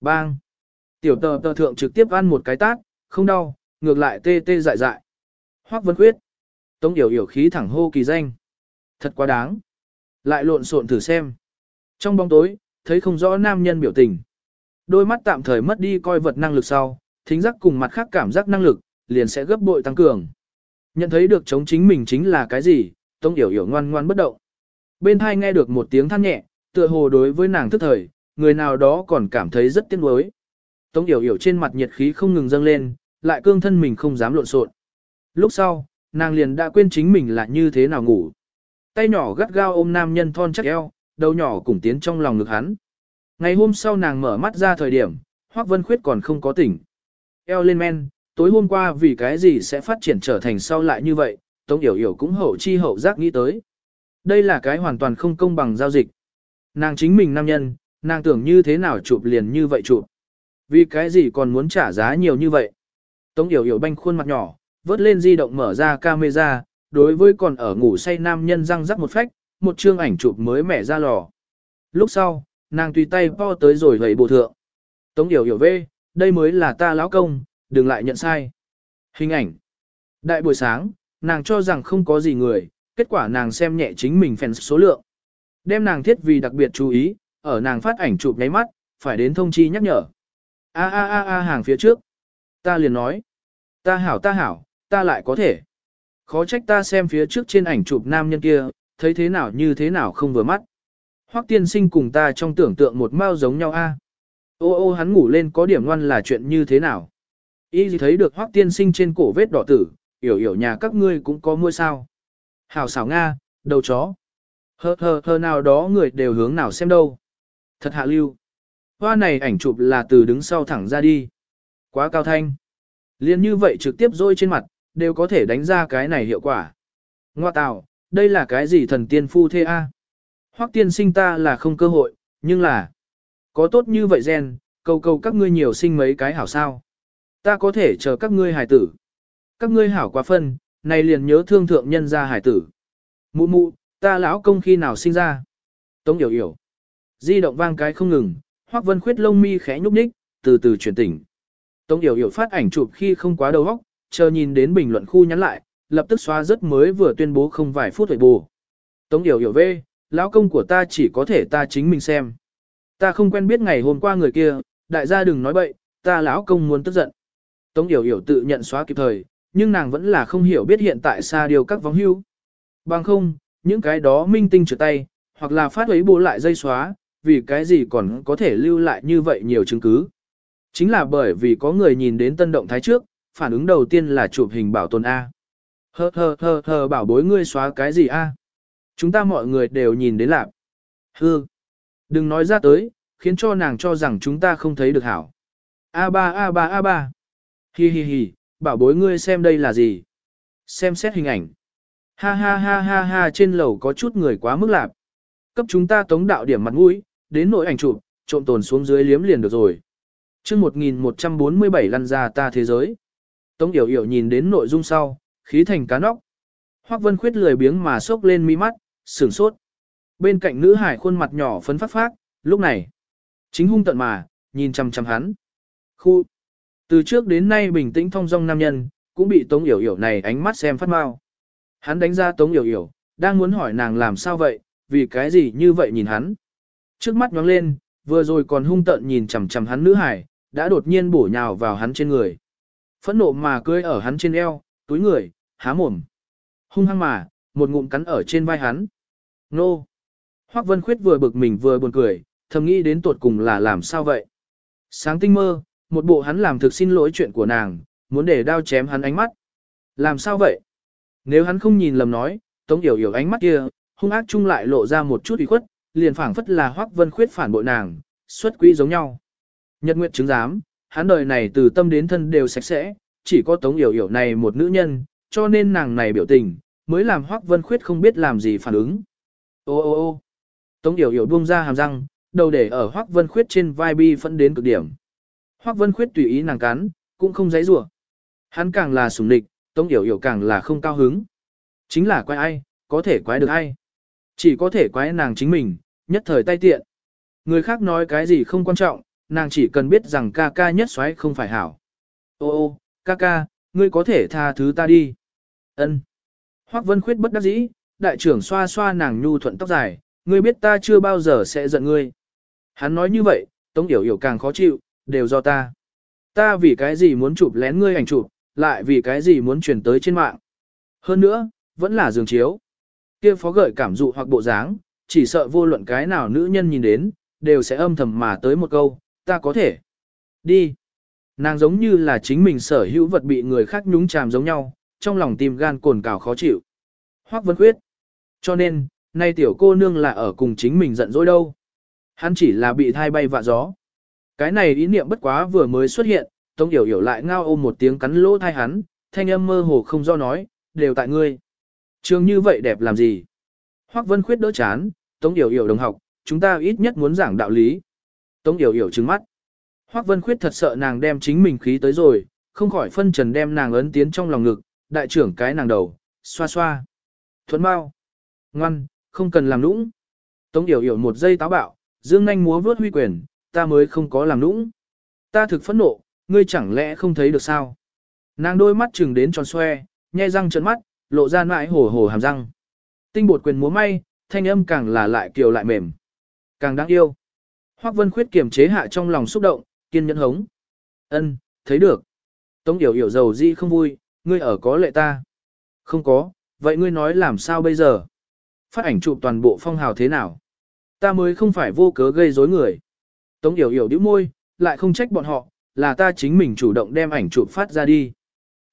Bang! Tiểu tờ tờ thượng trực tiếp ăn một cái tát, không đau, ngược lại tê tê dại dại. Hoắc Vân Khuyết. Tống Yểu Yểu khí thẳng hô kỳ danh. Thật quá đáng. Lại lộn xộn thử xem. Trong bóng tối, thấy không rõ nam nhân biểu tình. Đôi mắt tạm thời mất đi coi vật năng lực sau, thính giác cùng mặt khác cảm giác năng lực, liền sẽ gấp bội tăng cường. Nhận thấy được chống chính mình chính là cái gì, Tống Yểu Yểu ngoan ngoan bất động. Bên hai nghe được một tiếng than nhẹ, tựa hồ đối với nàng thức thời, người nào đó còn cảm thấy rất tiếc nuối. Tống Yểu Yểu trên mặt nhiệt khí không ngừng dâng lên, lại cương thân mình không dám lộn xộn. Lúc sau, nàng liền đã quên chính mình là như thế nào ngủ. Tay nhỏ gắt gao ôm nam nhân thon chắc eo, đầu nhỏ cùng tiến trong lòng ngực hắn. Ngày hôm sau nàng mở mắt ra thời điểm, Hoắc Vân Khuyết còn không có tỉnh. Eo lên men, tối hôm qua vì cái gì sẽ phát triển trở thành sau lại như vậy, Tống Yểu Yểu cũng hậu chi hậu giác nghĩ tới. Đây là cái hoàn toàn không công bằng giao dịch. Nàng chính mình nam nhân, nàng tưởng như thế nào chụp liền như vậy chụp. Vì cái gì còn muốn trả giá nhiều như vậy? Tống Yểu Yểu banh khuôn mặt nhỏ, vớt lên di động mở ra camera, đối với còn ở ngủ say nam nhân răng rắc một phách, một chương ảnh chụp mới mẻ ra lò. Lúc sau, nàng tùy tay po tới rồi gầy bộ thượng. Tống Yểu Yểu về, đây mới là ta lão công, đừng lại nhận sai. Hình ảnh. Đại buổi sáng, nàng cho rằng không có gì người, kết quả nàng xem nhẹ chính mình fans số lượng. Đem nàng thiết vì đặc biệt chú ý, ở nàng phát ảnh chụp nháy mắt, phải đến thông chi nhắc nhở. A a a a hàng phía trước. Ta liền nói. Ta hảo ta hảo, ta lại có thể. Khó trách ta xem phía trước trên ảnh chụp nam nhân kia, thấy thế nào như thế nào không vừa mắt. Hoắc tiên sinh cùng ta trong tưởng tượng một mao giống nhau a. Ô ô hắn ngủ lên có điểm ngoan là chuyện như thế nào. Y gì thấy được Hoắc tiên sinh trên cổ vết đỏ tử, hiểu hiểu nhà các ngươi cũng có mua sao. Hảo xảo Nga, đầu chó. Hơ hơ hơ nào đó người đều hướng nào xem đâu. Thật hạ lưu. Hoa này ảnh chụp là từ đứng sau thẳng ra đi. Quá cao thanh. Liên như vậy trực tiếp rôi trên mặt, đều có thể đánh ra cái này hiệu quả. Ngoa tạo, đây là cái gì thần tiên phu thê a? Hoắc tiên sinh ta là không cơ hội, nhưng là có tốt như vậy gen, cầu cầu các ngươi nhiều sinh mấy cái hảo sao. Ta có thể chờ các ngươi hải tử. Các ngươi hảo quá phân, này liền nhớ thương thượng nhân ra hải tử. Mụ mụ, ta lão công khi nào sinh ra? Tống hiểu hiểu. Di động vang cái không ngừng, Hoắc Vân Khuyết lông mi khẽ nhúc nhích, từ từ chuyển tỉnh. Tống Yểu Yểu phát ảnh chụp khi không quá đầu óc, chờ nhìn đến bình luận khu nhắn lại, lập tức xóa rất mới vừa tuyên bố không vài phút hồi bù. Tống Yểu Yểu về, lão công của ta chỉ có thể ta chính mình xem. Ta không quen biết ngày hôm qua người kia, đại gia đừng nói bậy, ta lão công muốn tức giận. Tống Yểu Yểu tự nhận xóa kịp thời, nhưng nàng vẫn là không hiểu biết hiện tại xa điều các vóng hưu. Bằng không, những cái đó minh tinh trượt tay, hoặc là phát ấy bố lại dây xóa, vì cái gì còn có thể lưu lại như vậy nhiều chứng cứ. Chính là bởi vì có người nhìn đến tân động thái trước, phản ứng đầu tiên là chụp hình bảo tồn A. Hơ hơ hơ hơ bảo bối ngươi xóa cái gì A. Chúng ta mọi người đều nhìn đến lạc. Hư. Đừng nói ra tới, khiến cho nàng cho rằng chúng ta không thấy được hảo. A3 A3 A3. Hi hi hi, bảo bối ngươi xem đây là gì. Xem xét hình ảnh. Ha ha ha ha ha trên lầu có chút người quá mức lạp. Cấp chúng ta tống đạo điểm mặt mũi, đến nội ảnh chụp, trộm tồn xuống dưới liếm liền được rồi. chương 1147 lăn ra ta thế giới. Tống Yểu Yểu nhìn đến nội dung sau, khí thành cá nóc. Hoắc Vân Khuyết lười biếng mà sốc lên mi mắt, sửng sốt. Bên cạnh nữ hải khuôn mặt nhỏ phấn phát phát, lúc này, chính hung tận mà, nhìn chăm chăm hắn. Khu, từ trước đến nay bình tĩnh thong dong nam nhân, cũng bị Tống Yểu Yểu này ánh mắt xem phát mau. Hắn đánh ra Tống Yểu Yểu, đang muốn hỏi nàng làm sao vậy, vì cái gì như vậy nhìn hắn. Trước mắt nhóng lên, vừa rồi còn hung tợn nhìn chằm chằm hắn nữ hải, đã đột nhiên bổ nhào vào hắn trên người. Phẫn nộ mà cưỡi ở hắn trên eo, túi người, há mồm. Hung hăng mà, một ngụm cắn ở trên vai hắn. Nô! Hoắc Vân Khuyết vừa bực mình vừa buồn cười, thầm nghĩ đến tuột cùng là làm sao vậy. Sáng tinh mơ, một bộ hắn làm thực xin lỗi chuyện của nàng, muốn để đao chém hắn ánh mắt. Làm sao vậy? Nếu hắn không nhìn lầm nói, Tống Yểu Yểu ánh mắt kia, hung ác chung lại lộ ra một chút ủy khuất, liền phảng phất là Hoắc Vân Khuyết phản bội nàng, xuất quỹ giống nhau. Nhật Nguyệt chứng giám, hắn đời này từ tâm đến thân đều sạch sẽ, chỉ có Tống Yểu Yểu này một nữ nhân, cho nên nàng này biểu tình, mới làm Hoắc Vân Khuyết không biết làm gì phản ứng. Ô ô ô Tống Yểu Yểu buông ra hàm răng, đầu để ở Hoắc Vân Khuyết trên vai bi phẫn đến cực điểm. Hoắc Vân Khuyết tùy ý nàng cắn, cũng không dãy rủa. Hắn càng là sủng địch, Tống Yểu Yểu càng là không cao hứng. Chính là quái ai, có thể quái được ai. Chỉ có thể quái nàng chính mình, nhất thời tay tiện. Người khác nói cái gì không quan trọng, nàng chỉ cần biết rằng ca ca nhất xoáy không phải hảo. Ô ô, ca ca, ngươi có thể tha thứ ta đi. Ân. Hoắc Vân Khuyết bất đắc dĩ, đại trưởng xoa xoa nàng nhu thuận tóc dài, ngươi biết ta chưa bao giờ sẽ giận ngươi. Hắn nói như vậy, Tống Yểu Yểu càng khó chịu, đều do ta. Ta vì cái gì muốn chụp lén ngươi ảnh chụp, lại vì cái gì muốn truyền tới trên mạng. Hơn nữa, vẫn là giường chiếu. Kia phó gợi cảm dụ hoặc bộ dáng, chỉ sợ vô luận cái nào nữ nhân nhìn đến, đều sẽ âm thầm mà tới một câu, ta có thể. Đi. Nàng giống như là chính mình sở hữu vật bị người khác nhúng chàm giống nhau, trong lòng tìm gan cồn cào khó chịu. Hoắc Vân Khuyết. Cho nên, nay tiểu cô nương là ở cùng chính mình giận dỗi đâu. Hắn chỉ là bị thai bay vạ gió. Cái này ý niệm bất quá vừa mới xuất hiện, Tống Yểu Yểu lại ngao ôm một tiếng cắn lỗ thai hắn, thanh âm mơ hồ không do nói, đều tại ngươi. Trường như vậy đẹp làm gì? Hoắc Vân Khuyết đỡ chán, Tống Yểu Yểu đồng học, chúng ta ít nhất muốn giảng đạo lý. Tống Yểu Yểu trừng mắt. Hoắc Vân Khuyết thật sợ nàng đem chính mình khí tới rồi, không khỏi phân trần đem nàng ấn tiến trong lòng ngực, đại trưởng cái nàng đầu, xoa xoa. Thuấn bao. Ngoan, không cần làm nũng. Tống Yểu Yểu một giây táo bạo, dương nhanh múa vướt huy quyền, ta mới không có làm nũng. Ta thực phẫn nộ, ngươi chẳng lẽ không thấy được sao? Nàng đôi mắt chừng đến tròn xoe, nhai răng trợn mắt, lộ ra mãi hổ hổ hàm răng. Tinh bột quyền múa may, thanh âm càng là lại kiều lại mềm. Càng đáng yêu. Hoắc Vân Khuyết kiềm chế hạ trong lòng xúc động, kiên nhẫn hống. Ân, thấy được. Tống Yểu Yểu dầu di không vui, ngươi ở có lệ ta. Không có, vậy ngươi nói làm sao bây giờ? Phát ảnh chụp toàn bộ phong hào thế nào? Ta mới không phải vô cớ gây rối người. Tống Yểu Yểu đĩu môi, lại không trách bọn họ, là ta chính mình chủ động đem ảnh chụp phát ra đi.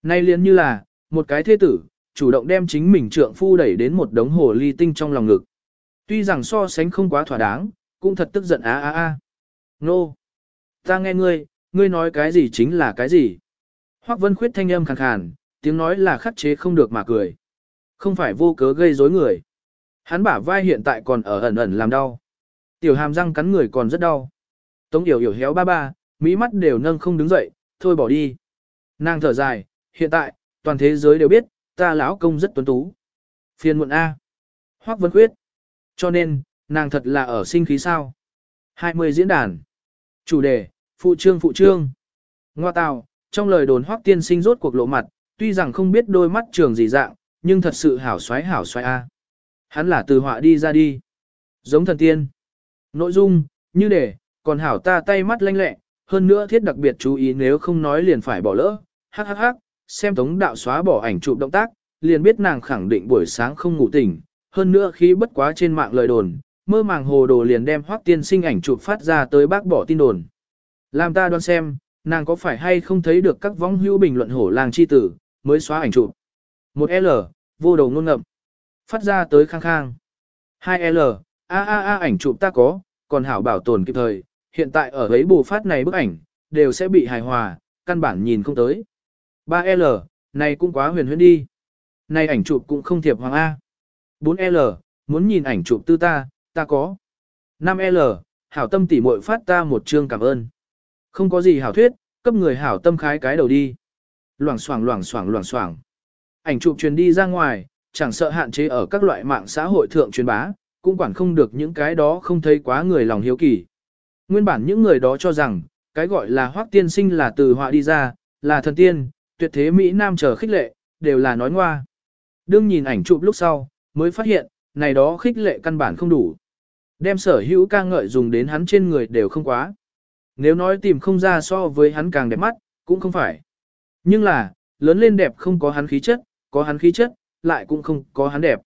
Nay liền như là, một cái thế tử, chủ động đem chính mình trượng phu đẩy đến một đống hồ ly tinh trong lòng ngực. Tuy rằng so sánh không quá thỏa đáng, cũng thật tức giận á á á. Nô! Ta nghe ngươi, ngươi nói cái gì chính là cái gì. Hoắc Vân Khuyết thanh âm khàn khàn, tiếng nói là khắc chế không được mà cười. Không phải vô cớ gây rối người. Hắn bả vai hiện tại còn ở ẩn ẩn làm đau. Tiểu hàm răng cắn người còn rất đau. Tống Yểu Yểu héo ba ba, mỹ mắt đều nâng không đứng dậy, thôi bỏ đi. Nàng thở dài, hiện tại, toàn thế giới đều biết, ta lão công rất tuấn tú. Phiền muộn A. Hoắc Vân Khuyết. Cho nên, nàng thật là ở sinh khí sao. 20 diễn đàn. Chủ đề, phụ trương phụ trương. Ngoa tào, trong lời đồn Hoắc tiên sinh rốt cuộc lộ mặt, tuy rằng không biết đôi mắt trường gì dạng, nhưng thật sự hảo xoái hảo xoái A. Hắn là từ họa đi ra đi. Giống thần tiên. Nội dung, như để, còn hảo ta tay mắt lanh lẹ, hơn nữa thiết đặc biệt chú ý nếu không nói liền phải bỏ lỡ. Hắc hắc hắc, xem tống đạo xóa bỏ ảnh chụp động tác, liền biết nàng khẳng định buổi sáng không ngủ tỉnh, hơn nữa khi bất quá trên mạng lời đồn, mơ màng hồ đồ liền đem hoác tiên sinh ảnh chụp phát ra tới bác bỏ tin đồn. Làm ta đoán xem, nàng có phải hay không thấy được các vong hữu bình luận hổ làng chi tử, mới xóa ảnh chụp. Một L, vô đầu ngôn ngậm. Phát ra tới khang khang. 2L, a a a ảnh chụp ta có, còn hảo bảo tồn kịp thời, hiện tại ở ấy bù phát này bức ảnh, đều sẽ bị hài hòa, căn bản nhìn không tới. 3L, này cũng quá huyền huyễn đi. Này ảnh chụp cũng không thiệp hoàng A. 4L, muốn nhìn ảnh chụp tư ta, ta có. 5L, hảo tâm tỉ muội phát ta một chương cảm ơn. Không có gì hảo thuyết, cấp người hảo tâm khái cái đầu đi. Loảng xoảng loảng xoảng loảng xoảng. Ảnh chụp truyền đi ra ngoài, chẳng sợ hạn chế ở các loại mạng xã hội thượng truyền bá, cũng quản không được những cái đó không thấy quá người lòng hiếu kỳ. Nguyên bản những người đó cho rằng, cái gọi là hoác tiên sinh là từ họa đi ra, là thần tiên, tuyệt thế Mỹ Nam chờ khích lệ, đều là nói ngoa. Đương nhìn ảnh chụp lúc sau, mới phát hiện, này đó khích lệ căn bản không đủ. Đem sở hữu ca ngợi dùng đến hắn trên người đều không quá. Nếu nói tìm không ra so với hắn càng đẹp mắt, cũng không phải. Nhưng là, lớn lên đẹp không có hắn khí chất, có hắn khí chất, lại cũng không có hắn đẹp.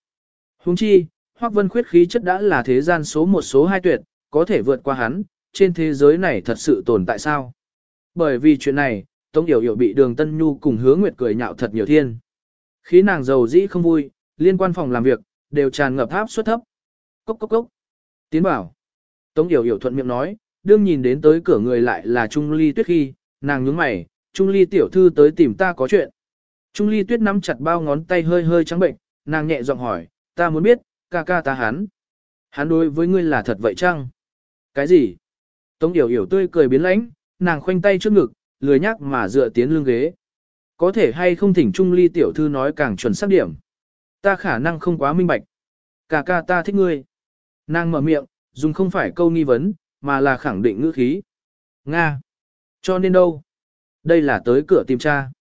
Huống chi, Hoắc Vân Khuyết khí chất đã là thế gian số một số hai tuyệt, có thể vượt qua hắn, trên thế giới này thật sự tồn tại sao? Bởi vì chuyện này, Tống Yểu Yểu bị Đường Tân Nhu cùng Hứa Nguyệt cười nhạo thật nhiều thiên. Khí nàng giàu dĩ không vui, liên quan phòng làm việc, đều tràn ngập áp suất thấp. Cốc cốc cốc. Tiến bảo. Tống Yểu Yểu thuận miệng nói, đương nhìn đến tới cửa người lại là Trung Ly Tuyết khi, nàng nhướng mày, Trung Ly tiểu thư tới tìm ta có chuyện. Trung Ly Tuyết nắm chặt bao ngón tay hơi hơi trắng bệnh, nàng nhẹ giọng hỏi, ta muốn biết, ca ca ta hắn. Hắn đối với ngươi là thật vậy chăng? Cái gì? Tống Yểu Yểu tươi cười biến lãnh, nàng khoanh tay trước ngực, lười nhắc mà dựa tiến lưng ghế. Có thể hay không thỉnh Trung Ly tiểu thư nói càng chuẩn xác điểm. Ta khả năng không quá minh bạch. Cà ca ta thích ngươi. Nàng mở miệng, dùng không phải câu nghi vấn, mà là khẳng định ngữ khí. Nga. Cho nên đâu? Đây là tới cửa tìm cha.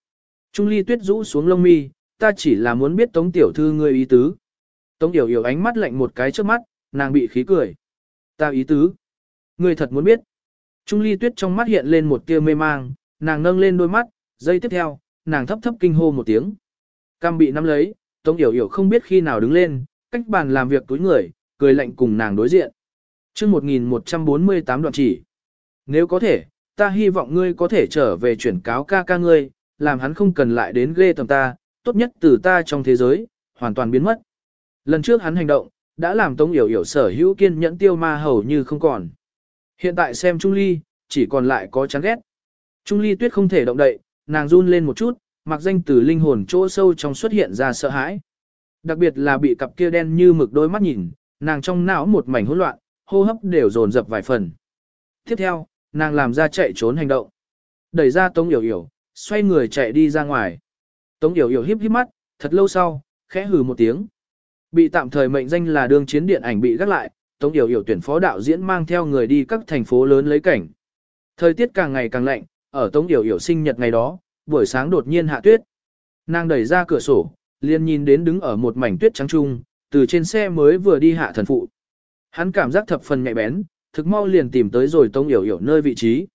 Trung ly tuyết rũ xuống lông mi, ta chỉ là muốn biết tống tiểu thư ngươi ý tứ. Tống Yểu Hiểu ánh mắt lạnh một cái trước mắt, nàng bị khí cười. Ta ý tứ. Ngươi thật muốn biết. Trung ly tuyết trong mắt hiện lên một tia mê mang, nàng nâng lên đôi mắt, giây tiếp theo, nàng thấp thấp kinh hô một tiếng. Cam bị nắm lấy, Tống Yểu Yểu không biết khi nào đứng lên, cách bàn làm việc túi người, cười lạnh cùng nàng đối diện. chương 1148 đoạn chỉ. Nếu có thể, ta hy vọng ngươi có thể trở về chuyển cáo ca ca ngươi, làm hắn không cần lại đến ghê tầm ta, tốt nhất từ ta trong thế giới, hoàn toàn biến mất. Lần trước hắn hành động, đã làm Tống Yểu Yểu sở hữu kiên nhẫn tiêu ma hầu như không còn. Hiện tại xem Trung Ly, chỉ còn lại có chán ghét. Trung Ly tuyết không thể động đậy, nàng run lên một chút, mặc danh từ linh hồn chỗ sâu trong xuất hiện ra sợ hãi. Đặc biệt là bị cặp kia đen như mực đôi mắt nhìn, nàng trong não một mảnh hỗn loạn, hô hấp đều dồn dập vài phần. Tiếp theo, nàng làm ra chạy trốn hành động. Đẩy ra Tống Yểu Yểu, xoay người chạy đi ra ngoài. Tống Yểu Yểu híp híp mắt, thật lâu sau, khẽ hừ một tiếng. Bị tạm thời mệnh danh là đường chiến điện ảnh bị gác lại, Tống Yểu Yểu tuyển phó đạo diễn mang theo người đi các thành phố lớn lấy cảnh. Thời tiết càng ngày càng lạnh, ở Tống Yểu Yểu sinh nhật ngày đó, buổi sáng đột nhiên hạ tuyết. Nàng đẩy ra cửa sổ, liền nhìn đến đứng ở một mảnh tuyết trắng trung, từ trên xe mới vừa đi hạ thần phụ. Hắn cảm giác thập phần nhạy bén, thực mau liền tìm tới rồi Tống Yểu Yểu nơi vị trí.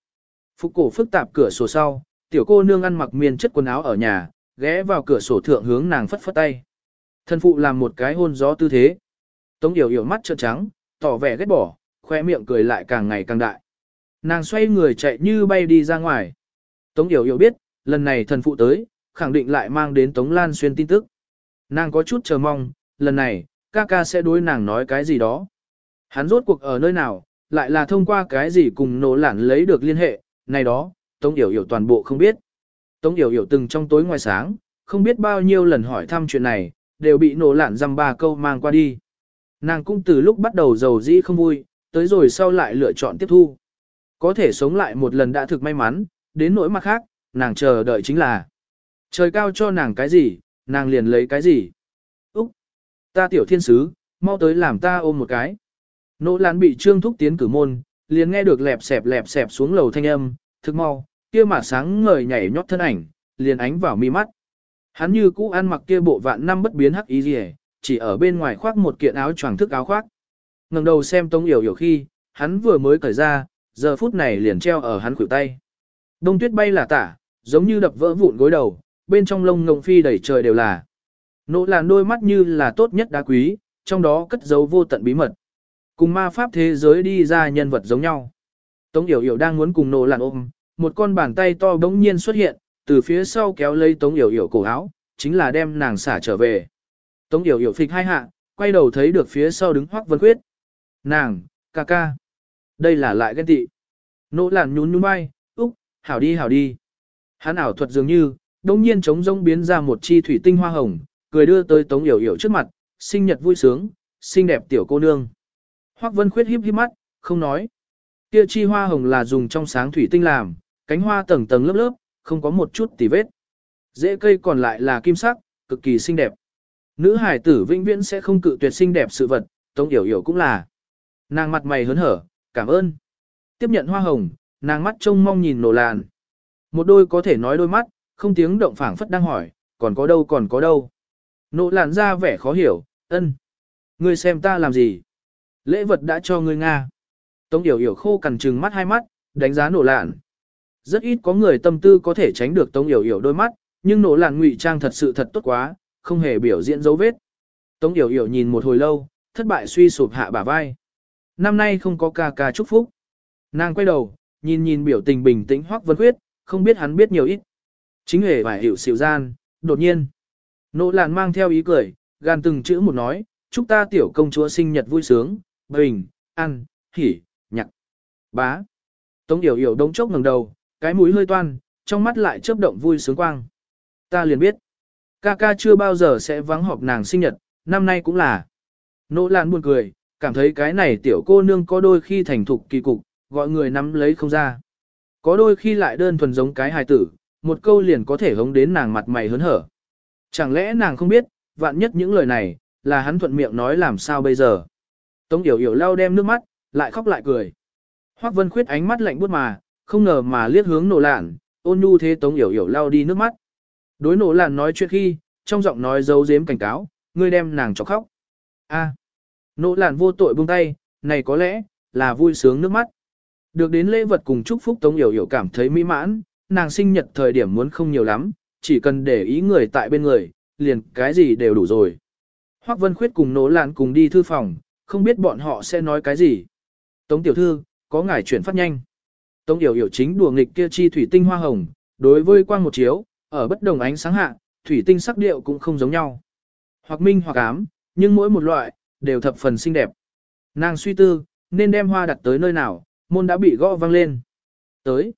Phục cổ phức tạp cửa sổ sau, tiểu cô nương ăn mặc miên chất quần áo ở nhà, ghé vào cửa sổ thượng hướng nàng phất phất tay. Thần phụ làm một cái hôn gió tư thế. Tống Yểu Yểu mắt trợn trắng, tỏ vẻ ghét bỏ, khoe miệng cười lại càng ngày càng đại. Nàng xoay người chạy như bay đi ra ngoài. Tống Yểu Yểu biết, lần này thần phụ tới, khẳng định lại mang đến Tống Lan Xuyên tin tức. Nàng có chút chờ mong, lần này, ca ca sẽ đối nàng nói cái gì đó. Hắn rốt cuộc ở nơi nào, lại là thông qua cái gì cùng nổ lản lấy được liên hệ, này đó, Tống Yểu Yểu toàn bộ không biết. Tống Yểu Yểu từng trong tối ngoài sáng, không biết bao nhiêu lần hỏi thăm chuyện này, đều bị nổ lản dăm ba câu mang qua đi. Nàng cũng từ lúc bắt đầu giàu dĩ không vui, tới rồi sau lại lựa chọn tiếp thu. Có thể sống lại một lần đã thực may mắn, đến nỗi mặt khác, nàng chờ đợi chính là trời cao cho nàng cái gì, nàng liền lấy cái gì. Úc! Ta tiểu thiên sứ, mau tới làm ta ôm một cái. Nỗ lán bị trương thúc tiến cử môn, liền nghe được lẹp xẹp lẹp xẹp xuống lầu thanh âm, thực mau, kia mà sáng ngời nhảy nhót thân ảnh, liền ánh vào mi mắt. Hắn như cũ ăn mặc kia bộ vạn năm bất biến hắc ý gì, chỉ ở bên ngoài khoác một kiện áo choàng thức áo khoác. ngẩng đầu xem Tống Yểu Yểu khi, hắn vừa mới cởi ra, giờ phút này liền treo ở hắn khuỷu tay. Đông tuyết bay là tả, giống như đập vỡ vụn gối đầu, bên trong lông ngông phi đầy trời đều là. Nỗ làn đôi mắt như là tốt nhất đá quý, trong đó cất giấu vô tận bí mật. Cùng ma pháp thế giới đi ra nhân vật giống nhau. Tống Yểu Yểu đang muốn cùng nỗ làn ôm, một con bàn tay to bỗng nhiên xuất hiện, từ phía sau kéo lấy Tống Yểu Yểu cổ áo, chính là đem nàng xả trở về. Tống Yểu Yểu phịch hai hạ, quay đầu thấy được phía sau đứng Hoắc Vân Khuyết. Nàng, ca ca. Đây là lại ghen tị. Nỗ làn nhún nhún bay, úc, hảo đi hảo đi. Hắn ảo thuật dường như, đông nhiên trống rông biến ra một chi thủy tinh hoa hồng, cười đưa tới Tống Yểu Yểu trước mặt, sinh nhật vui sướng, xinh đẹp tiểu cô nương. Hoắc Vân Khuyết híp híp mắt, không nói. Kia chi hoa hồng là dùng trong sáng thủy tinh làm, cánh hoa tầng tầng lớp lớp, không có một chút tì vết. Rễ cây còn lại là kim sắc, cực kỳ xinh đẹp. Nữ hải tử vĩnh viễn sẽ không cự tuyệt xinh đẹp sự vật, Tống Yểu Yểu cũng là. Nàng mặt mày hớn hở, cảm ơn. Tiếp nhận hoa hồng, nàng mắt trông mong nhìn nổ làn. Một đôi có thể nói đôi mắt, không tiếng động phảng phất đang hỏi, còn có đâu còn có đâu. Nộ làn ra vẻ khó hiểu, ân. Ngươi xem ta làm gì? Lễ vật đã cho ngươi Nga. Tống Yểu Yểu khô cằn trừng mắt hai mắt, đánh giá nổ lạn. Rất ít có người tâm tư có thể tránh được Tống Yểu Yểu đôi mắt, nhưng nổ lạn ngụy trang thật sự thật tốt quá, không hề biểu diễn dấu vết. Tống Yểu Yểu nhìn một hồi lâu, thất bại suy sụp hạ bả vai. Năm nay không có ca ca chúc phúc. Nàng quay đầu, nhìn nhìn biểu tình bình tĩnh Hoắc Vân Khuyết, không biết hắn biết nhiều ít. Chính hề vài hiểu xìu gian, đột nhiên. Nỗ lạn mang theo ý cười, gan từng chữ một nói, chúc ta tiểu công chúa sinh nhật vui sướng, bình, ăn, hỉ, nhạc, bá. Tống yểu yểu đống chốc ngẩng đầu, cái mũi hơi toan, trong mắt lại chớp động vui sướng quang. Ta liền biết, ca ca chưa bao giờ sẽ vắng họp nàng sinh nhật, năm nay cũng là. Nỗ làn buồn cười, cảm thấy cái này tiểu cô nương có đôi khi thành thục kỳ cục, gọi người nắm lấy không ra. Có đôi khi lại đơn thuần giống cái hài tử, một câu liền có thể hống đến nàng mặt mày hớn hở. Chẳng lẽ nàng không biết, vạn nhất những lời này, là hắn thuận miệng nói làm sao bây giờ. Tống Yểu Yểu lau đem nước mắt, lại khóc lại cười. Hoắc Vân Khuyết ánh mắt lạnh buốt mà, không ngờ mà liếc hướng nổ lạn, ôn nhu thế tống yểu yểu lau đi nước mắt. Đối nổ lạn nói chuyện khi, trong giọng nói giấu giếm cảnh cáo, ngươi đem nàng cho khóc. A. Nỗ lạn vô tội buông tay, này có lẽ, là vui sướng nước mắt. Được đến lễ vật cùng chúc phúc Tống Yểu Yểu cảm thấy mỹ mãn, nàng sinh nhật thời điểm muốn không nhiều lắm, chỉ cần để ý người tại bên người, liền cái gì đều đủ rồi. Hoắc Vân Khuyết cùng Nỗ Lạn cùng đi thư phòng, không biết bọn họ sẽ nói cái gì. Tống tiểu thư, có ngài chuyển phát nhanh. Tống Yểu Yểu chính đùa nghịch kia chi thủy tinh hoa hồng, đối với quang một chiếu, ở bất đồng ánh sáng hạ, thủy tinh sắc điệu cũng không giống nhau. Hoặc minh hoặc ám, nhưng mỗi một loại, đều thập phần xinh đẹp. Nàng suy tư, nên đem hoa đặt tới nơi nào, môn đã bị gõ vang lên. Tới.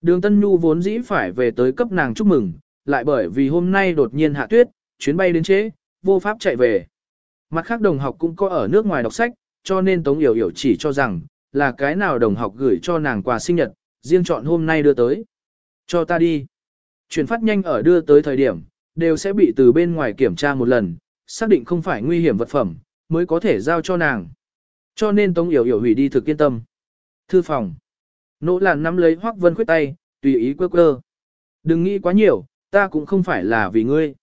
Đường Tân Nhu vốn dĩ phải về tới cấp nàng chúc mừng, lại bởi vì hôm nay đột nhiên hạ tuyết, chuyến bay đến chế, vô pháp chạy về. Mặt khác đồng học cũng có ở nước ngoài đọc sách, cho nên Tống Yểu Yểu chỉ cho rằng, là cái nào đồng học gửi cho nàng quà sinh nhật, riêng chọn hôm nay đưa tới. Cho ta đi. Chuyển phát nhanh ở đưa tới thời điểm, đều sẽ bị từ bên ngoài kiểm tra một lần, xác định không phải nguy hiểm vật phẩm, mới có thể giao cho nàng. Cho nên Tống Yểu Yểu hủy đi thực kiên tâm. Thư phòng. Nỗ làn nắm lấy Hoắc Vân Khuyết tay, tùy ý quơ quơ. Đừng nghĩ quá nhiều, ta cũng không phải là vì ngươi.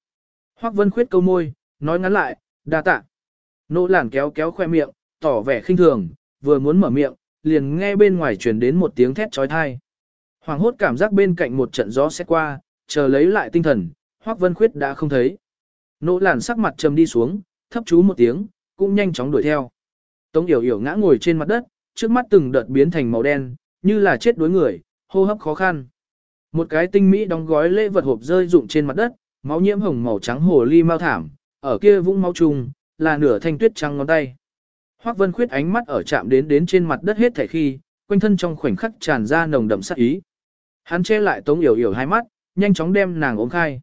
Hoắc Vân Khuyết câu môi, nói ngắn lại, đa tạ. Nỗ làn kéo kéo khoe miệng, tỏ vẻ khinh thường, vừa muốn mở miệng, liền nghe bên ngoài truyền đến một tiếng thét trói thai. Hoàng hốt cảm giác bên cạnh một trận gió xét qua, chờ lấy lại tinh thần, Hoắc Vân Khuyết đã không thấy. Nỗ làn sắc mặt trầm đi xuống, thấp chú một tiếng, cũng nhanh chóng đuổi theo. Tống Yểu Yểu ngã ngồi trên mặt đất, trước mắt từng đợt biến thành màu đen, như là chết đuối người, hô hấp khó khăn. Một cái tinh mỹ đóng gói lễ vật hộp rơi rụng trên mặt đất, máu nhiễm hồng màu trắng hồ ly mau thảm, ở kia vũng máu trùng, là nửa thanh tuyết trắng ngón tay. Hoắc Vân Khuyết ánh mắt ở chạm đến đến trên mặt đất hết thảy khi, quanh thân trong khoảnh khắc tràn ra nồng đậm sát ý. Hắn che lại Tống Yểu Yểu hai mắt, nhanh chóng đem nàng ôm khai.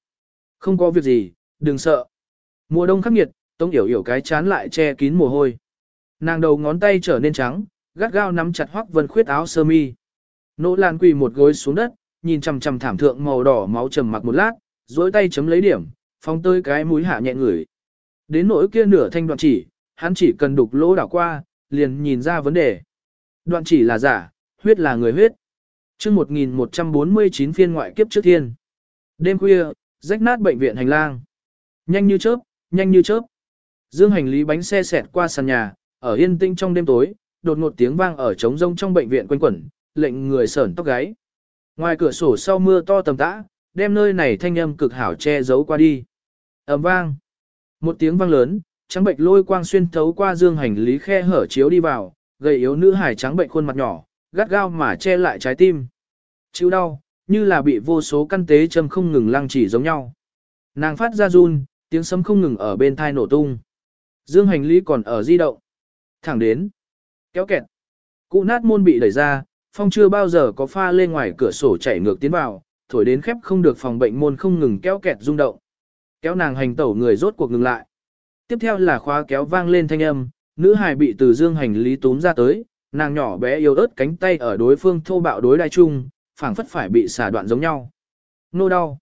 Không có việc gì, đừng sợ. Mùa đông khắc nghiệt, Tống Yểu Yểu cái chán lại che kín mồ hôi. Nàng đầu ngón tay trở nên trắng, gắt gao nắm chặt Hoắc Vân Khuyết áo sơ mi. Nỗ Lan quỳ một gối xuống đất, nhìn chằm chằm thảm thượng màu đỏ máu trầm mặc một lát, duỗi tay chấm lấy điểm, phóng tơi cái mũi hạ nhẹ ngửi. Đến nỗi kia nửa thanh đoạn chỉ, hắn chỉ cần đục lỗ đảo qua, liền nhìn ra vấn đề. Đoạn chỉ là giả, huyết là người huyết. chương 1149 phiên ngoại kiếp trước thiên. Đêm khuya, rách nát bệnh viện hành lang. Nhanh như chớp, nhanh như chớp. Dương hành lý bánh xe xẹt qua sàn nhà, ở yên tĩnh trong đêm tối, đột ngột tiếng vang ở trống rông trong bệnh viện quanh quẩn, lệnh người sởn tóc gáy. Ngoài cửa sổ sau mưa to tầm tã, đem nơi này thanh âm cực hảo che giấu qua đi. ầm vang. Một tiếng vang lớn, trắng bệnh lôi quang xuyên thấu qua dương hành lý khe hở chiếu đi vào, gầy yếu nữ hải trắng bệnh khuôn mặt nhỏ, gắt gao mà che lại trái tim. Chịu đau, như là bị vô số căn tế châm không ngừng lăng chỉ giống nhau. Nàng phát ra run, tiếng sấm không ngừng ở bên thai nổ tung. Dương hành lý còn ở di động. Thẳng đến. Kéo kẹt. Cụ nát môn bị đẩy ra, phong chưa bao giờ có pha lên ngoài cửa sổ chảy ngược tiến vào, thổi đến khép không được phòng bệnh môn không ngừng kéo kẹt rung động. Kéo nàng hành tẩu người rốt cuộc ngừng lại. Tiếp theo là khóa kéo vang lên thanh âm, nữ hài bị từ dương hành lý túm ra tới, nàng nhỏ bé yếu ớt cánh tay ở đối phương thô bạo đối đai chung, phảng phất phải bị xả đoạn giống nhau. Nô đau.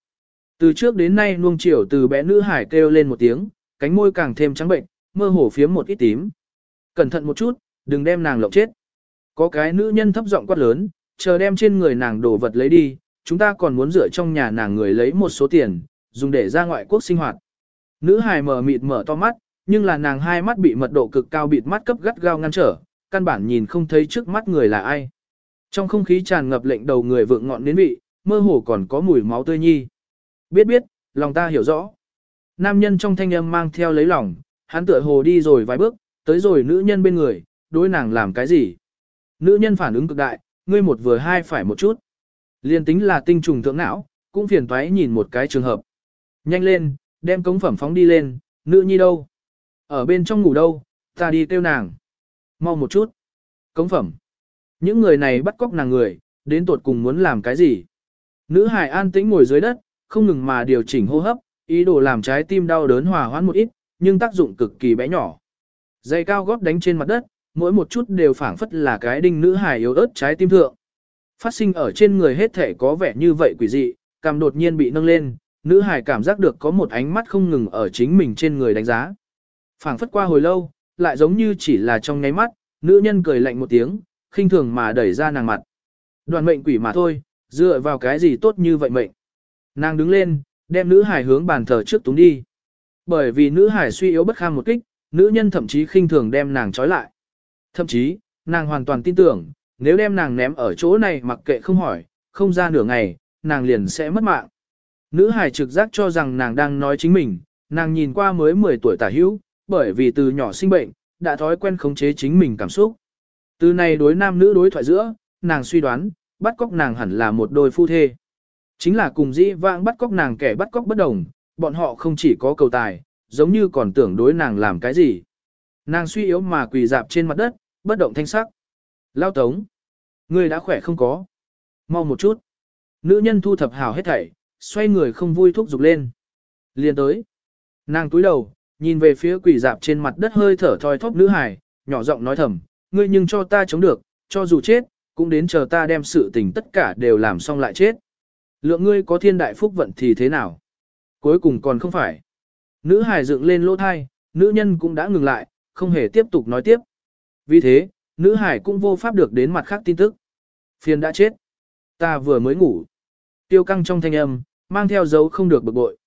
Từ trước đến nay nuông chiều từ bé nữ hải kêu lên một tiếng, cánh môi càng thêm trắng bệnh, mơ hồ phiếm một ít tím. Cẩn thận một chút, đừng đem nàng lộng chết. Có cái nữ nhân thấp giọng quát lớn, chờ đem trên người nàng đồ vật lấy đi, chúng ta còn muốn rửa trong nhà nàng người lấy một số tiền, dùng để ra ngoại quốc sinh hoạt. Nữ hài mở mịt mở to mắt, nhưng là nàng hai mắt bị mật độ cực cao bịt mắt cấp gắt gao ngăn trở, căn bản nhìn không thấy trước mắt người là ai. Trong không khí tràn ngập lệnh đầu người vượng ngọn đến vị, mơ hồ còn có mùi máu tươi nhi. Biết biết, lòng ta hiểu rõ. Nam nhân trong thanh âm mang theo lấy lòng, hắn tựa hồ đi rồi vài bước, tới rồi nữ nhân bên người, đối nàng làm cái gì. Nữ nhân phản ứng cực đại, ngươi một vừa hai phải một chút. Liên tính là tinh trùng thượng não, cũng phiền toái nhìn một cái trường hợp. Nhanh lên, đem cống phẩm phóng đi lên, nữ nhi đâu? Ở bên trong ngủ đâu, ta đi kêu nàng. Mau một chút. Cống phẩm. Những người này bắt cóc nàng người, đến tuột cùng muốn làm cái gì? Nữ hải an tĩnh ngồi dưới đất, không ngừng mà điều chỉnh hô hấp, ý đồ làm trái tim đau đớn hòa hoãn một ít, nhưng tác dụng cực kỳ bé nhỏ. Giày cao gót đánh trên mặt đất, mỗi một chút đều phảng phất là cái đinh nữ hài yếu ớt trái tim thượng. Phát sinh ở trên người hết thể có vẻ như vậy quỷ dị, cảm đột nhiên bị nâng lên, nữ hài cảm giác được có một ánh mắt không ngừng ở chính mình trên người đánh giá. Phảng phất qua hồi lâu, lại giống như chỉ là trong nháy mắt, nữ nhân cười lạnh một tiếng, khinh thường mà đẩy ra nàng mặt. Đoàn mệnh quỷ mà thôi, dựa vào cái gì tốt như vậy mệnh. Nàng đứng lên, đem nữ hải hướng bàn thờ trước túng đi. Bởi vì nữ hải suy yếu bất kham một kích, nữ nhân thậm chí khinh thường đem nàng trói lại. Thậm chí, nàng hoàn toàn tin tưởng, nếu đem nàng ném ở chỗ này mặc kệ không hỏi, không ra nửa ngày, nàng liền sẽ mất mạng. Nữ hải trực giác cho rằng nàng đang nói chính mình, nàng nhìn qua mới 10 tuổi tả hữu, bởi vì từ nhỏ sinh bệnh, đã thói quen khống chế chính mình cảm xúc. Từ này đối nam nữ đối thoại giữa, nàng suy đoán, bắt cóc nàng hẳn là một đôi phu thê. Chính là cùng dĩ vãng bắt cóc nàng kẻ bắt cóc bất đồng, bọn họ không chỉ có cầu tài, giống như còn tưởng đối nàng làm cái gì. Nàng suy yếu mà quỳ dạp trên mặt đất, bất động thanh sắc. Lao tống. Người đã khỏe không có. Mau một chút. Nữ nhân thu thập hào hết thảy, xoay người không vui thúc giục lên. Liên tới. Nàng túi đầu, nhìn về phía quỷ dạp trên mặt đất hơi thở thoi thóp nữ hải, nhỏ giọng nói thầm, ngươi nhưng cho ta chống được, cho dù chết, cũng đến chờ ta đem sự tình tất cả đều làm xong lại chết. Lượng ngươi có thiên đại phúc vận thì thế nào? Cuối cùng còn không phải. Nữ hải dựng lên lỗ thai, nữ nhân cũng đã ngừng lại, không hề tiếp tục nói tiếp. Vì thế, nữ hải cũng vô pháp được đến mặt khác tin tức. Phiền đã chết. Ta vừa mới ngủ. Tiêu căng trong thanh âm, mang theo dấu không được bực bội.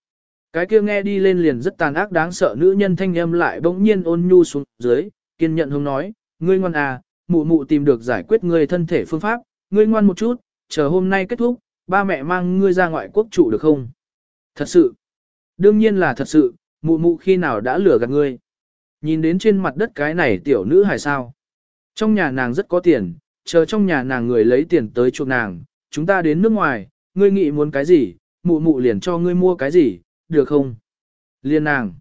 Cái kia nghe đi lên liền rất tàn ác đáng sợ nữ nhân thanh âm lại bỗng nhiên ôn nhu xuống dưới, kiên nhận hông nói, ngươi ngoan à, mụ mụ tìm được giải quyết ngươi thân thể phương pháp, ngươi ngoan một chút, chờ hôm nay kết thúc, ba mẹ mang ngươi ra ngoại quốc trụ được không? Thật sự. Đương nhiên là thật sự, mụ mụ khi nào đã lừa gạt ngươi. Nhìn đến trên mặt đất cái này tiểu nữ hài sao. Trong nhà nàng rất có tiền, chờ trong nhà nàng người lấy tiền tới chuộc nàng, chúng ta đến nước ngoài, ngươi nghĩ muốn cái gì, mụ mụ liền cho ngươi mua cái gì, được không? Liên nàng.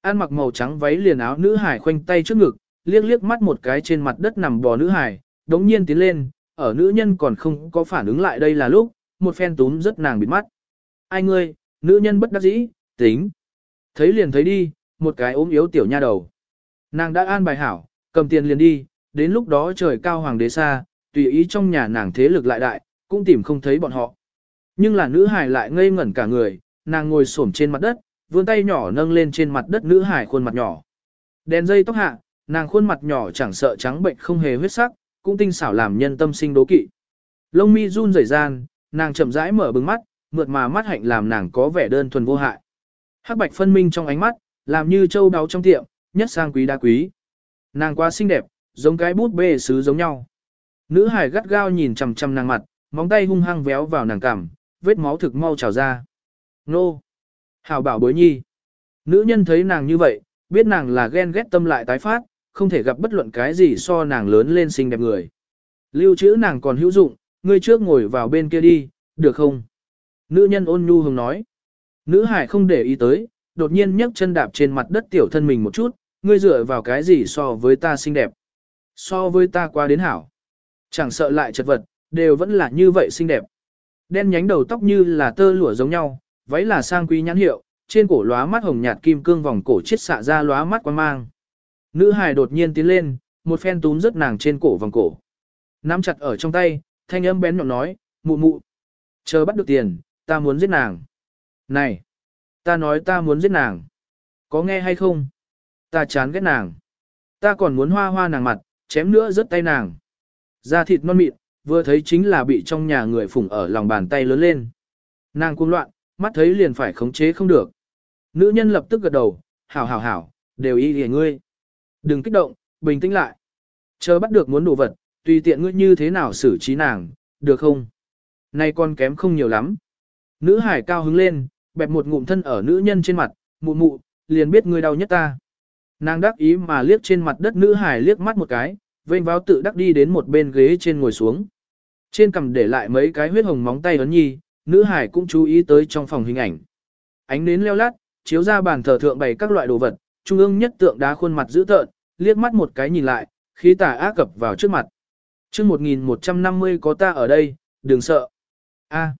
Ăn mặc màu trắng váy liền áo nữ hải khoanh tay trước ngực, liếc liếc mắt một cái trên mặt đất nằm bò nữ hải, đống nhiên tiến lên, ở nữ nhân còn không có phản ứng lại đây là lúc, một phen túm rất nàng bịt mắt. Ai ngươi, nữ nhân bất đắc dĩ, tính. Thấy liền thấy đi, một cái ốm yếu tiểu nha đầu. Nàng đã an bài hảo, cầm tiền liền đi, đến lúc đó trời cao hoàng đế xa, tùy ý trong nhà nàng thế lực lại đại, cũng tìm không thấy bọn họ. Nhưng là nữ hải lại ngây ngẩn cả người, nàng ngồi xổm trên mặt đất, vươn tay nhỏ nâng lên trên mặt đất nữ hải khuôn mặt nhỏ. Đèn dây tóc hạ, nàng khuôn mặt nhỏ chẳng sợ trắng bệnh không hề huyết sắc, cũng tinh xảo làm nhân tâm sinh đố kỵ. Lông mi run rẩy gian, nàng chậm rãi mở bừng mắt, mượt mà mắt hạnh làm nàng có vẻ đơn thuần vô hại. Hắc bạch phân minh trong ánh mắt, làm như châu đáo trong tiệm, nhất sang quý đa quý. Nàng quá xinh đẹp, giống cái bút bê sứ giống nhau. Nữ hải gắt gao nhìn chằm chằm nàng mặt, móng tay hung hăng véo vào nàng cằm, vết máu thực mau trào ra. Nô! Hảo bảo bối nhi! Nữ nhân thấy nàng như vậy, biết nàng là ghen ghét tâm lại tái phát, không thể gặp bất luận cái gì so nàng lớn lên xinh đẹp người. Lưu trữ nàng còn hữu dụng, ngươi trước ngồi vào bên kia đi, được không? Nữ nhân ôn nhu hồng nói. Nữ hải không để ý tới, đột nhiên nhấc chân đạp trên mặt đất tiểu thân mình một chút, ngươi dựa vào cái gì so với ta xinh đẹp. So với ta qua đến hảo. Chẳng sợ lại chật vật, đều vẫn là như vậy xinh đẹp. Đen nhánh đầu tóc như là tơ lụa giống nhau, váy là sang quý nhãn hiệu, trên cổ lóa mắt hồng nhạt kim cương vòng cổ chiết xạ ra lóa mắt quan mang. Nữ hài đột nhiên tiến lên, một phen túm rất nàng trên cổ vòng cổ. Nắm chặt ở trong tay, thanh âm bén nhọn nói, mụ mụ. Chờ bắt được tiền, ta muốn giết nàng. Này! Ta nói ta muốn giết nàng. Có nghe hay không? Ta chán ghét nàng. Ta còn muốn hoa hoa nàng mặt, chém nữa rớt tay nàng. Da thịt non mịn, vừa thấy chính là bị trong nhà người phủng ở lòng bàn tay lớn lên. Nàng cuồng loạn, mắt thấy liền phải khống chế không được. Nữ nhân lập tức gật đầu, hảo hảo hảo, đều y lìa ngươi. Đừng kích động, bình tĩnh lại. Chờ bắt được muốn đồ vật, tùy tiện ngươi như thế nào xử trí nàng, được không? Này con kém không nhiều lắm. Nữ hải cao hứng lên, bẹp một ngụm thân ở nữ nhân trên mặt, mụ mụ, liền biết ngươi đau nhất ta. Nàng đắc ý mà liếc trên mặt đất nữ hải liếc mắt một cái, vênh vào tự đắc đi đến một bên ghế trên ngồi xuống. Trên cằm để lại mấy cái huyết hồng móng tay ấn nhi, nữ hải cũng chú ý tới trong phòng hình ảnh. Ánh nến leo lát, chiếu ra bàn thờ thượng bày các loại đồ vật, trung ương nhất tượng đá khuôn mặt dữ tợn, liếc mắt một cái nhìn lại, khí tà ác cập vào trước mặt. chương 1150 có ta ở đây, đừng sợ. a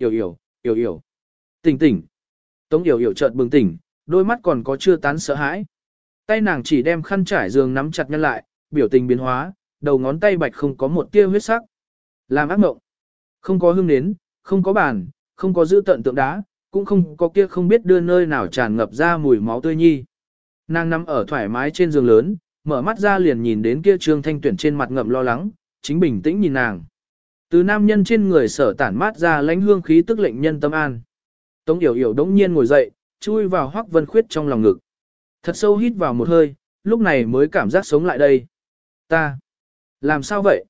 hiểu hiểu, hiểu hiểu. Tỉnh tỉnh. Tống Yểu Yểu chợt bừng tỉnh, đôi mắt còn có chưa tán sợ hãi. Tay nàng chỉ đem khăn trải giường nắm chặt nhân lại, biểu tình biến hóa, đầu ngón tay bạch không có một tia huyết sắc. Làm ác mộng. Không có hương nến, không có bàn, không có giữ tận tượng đá, cũng không có kia không biết đưa nơi nào tràn ngập ra mùi máu tươi nhi. Nàng nằm ở thoải mái trên giường lớn, mở mắt ra liền nhìn đến kia trương thanh tuyển trên mặt ngậm lo lắng, chính bình tĩnh nhìn nàng. Từ nam nhân trên người sở tản mát ra lãnh hương khí tức lệnh nhân tâm an. Tống Yểu Yểu đống nhiên ngồi dậy, chui vào Hoắc Vân Khuyết trong lòng ngực. Thật sâu hít vào một hơi, lúc này mới cảm giác sống lại đây. Ta, làm sao vậy?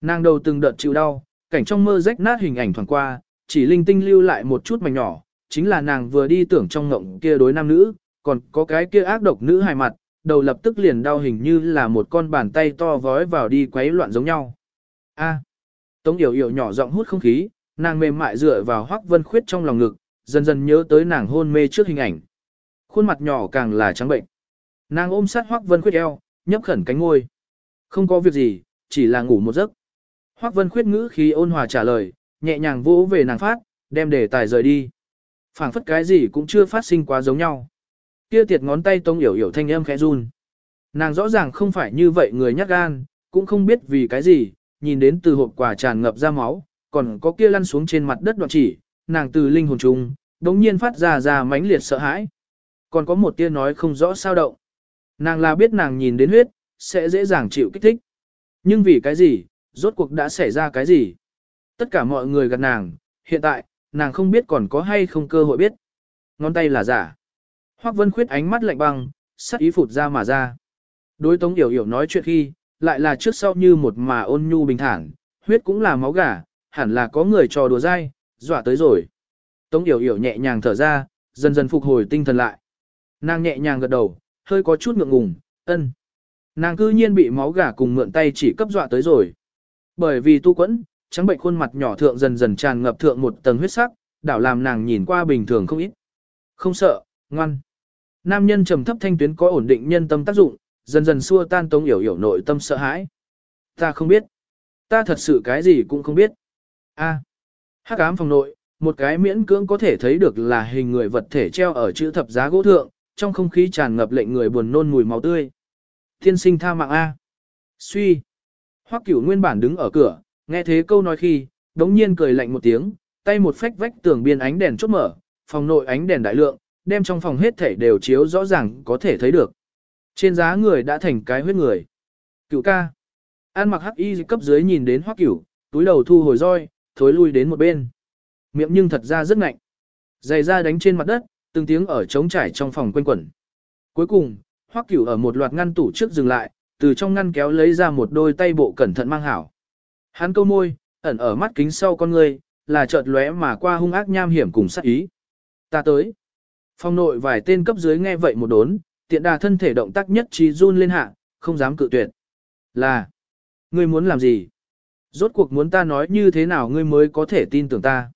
Nàng đầu từng đợt chịu đau, cảnh trong mơ rách nát hình ảnh thoảng qua, chỉ linh tinh lưu lại một chút mảnh nhỏ, chính là nàng vừa đi tưởng trong ngộng kia đối nam nữ, còn có cái kia ác độc nữ hài mặt, đầu lập tức liền đau hình như là một con bàn tay to vói vào đi quấy loạn giống nhau. A. Tống Yểu Yểu nhỏ giọng hút không khí, nàng mềm mại dựa vào Hoắc Vân Khuyết trong lòng ngực, dần dần nhớ tới nàng hôn mê trước hình ảnh. Khuôn mặt nhỏ càng là trắng bệnh. Nàng ôm sát Hoắc Vân Khuyết eo, nhấp khẩn cánh ngôi. Không có việc gì, chỉ là ngủ một giấc. Hoắc Vân Khuyết ngữ khí ôn hòa trả lời, nhẹ nhàng vỗ về nàng phát, đem đề tài rời đi. phảng phất cái gì cũng chưa phát sinh quá giống nhau. Kia tiệt ngón tay tông yểu yểu thanh âm khẽ run. Nàng rõ ràng không phải như vậy người nhát gan, cũng không biết vì cái gì, nhìn đến từ hộp quà tràn ngập ra máu, còn có kia lăn xuống trên mặt đất đoạn chỉ, nàng từ linh hồn trung, đống nhiên phát ra ra mãnh liệt sợ hãi. Còn có một tia nói không rõ sao động. Nàng là biết nàng nhìn đến huyết, sẽ dễ dàng chịu kích thích. Nhưng vì cái gì, rốt cuộc đã xảy ra cái gì? Tất cả mọi người gặp nàng, hiện tại, nàng không biết còn có hay không cơ hội biết. Ngón tay là giả. Hoắc Vân Khuyết ánh mắt lạnh băng, sắc ý phụt ra mà ra. Đối Tống Yểu Yểu nói chuyện khi, lại là trước sau như một mà ôn nhu bình thản, huyết cũng là máu gà, hẳn là có người trò đùa dai, dọa tới rồi. Tống Yểu Yểu nhẹ nhàng thở ra, dần dần phục hồi tinh thần lại. Nàng nhẹ nhàng gật đầu, hơi có chút ngượng ngùng, ân. Nàng cư nhiên bị máu gà cùng mượn tay chỉ cấp dọa tới rồi. Bởi vì tu quẫn, trắng bệnh khuôn mặt nhỏ thượng dần dần tràn ngập thượng một tầng huyết sắc, đảo làm nàng nhìn qua bình thường không ít. Không sợ, ngoan. Nam nhân trầm thấp thanh tuyến có ổn định nhân tâm tác dụng, dần dần xua tan tống yểu yểu nội tâm sợ hãi. Ta không biết. Ta thật sự cái gì cũng không biết. A. Hắc ám phòng nội, một cái miễn cưỡng có thể thấy được là hình người vật thể treo ở chữ thập giá gỗ thượng, trong không khí tràn ngập lệnh người buồn nôn mùi máu tươi. Thiên sinh tha mạng A. Suy. Hoắc cửu nguyên bản đứng ở cửa, nghe thế câu nói khi, đống nhiên cười lạnh một tiếng, tay một phách vách tường biên ánh đèn chốt mở, phòng nội ánh đèn đại lượng, đem trong phòng hết thể đều chiếu rõ ràng có thể thấy được. Trên giá người đã thành cái huyết người. Cửu ca. An mặc hắc y cấp dưới nhìn đến hoắc cửu, túi đầu thu hồi roi, thối lui đến một bên. Miệng nhưng thật ra rất ngạnh. Giày ra đánh trên mặt đất, từng tiếng ở trống trải trong phòng quanh quẩn. Cuối cùng, hoắc cửu ở một loạt ngăn tủ trước dừng lại, từ trong ngăn kéo lấy ra một đôi tay bộ cẩn thận mang hảo. Hắn câu môi, ẩn ở mắt kính sau con người, là chợt lóe mà qua hung ác nham hiểm cùng sát ý. Ta tới. Phong nội vài tên cấp dưới nghe vậy một đốn, tiện đà thân thể động tác nhất trí run lên hạ, không dám cự tuyệt. Là, ngươi muốn làm gì? Rốt cuộc muốn ta nói như thế nào ngươi mới có thể tin tưởng ta?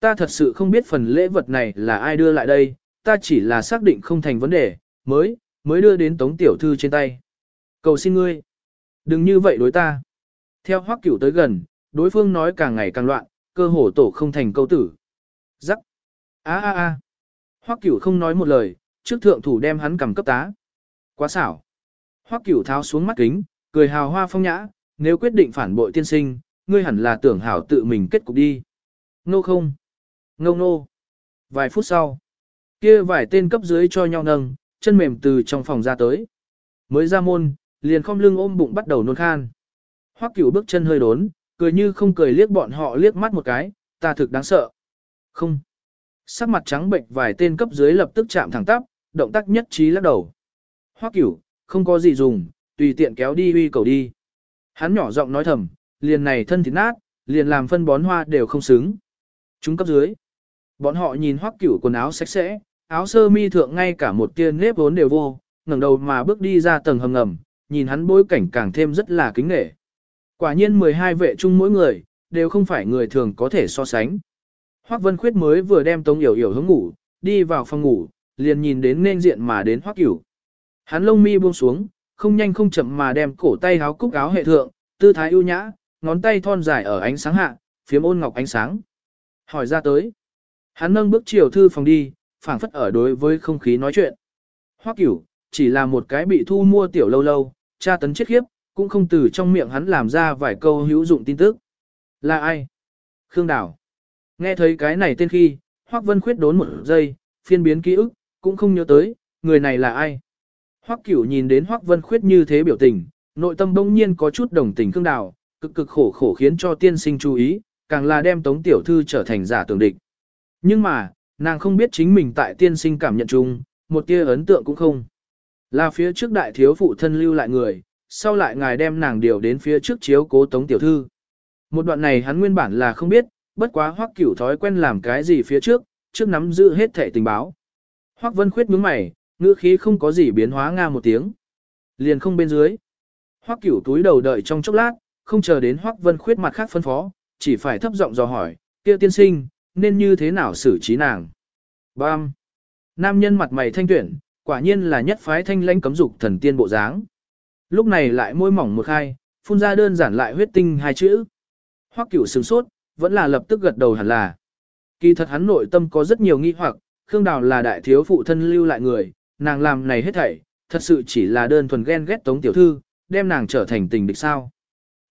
Ta thật sự không biết phần lễ vật này là ai đưa lại đây, ta chỉ là xác định không thành vấn đề, mới, mới đưa đến tống tiểu thư trên tay. Cầu xin ngươi, đừng như vậy đối ta. Theo hoắc cửu tới gần, đối phương nói càng ngày càng loạn, cơ hồ tổ không thành câu tử. Giắc! a a a Hoắc cửu không nói một lời, trước thượng thủ đem hắn cầm cấp tá. Quá xảo. Hoắc cửu tháo xuống mắt kính, cười hào hoa phong nhã, nếu quyết định phản bội tiên sinh, ngươi hẳn là tưởng hảo tự mình kết cục đi. Nô không. Ngô nô. Vài phút sau, kia vài tên cấp dưới cho nhau nâng, chân mềm từ trong phòng ra tới. Mới ra môn, liền không lưng ôm bụng bắt đầu nôn khan. Hoắc cửu bước chân hơi đốn, cười như không cười liếc bọn họ liếc mắt một cái, ta thực đáng sợ. Không. Sắc mặt trắng bệnh vài tên cấp dưới lập tức chạm thẳng tắp, động tác nhất trí lắc đầu. Hoắc cửu, không có gì dùng, tùy tiện kéo đi uy cầu đi. Hắn nhỏ giọng nói thầm, liền này thân thịt nát, liền làm phân bón hoa đều không xứng. Chúng cấp dưới. Bọn họ nhìn Hoắc cửu quần áo sạch sẽ, áo sơ mi thượng ngay cả một tia nếp vốn đều vô, ngẩng đầu mà bước đi ra tầng hầm ngầm, nhìn hắn bối cảnh càng thêm rất là kính nể. Quả nhiên 12 vệ chung mỗi người, đều không phải người thường có thể so sánh. Hoắc Vân Khuyết mới vừa đem Tống Yểu Yểu hướng ngủ, đi vào phòng ngủ, liền nhìn đến nên diện mà đến Hoắc Cửu. Hắn lông mi buông xuống, không nhanh không chậm mà đem cổ tay áo cúc áo hệ thượng, tư thái ưu nhã, ngón tay thon dài ở ánh sáng hạ, phiếm ôn ngọc ánh sáng. Hỏi ra tới. Hắn nâng bước chiều thư phòng đi, phảng phất ở đối với không khí nói chuyện. Hoắc Cửu, chỉ là một cái bị thu mua tiểu lâu lâu, cha tấn chết khiếp, cũng không từ trong miệng hắn làm ra vài câu hữu dụng tin tức. Là ai? Khương đảo Nghe thấy cái này tên khi, Hoắc Vân Khuyết đốn một giây, phiên biến ký ức, cũng không nhớ tới, người này là ai. Hoắc Cửu nhìn đến Hoắc Vân Khuyết như thế biểu tình, nội tâm bỗng nhiên có chút đồng tình cương Đào, cực cực khổ khổ khiến cho tiên sinh chú ý, càng là đem Tống Tiểu Thư trở thành giả tưởng địch. Nhưng mà, nàng không biết chính mình tại tiên sinh cảm nhận chung, một tia ấn tượng cũng không. Là phía trước đại thiếu phụ thân lưu lại người, sau lại ngài đem nàng điều đến phía trước chiếu cố Tống Tiểu Thư. Một đoạn này hắn nguyên bản là không biết, bất quá hoắc cửu thói quen làm cái gì phía trước, trước nắm giữ hết thảy tình báo. Hoắc vân khuyết nhướng mày, ngữ khí không có gì biến hóa nga một tiếng. Liền không bên dưới. Hoắc cửu túi đầu đợi trong chốc lát, không chờ đến Hoắc vân khuyết mặt khác phân phó, chỉ phải thấp giọng dò hỏi, kia tiên sinh, nên như thế nào xử trí nàng. Bam! Nam nhân mặt mày thanh tuyển, quả nhiên là nhất phái thanh lãnh cấm dục thần tiên bộ dáng. Lúc này lại môi mỏng một khai, phun ra đơn giản lại huyết tinh hai chữ. Hoắc cửu sửng sốt, vẫn là lập tức gật đầu hẳn là. Kỳ thật hắn nội tâm có rất nhiều nghi hoặc, Khương Đào là đại thiếu phụ thân lưu lại người, nàng làm này hết thảy, thật sự chỉ là đơn thuần ghen ghét Tống tiểu thư, đem nàng trở thành tình địch sao.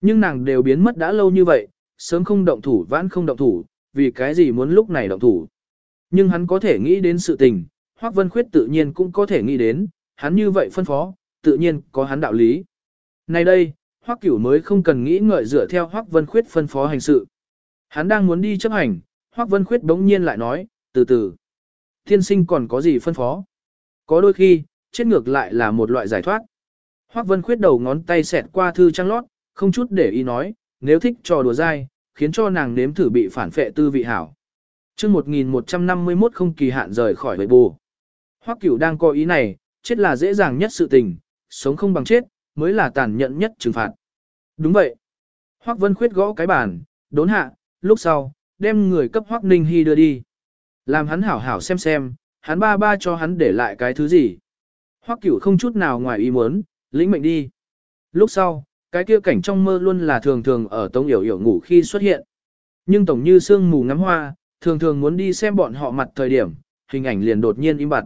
Nhưng nàng đều biến mất đã lâu như vậy, sớm không động thủ vãn không động thủ, vì cái gì muốn lúc này động thủ. Nhưng hắn có thể nghĩ đến sự tình, Hoắc Vân Khuyết tự nhiên cũng có thể nghĩ đến, hắn như vậy phân phó, tự nhiên có hắn đạo lý. Này đây, Hoắc Cửu mới không cần nghĩ ngợi dựa theo Hoắc Vân Khuyết phân phó hành sự. Hắn đang muốn đi chấp hành, Hoắc Vân Khuyết đống nhiên lại nói, từ từ. Thiên sinh còn có gì phân phó? Có đôi khi, chết ngược lại là một loại giải thoát. Hoắc Vân Khuyết đầu ngón tay xẹt qua thư trang lót, không chút để ý nói, nếu thích trò đùa dai, khiến cho nàng nếm thử bị phản phệ tư vị hảo. chương 1151 không kỳ hạn rời khỏi bầy bù. Hoắc Cửu đang có ý này, chết là dễ dàng nhất sự tình, sống không bằng chết, mới là tàn nhẫn nhất trừng phạt. Đúng vậy. Hoắc Vân Khuyết gõ cái bàn, đốn hạ, lúc sau, đem người cấp Hoắc Ninh Hy đưa đi. Làm hắn hảo hảo xem xem, hắn ba ba cho hắn để lại cái thứ gì. Hoắc Cửu không chút nào ngoài ý muốn, lĩnh mệnh đi. Lúc sau, cái kia cảnh trong mơ luôn là thường thường ở Tống Yểu Yểu ngủ khi xuất hiện. Nhưng tổng như sương mù ngắm hoa, thường thường muốn đi xem bọn họ mặt thời điểm, hình ảnh liền đột nhiên im bặt.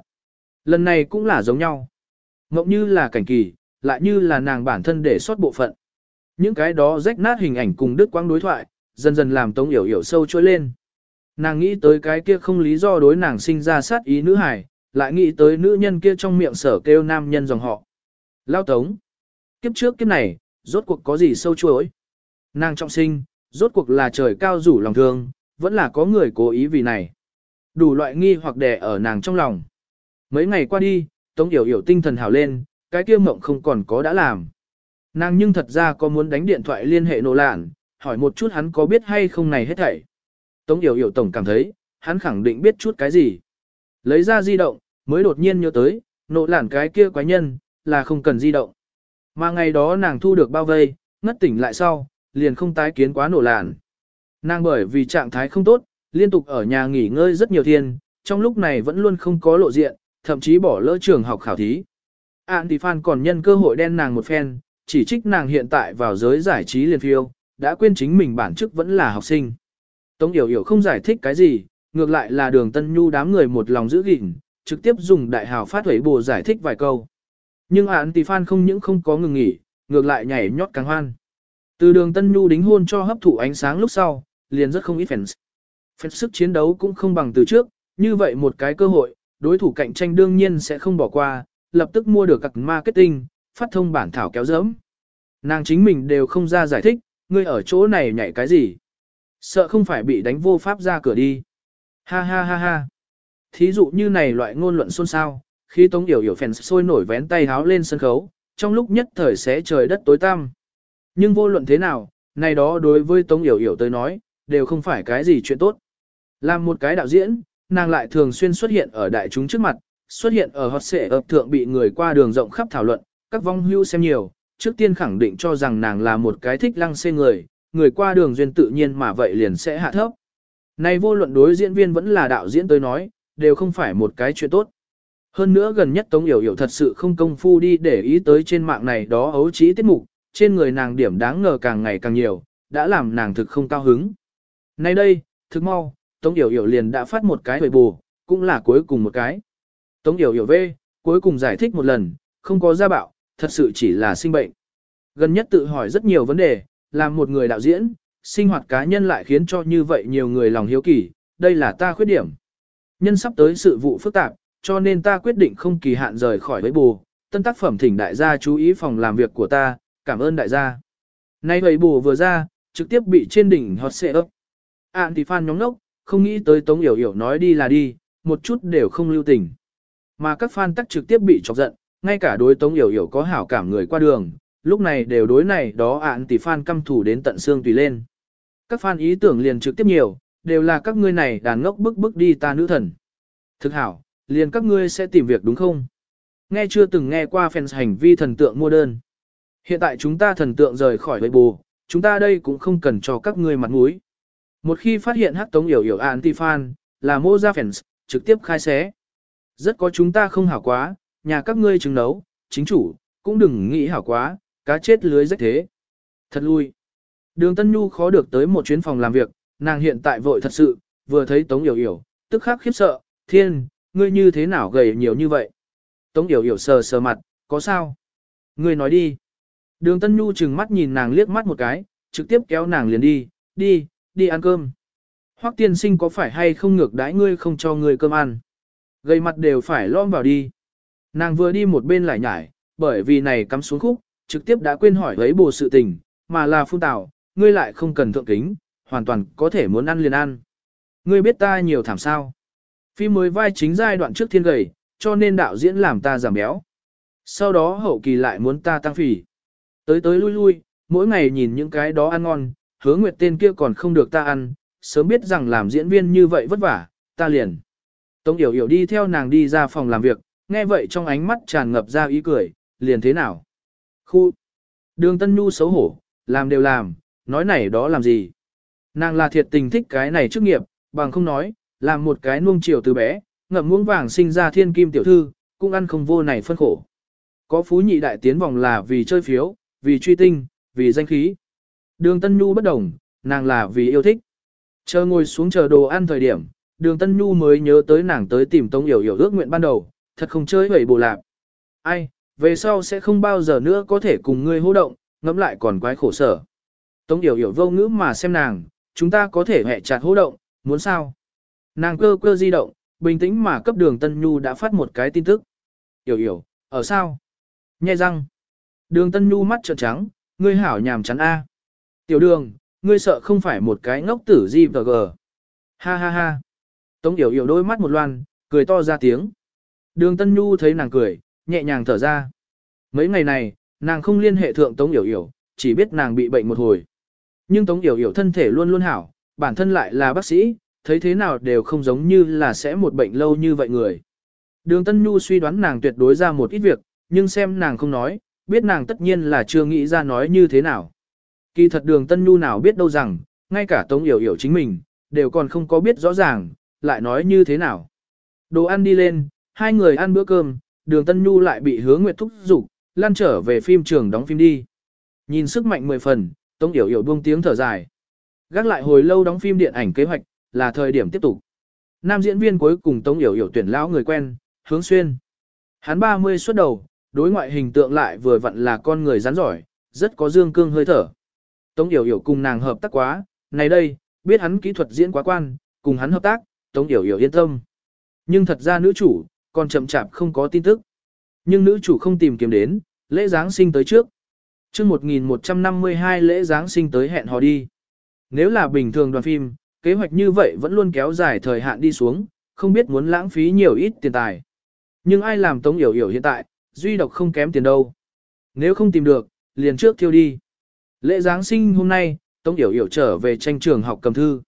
Lần này cũng là giống nhau. Ngộng như là cảnh kỳ, lại như là nàng bản thân để sót bộ phận. Những cái đó rách nát hình ảnh cùng đứt quang đối thoại, dần dần làm Tống Yểu Yểu sâu trôi lên. Nàng nghĩ tới cái kia không lý do đối nàng sinh ra sát ý nữ hải, lại nghĩ tới nữ nhân kia trong miệng sở kêu nam nhân dòng họ. Lao Tống. Kiếp trước kiếp này, rốt cuộc có gì sâu chuỗi. Nàng trọng sinh, rốt cuộc là trời cao rủ lòng thương, vẫn là có người cố ý vì này. Đủ loại nghi hoặc đè ở nàng trong lòng. Mấy ngày qua đi, Tống Yểu Yểu tinh thần hào lên, cái kia mộng không còn có đã làm. Nàng nhưng thật ra có muốn đánh điện thoại liên hệ nổ lạn, hỏi một chút hắn có biết hay không này hết thảy. Tống Yểu Yểu tổng cảm thấy, hắn khẳng định biết chút cái gì. Lấy ra di động, mới đột nhiên nhớ tới, nộ lản cái kia quái nhân, là không cần di động. Mà ngày đó nàng thu được bao vây, ngất tỉnh lại sau, liền không tái kiến quá nổ lản. Nàng bởi vì trạng thái không tốt, liên tục ở nhà nghỉ ngơi rất nhiều thiên, trong lúc này vẫn luôn không có lộ diện, thậm chí bỏ lỡ trường học khảo thí. Ản thì Phan còn nhân cơ hội đen nàng một phen, chỉ trích nàng hiện tại vào giới giải trí liền phiêu, đã quên chính mình bản chức vẫn là học sinh. Tống Yểu Yểu không giải thích cái gì, ngược lại là đường Tân Nhu đám người một lòng giữ gìn, trực tiếp dùng đại hào phát huẩy bồ giải thích vài câu. Nhưng án tỷ phan không những không có ngừng nghỉ, ngược lại nhảy nhót càng hoan. Từ đường Tân Nhu đính hôn cho hấp thụ ánh sáng lúc sau, liền rất không ít fans. Fans sức chiến đấu cũng không bằng từ trước, như vậy một cái cơ hội, đối thủ cạnh tranh đương nhiên sẽ không bỏ qua, lập tức mua được các marketing, phát thông bản thảo kéo dẫm. Nàng chính mình đều không ra giải thích, ngươi ở chỗ này nhảy cái gì. Sợ không phải bị đánh vô pháp ra cửa đi. Ha ha ha ha. Thí dụ như này loại ngôn luận xôn xao, khi Tống Yểu Yểu phèn sôi nổi vén tay háo lên sân khấu, trong lúc nhất thời sẽ trời đất tối tăm. Nhưng vô luận thế nào, này đó đối với Tống Yểu Yểu tới nói, đều không phải cái gì chuyện tốt. Làm một cái đạo diễn, nàng lại thường xuyên xuất hiện ở đại chúng trước mặt, xuất hiện ở hot xệ ập thượng bị người qua đường rộng khắp thảo luận, các vong hưu xem nhiều, trước tiên khẳng định cho rằng nàng là một cái thích lăng xê người, người qua đường duyên tự nhiên mà vậy liền sẽ hạ thấp. Này vô luận đối diễn viên vẫn là đạo diễn tới nói, đều không phải một cái chuyện tốt. Hơn nữa gần nhất Tống Yểu Yểu thật sự không công phu đi để ý tới trên mạng này đó ấu trí tiết mục, trên người nàng điểm đáng ngờ càng ngày càng nhiều, đã làm nàng thực không cao hứng. Nay đây, thực mau, Tống Yểu Yểu liền đã phát một cái hồi bù, cũng là cuối cùng một cái. Tống Yểu Yểu về, cuối cùng giải thích một lần, không có gia bạo, thật sự chỉ là sinh bệnh. Gần nhất tự hỏi rất nhiều vấn đề, làm một người đạo diễn, sinh hoạt cá nhân lại khiến cho như vậy nhiều người lòng hiếu kỳ, đây là ta khuyết điểm. Nhân sắp tới sự vụ phức tạp, cho nên ta quyết định không kỳ hạn rời khỏi với bù, tân tác phẩm thỉnh đại gia chú ý phòng làm việc của ta, cảm ơn đại gia. Nay vậy bù vừa ra, trực tiếp bị trên đỉnh hot xệ ấp. Ản thì fan nhóm nốc, không nghĩ tới Tống Yểu Yểu nói đi là đi, một chút đều không lưu tình. Mà các fan tắc trực tiếp bị chọc giận, ngay cả đối Tống Yểu Yểu có hảo cảm người qua đường, lúc này đều đối này đó ạn tỷ fan căm thủ đến tận xương tùy lên. Các fan ý tưởng liền trực tiếp nhiều, đều là các ngươi này đàn ngốc bức bức đi ta nữ thần. Thực hảo, liền các ngươi sẽ tìm việc đúng không? Nghe chưa từng nghe qua fans hành vi thần tượng mua đơn. Hiện tại chúng ta thần tượng rời khỏi bầy bù, chúng ta đây cũng không cần cho các ngươi mặt mũi. Một khi phát hiện hắc tống yểu yểu anti-fan, là mô ra fans, trực tiếp khai xé. Rất có chúng ta không hảo quá, nhà các ngươi chứng nấu, chính chủ, cũng đừng nghĩ hảo quá, cá chết lưới rách thế. Thật lui. Đường Tân Nhu khó được tới một chuyến phòng làm việc, nàng hiện tại vội thật sự, vừa thấy Tống Yểu Yểu, tức khắc khiếp sợ, thiên, ngươi như thế nào gầy nhiều như vậy. Tống Yểu Yểu sờ sờ mặt, có sao? Ngươi nói đi. Đường Tân Nhu chừng mắt nhìn nàng liếc mắt một cái, trực tiếp kéo nàng liền đi, đi, đi ăn cơm. Hoắc tiên sinh có phải hay không ngược đãi ngươi không cho ngươi cơm ăn? Gầy mặt đều phải lom vào đi. Nàng vừa đi một bên lại nhải, bởi vì này cắm xuống khúc, trực tiếp đã quên hỏi lấy bồ sự tình, mà là phun tảo, ngươi lại không cần thượng kính, hoàn toàn có thể muốn ăn liền ăn. Ngươi biết ta nhiều thảm sao. Phim mới vai chính giai đoạn trước thiên gầy, cho nên đạo diễn làm ta giảm béo. Sau đó hậu kỳ lại muốn ta tăng phì. Tới tới lui lui, mỗi ngày nhìn những cái đó ăn ngon, hứa nguyệt tên kia còn không được ta ăn, sớm biết rằng làm diễn viên như vậy vất vả, ta liền. Tống Yểu Yểu đi theo nàng đi ra phòng làm việc, nghe vậy trong ánh mắt tràn ngập ra ý cười, liền thế nào? Khu! Đường Tân Nhu xấu hổ, làm đều làm, nói này đó làm gì? Nàng là thiệt tình thích cái này chức nghiệp, bằng không nói, làm một cái nuông chiều từ bé, ngậm muỗng vàng sinh ra thiên kim tiểu thư, cũng ăn không vô này phân khổ. Có phú nhị đại tiến vòng là vì chơi phiếu, vì truy tinh, vì danh khí. Đường Tân Nhu bất đồng, nàng là vì yêu thích. Chờ ngồi xuống chờ đồ ăn thời điểm, đường Tân Nhu mới nhớ tới nàng tới tìm Tống Yểu Yểu ước nguyện ban đầu, thật không chơi hủy bồ lạc. Ai, về sau sẽ không bao giờ nữa có thể cùng ngươi hô động, ngẫm lại còn quái khổ sở. Tống Yểu Yểu vô ngữ mà xem nàng, chúng ta có thể hẹ chặt hô động, muốn sao? Nàng cơ cơ di động, bình tĩnh mà cấp đường Tân Nhu đã phát một cái tin tức. Yểu Yểu, ở sao? nhai răng. Đường Tân Nhu mắt trợn trắng, ngươi hảo nhàm chán A. Tiểu đường, ngươi sợ không phải một cái ngốc tử gì vờ gờ. Ha ha ha. Tống Yểu Yểu đôi mắt một loan, cười to ra tiếng. Đường Tân Nhu thấy nàng cười, nhẹ nhàng thở ra. Mấy ngày này, nàng không liên hệ thượng Tống Yểu Yểu, chỉ biết nàng bị bệnh một hồi. Nhưng Tống Yểu Yểu thân thể luôn luôn hảo, bản thân lại là bác sĩ, thấy thế nào đều không giống như là sẽ một bệnh lâu như vậy người. Đường Tân Nhu suy đoán nàng tuyệt đối ra một ít việc, nhưng xem nàng không nói, biết nàng tất nhiên là chưa nghĩ ra nói như thế nào. Kỳ thật đường Tân Nhu nào biết đâu rằng, ngay cả Tống Yểu Yểu chính mình, đều còn không có biết rõ ràng, lại nói như thế nào. Đồ ăn đi lên, hai người ăn bữa cơm, đường Tân Nhu lại bị hứa nguyệt thúc giục, lan trở về phim trường đóng phim đi. Nhìn sức mạnh mười phần, Tống Yểu Yểu buông tiếng thở dài. Gác lại hồi lâu đóng phim điện ảnh kế hoạch, là thời điểm tiếp tục. Nam diễn viên cuối cùng Tống Yểu Yểu tuyển lão người quen, hướng xuyên. Hắn 30 xuất đầu, đối ngoại hình tượng lại vừa vặn là con người rắn giỏi, rất có dương cương hơi thở. Tống Yểu Yểu cùng nàng hợp tác quá, này đây, biết hắn kỹ thuật diễn quá quan, cùng hắn hợp tác, Tống Yểu Yểu yên tâm. Nhưng thật ra nữ chủ, còn chậm chạp không có tin tức. Nhưng nữ chủ không tìm kiếm đến, lễ Giáng sinh tới trước. Trước 1152 lễ Giáng sinh tới hẹn hò đi. Nếu là bình thường đoàn phim, kế hoạch như vậy vẫn luôn kéo dài thời hạn đi xuống, không biết muốn lãng phí nhiều ít tiền tài. Nhưng ai làm Tống Yểu Yểu hiện tại, duy độc không kém tiền đâu. Nếu không tìm được, liền trước thiêu đi. Lễ Giáng sinh hôm nay, Tống Yểu Yểu trở về tranh trường học cầm thư.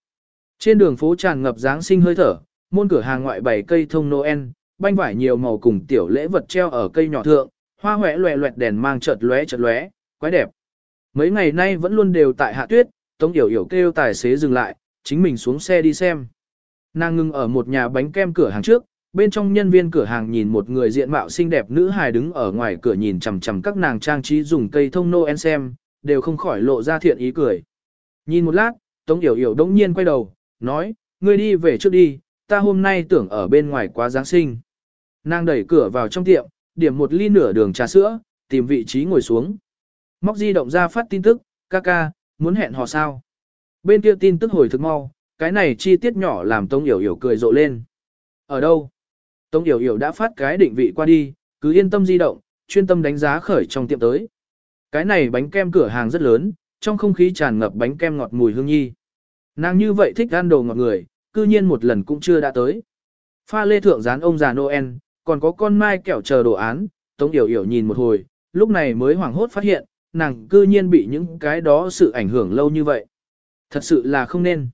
Trên đường phố tràn ngập Giáng sinh hơi thở, môn cửa hàng ngoại bày cây thông Noel, banh vải nhiều màu cùng tiểu lễ vật treo ở cây nhỏ thượng, hoa hoẹ loẹ loẹt đèn mang chợt lóe chợt lóe, quái đẹp. Mấy ngày nay vẫn luôn đều tại hạ tuyết, Tống Yểu Yểu kêu tài xế dừng lại, chính mình xuống xe đi xem. Nàng ngưng ở một nhà bánh kem cửa hàng trước, bên trong nhân viên cửa hàng nhìn một người diện mạo xinh đẹp nữ hài đứng ở ngoài cửa nhìn chằm chằm các nàng trang trí dùng cây thông Noel xem, đều không khỏi lộ ra thiện ý cười. Nhìn một lát, Tống Yểu Yểu đống nhiên quay đầu, nói, ngươi đi về trước đi, ta hôm nay tưởng ở bên ngoài quá Giáng sinh. Nàng đẩy cửa vào trong tiệm, điểm một ly nửa đường trà sữa, tìm vị trí ngồi xuống. Móc di động ra phát tin tức, ca ca, muốn hẹn hò sao. Bên kia tin tức hồi thực mau, cái này chi tiết nhỏ làm Tống Yểu Yểu cười rộ lên. Ở đâu? Tống Yểu Yểu đã phát cái định vị qua đi, cứ yên tâm di động, chuyên tâm đánh giá khởi trong tiệm tới. Cái này bánh kem cửa hàng rất lớn, trong không khí tràn ngập bánh kem ngọt mùi hương nhi. Nàng như vậy thích ăn đồ ngọt người, cư nhiên một lần cũng chưa đã tới. Pha lê thượng dán ông già Noel, còn có con mai kẹo chờ đồ án, Tống Yểu Yểu nhìn một hồi, lúc này mới hoảng hốt phát hiện, nàng cư nhiên bị những cái đó sự ảnh hưởng lâu như vậy. Thật sự là không nên.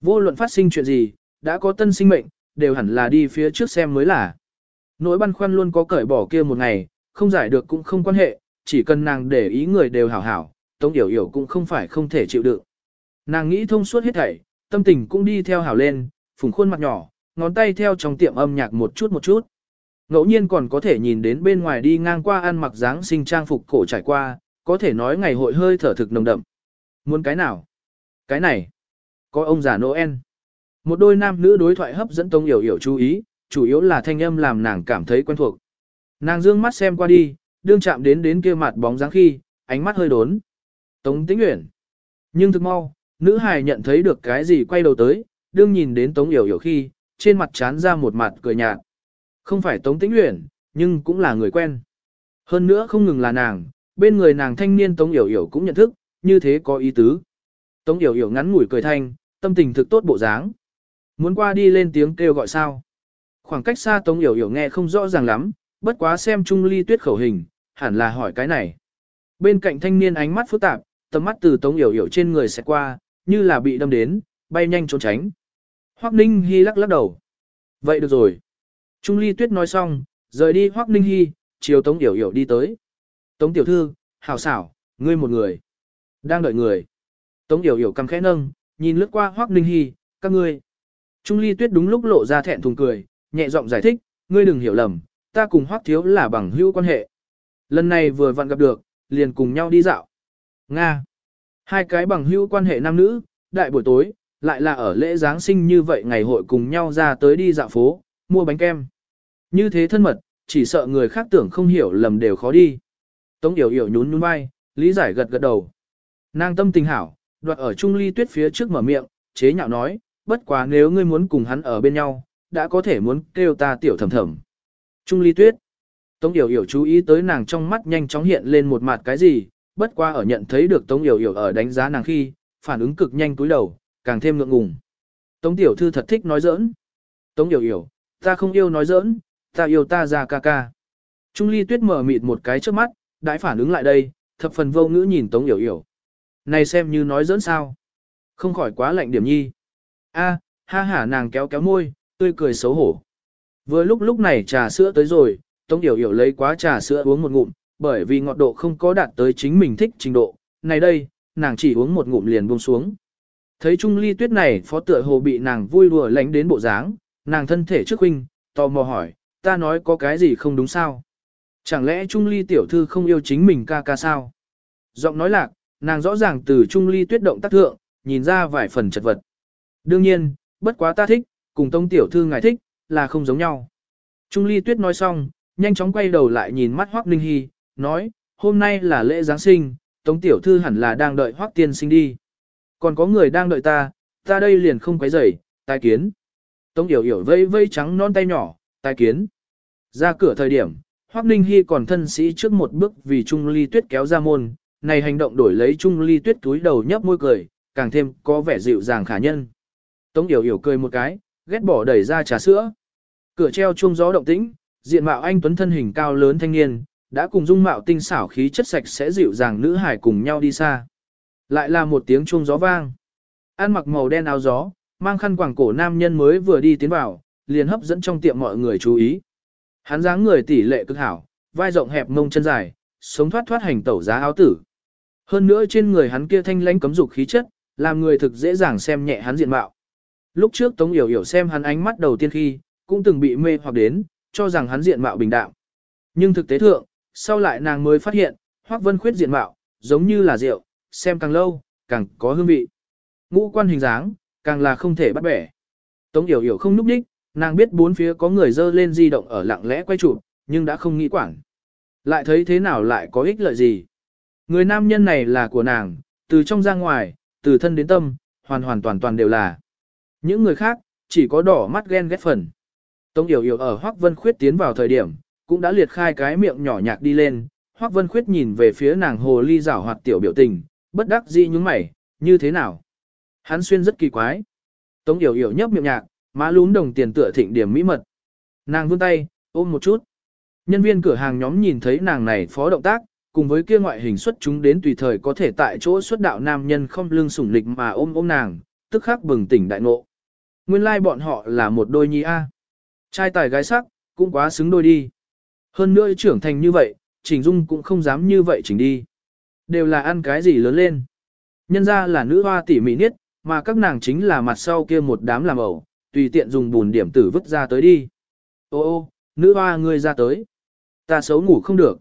Vô luận phát sinh chuyện gì, đã có tân sinh mệnh, đều hẳn là đi phía trước xem mới là. Nỗi băn khoăn luôn có cởi bỏ kia một ngày, không giải được cũng không quan hệ, chỉ cần nàng để ý người đều hảo hảo, Tống Yểu Yểu cũng không phải không thể chịu đựng. Nàng nghĩ thông suốt hết thảy, tâm tình cũng đi theo hảo lên, phùng khuôn mặt nhỏ, ngón tay theo trong tiệm âm nhạc một chút một chút. Ngẫu nhiên còn có thể nhìn đến bên ngoài đi ngang qua ăn mặc dáng sinh trang phục cổ trải qua, có thể nói ngày hội hơi thở thực nồng đậm. Muốn cái nào? Cái này. Có ông già Noel. Một đôi nam nữ đối thoại hấp dẫn Tống Yểu Yểu chú ý, chủ yếu là thanh âm làm nàng cảm thấy quen thuộc. Nàng dương mắt xem qua đi, đương chạm đến đến kia mặt bóng dáng khi, ánh mắt hơi đốn. Tống Tĩnh Uyển. Nhưng thực mau, nữ hài nhận thấy được cái gì quay đầu tới, đương nhìn đến Tống Yểu Yểu khi, trên mặt chán ra một mặt cười nhạt. Không phải Tống Tĩnh Uyển, nhưng cũng là người quen. Hơn nữa không ngừng là nàng, bên người nàng thanh niên Tống Yểu Yểu cũng nhận thức, như thế có ý tứ. Tống Yểu Yểu ngắn ngủi cười thanh, tâm tình thực tốt bộ dáng. Muốn qua đi lên tiếng kêu gọi sao. Khoảng cách xa Tống Yểu Yểu nghe không rõ ràng lắm, bất quá xem Trung Ly Tuyết khẩu hình, hẳn là hỏi cái này. Bên cạnh thanh niên ánh mắt phức tạp, tầm mắt từ Tống Yểu Yểu trên người sẽ qua, như là bị đâm đến, bay nhanh trốn tránh. Hoắc Ninh Hi lắc lắc đầu. Vậy được rồi. Trung Ly Tuyết nói xong, rời đi Hoắc Ninh Hi, chiều Tống Yểu Yểu đi tới. Tống tiểu thư, hảo xảo, ngươi một người. Đang đợi người. Tống Yểu Yểu cầm khẽ nâng, nhìn lướt qua Hoắc Ninh Hi, các ngươi. Trung Ly Tuyết đúng lúc lộ ra thẹn thùng cười, nhẹ giọng giải thích, ngươi đừng hiểu lầm, ta cùng Hoắc thiếu là bằng hữu quan hệ. Lần này vừa vặn gặp được, liền cùng nhau đi dạo. Nga. Hai cái bằng hữu quan hệ nam nữ, đại buổi tối, lại là ở lễ Giáng sinh như vậy ngày hội cùng nhau ra tới đi dạo phố, mua bánh kem. Như thế thân mật, chỉ sợ người khác tưởng không hiểu lầm đều khó đi. Tống Yểu Yểu nhún nhún vai, lý giải gật gật đầu. Nàng tâm tình hảo, đoạt ở Trung Ly Tuyết phía trước mở miệng, chế nhạo nói, bất quá nếu ngươi muốn cùng hắn ở bên nhau, đã có thể muốn kêu ta tiểu thầm thầm. Trung Ly Tuyết. Tống Yểu Yểu chú ý tới nàng trong mắt nhanh chóng hiện lên một mặt cái gì, bất qua ở nhận thấy được Tống Yểu Yểu ở đánh giá nàng khi, phản ứng cực nhanh túi đầu, càng thêm ngượng ngùng. Tống Tiểu Thư thật thích nói giỡn. Tống Yểu Yểu, ta không yêu nói giỡn, ta yêu ta ra ca ca. Trung Ly Tuyết mở mịt một cái trước mắt, đãi phản ứng lại đây, thập phần vô ngữ nhìn Tống Yểu Yểu. Này xem như nói dẫn sao. Không khỏi quá lạnh điểm nhi. A, ha hả nàng kéo kéo môi, tươi cười xấu hổ. Vừa lúc lúc này trà sữa tới rồi, Tống Yểu Yểu lấy quá trà sữa uống một ngụm, bởi vì ngọt độ không có đạt tới chính mình thích trình độ. Này đây, nàng chỉ uống một ngụm liền buông xuống. Thấy Trung Ly Tuyết này phó tựa hồ bị nàng vui đùa lánh đến bộ dáng, nàng thân thể trước huynh, tò mò hỏi, ta nói có cái gì không đúng sao? Chẳng lẽ Trung Ly tiểu thư không yêu chính mình ca ca sao? Giọng nói lạc, nàng rõ ràng từ Trung Ly Tuyết động tác thượng, nhìn ra vài phần chật vật. Đương nhiên, bất quá ta thích, cùng Tông tiểu thư ngài thích, là không giống nhau. Trung Ly Tuyết nói xong, nhanh chóng quay đầu lại nhìn mắt Hoắc Ninh Hi, nói, hôm nay là lễ Giáng sinh, Tống tiểu thư hẳn là đang đợi Hoắc tiên sinh đi. Còn có người đang đợi ta, ta đây liền không quấy rầy, tai kiến. Tống Yểu Yểu vây vây trắng non tay nhỏ, tai kiến. Ra cửa thời điểm, Hoắc Ninh Hi còn thân sĩ trước một bước vì Trung Ly Tuyết kéo ra môn, này hành động đổi lấy Trung Ly Tuyết túi đầu nhấp môi cười, càng thêm có vẻ dịu dàng khả nhân. Tống Yểu Yểu cười một cái, ghét bỏ đẩy ra trà sữa. Cửa treo chuông gió động tĩnh, diện mạo anh tuấn thân hình cao lớn thanh niên, đã cùng dung mạo tinh xảo khí chất sạch sẽ dịu dàng nữ hải cùng nhau đi xa. Lại là một tiếng chuông gió vang. Ăn mặc màu đen áo gió, mang khăn quàng cổ nam nhân mới vừa đi tiến vào, liền hấp dẫn trong tiệm mọi người chú ý. Hắn dáng người tỷ lệ cực hảo, vai rộng hẹp mông chân dài, sống thoát thoát hành tẩu giá áo tử. Hơn nữa trên người hắn kia thanh lãnh cấm dục khí chất, làm người thực dễ dàng xem nhẹ hắn diện mạo. Lúc trước Tống Yểu Yểu xem hắn ánh mắt đầu tiên khi, cũng từng bị mê hoặc đến, cho rằng hắn diện mạo bình đạm. Nhưng thực tế thượng, sau lại nàng mới phát hiện, Hoắc Vân Khuyết diện mạo, giống như là rượu, xem càng lâu, càng có hương vị. Ngũ quan hình dáng, càng là không thể bắt bẻ. Tống Yểu Yểu không núp đích, nàng biết bốn phía có người dơ lên di động ở lặng lẽ quay chụp, nhưng đã không nghĩ quản. Lại thấy thế nào lại có ích lợi gì. Người nam nhân này là của nàng, từ trong ra ngoài, từ thân đến tâm, hoàn hoàn toàn toàn đều là. Những người khác, chỉ có đỏ mắt ghen ghét phần. Tống Yểu Yểu ở Hoắc Vân Khuyết tiến vào thời điểm, cũng đã liệt khai cái miệng nhỏ nhạc đi lên. Hoắc Vân Khuyết nhìn về phía nàng hồ ly rảo hoạt tiểu biểu tình, bất đắc dĩ nhúng mày, như thế nào? Hắn xuyên rất kỳ quái. Tống Yểu Yểu nhấp miệng nhạc, má lún đồng tiền tựa thịnh điểm mỹ mật. Nàng vươn tay, ôm một chút. Nhân viên cửa hàng nhóm nhìn thấy nàng này phó động tác, cùng với kia ngoại hình xuất chúng đến tùy thời có thể tại chỗ xuất đạo nam nhân không lưng sủng lịch mà ôm ôm nàng, tức khắc bừng tỉnh đại ngộ. Nguyên lai like bọn họ là một đôi nhi A. Trai tài gái sắc, cũng quá xứng đôi đi. Hơn nữa trưởng thành như vậy, Trình Dung cũng không dám như vậy chỉnh đi. Đều là ăn cái gì lớn lên. Nhân ra là nữ hoa tỉ mỹ niết, mà các nàng chính là mặt sau kia một đám làm ẩu, tùy tiện dùng bùn điểm tử vứt ra tới đi. Ô ô, nữ hoa ngươi ra tới. Ta xấu ngủ không được.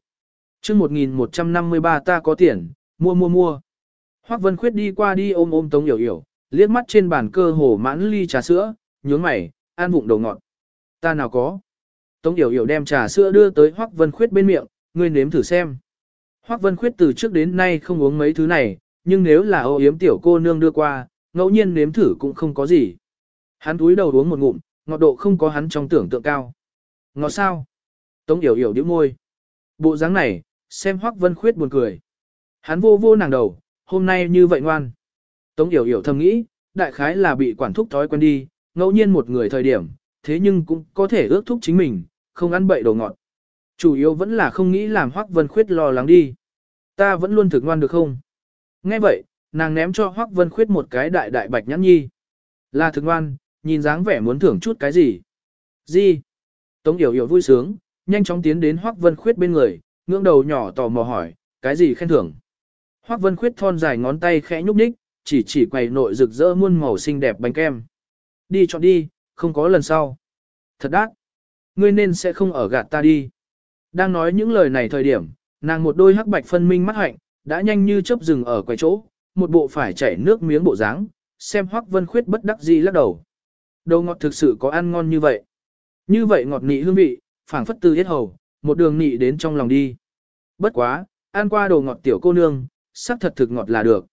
chương 1153 ta có tiền, mua mua mua. Hoác Vân Khuyết đi qua đi ôm ôm Tống Yểu Yểu, liếc mắt trên bàn cơ hồ mãn ly trà sữa, nhướng mày, an vụng đầu ngọt. Ta nào có. Tống Yểu Yểu đem trà sữa đưa tới Hoác Vân Khuyết bên miệng, ngươi nếm thử xem. Hoác Vân Khuyết từ trước đến nay không uống mấy thứ này, nhưng nếu là ô yếm tiểu cô nương đưa qua, ngẫu nhiên nếm thử cũng không có gì. Hắn túi đầu uống một ngụm, ngọt độ không có hắn trong tưởng tượng cao. Ngọt sao? Tống Yểu Yểu điếu môi. Bộ dáng này, xem Hoắc Vân Khuyết buồn cười. Hắn vô vô nàng đầu, hôm nay như vậy ngoan. Tống Yểu Yểu thầm nghĩ, đại khái là bị quản thúc thói quen đi, ngẫu nhiên một người thời điểm, thế nhưng cũng có thể ước thúc chính mình, không ăn bậy đồ ngọt. Chủ yếu vẫn là không nghĩ làm Hoắc Vân Khuyết lo lắng đi. Ta vẫn luôn thực ngoan được không? Nghe vậy, nàng ném cho Hoắc Vân Khuyết một cái đại đại bạch nhãn nhi. Là thực ngoan, nhìn dáng vẻ muốn thưởng chút cái gì. Gì? Tống Yểu Yểu vui sướng, nhanh chóng tiến đến Hoắc Vân Khuyết bên người, ngưỡng đầu nhỏ tò mò hỏi, cái gì khen thưởng? Hoắc Vân Khuyết thon dài ngón tay khẽ nhúc nhích, chỉ chỉ quầy nội rực rỡ muôn màu xinh đẹp bánh kem. Đi chọn đi, không có lần sau. Thật đắt. Ngươi nên sẽ không ở gạt ta đi. Đang nói những lời này thời điểm, nàng một đôi hắc bạch phân minh mắt hạnh, đã nhanh như chớp rừng ở quầy chỗ, một bộ phải chảy nước miếng bộ dáng, xem Hoắc Vân Khuyết bất đắc dĩ lắc đầu. Đồ ngọt thực sự có ăn ngon như vậy. Như vậy ngọt nị hương vị, phảng phất từ hết hầu, một đường nị đến trong lòng đi. Bất quá, ăn qua đồ ngọt tiểu cô nương, sắc thật thực ngọt là được.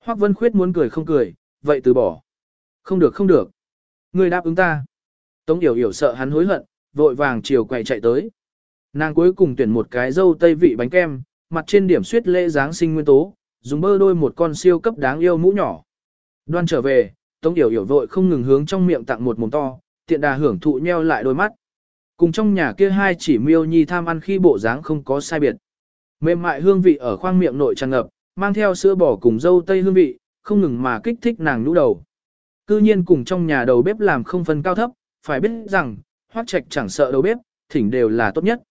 Hoắc Vân Khuyết muốn cười không cười, vậy từ bỏ. Không được không được. Người đáp ứng ta. Tống Yểu Yểu sợ hắn hối hận, vội vàng chiều quậy chạy tới. Nàng cuối cùng tuyển một cái dâu tây vị bánh kem, mặt trên điểm suyết lễ dáng sinh nguyên tố, dùng bơ đôi một con siêu cấp đáng yêu mũ nhỏ. Đoan trở về, Tống Điểu Yểu vội không ngừng hướng trong miệng tặng một mồm to, tiện đà hưởng thụ nheo lại đôi mắt. Cùng trong nhà kia hai chỉ miêu nhi tham ăn khi bộ dáng không có sai biệt. Mềm mại hương vị ở khoang miệng nội tràn ngập, mang theo sữa bò cùng dâu tây hương vị, không ngừng mà kích thích nàng nhũ đầu. Cư nhiên cùng trong nhà đầu bếp làm không phân cao thấp, phải biết rằng, hoác trạch chẳng sợ đầu bếp, thỉnh đều là tốt nhất.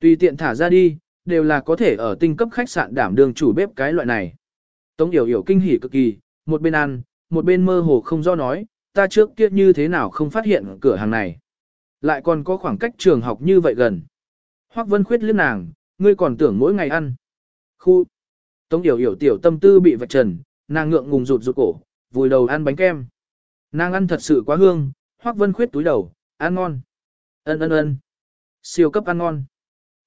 Tùy tiện thả ra đi, đều là có thể ở tinh cấp khách sạn đảm đương chủ bếp cái loại này. Tống Yểu Yểu kinh hỉ cực kỳ, một bên ăn, một bên mơ hồ không do nói, ta trước kia như thế nào không phát hiện cửa hàng này. Lại còn có khoảng cách trường học như vậy gần. Hoắc Vân Khuyết liếc nàng, ngươi còn tưởng mỗi ngày ăn. Khu. Tống Yểu Yểu tiểu tâm tư bị vạch trần, nàng ngượng ngùng rụt rụt cổ, vùi đầu ăn bánh kem. Nàng ăn thật sự quá hương, Hoắc Vân Khuyết túi đầu, ăn ngon. Ân ân ân. Siêu cấp ăn ngon.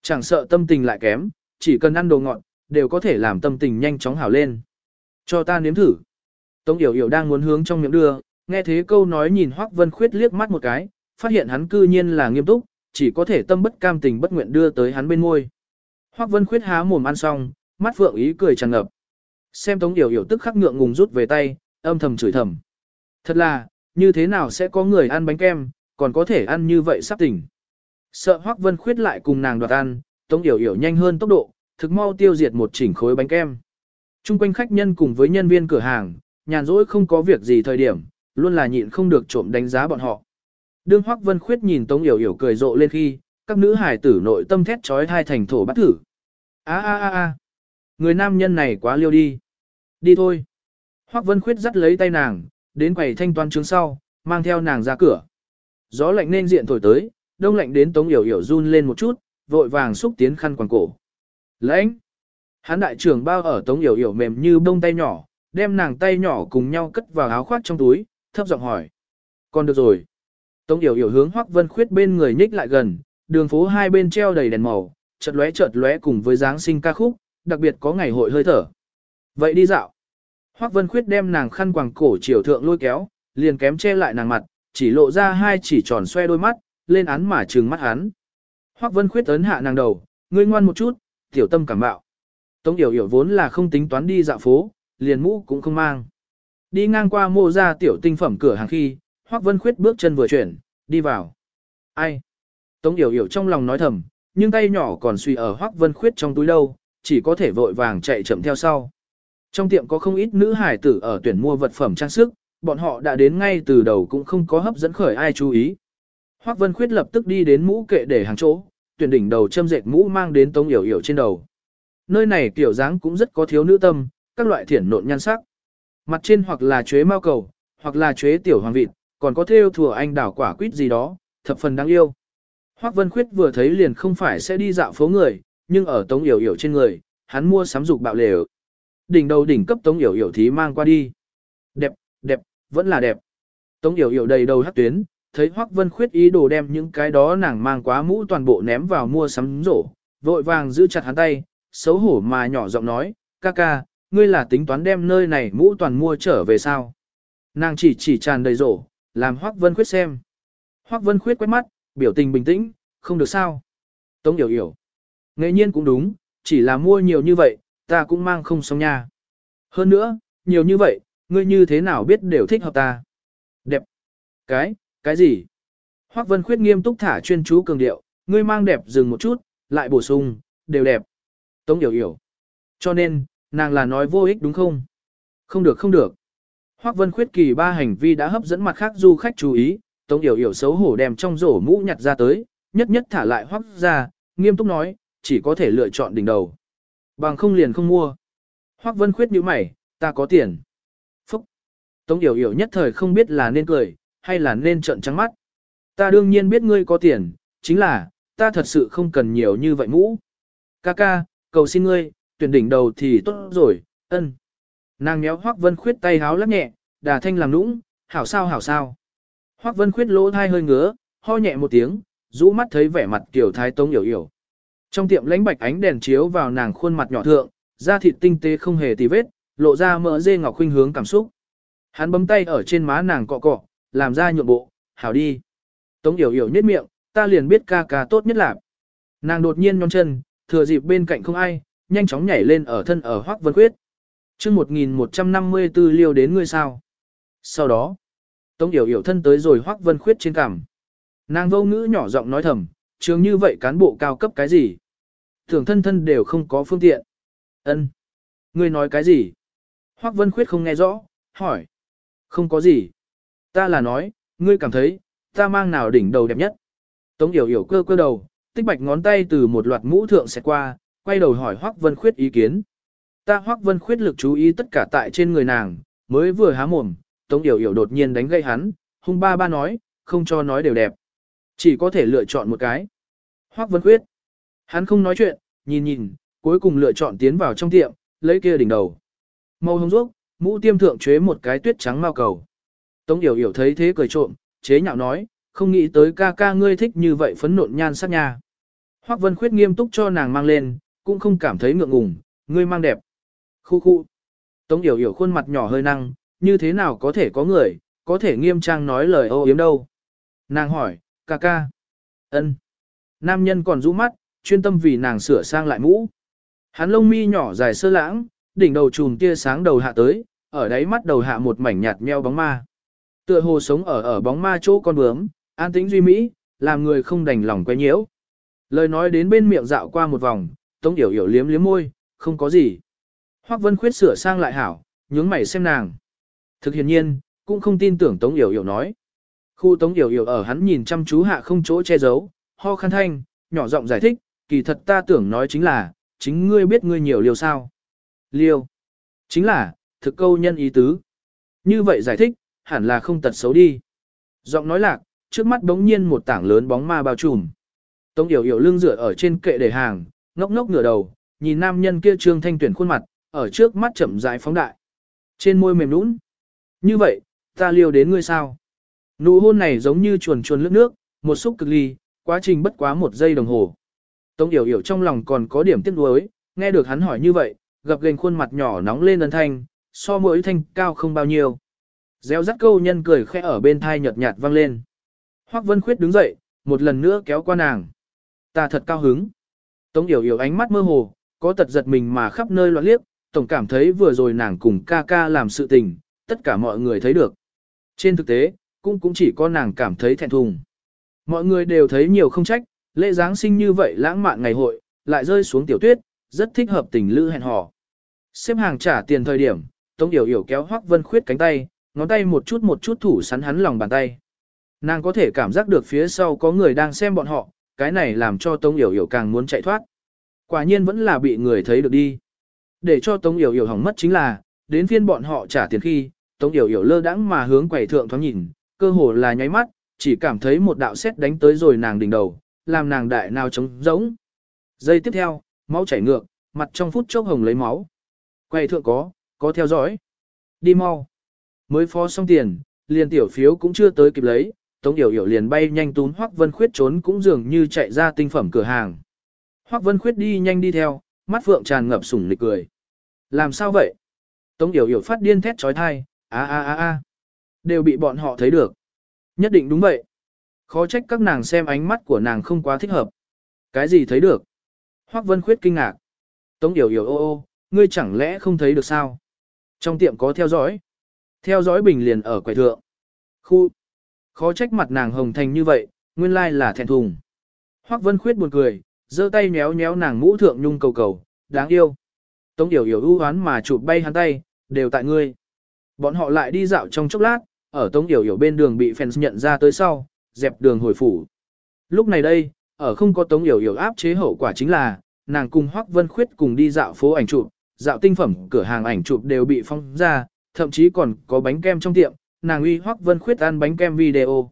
Chẳng sợ tâm tình lại kém, chỉ cần ăn đồ ngọt, đều có thể làm tâm tình nhanh chóng hảo lên. Cho ta nếm thử. Tống Yểu Yểu đang muốn hướng trong miệng đưa, nghe thế câu nói nhìn Hoắc Vân Khuyết liếc mắt một cái, phát hiện hắn cư nhiên là nghiêm túc, chỉ có thể tâm bất cam tình bất nguyện đưa tới hắn bên môi. Hoắc Vân Khuyết há mồm ăn xong, mắt phượng ý cười tràn ngập. Xem Tống Yểu Yểu tức khắc ngượng ngùng rút về tay, âm thầm chửi thầm. Thật là, như thế nào sẽ có người ăn bánh kem, còn có thể ăn như vậy sắp tỉnh. Sợ Hoắc Vân Khuyết lại cùng nàng đoạt ăn, Tống Yểu Yểu nhanh hơn tốc độ, thực mau tiêu diệt một chỉnh khối bánh kem. Trung quanh khách nhân cùng với nhân viên cửa hàng, nhàn rỗi không có việc gì thời điểm, luôn là nhịn không được trộm đánh giá bọn họ. Đương Hoắc Vân Khuyết nhìn Tống Yểu Yểu cười rộ lên khi, các nữ hải tử nội tâm thét trói hai thành thổ bắt thử. A a a a, người nam nhân này quá liêu đi. Đi thôi. Hoắc Vân Khuyết dắt lấy tay nàng, đến quầy thanh toán chứng sau, mang theo nàng ra cửa. Gió lạnh nên diện thổi tới, đông lạnh đến Tống Yểu Yểu run lên một chút, vội vàng xúc tiến khăn quàng cổ. Lãnh! Hán đại trưởng bao ở Tống Yểu Yểu mềm như bông tay nhỏ, đem nàng tay nhỏ cùng nhau cất vào áo khoác trong túi, thấp giọng hỏi. Còn được rồi. Tống Yểu Yểu hướng Hoắc Vân Khuyết bên người nhích lại gần, đường phố hai bên treo đầy đèn màu, chợt lóe chợt lóe cùng với dáng sinh ca khúc, đặc biệt có ngày hội hơi thở. Vậy đi dạo. Hoắc Vân Khuyết đem nàng khăn quàng cổ chiều thượng lôi kéo, liền kém che lại nàng mặt, chỉ lộ ra hai chỉ tròn xoe đôi mắt, lên án mà trừng mắt hắn. Hoắc Vân Khuyết ấn hạ nàng đầu, ngươi ngoan một chút, tiểu tâm cảm bạo. Tống Yểu Yểu vốn là không tính toán đi dạo phố, liền mũ cũng không mang. Đi ngang qua mô ra tiểu tinh phẩm cửa hàng khi, Hoắc Vân Khuyết bước chân vừa chuyển, đi vào. Ai? Tống Yểu Yểu trong lòng nói thầm, nhưng tay nhỏ còn suy ở Hoắc Vân Khuyết trong túi đâu, chỉ có thể vội vàng chạy chậm theo sau. Trong tiệm có không ít nữ hải tử ở tuyển mua vật phẩm trang sức, bọn họ đã đến ngay từ đầu cũng không có hấp dẫn khởi ai chú ý. Hoắc Vân Khuyết lập tức đi đến mũ kệ để hàng chỗ, tuyển đỉnh đầu châm dệt mũ mang đến Tống Yểu Yểu trên đầu. Nơi này kiểu dáng cũng rất có thiếu nữ tâm, các loại thiển nộn nhan sắc. Mặt trên hoặc là chuế mao cầu, hoặc là chuế tiểu hoàng vịt, còn có thêu thừa anh đảo quả quýt gì đó, thập phần đáng yêu. Hoắc Vân Khuyết vừa thấy liền không phải sẽ đi dạo phố người, nhưng ở Tống Yểu Yểu trên người, hắn mua sắm dục bạo lều. Đỉnh đầu đỉnh cấp Tống Yểu Yểu thí mang qua đi. Đẹp, đẹp, vẫn là đẹp. Tống Yểu Yểu đầy đầu hắc tuyến, thấy Hoắc Vân Khuyết ý đồ đem những cái đó nàng mang quá mũ toàn bộ ném vào mua sắm rổ, vội vàng giữ chặt hắn tay, xấu hổ mà nhỏ giọng nói, ca ca, ngươi là tính toán đem nơi này mũ toàn mua trở về sao. Nàng chỉ chỉ tràn đầy rổ, làm Hoắc Vân Khuyết xem. Hoắc Vân Khuyết quét mắt, biểu tình bình tĩnh, không được sao. Tống Yểu Yểu. Nghệ nhiên cũng đúng, chỉ là mua nhiều như vậy, ta cũng mang không xong nha. Hơn nữa, nhiều như vậy, ngươi như thế nào biết đều thích hợp ta. Đẹp. Cái, cái gì? Hoắc Vân Khuyết nghiêm túc thả chuyên chú cường điệu, ngươi mang đẹp dừng một chút, lại bổ sung, đều đẹp. Tống Yểu Yểu. Cho nên, nàng là nói vô ích đúng không? Không được không được. Hoắc Vân Khuyết kỳ ba hành vi đã hấp dẫn mặt khác du khách chú ý, Tống Yểu Yểu xấu hổ đem trong rổ mũ nhặt ra tới, nhất nhất thả lại Hoắc ra, nghiêm túc nói, chỉ có thể lựa chọn đỉnh đầu. Bằng không liền không mua. Hoắc Vân Khuyết nhíu mày, ta có tiền. Phúc. Tống Yểu Yểu nhất thời không biết là nên cười, hay là nên trợn trắng mắt. Ta đương nhiên biết ngươi có tiền, chính là, ta thật sự không cần nhiều như vậy mũ. Ca ca, cầu xin ngươi, tuyển đỉnh đầu thì tốt rồi, ân. Nàng méo Hoắc Vân Khuyết tay háo lắc nhẹ, đà thanh làm nũng, hảo sao hảo sao. Hoắc Vân Khuyết lỗ thai hơi ngứa, ho nhẹ một tiếng, rũ mắt thấy vẻ mặt tiểu thái tông hiểu hiểu. Trong tiệm lãnh bạch ánh đèn chiếu vào nàng khuôn mặt nhỏ thượng, da thịt tinh tế không hề tì vết, lộ ra mỡ dê ngọc khuynh hướng cảm xúc. Hắn bấm tay ở trên má nàng cọ cọ, làm ra nhượng bộ, hảo đi. Tống yểu yểu nhếch miệng, ta liền biết ca ca tốt nhất là. Nàng đột nhiên nhón chân, thừa dịp bên cạnh không ai, nhanh chóng nhảy lên ở thân ở Hoắc Vân Khuyết. Chương 1154 liêu đến ngươi sao? Sau đó, Tống Điểu Yểu thân tới rồi Hoắc Vân Khuyết trên cằm. Nàng vô ngữ nhỏ giọng nói thầm, trường như vậy cán bộ cao cấp cái gì? Thường thân thân đều không có phương tiện. Ân, Ngươi nói cái gì? Hoắc Vân Khuyết không nghe rõ, hỏi. Không có gì. Ta là nói, ngươi cảm thấy, ta mang nào đỉnh đầu đẹp nhất. Tống Yểu Yểu cơ cơ đầu, tích bạch ngón tay từ một loạt mũ thượng sẽ qua, quay đầu hỏi Hoắc Vân Khuyết ý kiến. Ta Hoắc Vân Khuyết lực chú ý tất cả tại trên người nàng, mới vừa há mồm, Tống Yểu Yểu đột nhiên đánh gây hắn, hung ba ba nói, không cho nói đều đẹp. Chỉ có thể lựa chọn một cái. Hoắc Vân Khuyết. Hắn không nói chuyện, nhìn nhìn, cuối cùng lựa chọn tiến vào trong tiệm, lấy kia đỉnh đầu. Màu hồng ruốc mũ tiêm thượng chế một cái tuyết trắng mao cầu. Tống Yểu Yểu thấy thế cười trộm, chế nhạo nói, không nghĩ tới ca ca ngươi thích như vậy phấn nộn nhan sắc nha. Hoắc Vân Khuyết nghiêm túc cho nàng mang lên, cũng không cảm thấy ngượng ngùng, ngươi mang đẹp. Khu khu. Tống Yểu Yểu khuôn mặt nhỏ hơi năng, như thế nào có thể có người, có thể nghiêm trang nói lời ô yếm đâu. Nàng hỏi, ca ca. ân. Nam nhân còn rũ mắt, chuyên tâm vì nàng sửa sang lại mũ. Hắn lông mi nhỏ dài sơ lãng, đỉnh đầu trùm tia sáng đầu hạ tới, ở đáy mắt đầu hạ một mảnh nhạt meo bóng ma. Tựa hồ sống ở ở bóng ma chỗ con bướm, an tĩnh duy mỹ, làm người không đành lòng quay nhiễu. Lời nói đến bên miệng dạo qua một vòng, Tống Yểu Yểu liếm liếm môi, không có gì. Hoắc Vân Khuyết sửa sang lại hảo, nhướng mày xem nàng. Thực hiện nhiên, cũng không tin tưởng Tống Yểu Yểu nói. Khu Tống Yểu Yểu ở hắn nhìn chăm chú hạ không chỗ che giấu, ho khăn thanh, nhỏ giọng giải thích, kỳ thật ta tưởng nói chính là, chính ngươi biết ngươi nhiều liều sao. Liều, Chính là, thực câu nhân ý tứ. Như vậy giải thích, hẳn là không tật xấu đi. Giọng nói lạc, trước mắt đống nhiên một tảng lớn bóng ma bao trùm. Tống Yểu Yểu lưng dựa ở trên kệ để hàng, ngốc ngốc ngửa đầu, nhìn nam nhân kia trương thanh tuyển khuôn mặt, ở trước mắt chậm rãi phóng đại. Trên môi mềm nũng. Như vậy, ta liều đến ngươi sao? Nụ hôn này giống như chuồn chuồn lướt nước, một xúc cực ly, quá trình bất quá một giây đồng hồ. Tống Yểu Yểu trong lòng còn có điểm tiếc nuối, nghe được hắn hỏi như vậy, gặp gềnh khuôn mặt nhỏ nóng lên ấn thanh, so mỗi thanh cao không bao nhiêu. Gieo rắt câu nhân cười khẽ ở bên thai nhợt nhạt vang lên. Hoắc Vân Khuyết đứng dậy, một lần nữa kéo qua nàng. Ta thật cao hứng. Tống Yểu Yểu ánh mắt mơ hồ, có tật giật mình mà khắp nơi loạn liếc, tổng cảm thấy vừa rồi nàng cùng ca ca làm sự tình, tất cả mọi người thấy được. Trên thực tế, cũng cũng chỉ có nàng cảm thấy thẹn thùng. Mọi người đều thấy nhiều không trách, lễ Giáng sinh như vậy lãng mạn ngày hội, lại rơi xuống tiểu tuyết, rất thích hợp tình lữ hẹn hò. Xếp hàng trả tiền thời điểm, Tống Yểu Yểu kéo Hoắc Vân Khuyết cánh tay, ngón tay một chút một chút thủ sắn hắn lòng bàn tay. Nàng có thể cảm giác được phía sau có người đang xem bọn họ, cái này làm cho Tống Yểu Yểu càng muốn chạy thoát. Quả nhiên vẫn là bị người thấy được đi. Để cho Tống Yểu Yểu hỏng mất chính là, đến phiên bọn họ trả tiền khi, Tống Yểu Yểu lơ đãng mà hướng quầy thượng thoáng nhìn, cơ hồ là nháy mắt, chỉ cảm thấy một đạo sét đánh tới rồi nàng đỉnh đầu, làm nàng đại nào trống rỗng. Giây tiếp theo, máu chảy ngược, mặt trong phút chốc hồng lấy máu. Quầy thượng có, có theo dõi. Đi mau. Mới phó xong tiền, liền tiểu phiếu cũng chưa tới kịp lấy, Tống Yểu Yểu liền bay nhanh tún Hoắc Vân Khuyết trốn cũng dường như chạy ra tinh phẩm cửa hàng. Hoắc Vân Khuyết đi nhanh đi theo, mắt phượng tràn ngập sủng lịch cười. Làm sao vậy? Tống Yểu Yểu phát điên thét trói thai, a a a a. Đều bị bọn họ thấy được. Nhất định đúng vậy. Khó trách các nàng xem ánh mắt của nàng không quá thích hợp. Cái gì thấy được? Hoắc Vân Khuyết kinh ngạc. Tống Yểu Yểu ô ô, ngươi chẳng lẽ không thấy được sao? Trong tiệm có theo dõi. Theo dõi bình liền ở quầy thượng. Khu. Khó trách mặt nàng hồng thành như vậy, nguyên lai là thẹn thùng. Hoắc Vân Khuyết buồn cười, giơ tay méo méo nàng mũ thượng nhung cầu cầu, đáng yêu. Tống Yểu Yểu ưu hoán mà chụp bay hắn tay, đều tại ngươi. Bọn họ lại đi dạo trong chốc lát, ở Tống Yểu Yểu bên đường bị fans nhận ra tới sau, dẹp đường hồi phủ. Lúc này đây, ở không có Tống Yểu Yểu áp chế hậu quả chính là, nàng cùng Hoắc Vân Khuyết cùng đi dạo phố ảnh chụp, dạo tinh phẩm cửa hàng ảnh chụp đều bị phong ra, thậm chí còn có bánh kem trong tiệm, nàng uy Hoắc Vân Khuyết ăn bánh kem video.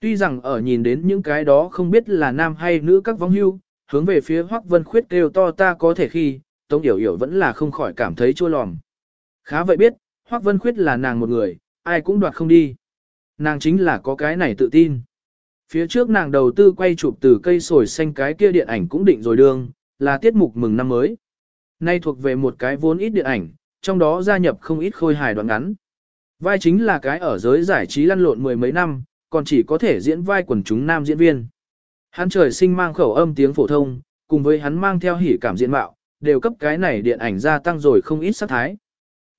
Tuy rằng ở nhìn đến những cái đó không biết là nam hay nữ các vong hưu, hướng về phía Hoắc Vân Khuyết kêu to ta có thể khi, Tống Yểu Yểu vẫn là không khỏi cảm thấy chua lòm. Khá vậy biết, Hoắc Vân Khuyết là nàng một người, ai cũng đoạt không đi. Nàng chính là có cái này tự tin. Phía trước nàng đầu tư quay chụp từ cây sồi xanh cái kia điện ảnh cũng định rồi đương, là tiết mục mừng năm mới. Nay thuộc về một cái vốn ít điện ảnh, trong đó gia nhập không ít khôi hài đoạn ngắn. Vai chính là cái ở giới giải trí lăn lộn mười mấy năm, còn chỉ có thể diễn vai quần chúng nam diễn viên. Hắn trời sinh mang khẩu âm tiếng phổ thông, cùng với hắn mang theo hỉ cảm diện mạo, đều cấp cái này điện ảnh gia tăng rồi không ít sát thái.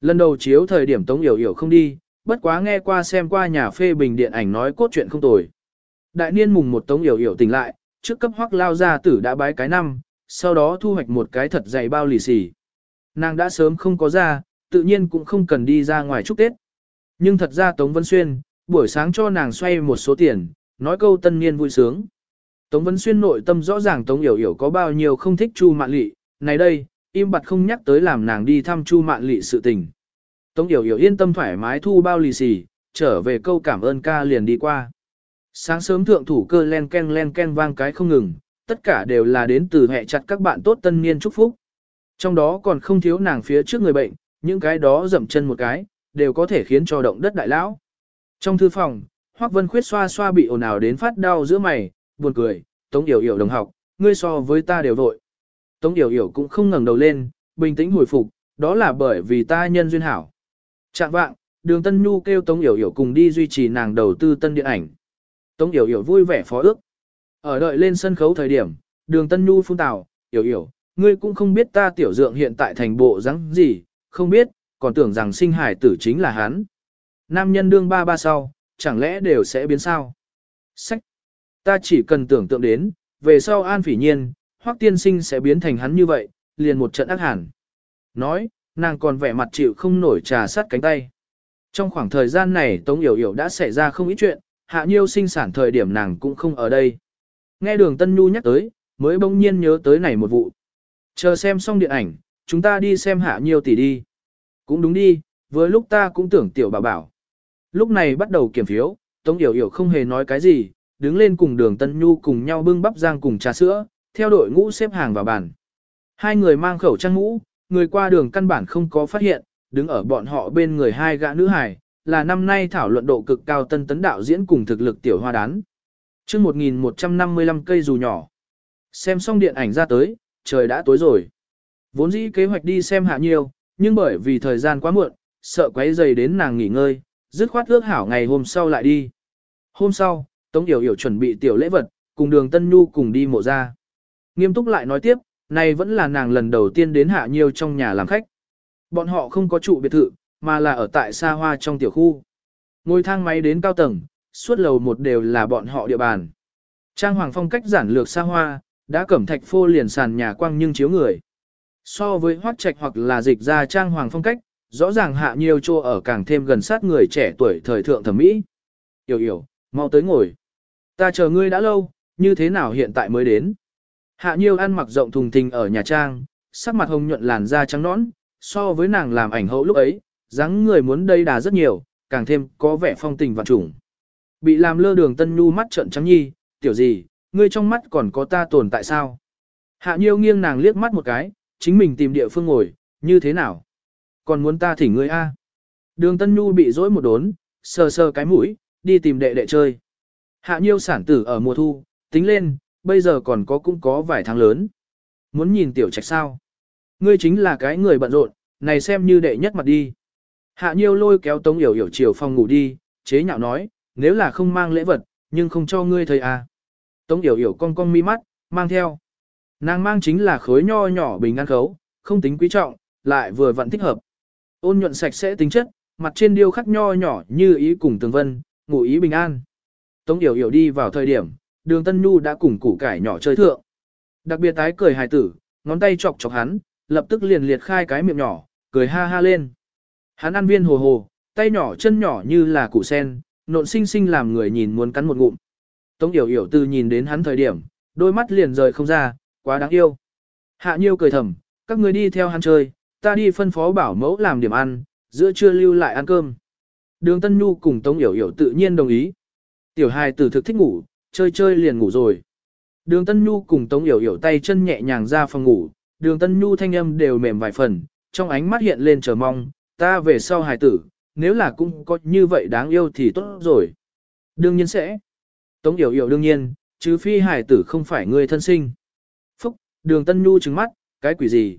Lần đầu chiếu thời điểm Tống Yểu Yểu không đi, bất quá nghe qua xem qua nhà phê bình điện ảnh nói cốt truyện không tồi. Đại niên mùng một Tống Yểu Yểu tỉnh lại, trước cấp hoắc lao ra tử đã bái cái năm, sau đó thu hoạch một cái thật dày bao lì xì. Nàng đã sớm không có ra, tự nhiên cũng không cần đi ra ngoài chúc Tết. Nhưng thật ra Tống Vân Xuyên, buổi sáng cho nàng xoay một số tiền, nói câu tân niên vui sướng. Tống Vân Xuyên nội tâm rõ ràng Tống Yểu Yểu có bao nhiêu không thích Chu Mạn Lị, này đây, im bặt không nhắc tới làm nàng đi thăm Chu Mạn Lị sự tình. Tống Yểu Yểu yên tâm thoải mái thu bao lì xì, trở về câu cảm ơn ca liền đi qua. Sáng sớm thượng thủ cơ len ken len ken vang cái không ngừng, tất cả đều là đến từ hệ chặt các bạn tốt tân niên chúc phúc. Trong đó còn không thiếu nàng phía trước người bệnh, những cái đó dậm chân một cái, đều có thể khiến cho động đất đại lão. Trong thư phòng, Hoắc Vân Khuyết xoa xoa bị ồn ào đến phát đau giữa mày, buồn cười, Tống Yểu Yểu đồng học, ngươi so với ta đều vội. Tống Yểu Yểu cũng không ngẩng đầu lên, bình tĩnh hồi phục, đó là bởi vì ta nhân duyên hảo. Trạng vạng, đường Tân Nhu kêu Tống Yểu Yểu cùng đi duy trì nàng đầu tư tân điện ảnh. Tống Yểu Yểu vui vẻ phó ước. Ở đợi lên sân khấu thời điểm, đường Tân Nhu phun tào, Yểu Yểu, ngươi cũng không biết ta tiểu dượng hiện tại thành bộ dáng gì, không biết, còn tưởng rằng sinh hải tử chính là hắn. Nam nhân đương ba ba sau, chẳng lẽ đều sẽ biến sao? Sách! Ta chỉ cần tưởng tượng đến, về sau an phỉ nhiên, hoắc tiên sinh sẽ biến thành hắn như vậy, liền một trận ác hẳn. Nói, nàng còn vẻ mặt chịu không nổi trà sát cánh tay. Trong khoảng thời gian này Tống Yểu Yểu đã xảy ra không ít chuyện, hạ nhiêu sinh sản thời điểm nàng cũng không ở đây. Nghe đường Tân Nhu nhắc tới, mới bỗng nhiên nhớ tới này một vụ. Chờ xem xong điện ảnh, chúng ta đi xem hạ nhiêu tỷ đi. Cũng đúng đi, với lúc ta cũng tưởng tiểu bảo bảo. Lúc này bắt đầu kiểm phiếu, Tống Yểu Yểu không hề nói cái gì, đứng lên cùng đường Tân Nhu cùng nhau bưng bắp rang cùng trà sữa, theo đội ngũ xếp hàng vào bàn. Hai người mang khẩu trang ngũ, người qua đường căn bản không có phát hiện, đứng ở bọn họ bên người hai gã nữ hài, là năm nay thảo luận độ cực cao tân tấn đạo diễn cùng thực lực tiểu hoa đán. Trước 1155 cây dù nhỏ. Xem xong điện ảnh ra tới, trời đã tối rồi. Vốn dĩ kế hoạch đi xem hạ nhiêu, nhưng bởi vì thời gian quá muộn, sợ quấy dày đến nàng nghỉ ngơi, dứt khoát ước hảo ngày hôm sau lại đi. Hôm sau, Tống Yểu Yểu chuẩn bị tiểu lễ vật, cùng đường Tân Nhu cùng đi mộ ra. Nghiêm túc lại nói tiếp, này vẫn là nàng lần đầu tiên đến hạ nhiêu trong nhà làm khách. Bọn họ không có trụ biệt thự, mà là ở tại xa hoa trong tiểu khu. Ngôi thang máy đến cao tầng, suốt lầu một đều là bọn họ địa bàn. Trang hoàng phong cách giản lược xa hoa, đã cẩm thạch phô liền sàn nhà quang nhưng chiếu người. So với hoác trạch hoặc là dịch ra trang hoàng phong cách, rõ ràng hạ nhiều chỗ ở càng thêm gần sát người trẻ tuổi thời thượng thẩm mỹ. Yểu yểu, mau tới ngồi. Ta chờ ngươi đã lâu, như thế nào hiện tại mới đến. Hạ nhiêu ăn mặc rộng thùng thình ở nhà trang, sắc mặt hồng nhuận làn da trắng nõn, so với nàng làm ảnh hậu lúc ấy, dáng người muốn đây đà rất nhiều, càng thêm có vẻ phong tình và trùng. Bị làm lơ đường tân nhu mắt trợn trắng nhi, tiểu gì, ngươi trong mắt còn có ta tồn tại sao? Hạ nhiêu nghiêng nàng liếc mắt một cái, chính mình tìm địa phương ngồi, như thế nào? Còn muốn ta thỉnh ngươi a? Đường tân nhu bị dỗi một đốn, sờ sờ cái mũi, đi tìm đệ đệ chơi. Hạ nhiêu sản tử ở mùa thu, tính lên, bây giờ còn có cũng có vài tháng lớn. Muốn nhìn tiểu trạch sao? Ngươi chính là cái người bận rộn, này xem như đệ nhất mặt đi. Hạ nhiêu lôi kéo tống yểu yểu chiều phòng ngủ đi, chế nhạo nói, nếu là không mang lễ vật, nhưng không cho ngươi thấy à. Tống yểu yểu cong cong mi mắt, mang theo. Nàng mang chính là khối nho nhỏ bình ngăn khấu, không tính quý trọng, lại vừa vặn thích hợp. Ôn nhuận sạch sẽ tính chất, mặt trên điêu khắc nho nhỏ như ý cùng tường vân, ngủ ý bình an. Tống yểu yểu đi vào thời điểm, đường Tân Nhu đã cùng củ cải nhỏ chơi thượng. Đặc biệt tái cười hài tử, ngón tay chọc chọc hắn, lập tức liền liệt khai cái miệng nhỏ, cười ha ha lên. Hắn ăn viên hồ hồ, tay nhỏ chân nhỏ như là củ sen, nộn xinh xinh làm người nhìn muốn cắn một ngụm. Tống Yểu Yểu từ nhìn đến hắn thời điểm, đôi mắt liền rời không ra, quá đáng yêu. Hạ Nhiêu cười thầm, các người đi theo hắn chơi, ta đi phân phó bảo mẫu làm điểm ăn, giữa trưa lưu lại ăn cơm. Đường Tân Nhu cùng Tống Yểu Yểu tự nhiên đồng ý. Tiểu hài tử thực thích ngủ, chơi chơi liền ngủ rồi. Đường Tân Nhu cùng Tống Yểu Yểu tay chân nhẹ nhàng ra phòng ngủ, đường Tân Nhu thanh âm đều mềm vài phần, trong ánh mắt hiện lên chờ mong, ta về sau hài tử, nếu là cũng có như vậy đáng yêu thì tốt rồi. Đương nhiên sẽ. Tống Yểu Yểu đương nhiên, chứ phi hài tử không phải người thân sinh. Đường Tân Nhu trừng mắt, cái quỷ gì?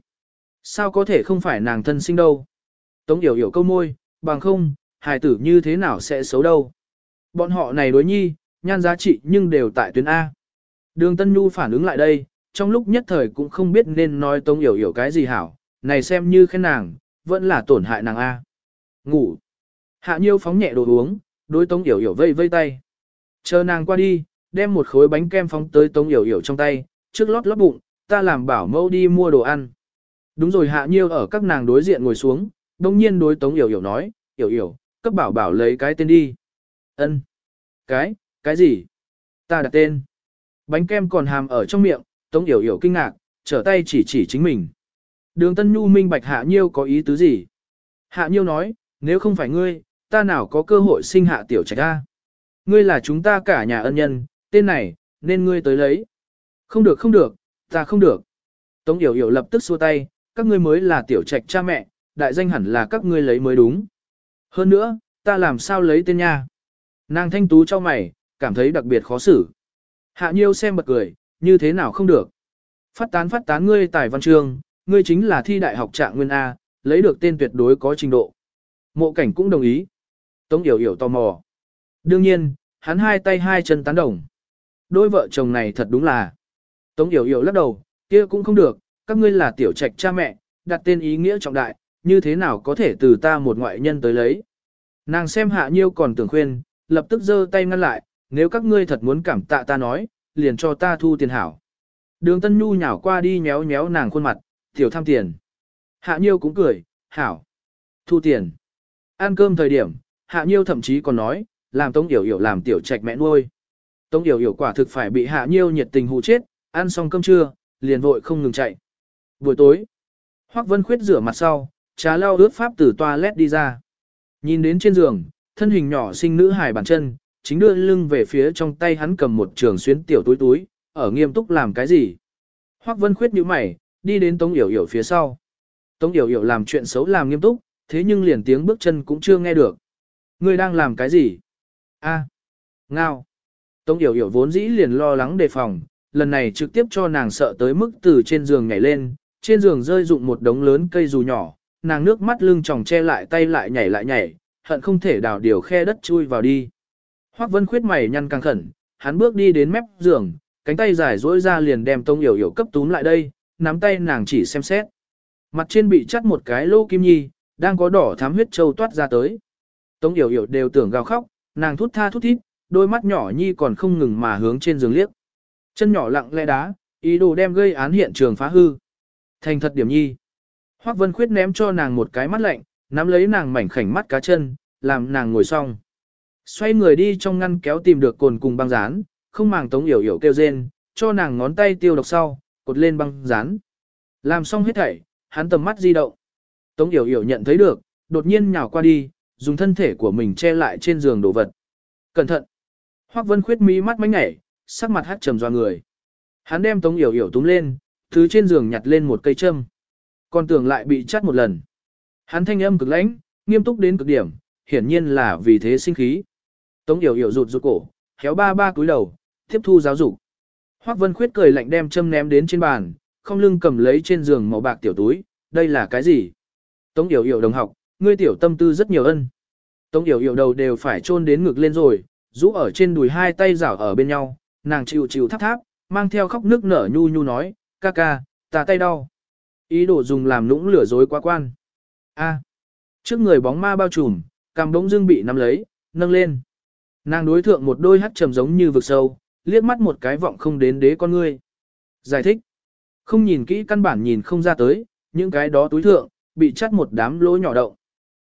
Sao có thể không phải nàng thân sinh đâu? Tống Yểu Yểu câu môi, bằng không, hài tử như thế nào sẽ xấu đâu? Bọn họ này đối nhi, nhan giá trị nhưng đều tại tuyến A. Đường Tân Nhu phản ứng lại đây, trong lúc nhất thời cũng không biết nên nói Tống Yểu Yểu cái gì hảo, này xem như khen nàng, vẫn là tổn hại nàng A. Ngủ. Hạ Nhiêu phóng nhẹ đồ uống, đối Tống Yểu Yểu vây vây tay. Chờ nàng qua đi, đem một khối bánh kem phóng tới Tống Yểu Yểu trong tay, trước lót lót bụng, ta làm bảo mẫu đi mua đồ ăn. Đúng rồi Hạ Nhiêu ở các nàng đối diện ngồi xuống, đồng nhiên đối Tống Yểu Yểu nói, Yểu Yểu, cấp bảo bảo lấy cái tên đi. Ân. Cái, cái gì? Ta đặt tên. Bánh kem còn hàm ở trong miệng, Tống Yểu Yểu kinh ngạc, trở tay chỉ chỉ chính mình. Đường Tân Nhu minh bạch Hạ Nhiêu có ý tứ gì? Hạ Nhiêu nói, nếu không phải ngươi, ta nào có cơ hội sinh hạ tiểu trạch ra. Ngươi là chúng ta cả nhà ân nhân, tên này, nên ngươi tới lấy. Không được không được, ta không được. Tống Yểu Yểu lập tức xua tay, các ngươi mới là tiểu trạch cha mẹ, đại danh hẳn là các ngươi lấy mới đúng. Hơn nữa, ta làm sao lấy tên nha? Nàng thanh tú cho mày, cảm thấy đặc biệt khó xử. Hạ Nhiêu xem bật cười, như thế nào không được. Phát tán phát tán ngươi tài văn chương, ngươi chính là thi đại học trạng nguyên A, lấy được tên tuyệt đối có trình độ. Mộ cảnh cũng đồng ý. Tống Yểu Yểu tò mò. Đương nhiên, hắn hai tay hai chân tán đồng. Đôi vợ chồng này thật đúng là. Tống Yểu Yểu lắc đầu, kia cũng không được, các ngươi là tiểu trạch cha mẹ, đặt tên ý nghĩa trọng đại, như thế nào có thể từ ta một ngoại nhân tới lấy. Nàng xem hạ nhiêu còn tưởng khuyên, lập tức giơ tay ngăn lại, nếu các ngươi thật muốn cảm tạ ta nói, liền cho ta thu tiền hảo. Đường Tân Nhu nhảo qua đi nhéo nhéo nàng khuôn mặt, tiểu tham tiền. Hạ Nhiêu cũng cười, hảo. Thu tiền. Ăn cơm thời điểm, Hạ Nhiêu thậm chí còn nói, làm Tống Yểu Yểu làm tiểu trạch mẹ nuôi. Tống Yểu Yểu quả thực phải bị Hạ Nhiêu nhiệt tình hù chết, ăn xong cơm trưa, liền vội không ngừng chạy. Buổi tối, Hoắc Vân Khuyết rửa mặt sau, trà lau ướt pháp từ toilet đi ra. Nhìn đến trên giường, thân hình nhỏ sinh nữ hài bàn chân, chính đưa lưng về phía trong tay hắn cầm một trường xuyến tiểu túi túi, ở nghiêm túc làm cái gì. Hoắc Vân Khuyết nhíu mày, đi đến Tống Yểu Yểu phía sau. Tống Yểu Yểu làm chuyện xấu làm nghiêm túc, thế nhưng liền tiếng bước chân cũng chưa nghe được. Ngươi đang làm cái gì? A, ngao. Tống Yểu Yểu vốn dĩ liền lo lắng đề phòng, lần này trực tiếp cho nàng sợ tới mức từ trên giường nhảy lên, trên giường rơi dụng một đống lớn cây dù nhỏ, nàng nước mắt lưng tròng che lại tay lại nhảy lại nhảy, hận không thể đào điều khe đất chui vào đi. Hoắc Vân khuyết mày nhăn căng khẩn, hắn bước đi đến mép giường, cánh tay dài duỗi ra liền đem tông Yểu Yểu cấp túm lại đây, nắm tay nàng chỉ xem xét. Mặt trên bị chắt một cái lô kim nhi, đang có đỏ thám huyết châu toát ra tới. Tống Yểu Yểu đều tưởng gào khóc, nàng thút tha thút thít, đôi mắt nhỏ nhi còn không ngừng mà hướng trên giường liếc. Chân nhỏ lặng lẽ đá, ý đồ đem gây án hiện trường phá hư. Thành thật điểm nhi. Hoắc Vân Khuyết ném cho nàng một cái mắt lạnh, nắm lấy nàng mảnh khảnh mắt cá chân, làm nàng ngồi xong. Xoay người đi trong ngăn kéo tìm được cồn cùng băng dán, không màng Tống Yểu Yểu kêu rên, cho nàng ngón tay tiêu độc sau, cột lên băng dán. Làm xong hết thảy, hắn tầm mắt di động. Tống Yểu Yểu nhận thấy được, đột nhiên nhào qua đi, dùng thân thể của mình che lại trên giường đồ vật. Cẩn thận! Hoắc Vân Khuyết mí mắt mánh nhảy, sắc mặt hát trầm doa người. Hắn đem Tống Yểu Yểu túm lên, thứ trên giường nhặt lên một cây châm. Còn tưởng lại bị chắt một lần. Hắn thanh âm cực lãnh, nghiêm túc đến cực điểm, hiển nhiên là vì thế sinh khí. Tống Yểu Yểu rụt rụt cổ, khéo ba ba cúi đầu, tiếp thu giáo dục. Hoắc Vân Khuyết cười lạnh đem châm ném đến trên bàn, không lưng cầm lấy trên giường màu bạc tiểu túi, đây là cái gì? Tống Yểu Yểu đồng học, ngươi tiểu tâm tư rất nhiều ân. Tống Yểu Yểu đầu đều phải chôn đến ngực lên rồi, rũ ở trên đùi hai tay rảo ở bên nhau, nàng chịu chịu tháp tháp, mang theo khóc nước nở nhu nhu nói, ca ca, ta tay đau. Ý đồ dùng làm nũng lửa dối quá quan. A. Trước người bóng ma bao trùm, cằm bỗng dưng bị nắm lấy, nâng lên. Nàng đối thượng một đôi hắt trầm giống như vực sâu, liếc mắt một cái vọng không đến đế con ngươi. Giải thích. Không nhìn kỹ căn bản nhìn không ra tới, những cái đó túi thượng, bị chắt một đám lỗ nhỏ động.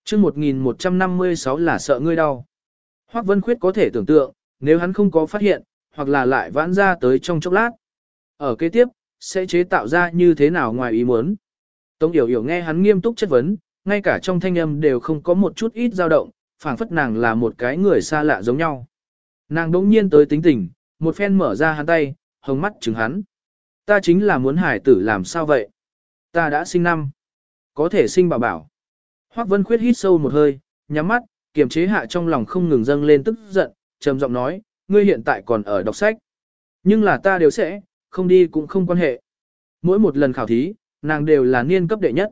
chương 1156 là sợ ngươi đau. Hoác Vân Khuyết có thể tưởng tượng, nếu hắn không có phát hiện, hoặc là lại vãn ra tới trong chốc lát. Ở kế tiếp, sẽ chế tạo ra như thế nào ngoài ý muốn. Tống Yểu Yểu nghe hắn nghiêm túc chất vấn, ngay cả trong thanh âm đều không có một chút ít dao động, phảng phất nàng là một cái người xa lạ giống nhau. Nàng đỗng nhiên tới tính tình, một phen mở ra hắn tay, hồng mắt chứng hắn. Ta chính là muốn hải tử làm sao vậy? Ta đã sinh năm. Có thể sinh bảo bảo. Hoác Vân Khuyết hít sâu một hơi, nhắm mắt, kiềm chế hạ trong lòng không ngừng dâng lên tức giận, trầm giọng nói, ngươi hiện tại còn ở đọc sách. Nhưng là ta đều sẽ, không đi cũng không quan hệ. Mỗi một lần khảo thí, nàng đều là niên cấp đệ nhất.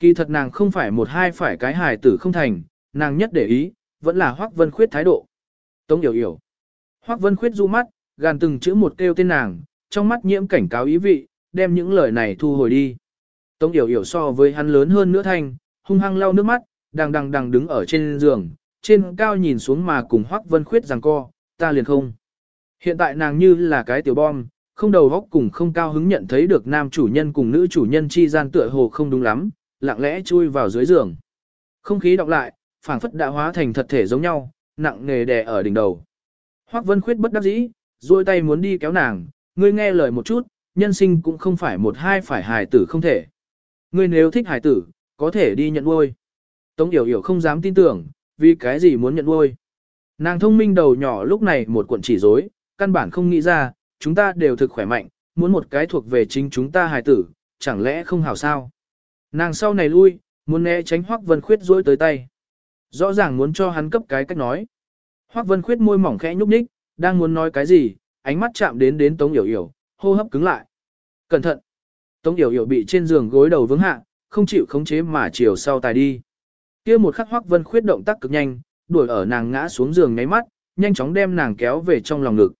Kỳ thật nàng không phải một hai phải cái hài tử không thành, nàng nhất để ý, vẫn là Hoác Vân Khuyết thái độ. Tống Yểu Yểu. Hoác Vân Khuyết du mắt, gàn từng chữ một kêu tên nàng, trong mắt nhiễm cảnh cáo ý vị, đem những lời này thu hồi đi. Tống Yểu Yểu so với hắn lớn hơn nữa thanh, hung hăng lau nước mắt, đang đằng đằng đứng ở trên giường, trên cao nhìn xuống mà cùng Hoắc Vân Khuyết rằng co, ta liền không. Hiện tại nàng như là cái tiểu bom, không đầu góc cùng không cao hứng nhận thấy được nam chủ nhân cùng nữ chủ nhân chi gian tựa hồ không đúng lắm, lặng lẽ chui vào dưới giường. Không khí đọc lại, phảng phất đã hóa thành thật thể giống nhau, nặng nề đè ở đỉnh đầu. Hoắc Vân Khuyết bất đắc dĩ, duỗi tay muốn đi kéo nàng, ngươi nghe lời một chút, nhân sinh cũng không phải một hai phải hài tử không thể. Ngươi nếu thích hài tử, có thể đi nhận nuôi. Tống Yểu Yểu không dám tin tưởng, vì cái gì muốn nhận nuôi. Nàng thông minh đầu nhỏ lúc này một cuộn chỉ rối, căn bản không nghĩ ra, chúng ta đều thực khỏe mạnh, muốn một cái thuộc về chính chúng ta hài tử, chẳng lẽ không hảo sao. Nàng sau này lui, muốn né tránh Hoắc Vân Khuyết rối tới tay. Rõ ràng muốn cho hắn cấp cái cách nói. Hoắc Vân Khuyết môi mỏng khẽ nhúc nhích, đang muốn nói cái gì, ánh mắt chạm đến đến Tống Yểu Yểu, hô hấp cứng lại. Cẩn thận! Tống Yểu Yểu bị trên giường gối đầu vướng hạ, không chịu khống chế mà chiều sau tài đi. Kia một khắc Hoắc Vân Khuyết động tác cực nhanh, đuổi ở nàng ngã xuống giường ngáy mắt, nhanh chóng đem nàng kéo về trong lòng ngực.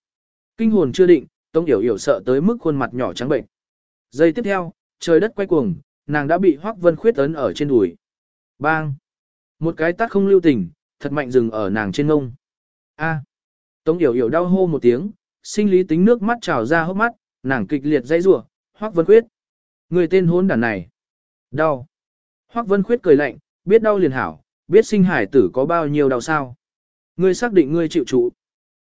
Kinh hồn chưa định, Tống Yểu Yểu sợ tới mức khuôn mặt nhỏ trắng bệnh. Giây tiếp theo, trời đất quay cuồng, nàng đã bị Hoắc Vân Khuyết ấn ở trên đùi. Bang! Một cái tát không lưu tình, thật mạnh dừng ở nàng trên ngông. A! Tống Yểu Yểu đau hô một tiếng, sinh lý tính nước mắt trào ra hốc mắt, nàng kịch liệt dây rủa, Hoắc Vân Khuyết. Người tên hôn đàn này. Đau. Hoắc Vân Khuyết cười lạnh, biết đau liền hảo, biết sinh hải tử có bao nhiêu đau sao. Ngươi xác định ngươi chịu trụ.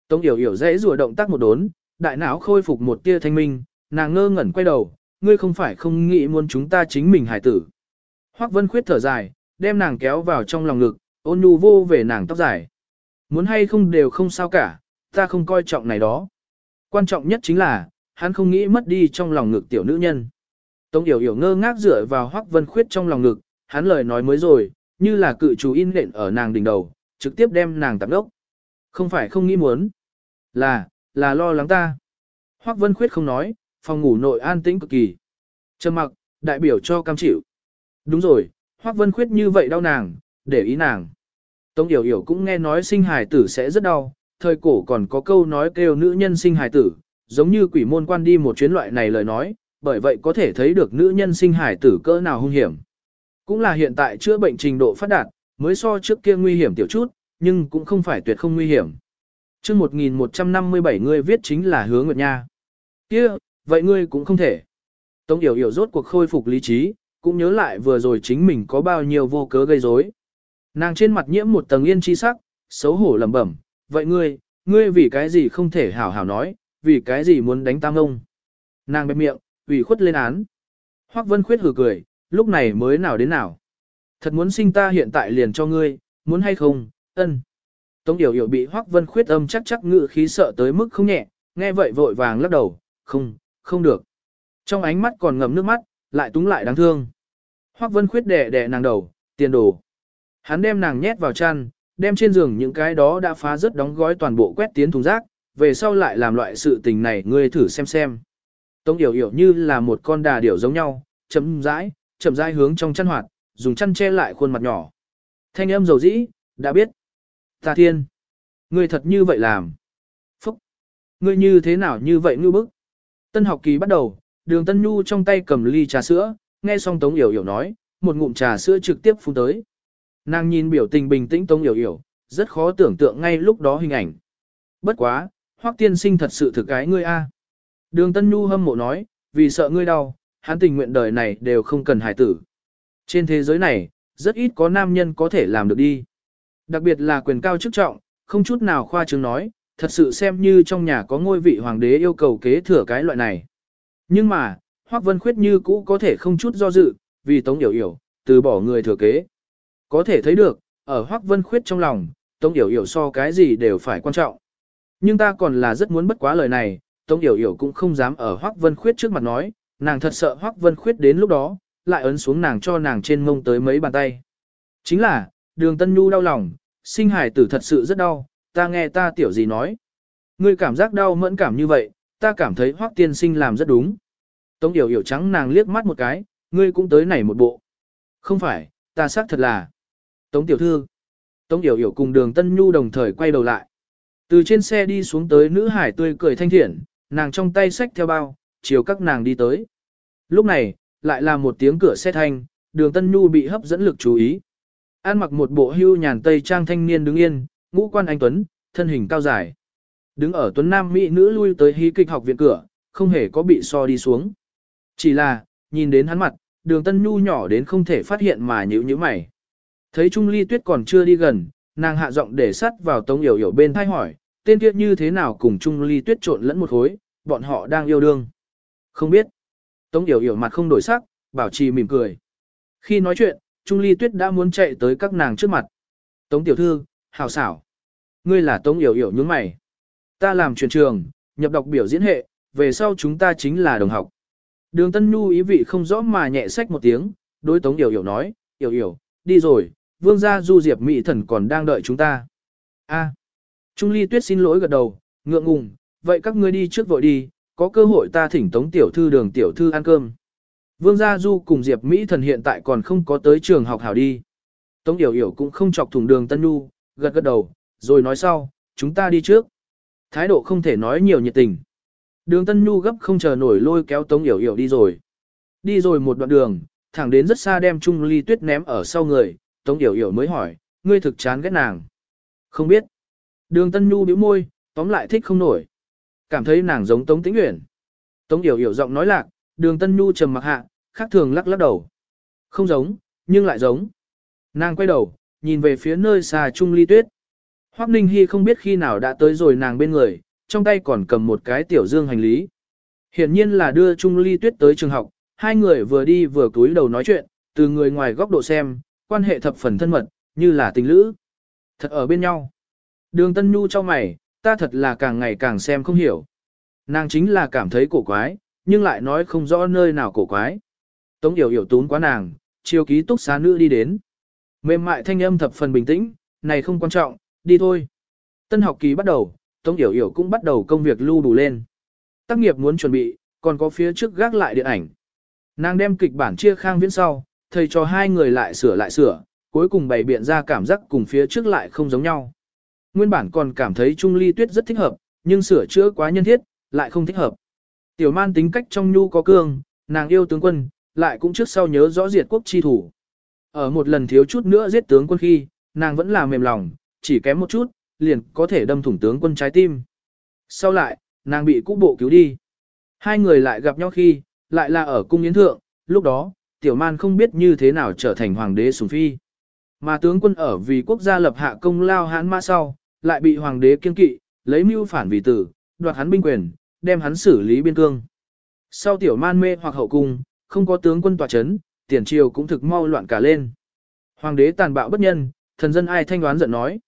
Tống Yểu Yểu dễ rùa động tác một đốn, đại não khôi phục một tia thanh minh, nàng ngơ ngẩn quay đầu, ngươi không phải không nghĩ muốn chúng ta chính mình hải tử. Hoắc Vân Khuyết thở dài, đem nàng kéo vào trong lòng ngực, ôn nhu vô về nàng tóc dài. Muốn hay không đều không sao cả, ta không coi trọng này đó. Quan trọng nhất chính là, hắn không nghĩ mất đi trong lòng ngực tiểu nữ nhân. Tống Yểu Yểu ngơ ngác dựa vào Hoắc Vân Khuyết trong lòng ngực, hắn lời nói mới rồi, như là cự chú in lệnh ở nàng đỉnh đầu, trực tiếp đem nàng tạm đốc. Không phải không nghĩ muốn, là, là lo lắng ta. Hoắc Vân Khuyết không nói, phòng ngủ nội an tĩnh cực kỳ. Trầm mặc, đại biểu cho cam chịu. Đúng rồi, Hoắc Vân Khuyết như vậy đau nàng, để ý nàng. Tống Yểu Yểu cũng nghe nói sinh hài tử sẽ rất đau, thời cổ còn có câu nói kêu nữ nhân sinh hài tử, giống như quỷ môn quan đi một chuyến loại này lời nói, bởi vậy có thể thấy được nữ nhân sinh hải tử cỡ nào hung hiểm. Cũng là hiện tại chữa bệnh trình độ phát đạt, mới so trước kia nguy hiểm tiểu chút, nhưng cũng không phải tuyệt không nguy hiểm. Trước 1157 người viết chính là hứa nguyệt nha. kia vậy ngươi cũng không thể. Tống Yểu Yểu rốt cuộc khôi phục lý trí, cũng nhớ lại vừa rồi chính mình có bao nhiêu vô cớ gây rối. Nàng trên mặt nhiễm một tầng yên chi sắc, xấu hổ lẩm bẩm, vậy ngươi, ngươi vì cái gì không thể hảo hảo nói, vì cái gì muốn đánh tam ông. Nàng bẹp miệng, ủy khuất lên án. Hoắc Vân Khuyết hừ cười, lúc này mới nào đến nào. Thật muốn sinh ta hiện tại liền cho ngươi, muốn hay không, ân. Tống Yểu Yểu bị Hoắc Vân Khuyết âm chắc chắc ngự khí sợ tới mức không nhẹ, nghe vậy vội vàng lắc đầu, không, không được. Trong ánh mắt còn ngầm nước mắt, lại túng lại đáng thương. Hoắc Vân Khuyết đẻ đẻ nàng đầu, tiền đồ. Hắn đem nàng nhét vào chăn, đem trên giường những cái đó đã phá rất đóng gói toàn bộ quét tiến thùng rác, về sau lại làm loại sự tình này ngươi thử xem xem. Tống Yểu Yểu như là một con đà điểu giống nhau, chấm rãi, chậm rãi hướng trong chăn hoạt, dùng chăn che lại khuôn mặt nhỏ. Thanh âm dầu dĩ, đã biết. Ta thiên, ngươi thật như vậy làm. Phúc, ngươi như thế nào như vậy ngư bức. Tân học kỳ bắt đầu, đường Tân Nhu trong tay cầm ly trà sữa, nghe xong Tống Yểu Yểu nói, một ngụm trà sữa trực tiếp phun tới. Nàng nhìn biểu tình bình tĩnh Tống Yểu Yểu, rất khó tưởng tượng ngay lúc đó hình ảnh. Bất quá, Hoắc tiên sinh thật sự thực cái ngươi a. Đường Tân Nhu hâm mộ nói, vì sợ ngươi đau, hắn tình nguyện đời này đều không cần hài tử. Trên thế giới này, rất ít có nam nhân có thể làm được đi. Đặc biệt là quyền cao chức trọng, không chút nào khoa trương nói, thật sự xem như trong nhà có ngôi vị hoàng đế yêu cầu kế thừa cái loại này. Nhưng mà, Hoắc Vân Khuyết như cũ có thể không chút do dự, vì Tống Yểu Yểu, từ bỏ người thừa kế. Có thể thấy được, ở Hoắc Vân Khuyết trong lòng, Tống Yểu Yểu so cái gì đều phải quan trọng. Nhưng ta còn là rất muốn bất quá lời này, Tống Yểu Yểu cũng không dám ở Hoắc Vân Khuyết trước mặt nói, nàng thật sợ Hoắc Vân Khuyết đến lúc đó, lại ấn xuống nàng cho nàng trên mông tới mấy bàn tay. Chính là, đường Tân Nhu đau lòng, sinh hải tử thật sự rất đau, ta nghe ta tiểu gì nói. Ngươi cảm giác đau mẫn cảm như vậy, ta cảm thấy Hoắc tiên sinh làm rất đúng. Tống Yểu hiểu trắng nàng liếc mắt một cái, ngươi cũng tới này một bộ. Không phải, ta xác thật là. Tống Tiểu Thư. Tống Yểu hiểu cùng đường Tân Nhu đồng thời quay đầu lại. Từ trên xe đi xuống tới nữ hải tươi cười thanh thiện, nàng trong tay xách theo bao, chiều các nàng đi tới. Lúc này, lại là một tiếng cửa xe thanh, đường Tân Nhu bị hấp dẫn lực chú ý. An mặc một bộ hưu nhàn tây trang thanh niên đứng yên, ngũ quan anh Tuấn, thân hình cao dài. Đứng ở Tuấn Nam Mỹ nữ lui tới hí kịch học viện cửa, không hề có bị so đi xuống. Chỉ là, nhìn đến hắn mặt, đường Tân Nhu nhỏ đến không thể phát hiện mà nhíu nhíu mày. Thấy Trung Ly Tuyết còn chưa đi gần, nàng hạ giọng để sắt vào Tống Yểu Yểu bên thay hỏi, tên kia như thế nào cùng Trung Ly Tuyết trộn lẫn một khối, bọn họ đang yêu đương. Không biết. Tống Yểu Yểu mặt không đổi sắc, bảo trì mỉm cười. Khi nói chuyện, Trung Ly Tuyết đã muốn chạy tới các nàng trước mặt. Tống Tiểu Thư, hào xảo. Ngươi là Tống Yểu Yểu nhướng mày. Ta làm truyền trường, nhập đọc biểu diễn hệ, về sau chúng ta chính là đồng học. Đường Tân Nhu ý vị không rõ mà nhẹ sách một tiếng, đối Tống Yểu Yểu nói, Yểu Yểu, đi rồi, vương gia du diệp mỹ thần còn đang đợi chúng ta. A. Trung Ly Tuyết xin lỗi gật đầu, ngượng ngùng, vậy các ngươi đi trước vội đi, có cơ hội ta thỉnh Tống Tiểu Thư đường Tiểu Thư ăn cơm. Vương Gia Du cùng Diệp Mỹ Thần hiện tại còn không có tới trường học hảo đi. Tống Yểu Yểu cũng không chọc thủng đường Tân Nhu, gật gật đầu, rồi nói sau, chúng ta đi trước. Thái độ không thể nói nhiều nhiệt tình. Đường Tân Nhu gấp không chờ nổi lôi kéo Tống Yểu Yểu đi rồi. Đi rồi một đoạn đường, thẳng đến rất xa đem Trung Ly Tuyết ném ở sau người, Tống Yểu Yểu mới hỏi, ngươi thực chán ghét nàng. Không biết. Đường Tân Nhu bĩu môi, tóm lại thích không nổi. Cảm thấy nàng giống Tống Tĩnh Uyển. Tống Yểu Yểu giọng nói lạc, đường Tân Nhu trầm mặc hạ, khác thường lắc lắc đầu. Không giống, nhưng lại giống. Nàng quay đầu, nhìn về phía nơi xa Trung Ly Tuyết. Hoắc Ninh Hy không biết khi nào đã tới rồi nàng bên người, trong tay còn cầm một cái tiểu dương hành lý. Hiển nhiên là đưa Trung Ly Tuyết tới trường học, hai người vừa đi vừa cúi đầu nói chuyện, từ người ngoài góc độ xem, quan hệ thập phần thân mật, như là tình lữ. Thật ở bên nhau. Đường Tân Nhu cho mày, ta thật là càng ngày càng xem không hiểu. Nàng chính là cảm thấy cổ quái, nhưng lại nói không rõ nơi nào cổ quái. Tống Yểu Yểu tún quá nàng, chiều ký túc xá nữ đi đến. Mềm mại thanh âm thập phần bình tĩnh, này không quan trọng, đi thôi. Tân học kỳ bắt đầu, Tống Yểu Yểu cũng bắt đầu công việc lưu đủ lên. Tác nghiệp muốn chuẩn bị, còn có phía trước gác lại điện ảnh. Nàng đem kịch bản chia khang viễn sau, thầy cho hai người lại sửa lại sửa, cuối cùng bày biện ra cảm giác cùng phía trước lại không giống nhau. Nguyên bản còn cảm thấy Trung Ly Tuyết rất thích hợp, nhưng sửa chữa quá nhân thiết, lại không thích hợp. Tiểu man tính cách trong nhu có cương, nàng yêu tướng quân, lại cũng trước sau nhớ rõ diệt quốc chi thủ. Ở một lần thiếu chút nữa giết tướng quân khi, nàng vẫn là mềm lòng, chỉ kém một chút, liền có thể đâm thủng tướng quân trái tim. Sau lại, nàng bị cũ bộ cứu đi. Hai người lại gặp nhau khi, lại là ở cung yến thượng, lúc đó, tiểu man không biết như thế nào trở thành hoàng đế sùng phi. Mà tướng quân ở vì quốc gia lập hạ công lao hãn mã sau, lại bị hoàng đế kiên kỵ, lấy mưu phản vì tử, đoạt hắn binh quyền, đem hắn xử lý biên cương. Sau tiểu man mê hoặc hậu cung, không có tướng quân tòa chấn, tiền triều cũng thực mau loạn cả lên. Hoàng đế tàn bạo bất nhân, thần dân ai thanh đoán giận nói.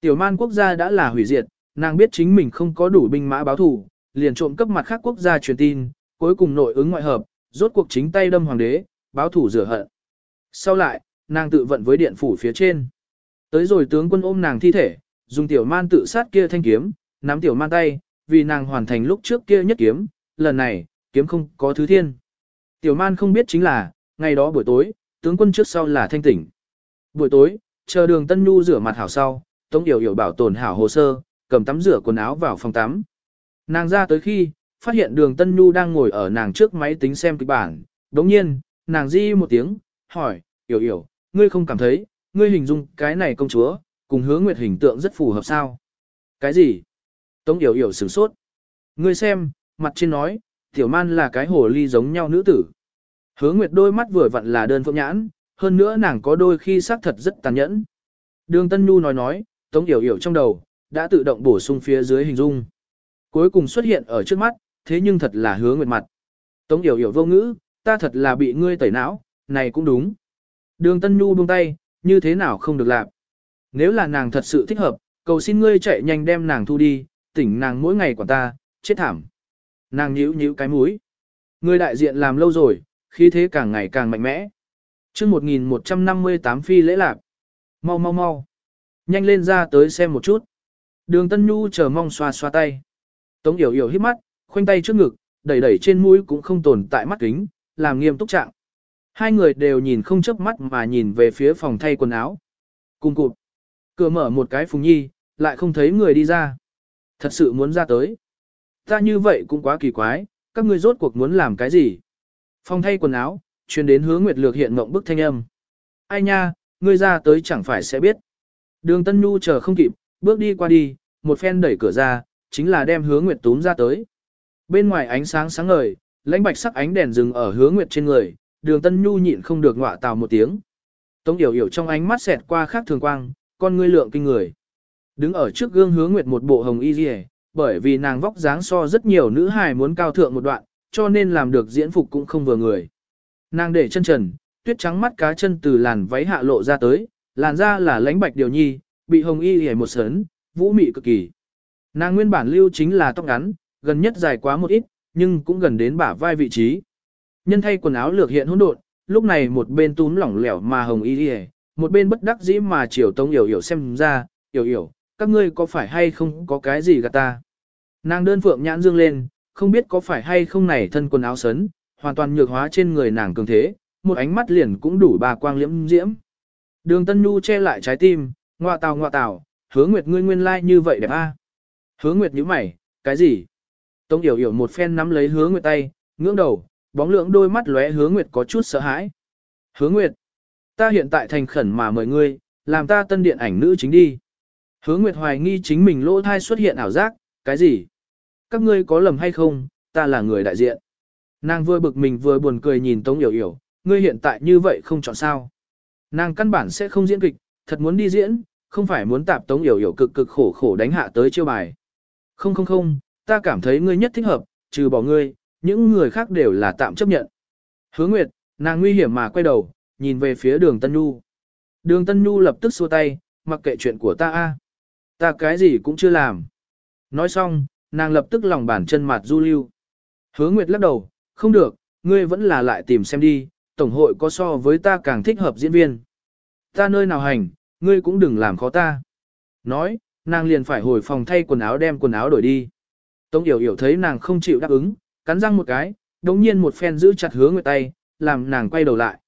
Tiểu man quốc gia đã là hủy diệt, nàng biết chính mình không có đủ binh mã báo thù, liền trộm cấp mặt khác quốc gia truyền tin, cuối cùng nội ứng ngoại hợp, rốt cuộc chính tay đâm hoàng đế, báo thủ rửa hận. Sau lại, nàng tự vận với điện phủ phía trên. Tới rồi tướng quân ôm nàng thi thể, dùng tiểu man tự sát kia thanh kiếm, nắm tiểu man tay, vì nàng hoàn thành lúc trước kia nhất kiếm, lần này, kiếm không có thứ thiên. Tiểu man không biết chính là, ngày đó buổi tối, tướng quân trước sau là thanh tỉnh. Buổi tối, chờ đường Tân Nhu rửa mặt hảo sau, Tống Yểu Yểu bảo tồn hảo hồ sơ, cầm tắm rửa quần áo vào phòng tắm. Nàng ra tới khi, phát hiện đường Tân Nhu đang ngồi ở nàng trước máy tính xem kịch bản. Đồng nhiên, nàng di một tiếng, hỏi, Yểu Yểu, ngươi không cảm thấy, ngươi hình dung cái này công chúa, cùng hứa nguyệt hình tượng rất phù hợp sao? Cái gì? Tống Yểu Yểu sửng sốt. Ngươi xem, mặt trên nói, tiểu man là cái hồ ly giống nhau nữ tử. Hứa Nguyệt đôi mắt vừa vặn là đơn phượng nhãn, hơn nữa nàng có đôi khi xác thật rất tàn nhẫn. Đường Tân Nhu nói nói, Tống Yểu Yểu trong đầu, đã tự động bổ sung phía dưới hình dung. Cuối cùng xuất hiện ở trước mắt, thế nhưng thật là hứa nguyệt mặt. Tống Yểu Yểu vô ngữ, ta thật là bị ngươi tẩy não, này cũng đúng. Đường Tân Nhu buông tay, như thế nào không được làm. Nếu là nàng thật sự thích hợp, cầu xin ngươi chạy nhanh đem nàng thu đi, tỉnh nàng mỗi ngày của ta, chết thảm. Nàng nhíu nhíu cái mũi. Người đại diện làm lâu rồi, khí thế càng ngày càng mạnh mẽ. chương 1158 phi lễ lạc. Mau mau mau. Nhanh lên ra tới xem một chút. Đường Tân Nhu chờ mong xoa xoa tay. Tống Yểu Yểu hít mắt, khoanh tay trước ngực, đẩy đẩy trên mũi cũng không tồn tại mắt kính, làm nghiêm túc trạng. Hai người đều nhìn không chớp mắt mà nhìn về phía phòng thay quần áo. Cùng cụt. Cửa mở một cái phùng nhi, lại không thấy người đi ra. Thật sự muốn ra tới. Ta như vậy cũng quá kỳ quái, các ngươi rốt cuộc muốn làm cái gì? phong thay quần áo, truyền đến hướng Nguyệt Lược hiện mộng bức thanh âm. Ai nha, ngươi ra tới chẳng phải sẽ biết. Đường Tân Nhu chờ không kịp, bước đi qua đi, một phen đẩy cửa ra, chính là đem hướng Nguyệt túm ra tới. Bên ngoài ánh sáng sáng ngời, lãnh bạch sắc ánh đèn dừng ở hướng Nguyệt trên người, đường Tân Nhu nhịn không được ngọa tào một tiếng. Tống Yểu Yểu trong ánh mắt xẹt qua khác thường quang, con ngươi lượng kinh người. Đứng ở trước gương hướng Nguyệt một bộ hồng y dì bởi vì nàng vóc dáng so rất nhiều nữ hài muốn cao thượng một đoạn, cho nên làm được diễn phục cũng không vừa người. Nàng để chân trần, tuyết trắng mắt cá chân từ làn váy hạ lộ ra tới, làn da là lãnh bạch điều nhi, bị hồng y dì một sớn, vũ mị cực kỳ. Nàng nguyên bản lưu chính là tóc ngắn, gần nhất dài quá một ít, nhưng cũng gần đến bả vai vị trí. Nhân thay quần áo lược hiện hỗn độn, lúc này một bên túm lỏng lẻo mà hồng y dì một bên bất đắc dĩ mà chiều tông hiểu hiểu xem ra, hiểu hiểu, các ngươi có phải hay không có cái gì gạt ta. Nàng đơn phượng nhãn dương lên, không biết có phải hay không này thân quần áo sấn, hoàn toàn nhược hóa trên người nàng cường thế, một ánh mắt liền cũng đủ bà quang liễm diễm. Đường Tân Nhu che lại trái tim, ngoa tào ngoa tào, hứa nguyệt ngươi nguyên lai like như vậy đẹp a. Hứa nguyệt nhíu mày, cái gì? Tống Yểu Yểu một phen nắm lấy hứa nguyệt tay, ngưỡng đầu, bóng lượng đôi mắt lóe hứa nguyệt có chút sợ hãi. Hứa nguyệt, ta hiện tại thành khẩn mà mời ngươi, làm ta tân điện ảnh nữ chính đi. Hứa nguyệt hoài nghi chính mình lỗ thai xuất hiện ảo giác, cái gì? Các ngươi có lầm hay không, ta là người đại diện. Nàng vừa bực mình vừa buồn cười nhìn Tống Yểu Yểu, ngươi hiện tại như vậy không chọn sao. Nàng căn bản sẽ không diễn kịch, thật muốn đi diễn, không phải muốn tạp Tống Yểu Yểu cực cực khổ khổ đánh hạ tới chiêu bài. Không không không, ta cảm thấy ngươi nhất thích hợp, trừ bỏ ngươi, những người khác đều là tạm chấp nhận. Hứa Nguyệt, nàng nguy hiểm mà quay đầu, nhìn về phía đường Tân Nhu. Đường Tân Nhu lập tức xua tay, mặc kệ chuyện của ta a, Ta cái gì cũng chưa làm. Nói xong, nàng lập tức lòng bàn chân mặt du lưu. Hứa Nguyệt lắc đầu, không được, ngươi vẫn là lại tìm xem đi, tổng hội có so với ta càng thích hợp diễn viên. Ta nơi nào hành, ngươi cũng đừng làm khó ta. Nói, nàng liền phải hồi phòng thay quần áo đem quần áo đổi đi. Tống Yểu Yểu thấy nàng không chịu đáp ứng, cắn răng một cái, đống nhiên một phen giữ chặt hứa nguyệt tay, làm nàng quay đầu lại.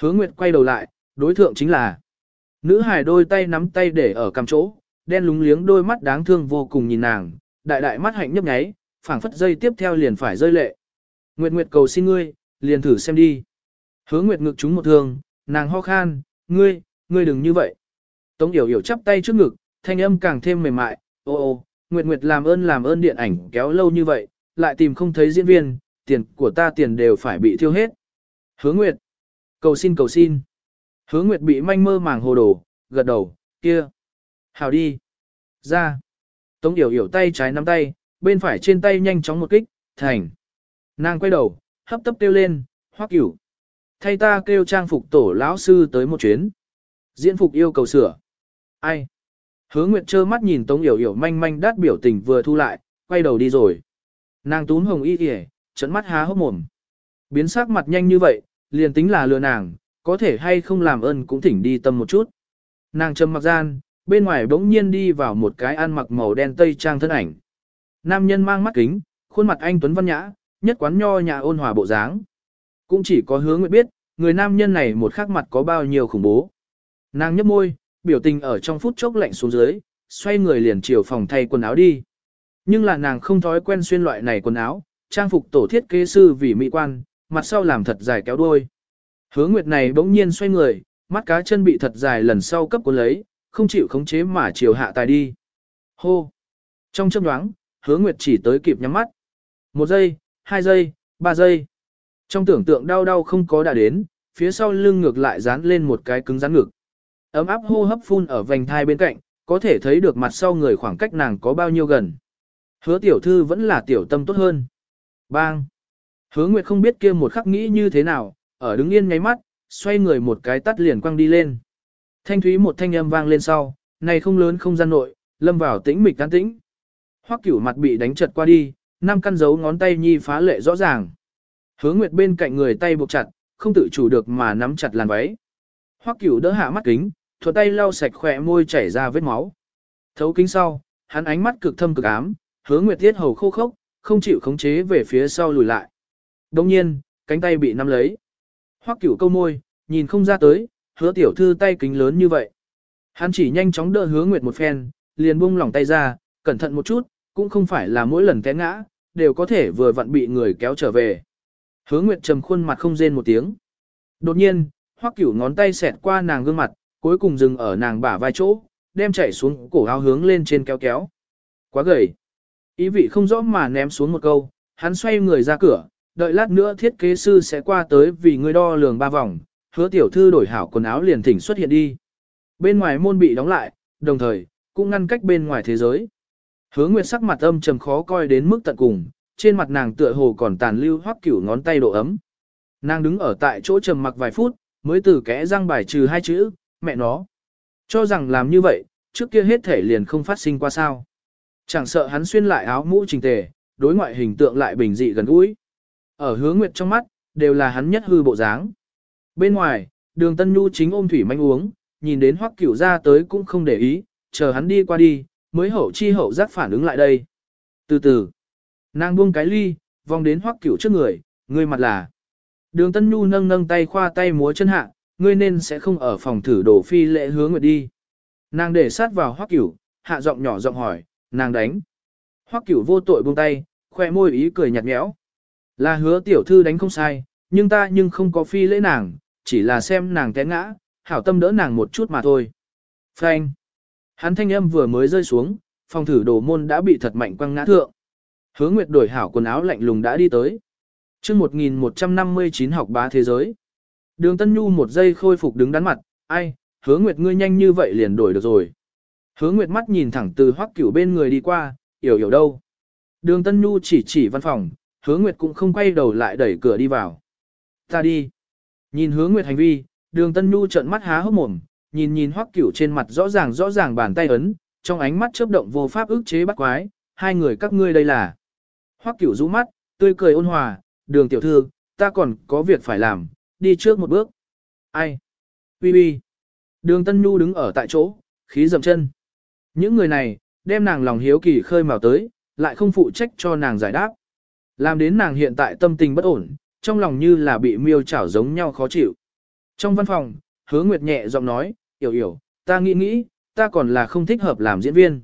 Hứa nguyệt quay đầu lại, đối thượng chính là nữ hài đôi tay nắm tay để ở cằm chỗ, đen lúng liếng đôi mắt đáng thương vô cùng nhìn nàng, đại đại mắt hạnh nhấp nháy, phảng phất dây tiếp theo liền phải rơi lệ. Nguyệt Nguyệt cầu xin ngươi, liền thử xem đi. Hứa Nguyệt ngực chúng một thương, nàng ho khan, ngươi, ngươi đừng như vậy. Tống Yểu Yểu chắp tay trước ngực, thanh âm càng thêm mềm mại, ô ô, Nguyệt Nguyệt làm ơn làm ơn điện ảnh kéo lâu như vậy, lại tìm không thấy diễn viên, tiền của ta tiền đều phải bị thiêu hết. Hứa Nguyệt, cầu xin cầu xin. Hứa Nguyệt bị manh mơ màng hồ đồ, gật đầu, kia. Hào đi. Ra. Tống Yểu Yểu tay trái nắm tay, bên phải trên tay nhanh chóng một kích, thành. Nàng quay đầu, hấp tấp kêu lên, hoắc cửu. Thay ta kêu trang phục tổ lão sư tới một chuyến. Diễn phục yêu cầu sửa. Ai? Hứa Nguyệt trơ mắt nhìn Tống Yểu Yểu manh manh đát biểu tình vừa thu lại, quay đầu đi rồi. Nàng túm hồng y kìa, trận mắt há hốc mồm. Biến sắc mặt nhanh như vậy, liền tính là lừa nàng, có thể hay không làm ơn cũng thỉnh đi tâm một chút. Nàng trầm mặc gian, bên ngoài bỗng nhiên đi vào một cái ăn mặc màu đen tây trang thân ảnh. Nam nhân mang mắt kính, khuôn mặt anh Tuấn Văn Nhã, nhất quán nho nhà ôn hòa bộ dáng. Cũng chỉ có hứa nguyện biết, người nam nhân này một khắc mặt có bao nhiêu khủng bố. Nàng nhấp môi, biểu tình ở trong phút chốc lạnh xuống dưới, xoay người liền chiều phòng thay quần áo đi. Nhưng là nàng không thói quen xuyên loại này quần áo, trang phục tổ thiết kế sư vì mỹ quan, mặt sau làm thật dài kéo đuôi. Hứa Nguyệt này bỗng nhiên xoay người, mắt cá chân bị thật dài lần sau cấp cuốn lấy, không chịu khống chế mà chiều hạ tài đi. Hô! Trong chớp nhoáng, Hứa Nguyệt chỉ tới kịp nhắm mắt. Một giây, hai giây, ba giây. Trong tưởng tượng đau đau không có đã đến, phía sau lưng ngược lại dán lên một cái cứng rắn ngực. Ấm áp hô hấp phun ở vành thai bên cạnh, có thể thấy được mặt sau người khoảng cách nàng có bao nhiêu gần. Hứa tiểu thư vẫn là tiểu tâm tốt hơn. Bang! Hứa Nguyệt không biết kia một khắc nghĩ như thế nào, ở đứng yên nháy mắt, xoay người một cái tắt liền quăng đi lên. Thanh thúy một thanh âm vang lên sau, này không lớn không gian nội, lâm vào tĩnh mịch can tĩnh. Hoắc cửu mặt bị đánh chật qua đi, năm căn dấu ngón tay nhi phá lệ rõ ràng. Hứa Nguyệt bên cạnh người tay buộc chặt, không tự chủ được mà nắm chặt làn váy. Hoắc Cửu đỡ hạ mắt kính, thuận tay lau sạch khỏe môi chảy ra vết máu. Thấu kính sau, hắn ánh mắt cực thâm cực ám, Hứa Nguyệt Tiết hầu khô khốc, không chịu khống chế về phía sau lùi lại. Đồng nhiên, cánh tay bị nắm lấy. Hoắc Cửu câu môi, nhìn không ra tới, Hứa tiểu thư tay kính lớn như vậy. Hắn chỉ nhanh chóng đỡ Hứa Nguyệt một phen, liền buông lỏng tay ra, cẩn thận một chút, cũng không phải là mỗi lần té ngã, đều có thể vừa vặn bị người kéo trở về. Hứa Nguyệt trầm khuôn mặt không rên một tiếng. Đột nhiên, Hoắc Cửu ngón tay xẹt qua nàng gương mặt, cuối cùng dừng ở nàng bả vai chỗ, đem chảy xuống cổ áo hướng lên trên kéo kéo. Quá gầy. Ý vị không rõ mà ném xuống một câu, hắn xoay người ra cửa, đợi lát nữa thiết kế sư sẽ qua tới vì người đo lường ba vòng, hứa tiểu thư đổi hảo quần áo liền thỉnh xuất hiện đi. Bên ngoài môn bị đóng lại, đồng thời, cũng ngăn cách bên ngoài thế giới. Hứa Nguyệt sắc mặt âm trầm khó coi đến mức tận cùng, trên mặt nàng tựa hồ còn tàn lưu hoắc cửu ngón tay độ ấm. Nàng đứng ở tại chỗ trầm mặc vài phút, mới từ kẽ răng bài trừ hai chữ, mẹ nó. Cho rằng làm như vậy, trước kia hết thể liền không phát sinh qua sao. Chẳng sợ hắn xuyên lại áo mũ trình tề, đối ngoại hình tượng lại bình dị gần gũi. Ở hướng nguyệt trong mắt, đều là hắn nhất hư bộ dáng. Bên ngoài, đường Tân Nhu chính ôm thủy manh uống, nhìn đến hoắc cửu ra tới cũng không để ý, chờ hắn đi qua đi, mới hậu chi hậu giác phản ứng lại đây. Từ từ, nàng buông cái ly, vòng đến hoắc cửu trước người, người mặt là. Đường Tân Nhu nâng nâng tay khoa tay múa chân hạ, ngươi nên sẽ không ở phòng thử đổ phi lễ hướng nguyệt đi. Nàng để sát vào hoắc cửu, hạ giọng nhỏ giọng hỏi, nàng đánh. Hoắc cửu vô tội buông tay, khoe môi ý cười nhạt nhẽo. Là hứa tiểu thư đánh không sai, nhưng ta nhưng không có phi lễ nàng, chỉ là xem nàng té ngã, hảo tâm đỡ nàng một chút mà thôi. Phanh. Hắn thanh âm vừa mới rơi xuống, phòng thử đồ môn đã bị thật mạnh quăng ngã thượng. Hứa Nguyệt đổi hảo quần áo lạnh lùng đã đi tới. chương 1159 học bá thế giới. Đường Tân Nhu một giây khôi phục đứng đắn mặt, ai, hứa Nguyệt ngươi nhanh như vậy liền đổi được rồi. Hứa Nguyệt mắt nhìn thẳng từ hoắc cửu bên người đi qua, hiểu hiểu đâu. Đường Tân Nhu chỉ chỉ văn phòng, hứa Nguyệt cũng không quay đầu lại đẩy cửa đi vào. Ta đi. Nhìn hứa Nguyệt hành vi, đường Tân Nhu trợn mắt há hốc mồm, nhìn nhìn hoắc cửu trên mặt rõ ràng rõ ràng bàn tay ấn, trong ánh mắt chớp động vô pháp ức chế bắt quái, hai người các ngươi đây là. Hoắc cửu rũ mắt, tươi cười ôn hòa, đường tiểu thư, ta còn có việc phải làm, đi trước một bước. Ai? Bi bi. Đường Tân Nhu đứng ở tại chỗ, khí dầm chân. Những người này, đem nàng lòng hiếu kỳ khơi mào tới, lại không phụ trách cho nàng giải đáp. Làm đến nàng hiện tại tâm tình bất ổn, trong lòng như là bị miêu chảo giống nhau khó chịu. Trong văn phòng, hứa nguyệt nhẹ giọng nói, hiểu hiểu, ta nghĩ nghĩ, ta còn là không thích hợp làm diễn viên.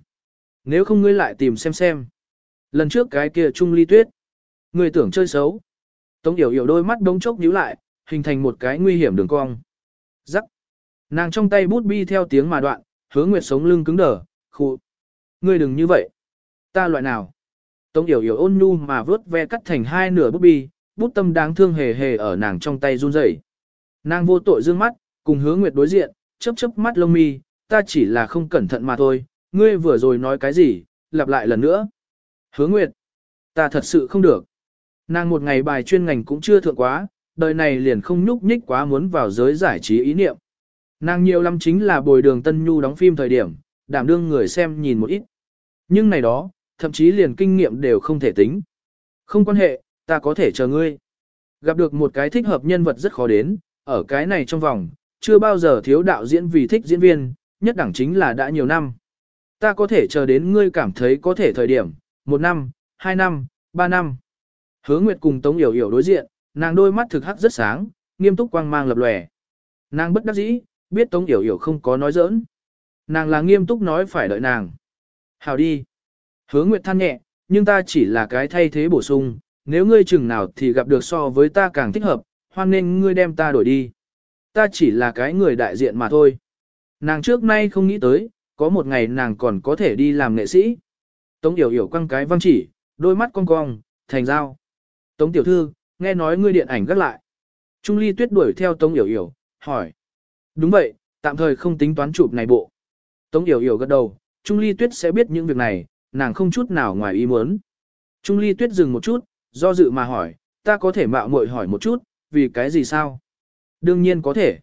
Nếu không ngươi lại tìm xem xem. Lần trước cái kia Trung Ly Tuyết. Ngươi tưởng chơi xấu. Tống Yểu Yểu đôi mắt đống chốc nhíu lại, hình thành một cái nguy hiểm đường cong. Rắc. Nàng trong tay bút bi theo tiếng mà đoạn, hứa nguyệt sống lưng cứng đờ, khu. Ngươi đừng như vậy. Ta loại nào? Tống Yểu Yểu ôn nhu mà vớt ve cắt thành hai nửa bút bi, bút tâm đáng thương hề hề ở nàng trong tay run rẩy. Nàng vô tội dương mắt, cùng hứa nguyệt đối diện, chớp chớp mắt lông mi, ta chỉ là không cẩn thận mà thôi, ngươi vừa rồi nói cái gì, lặp lại lần nữa. Hứa nguyệt, ta thật sự không được. Nàng một ngày bài chuyên ngành cũng chưa thượng quá, đời này liền không nhúc nhích quá muốn vào giới giải trí ý niệm. Nàng nhiều lắm chính là bồi đường Tân Nhu đóng phim thời điểm, đảm đương người xem nhìn một ít. Nhưng này đó, thậm chí liền kinh nghiệm đều không thể tính. Không quan hệ, ta có thể chờ ngươi. Gặp được một cái thích hợp nhân vật rất khó đến, ở cái này trong vòng, chưa bao giờ thiếu đạo diễn vì thích diễn viên, nhất đẳng chính là đã nhiều năm. Ta có thể chờ đến ngươi cảm thấy có thể thời điểm, một năm, hai năm, ba năm. Hứa Nguyệt cùng Tống Yểu Yểu đối diện, nàng đôi mắt thực hắc rất sáng, nghiêm túc quang mang lập lòe. Nàng bất đắc dĩ, biết Tống Yểu Yểu không có nói giỡn. Nàng là nghiêm túc nói phải đợi nàng. Hào đi. Hứa Nguyệt than nhẹ, nhưng ta chỉ là cái thay thế bổ sung, nếu ngươi chừng nào thì gặp được so với ta càng thích hợp, hoan nên ngươi đem ta đổi đi. Ta chỉ là cái người đại diện mà thôi. Nàng trước nay không nghĩ tới, có một ngày nàng còn có thể đi làm nghệ sĩ. Tống Yểu Yểu quăng cái văng chỉ, đôi mắt cong cong, thành dao. Tống Tiểu Thư, nghe nói ngươi điện ảnh gắt lại. Trung Ly Tuyết đuổi theo Tống Yểu Yểu, hỏi. Đúng vậy, tạm thời không tính toán chụp này bộ. Tống Yểu Yểu gật đầu, Trung Ly Tuyết sẽ biết những việc này, nàng không chút nào ngoài ý muốn. Trung Ly Tuyết dừng một chút, do dự mà hỏi, ta có thể mạo muội hỏi một chút, vì cái gì sao? Đương nhiên có thể.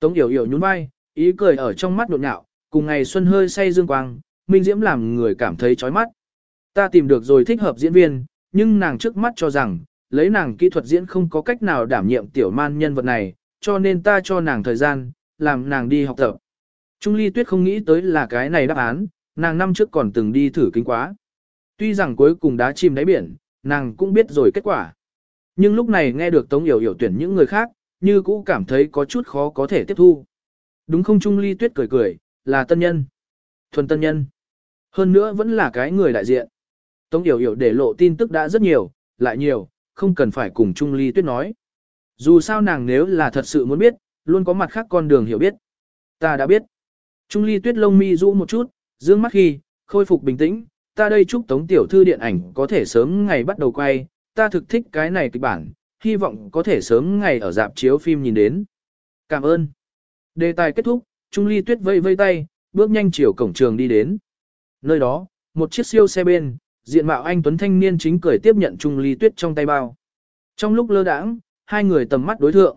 Tống Yểu Yểu nhún vai, ý cười ở trong mắt nhộn nhạo, cùng ngày xuân hơi say dương quang, minh diễm làm người cảm thấy chói mắt. Ta tìm được rồi thích hợp diễn viên, nhưng nàng trước mắt cho rằng, lấy nàng kỹ thuật diễn không có cách nào đảm nhiệm tiểu man nhân vật này, cho nên ta cho nàng thời gian, làm nàng đi học tập. Trung Ly Tuyết không nghĩ tới là cái này đáp án, nàng năm trước còn từng đi thử kinh quá. Tuy rằng cuối cùng đá chìm đáy biển, nàng cũng biết rồi kết quả. Nhưng lúc này nghe được Tống Yểu Yểu tuyển những người khác, như cũ cảm thấy có chút khó có thể tiếp thu. Đúng không Trung Ly Tuyết cười cười, là tân nhân. Thuần tân nhân. Hơn nữa vẫn là cái người đại diện. Tống Yểu Yểu để lộ tin tức đã rất nhiều, lại nhiều, không cần phải cùng Trung Ly Tuyết nói. Dù sao nàng nếu là thật sự muốn biết, luôn có mặt khác con đường hiểu biết. Ta đã biết. Trung Ly Tuyết lông mi rũ một chút, dương mắt khi, khôi phục bình tĩnh, ta đây chúc Tống Tiểu Thư điện ảnh có thể sớm ngày bắt đầu quay, ta thực thích cái này kịch bản, hy vọng có thể sớm ngày ở dạp chiếu phim nhìn đến. Cảm ơn. Đề tài kết thúc, Trung Ly Tuyết vây vây tay, bước nhanh chiều cổng trường đi đến. Nơi đó, một chiếc siêu xe bên, diện mạo anh Tuấn Thanh niên chính cười tiếp nhận Trung Ly Tuyết trong tay bao. Trong lúc lơ đãng, hai người tầm mắt đối thượng.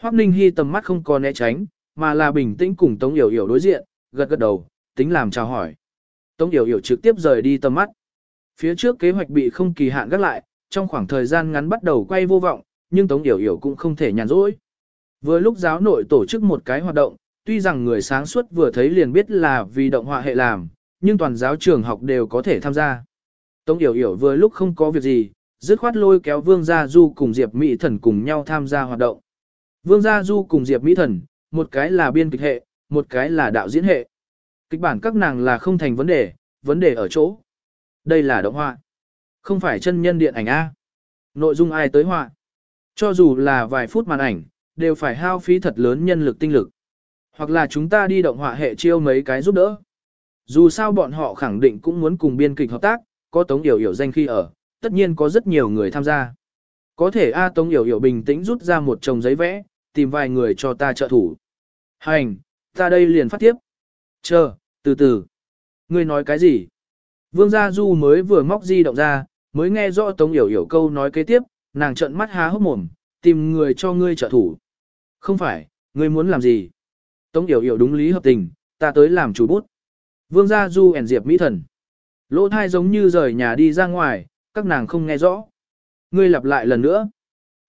Hoắc Ninh Hy tầm mắt không còn né tránh, mà là bình tĩnh cùng Tống Yểu Yểu đối diện, gật gật đầu, tính làm chào hỏi. Tống Yểu Yểu trực tiếp rời đi tầm mắt. Phía trước kế hoạch bị không kỳ hạn gác lại, trong khoảng thời gian ngắn bắt đầu quay vô vọng, nhưng Tống Yểu Yểu cũng không thể nhàn rỗi. Vừa lúc giáo nội tổ chức một cái hoạt động, tuy rằng người sáng suốt vừa thấy liền biết là vì động họa hệ làm, nhưng toàn giáo trường học đều có thể tham gia. Tống Yểu Yểu vừa lúc không có việc gì, dứt khoát lôi kéo Vương Gia Du cùng Diệp Mỹ Thần cùng nhau tham gia hoạt động. Vương Gia Du cùng Diệp Mỹ Thần, một cái là biên kịch hệ, một cái là đạo diễn hệ. Kịch bản các nàng là không thành vấn đề, vấn đề ở chỗ. Đây là động họa. Không phải chân nhân điện ảnh A. Nội dung ai tới họa. Cho dù là vài phút màn ảnh, đều phải hao phí thật lớn nhân lực tinh lực. Hoặc là chúng ta đi động họa hệ chiêu mấy cái giúp đỡ. Dù sao bọn họ khẳng định cũng muốn cùng biên kịch hợp tác, có Tống Yểu Yểu danh khi ở, tất nhiên có rất nhiều người tham gia. Có thể A Tống Yểu Yểu bình tĩnh rút ra một chồng giấy vẽ, tìm vài người cho ta trợ thủ. Hành, ta đây liền phát tiếp. Chờ, từ từ. Ngươi nói cái gì? Vương Gia Du mới vừa móc di động ra, mới nghe rõ Tống Yểu Yểu câu nói kế tiếp, nàng trợn mắt há hốc mồm, tìm người cho ngươi trợ thủ. Không phải, ngươi muốn làm gì? Tống Yểu Yểu đúng lý hợp tình, ta tới làm chủ bút. Vương Gia Du ẻn diệp mỹ thần. Lỗ thai giống như rời nhà đi ra ngoài, các nàng không nghe rõ. Ngươi lặp lại lần nữa.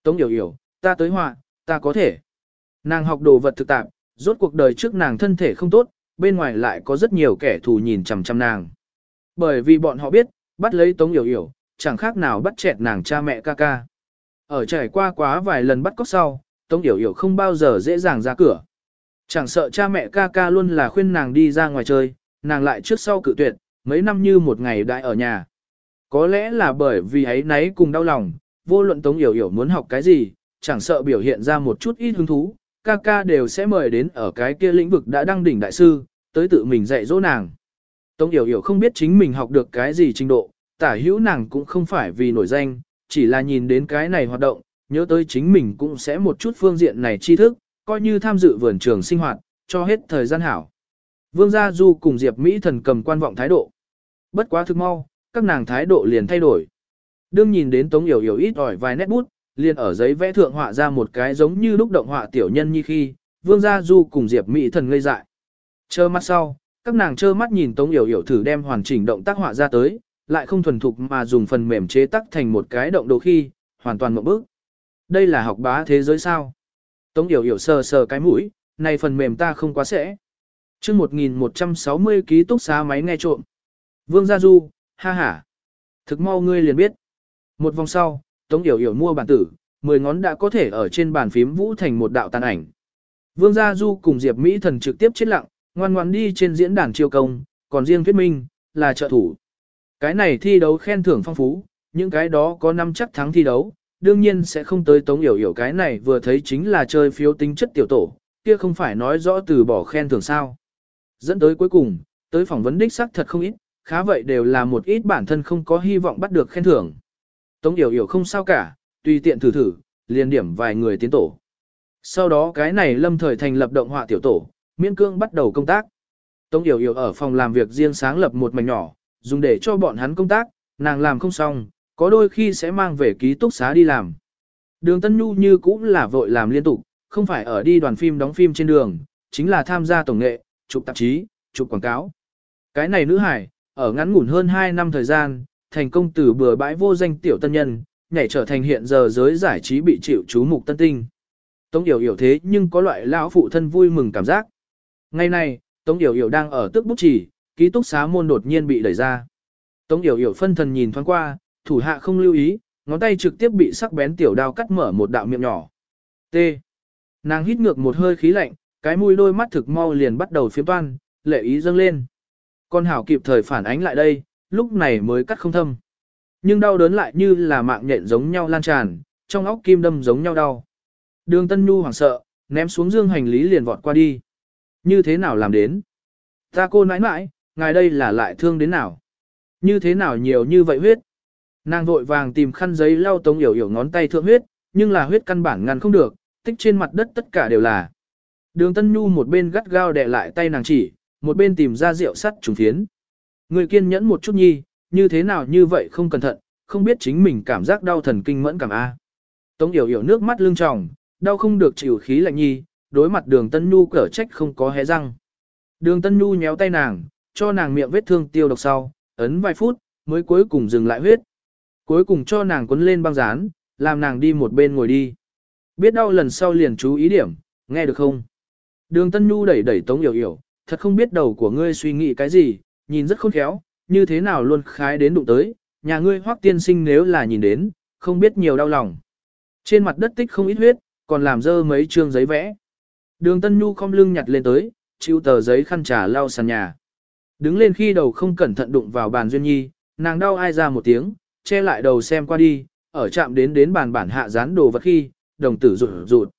Tống Yểu Yểu, ta tới họa, ta có thể. Nàng học đồ vật thực tạp, rốt cuộc đời trước nàng thân thể không tốt, bên ngoài lại có rất nhiều kẻ thù nhìn chằm chằm nàng. Bởi vì bọn họ biết, bắt lấy Tống Yểu Yểu, chẳng khác nào bắt chẹt nàng cha mẹ ca ca. Ở trải qua quá vài lần bắt cóc sau, Tống Yểu Yểu không bao giờ dễ dàng ra cửa. Chẳng sợ cha mẹ ca ca luôn là khuyên nàng đi ra ngoài chơi, nàng lại trước sau cự tuyệt, mấy năm như một ngày đại ở nhà. Có lẽ là bởi vì ấy nấy cùng đau lòng, vô luận Tống Yểu Yểu muốn học cái gì, chẳng sợ biểu hiện ra một chút ít hứng thú, ca ca đều sẽ mời đến ở cái kia lĩnh vực đã đăng đỉnh đại sư, tới tự mình dạy dỗ nàng. Tống Yểu Yểu không biết chính mình học được cái gì trình độ, tả hữu nàng cũng không phải vì nổi danh, chỉ là nhìn đến cái này hoạt động, nhớ tới chính mình cũng sẽ một chút phương diện này tri thức, coi như tham dự vườn trường sinh hoạt, cho hết thời gian hảo. Vương Gia Du cùng Diệp Mỹ thần cầm quan vọng thái độ. Bất quá thực mau, các nàng thái độ liền thay đổi. Đương nhìn đến Tống Yểu Yểu ít ỏi vài nét bút, liền ở giấy vẽ thượng họa ra một cái giống như lúc động họa tiểu nhân như khi, Vương Gia Du cùng Diệp Mỹ thần ngây dại. Chơ mắt sau, các nàng chơ mắt nhìn Tống Yểu Yểu thử đem hoàn chỉnh động tác họa ra tới, lại không thuần thục mà dùng phần mềm chế tác thành một cái động đồ khi, hoàn toàn một bước. Đây là học bá thế giới sao? Tống Yểu Yểu sờ sờ cái mũi, này phần mềm ta không quá sẽ. chương 1160 ký túc xá máy nghe trộm. Vương Gia Du, ha ha. Thực mau ngươi liền biết. Một vòng sau, Tống Yểu Yểu mua bản tử, 10 ngón đã có thể ở trên bàn phím vũ thành một đạo tàn ảnh. Vương Gia Du cùng Diệp Mỹ thần trực tiếp chết lặng, ngoan ngoan đi trên diễn đàn chiêu công, còn riêng thuyết minh, là trợ thủ. Cái này thi đấu khen thưởng phong phú, những cái đó có năm chắc thắng thi đấu, đương nhiên sẽ không tới Tống Yểu Yểu cái này vừa thấy chính là chơi phiếu tính chất tiểu tổ, kia không phải nói rõ từ bỏ khen thưởng sao. Dẫn tới cuối cùng, tới phỏng vấn đích xác thật không ít, khá vậy đều là một ít bản thân không có hy vọng bắt được khen thưởng. Tống Yểu Yểu không sao cả, tùy tiện thử thử, liền điểm vài người tiến tổ. Sau đó cái này lâm thời thành lập động họa tiểu tổ, miễn cương bắt đầu công tác. Tống Yểu Yểu ở phòng làm việc riêng sáng lập một mảnh nhỏ, dùng để cho bọn hắn công tác, nàng làm không xong, có đôi khi sẽ mang về ký túc xá đi làm. Đường Tân Nhu như cũng là vội làm liên tục, không phải ở đi đoàn phim đóng phim trên đường, chính là tham gia tổng nghệ, chụp tạp chí, chụp quảng cáo. Cái này nữ hải, ở ngắn ngủn hơn 2 năm thời gian, thành công từ bừa bãi vô danh tiểu tân nhân, nhảy trở thành hiện giờ giới giải trí bị chịu chú mục tân tinh. Tống Yểu Yểu thế nhưng có loại lão phụ thân vui mừng cảm giác. Ngày nay, Tống Yểu Yểu đang ở tức bút chỉ, ký túc xá môn đột nhiên bị đẩy ra. Tống Yểu Yểu phân thần nhìn thoáng qua, thủ hạ không lưu ý, ngón tay trực tiếp bị sắc bén tiểu đao cắt mở một đạo miệng nhỏ. T. Nàng hít ngược một hơi khí lạnh, cái mũi đôi mắt thực mau liền bắt đầu phía toan, lệ ý dâng lên. Con hảo kịp thời phản ánh lại đây, lúc này mới cắt không thâm. Nhưng đau đớn lại như là mạng nhện giống nhau lan tràn, trong óc kim đâm giống nhau đau. Đường Tân Nhu hoảng sợ, ném xuống dương hành lý liền vọt qua đi. Như thế nào làm đến? Ta cô nãi nãi, ngài đây là lại thương đến nào? Như thế nào nhiều như vậy huyết? Nàng vội vàng tìm khăn giấy lau tống yểu yểu ngón tay thượng huyết, nhưng là huyết căn bản ngăn không được, tích trên mặt đất tất cả đều là. Đường Tân Nhu một bên gắt gao đè lại tay nàng chỉ, một bên tìm ra rượu sắt trùng phiến. Người kiên nhẫn một chút nhi, như thế nào như vậy không cẩn thận, không biết chính mình cảm giác đau thần kinh mẫn cảm A. Tống yểu yểu nước mắt lưng tròng, đau không được chịu khí lạnh nhi, đối mặt đường Tân Nhu cở trách không có hé răng. Đường Tân Nhu nhéo tay nàng, cho nàng miệng vết thương tiêu độc sau, ấn vài phút, mới cuối cùng dừng lại huyết. Cuối cùng cho nàng quấn lên băng dán, làm nàng đi một bên ngồi đi. Biết đau lần sau liền chú ý điểm, nghe được không? Đường Tân Nhu đẩy đẩy Tống Yểu Yểu, thật không biết đầu của ngươi suy nghĩ cái gì, nhìn rất khôn khéo, như thế nào luôn khái đến đụng tới, nhà ngươi hoác tiên sinh nếu là nhìn đến, không biết nhiều đau lòng. Trên mặt đất tích không ít huyết, còn làm dơ mấy chương giấy vẽ. Đường Tân Nhu không lưng nhặt lên tới, chịu tờ giấy khăn trà lau sàn nhà. Đứng lên khi đầu không cẩn thận đụng vào bàn Duyên Nhi, nàng đau ai ra một tiếng, che lại đầu xem qua đi, ở chạm đến đến bàn bản hạ dán đồ vật khi, đồng tử rụt rụt.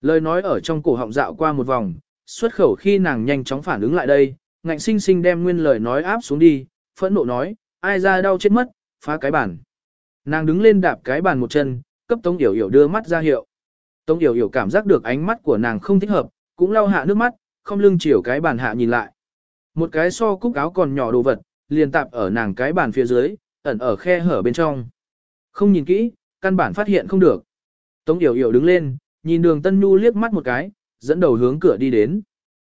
Lời nói ở trong cổ họng dạo qua một vòng, xuất khẩu khi nàng nhanh chóng phản ứng lại đây, ngạnh sinh sinh đem nguyên lời nói áp xuống đi, phẫn nộ nói, ai ra đau chết mất, phá cái bàn. Nàng đứng lên đạp cái bàn một chân, cấp Tống Yểu Yểu đưa mắt ra hiệu. Tống Yểu Yểu cảm giác được ánh mắt của nàng không thích hợp, cũng lau hạ nước mắt, không lưng chiều cái bàn hạ nhìn lại. Một cái so cúc áo còn nhỏ đồ vật, liền tạp ở nàng cái bàn phía dưới, ẩn ở khe hở bên trong. Không nhìn kỹ, căn bản phát hiện không được. Tống Yểu Yểu đứng lên, nhìn đường Tân Nhu liếc mắt một cái, dẫn đầu hướng cửa đi đến.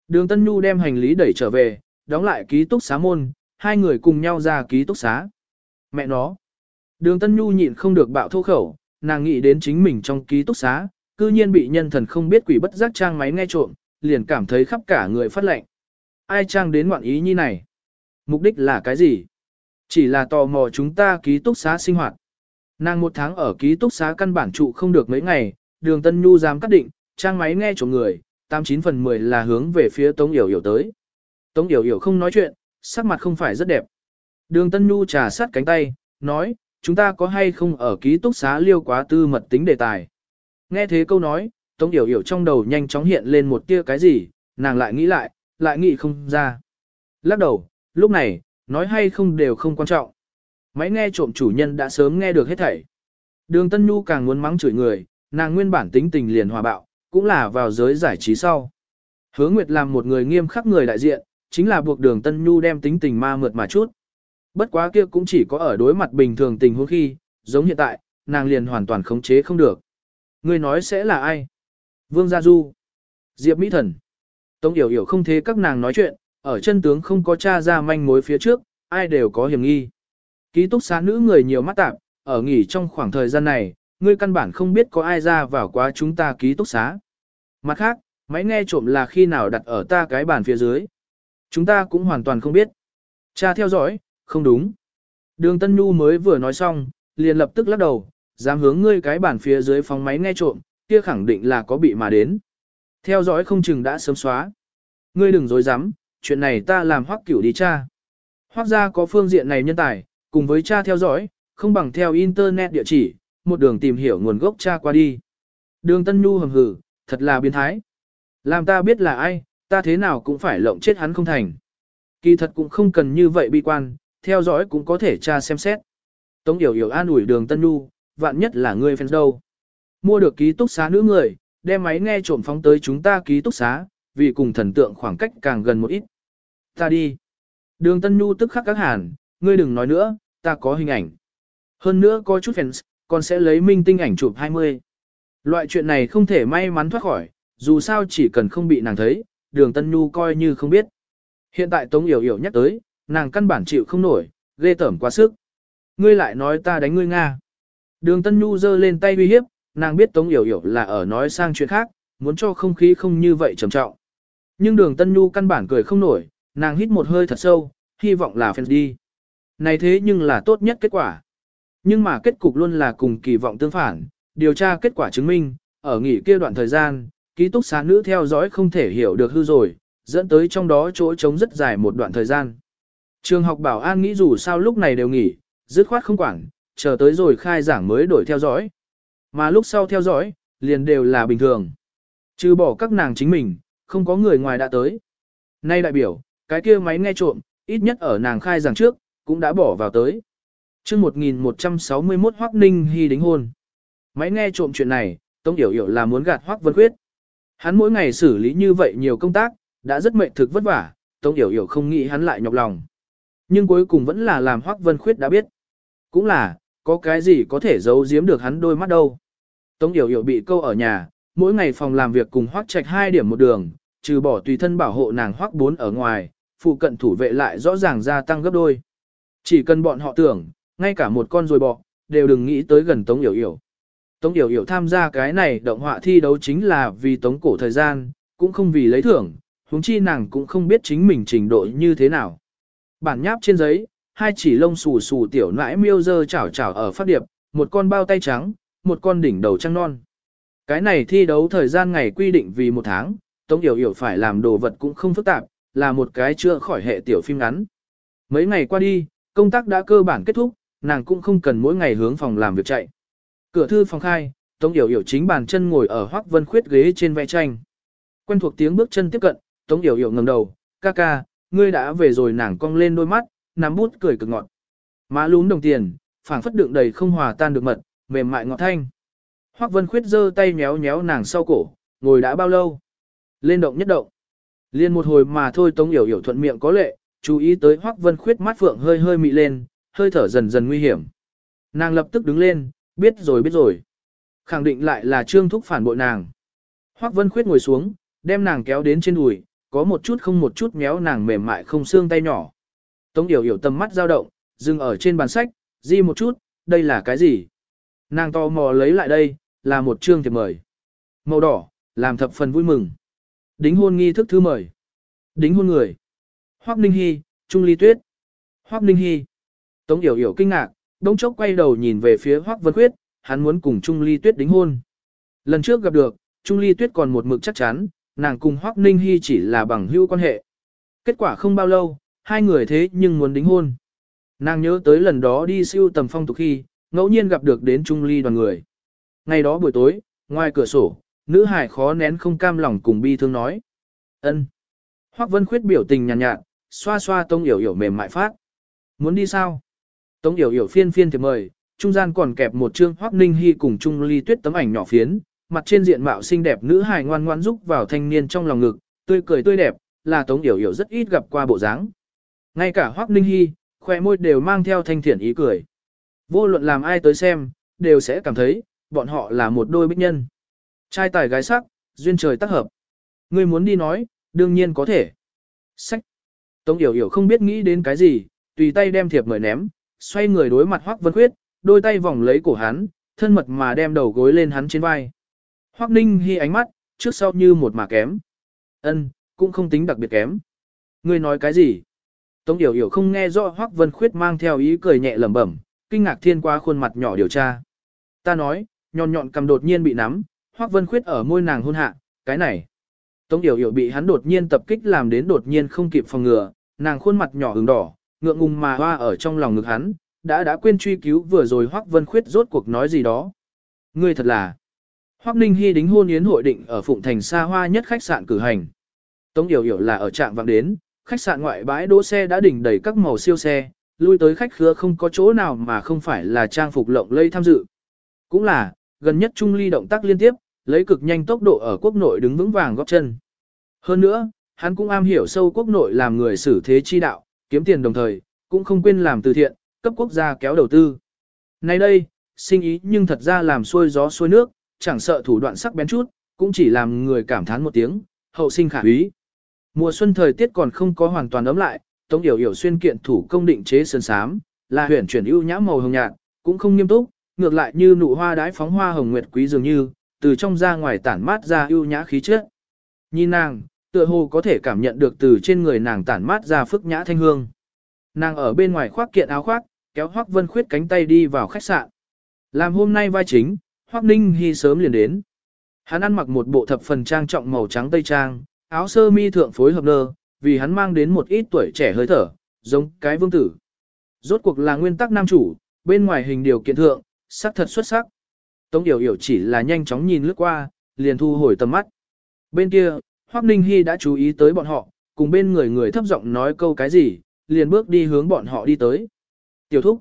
Đường Tân Nhu đem hành lý đẩy trở về, đóng lại ký túc xá môn, hai người cùng nhau ra ký túc xá. Mẹ nó. Đường Tân Nhu nhịn không được bạo thô khẩu, nàng nghĩ đến chính mình trong ký túc xá, cư nhiên bị nhân thần không biết quỷ bất giác trang máy nghe trộm, liền cảm thấy khắp cả người phát lệnh. Ai trang đến ngoạn ý như này? Mục đích là cái gì? Chỉ là tò mò chúng ta ký túc xá sinh hoạt. Nàng một tháng ở ký túc xá căn bản trụ không được mấy ngày, đường Tân Nhu dám cắt định, trang máy nghe trộm người, 89 phần 10 là hướng về phía Tống Yểu Yểu tới. Tống Yểu Yểu không nói chuyện, sắc mặt không phải rất đẹp. Đường Tân Nhu trà sát cánh tay, nói, chúng ta có hay không ở ký túc xá liêu quá tư mật tính đề tài. Nghe thế câu nói, Tống Yểu Yểu trong đầu nhanh chóng hiện lên một tia cái gì, nàng lại nghĩ lại, lại nghĩ không ra. Lắc đầu, lúc này, nói hay không đều không quan trọng. Máy nghe trộm chủ nhân đã sớm nghe được hết thảy. Đường Tân Nhu càng muốn mắng chửi người, nàng nguyên bản tính tình liền hòa bạo, cũng là vào giới giải trí sau. Hứa Nguyệt làm một người nghiêm khắc người đại diện, chính là buộc đường Tân Nhu đem tính tình ma mượt mà chút. Bất quá kia cũng chỉ có ở đối mặt bình thường tình huống khi, giống hiện tại, nàng liền hoàn toàn khống chế không được. Người nói sẽ là ai? Vương Gia Du. Diệp Mỹ Thần. Tống Yểu Yểu không thế các nàng nói chuyện, ở chân tướng không có cha ra manh mối phía trước, ai đều có hiểm nghi. Ký túc xá nữ người nhiều mắt tạp, ở nghỉ trong khoảng thời gian này, ngươi căn bản không biết có ai ra vào quá chúng ta ký túc xá. Mặt khác, máy nghe trộm là khi nào đặt ở ta cái bàn phía dưới. Chúng ta cũng hoàn toàn không biết. Cha theo dõi, không đúng. Đường Tân Nhu mới vừa nói xong, liền lập tức lắc đầu, dám hướng ngươi cái bàn phía dưới phóng máy nghe trộm, kia khẳng định là có bị mà đến. Theo dõi không chừng đã sớm xóa. Ngươi đừng dối dám, chuyện này ta làm hoắc cửu đi cha. Hoắc ra có phương diện này nhân tài, cùng với cha theo dõi, không bằng theo internet địa chỉ, một đường tìm hiểu nguồn gốc cha qua đi. Đường Tân Nhu hầm hử, thật là biến thái. Làm ta biết là ai, ta thế nào cũng phải lộng chết hắn không thành. Kỳ thật cũng không cần như vậy bi quan, theo dõi cũng có thể tra xem xét. Tống Yểu Yểu an ủi đường Tân Nhu, vạn nhất là ngươi fans đâu. Mua được ký túc xá nữ người, đem máy nghe trộm phóng tới chúng ta ký túc xá, vì cùng thần tượng khoảng cách càng gần một ít. Ta đi. Đường Tân Nhu tức khắc các hàn, ngươi đừng nói nữa, ta có hình ảnh. Hơn nữa có chút fans, còn sẽ lấy minh tinh ảnh chụp 20. Loại chuyện này không thể may mắn thoát khỏi, dù sao chỉ cần không bị nàng thấy, đường Tân Nhu coi như không biết. Hiện tại Tống Yểu Yểu nhắc tới, nàng căn bản chịu không nổi, ghê tởm quá sức. Ngươi lại nói ta đánh ngươi Nga. Đường Tân Nhu giơ lên tay uy hiếp, nàng biết Tống Yểu Yểu là ở nói sang chuyện khác, muốn cho không khí không như vậy trầm trọng. Nhưng đường Tân Nhu căn bản cười không nổi, nàng hít một hơi thật sâu, hy vọng là fan đi. Này thế nhưng là tốt nhất kết quả. Nhưng mà kết cục luôn là cùng kỳ vọng tương phản, điều tra kết quả chứng minh, ở nghỉ kia đoạn thời gian, ký túc xá nữ theo dõi không thể hiểu được hư rồi, dẫn tới trong đó chỗ trống rất dài một đoạn thời gian. Trường học bảo an nghĩ dù sao lúc này đều nghỉ, dứt khoát không quản, chờ tới rồi khai giảng mới đổi theo dõi. Mà lúc sau theo dõi, liền đều là bình thường. Trừ bỏ các nàng chính mình, không có người ngoài đã tới. Nay đại biểu, cái kia máy nghe trộm, ít nhất ở nàng khai giảng trước, cũng đã bỏ vào tới. chương 1161 Hoác Ninh Hy đính hôn. Máy nghe trộm chuyện này, Tống Yểu Yểu là muốn gạt Hoắc Vân Khuyết. Hắn mỗi ngày xử lý như vậy nhiều công tác, đã rất mệt thực vất vả, Tống Yểu Yểu không nghĩ hắn lại nhọc lòng. Nhưng cuối cùng vẫn là làm Hoắc Vân Khuyết đã biết. Cũng là, có cái gì có thể giấu giếm được hắn đôi mắt đâu. Tống Yểu Yểu bị câu ở nhà, mỗi ngày phòng làm việc cùng Hoắc Trạch hai điểm một đường, trừ bỏ tùy thân bảo hộ nàng Hoắc bốn ở ngoài, phụ cận thủ vệ lại rõ ràng gia tăng gấp đôi. Chỉ cần bọn họ tưởng, ngay cả một con rồi bọ, đều đừng nghĩ tới gần Tống Yểu Yểu. Tống Yểu Yểu tham gia cái này động họa thi đấu chính là vì tống cổ thời gian, cũng không vì lấy thưởng, huống chi nàng cũng không biết chính mình trình độ như thế nào. Bản nháp trên giấy, hai chỉ lông xù xù tiểu nãi miêu dơ chảo chảo ở phát điệp, một con bao tay trắng, một con đỉnh đầu trăng non. Cái này thi đấu thời gian ngày quy định vì một tháng, Tống Yểu Yểu phải làm đồ vật cũng không phức tạp, là một cái chưa khỏi hệ tiểu phim ngắn. Mấy ngày qua đi, công tác đã cơ bản kết thúc, nàng cũng không cần mỗi ngày hướng phòng làm việc chạy. Cửa thư phòng khai, Tống Yểu Yểu chính bàn chân ngồi ở Hoắc Vân Khuyết ghế trên vẽ tranh. Quen thuộc tiếng bước chân tiếp cận, Tống Yểu Yểu ngẩng đầu, "Ca ca, ngươi đã về rồi." Nàng cong lên đôi mắt, nắm bút cười cực ngọt. Má lún đồng tiền, phảng phất đựng đầy không hòa tan được mật, mềm mại ngọt thanh. Hoắc Vân Khuyết giơ tay méo méo nàng sau cổ, ngồi đã bao lâu? Lên động nhất động. Liên một hồi mà thôi Tống Yểu Yểu thuận miệng có lệ, chú ý tới Hoắc Vân Khuyết mắt phượng hơi hơi mị lên, hơi thở dần dần nguy hiểm. Nàng lập tức đứng lên, biết rồi biết rồi. Khẳng định lại là Trương Thúc phản bội nàng. Hoắc Vân Khuyết ngồi xuống, đem nàng kéo đến trên đùi, có một chút không một chút méo nàng mềm mại không xương tay nhỏ. Tống Yểu Yểu tầm mắt dao động, dừng ở trên bàn sách, di một chút, đây là cái gì? Nàng to mò lấy lại đây, là một chương thiệp mời. Màu đỏ, làm thập phần vui mừng. Đính hôn nghi thức thứ mời. Đính hôn người. Hoắc Ninh Hy, Trung Ly Tuyết. Hoắc Ninh Hy. Tống Yểu Yểu kinh ngạc, đống chốc quay đầu nhìn về phía Hoắc Vân Khuyết, hắn muốn cùng Trung Ly Tuyết đính hôn. Lần trước gặp được, Trung Ly Tuyết còn một mực chắc chắn, nàng cùng Hoắc Ninh Hy chỉ là bằng hữu quan hệ. Kết quả không bao lâu, hai người thế nhưng muốn đính hôn. Nàng nhớ tới lần đó đi siêu tầm phong tục khi, ngẫu nhiên gặp được đến Trung Ly đoàn người. Ngày đó buổi tối, ngoài cửa sổ, nữ hải khó nén không cam lòng cùng bi thương nói. ân. Hoắc Vân Khuyết biểu tình nhàn nhạt, nhạt, xoa xoa tông Yểu Yểu mềm mại phát. Muốn đi sao? Tống Yểu Yểu phiên phiên thì mời, trung gian còn kẹp một chương Hoắc Ninh Hy cùng Trung Ly Tuyết tấm ảnh nhỏ phiến, mặt trên diện mạo xinh đẹp nữ hài ngoan ngoan rúc vào thanh niên trong lòng ngực, tươi cười tươi đẹp, là Tống Yểu Yểu rất ít gặp qua bộ dáng. Ngay cả Hoắc Ninh Hy, khoe môi đều mang theo thanh thiện ý cười. Vô luận làm ai tới xem, đều sẽ cảm thấy, bọn họ là một đôi bích nhân. Trai tài gái sắc, duyên trời tác hợp. Ngươi muốn đi nói, đương nhiên có thể. Sách. Tống Yểu Yểu không biết nghĩ đến cái gì, tùy tay đem thiệp mời ném, xoay người đối mặt Hoắc Vân Khuyết, đôi tay vòng lấy cổ hắn, thân mật mà đem đầu gối lên hắn trên vai. Hoắc Ninh Hi ánh mắt, trước sau như một mà kém. Ân, cũng không tính đặc biệt kém. Ngươi nói cái gì? Tống Điểu Điểu không nghe rõ Hoắc Vân Khuyết mang theo ý cười nhẹ lẩm bẩm, kinh ngạc thiên qua khuôn mặt nhỏ điều tra. Ta nói, nhọn nhọn cầm đột nhiên bị nắm, Hoắc Vân Khuyết ở môi nàng hôn hạ, cái này. Tống Điểu Điểu bị hắn đột nhiên tập kích làm đến đột nhiên không kịp phòng ngừa, nàng khuôn mặt nhỏ ửng đỏ, ngượng ngùng mà hoa ở trong lòng ngực hắn, đã đã quên truy cứu vừa rồi Hoắc Vân Khuyết rốt cuộc nói gì đó. Ngươi thật là. Hoắc Ninh Hi đính hôn yến hội định ở Phụng Thành xa hoa nhất khách sạn cử hành. Tống Điều Hiểu là ở trạm vàng đến, khách sạn ngoại bãi đỗ xe đã đỉnh đầy các màu siêu xe, lui tới khách khứa không có chỗ nào mà không phải là trang phục lộng lây tham dự. Cũng là, gần nhất Trung Ly động tác liên tiếp, lấy cực nhanh tốc độ ở quốc nội đứng vững vàng góp chân. Hơn nữa, hắn cũng am hiểu sâu quốc nội làm người xử thế chi đạo, kiếm tiền đồng thời, cũng không quên làm từ thiện, cấp quốc gia kéo đầu tư. Nay đây, sinh ý nhưng thật ra làm xuôi gió xuôi nước, chẳng sợ thủ đoạn sắc bén chút, cũng chỉ làm người cảm thán một tiếng, hậu sinh khả úy. Mùa xuân thời tiết còn không có hoàn toàn ấm lại, Tống Yểu Yểu xuyên kiện thủ công định chế sơn sám, là huyền chuyển ưu nhã màu hồng nhạt, cũng không nghiêm túc, ngược lại như nụ hoa đái phóng hoa hồng nguyệt quý dường như, từ trong ra ngoài tản mát ra ưu nhã khí chất. Nhìn nàng, tựa hồ có thể cảm nhận được từ trên người nàng tản mát ra phức nhã thanh hương. Nàng ở bên ngoài khoác kiện áo khoác, kéo Hoắc Vân Khuyết cánh tay đi vào khách sạn. Làm hôm nay vai chính, Hoắc Ninh Hi sớm liền đến. Hắn ăn mặc một bộ thập phần trang trọng màu trắng tây trang, áo sơ mi thượng phối hợp nơ, vì hắn mang đến một ít tuổi trẻ hơi thở, giống cái vương tử. Rốt cuộc là nguyên tắc nam chủ, bên ngoài hình điều kiện thượng, sắc thật xuất sắc. Tống Yểu Yểu chỉ là nhanh chóng nhìn lướt qua, liền thu hồi tầm mắt. Bên kia, Hoắc Ninh Hi đã chú ý tới bọn họ, cùng bên người người thấp giọng nói câu cái gì, liền bước đi hướng bọn họ đi tới. Tiểu thúc.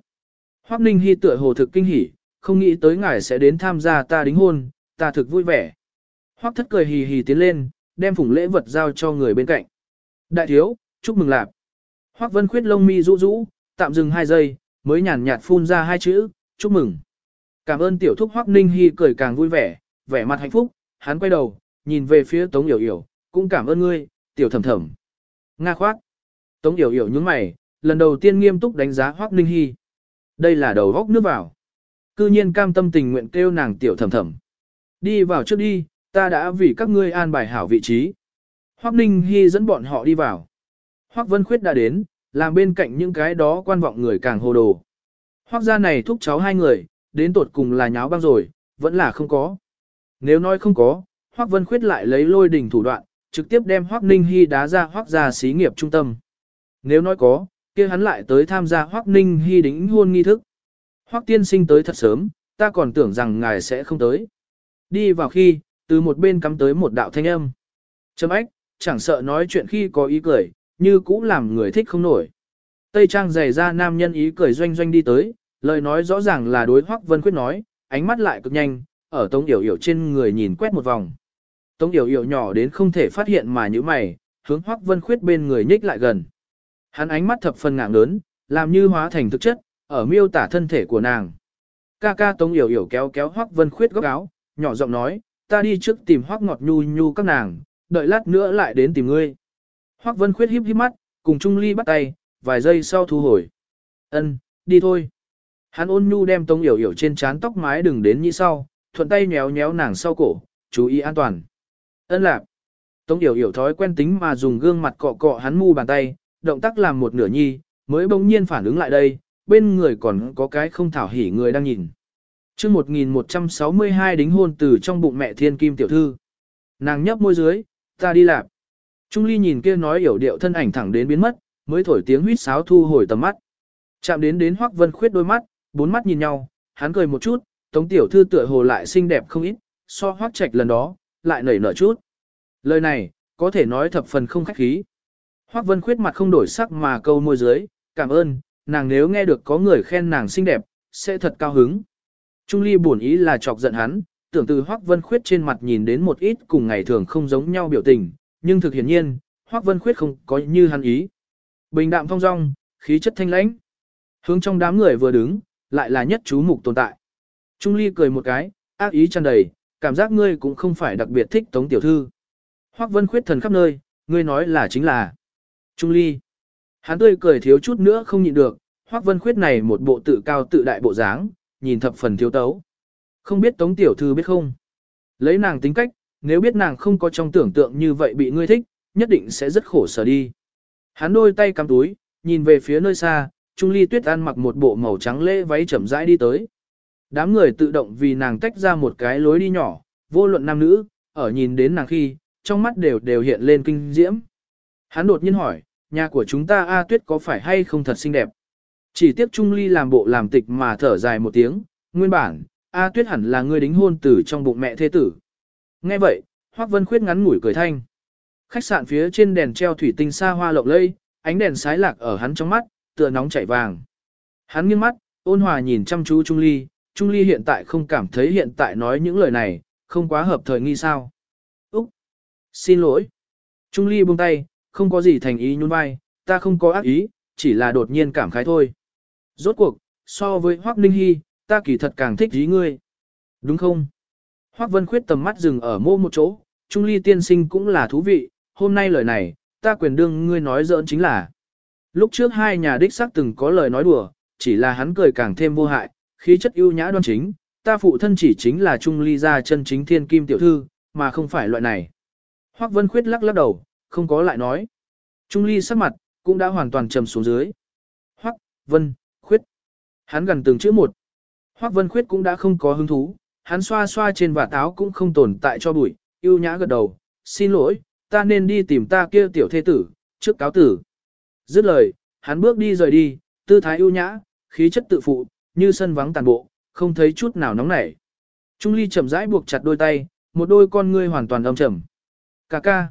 Hoắc Ninh Hi tựa hồ thực kinh hỉ, không nghĩ tới ngài sẽ đến tham gia ta đính hôn, ta thực vui vẻ. Hoắc thất cười hì hì tiến lên, đem phủng lễ vật giao cho người bên cạnh. Đại thiếu, chúc mừng lạp. Hoắc Vân Khuyết lông mi rũ rũ, tạm dừng hai giây, mới nhàn nhạt phun ra hai chữ, chúc mừng. Cảm ơn tiểu thúc Hoắc Ninh Hi cười càng vui vẻ, vẻ mặt hạnh phúc, hắn quay đầu, nhìn về phía Tống Yểu Yểu, cũng cảm ơn ngươi, tiểu thầm thầm. Nga khoát. Tống Yểu Yểu nhướng mày, lần đầu tiên nghiêm túc đánh giá Hoắc Ninh Hi. Đây là đầu góc nước vào. Cư nhiên cam tâm tình nguyện kêu nàng tiểu thầm thầm. Đi vào trước đi, ta đã vì các ngươi an bài hảo vị trí. Hoắc Ninh Hi dẫn bọn họ đi vào. Hoắc Vân Khuyết đã đến, làm bên cạnh những cái đó quan vọng người càng hồ đồ. Hoắc gia này thúc cháu hai người, đến tột cùng là nháo băng rồi, vẫn là không có. Nếu nói không có, Hoắc Vân Khuyết lại lấy lôi đỉnh thủ đoạn, trực tiếp đem Hoắc Ninh Hi đá ra Hoắc gia xí nghiệp trung tâm. Nếu nói có, kia hắn lại tới tham gia Hoắc Ninh Hi đính hôn nghi thức. Hoắc tiên sinh tới thật sớm, ta còn tưởng rằng ngài sẽ không tới. Đi vào khi, từ một bên cắm tới một đạo thanh âm. Trầm ách, chẳng sợ nói chuyện khi có ý cười, như cũ làm người thích không nổi. Tây trang dày ra nam nhân ý cười doanh doanh đi tới, lời nói rõ ràng là đối Hoắc Vân Quyết nói, ánh mắt lại cực nhanh, ở Tống Yểu Yểu trên người nhìn quét một vòng. Tống Yểu Yểu nhỏ đến không thể phát hiện mà như mày, hướng Hoắc Vân Khuyết bên người nhích lại gần. Hắn ánh mắt thập phần ngạng lớn, làm như hóa thành thực chất, ở miêu tả thân thể của nàng. Ca ca Tống Yểu Yểu kéo kéo Hoắc Vân Khuyết góc áo, nhỏ giọng nói, ta đi trước tìm Hoắc Ngọt Nhu Nhu các nàng, đợi lát nữa lại đến tìm ngươi. Hoắc Vân Khuyết híp híp mắt, cùng Trung Ly bắt tay, vài giây sau thu hồi. Ân, đi thôi. Hắn ôn nhu đem Tống Yểu Yểu trên trán tóc mái đừng đến như sau, thuận tay nhéo nhéo nàng sau cổ, chú ý an toàn. Ân lạc. Tống Điều hiểu thói quen tính mà dùng gương mặt cọ cọ hắn mu bàn tay, động tác làm một nửa nhi, mới bỗng nhiên phản ứng lại đây, bên người còn có cái không thảo hỉ người đang nhìn. chương 1162 đính hôn từ trong bụng mẹ thiên kim tiểu thư. Nàng nhấp môi dưới, ta đi lạp. Trung ly nhìn kia nói hiểu điệu thân ảnh thẳng đến biến mất, mới thổi tiếng huýt sáo thu hồi tầm mắt. Chạm đến đến Hoắc Vân Khuyết đôi mắt, bốn mắt nhìn nhau, hắn cười một chút, Tống tiểu thư tựa hồ lại xinh đẹp không ít, so Hoắc Trạch lần đó, lại nảy nở chút. Lời này, có thể nói thập phần không khách khí. Hoắc Vân Khuyết mặt không đổi sắc mà câu môi dưới, cảm ơn, nàng nếu nghe được có người khen nàng xinh đẹp, sẽ thật cao hứng. Trung Ly buồn ý là chọc giận hắn, tưởng từ Hoắc Vân Khuyết trên mặt nhìn đến một ít cùng ngày thường không giống nhau biểu tình, nhưng thực hiển nhiên, Hoắc Vân Khuyết không có như hắn ý. Bình đạm phong dong, khí chất thanh lãnh. Hướng trong đám người vừa đứng, lại là nhất chú mục tồn tại. Trung Ly cười một cái, ác ý tràn đầy, cảm giác ngươi cũng không phải đặc biệt thích Tống tiểu thư. Hoắc Vân Khuyết thần khắp nơi, ngươi nói là chính là. Trung Ly. Hắn tươi cười thiếu chút nữa không nhịn được, Hoắc Vân Khuyết này một bộ tự cao tự đại bộ dáng, nhìn thập phần thiếu tấu. Không biết Tống Tiểu Thư biết không? Lấy nàng tính cách, nếu biết nàng không có trong tưởng tượng như vậy bị ngươi thích, nhất định sẽ rất khổ sở đi. Hắn đôi tay cắm túi, nhìn về phía nơi xa, Trung Ly Tuyết ăn mặc một bộ màu trắng lễ váy chậm rãi đi tới. Đám người tự động vì nàng tách ra một cái lối đi nhỏ, vô luận nam nữ, ở nhìn đến nàng khi, trong mắt đều đều hiện lên kinh diễm. Hắn đột nhiên hỏi, nhà của chúng ta A Tuyết có phải hay không thật xinh đẹp? Chỉ tiếc Trung Ly làm bộ làm tịch mà thở dài một tiếng, nguyên bản, A Tuyết hẳn là người đính hôn tử trong bụng mẹ thế tử. Nghe vậy, Hoắc Vân Khuyết ngắn ngủi cười thanh. Khách sạn phía trên đèn treo thủy tinh xa hoa lộng lẫy, ánh đèn sái lạc ở hắn trong mắt, tựa nóng chảy vàng. Hắn nghiêng mắt, ôn hòa nhìn chăm chú Trung Ly, Trung Ly hiện tại không cảm thấy hiện tại nói những lời này, không quá hợp thời nghi sao. Úc! Xin lỗi! Trung Ly buông tay, không có gì thành ý nhún vai, ta không có ác ý, chỉ là đột nhiên cảm khái thôi. Rốt cuộc, so với Hoắc Ninh Hy, ta kỳ thật càng thích ý ngươi. Đúng không? Hoắc Vân Khuyết tầm mắt dừng ở mô một chỗ, Trung Ly tiên sinh cũng là thú vị, hôm nay lời này, ta quyền đương ngươi nói giỡn chính là. Lúc trước hai nhà đích xác từng có lời nói đùa, chỉ là hắn cười càng thêm vô hại, khí chất ưu nhã đoan chính, ta phụ thân chỉ chính là Trung Ly gia chân chính thiên kim tiểu thư, mà không phải loại này. Hoắc Vân Khuyết lắc lắc đầu, không có lại nói. Trung Ly sắc mặt, cũng đã hoàn toàn trầm xuống dưới. Hoắc, Vân, Khuyết. Hắn gần từng chữ một. Hoắc Vân Khuyết cũng đã không có hứng thú, hắn xoa xoa trên vạt áo cũng không tồn tại cho bụi, ưu nhã gật đầu, xin lỗi, ta nên đi tìm ta kia tiểu thế tử, trước cáo tử. Dứt lời, hắn bước đi rời đi, tư thái ưu nhã, khí chất tự phụ, như sân vắng tàn bộ, không thấy chút nào nóng nảy. Trung Ly chậm rãi buộc chặt đôi tay, một đôi con ngươi hoàn toàn âm trầm. Cà ca.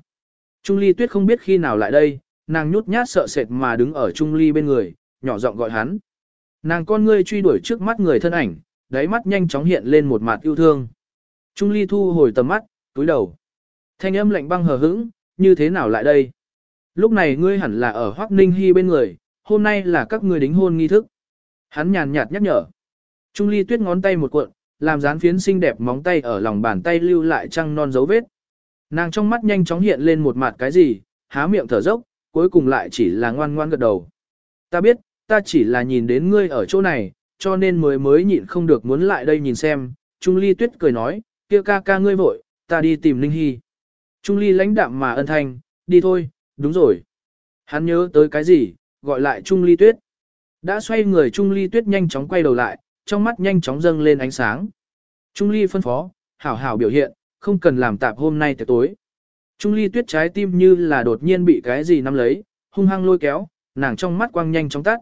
Trung Ly tuyết không biết khi nào lại đây, nàng nhút nhát sợ sệt mà đứng ở Trung Ly bên người, nhỏ giọng gọi hắn. Nàng con ngươi truy đuổi trước mắt người thân ảnh, đáy mắt nhanh chóng hiện lên một mặt yêu thương. Trung Ly thu hồi tầm mắt, túi đầu. Thanh âm lạnh băng hờ hững, như thế nào lại đây? Lúc này ngươi hẳn là ở Hoắc Ninh Hy bên người, hôm nay là các ngươi đính hôn nghi thức. Hắn nhàn nhạt nhắc nhở. Trung Ly tuyết ngón tay một cuộn, làm dán phiến xinh đẹp móng tay ở lòng bàn tay lưu lại trăng non dấu vết. Nàng trong mắt nhanh chóng hiện lên một mặt cái gì, há miệng thở dốc, cuối cùng lại chỉ là ngoan ngoan gật đầu. Ta biết, ta chỉ là nhìn đến ngươi ở chỗ này, cho nên mới mới nhịn không được muốn lại đây nhìn xem. Trung Ly tuyết cười nói, kia ca ca ngươi vội, ta đi tìm Linh Hy. Trung Ly lãnh đạm mà ân thanh, đi thôi, đúng rồi. Hắn nhớ tới cái gì, gọi lại Trung Ly tuyết. Đã xoay người Trung Ly tuyết nhanh chóng quay đầu lại, trong mắt nhanh chóng dâng lên ánh sáng. Trung Ly phân phó, hảo hảo biểu hiện, không cần làm tạp hôm nay tới tối. Trung ly tuyết trái tim như là đột nhiên bị cái gì nắm lấy, hung hăng lôi kéo, nàng trong mắt quang nhanh chóng tắt.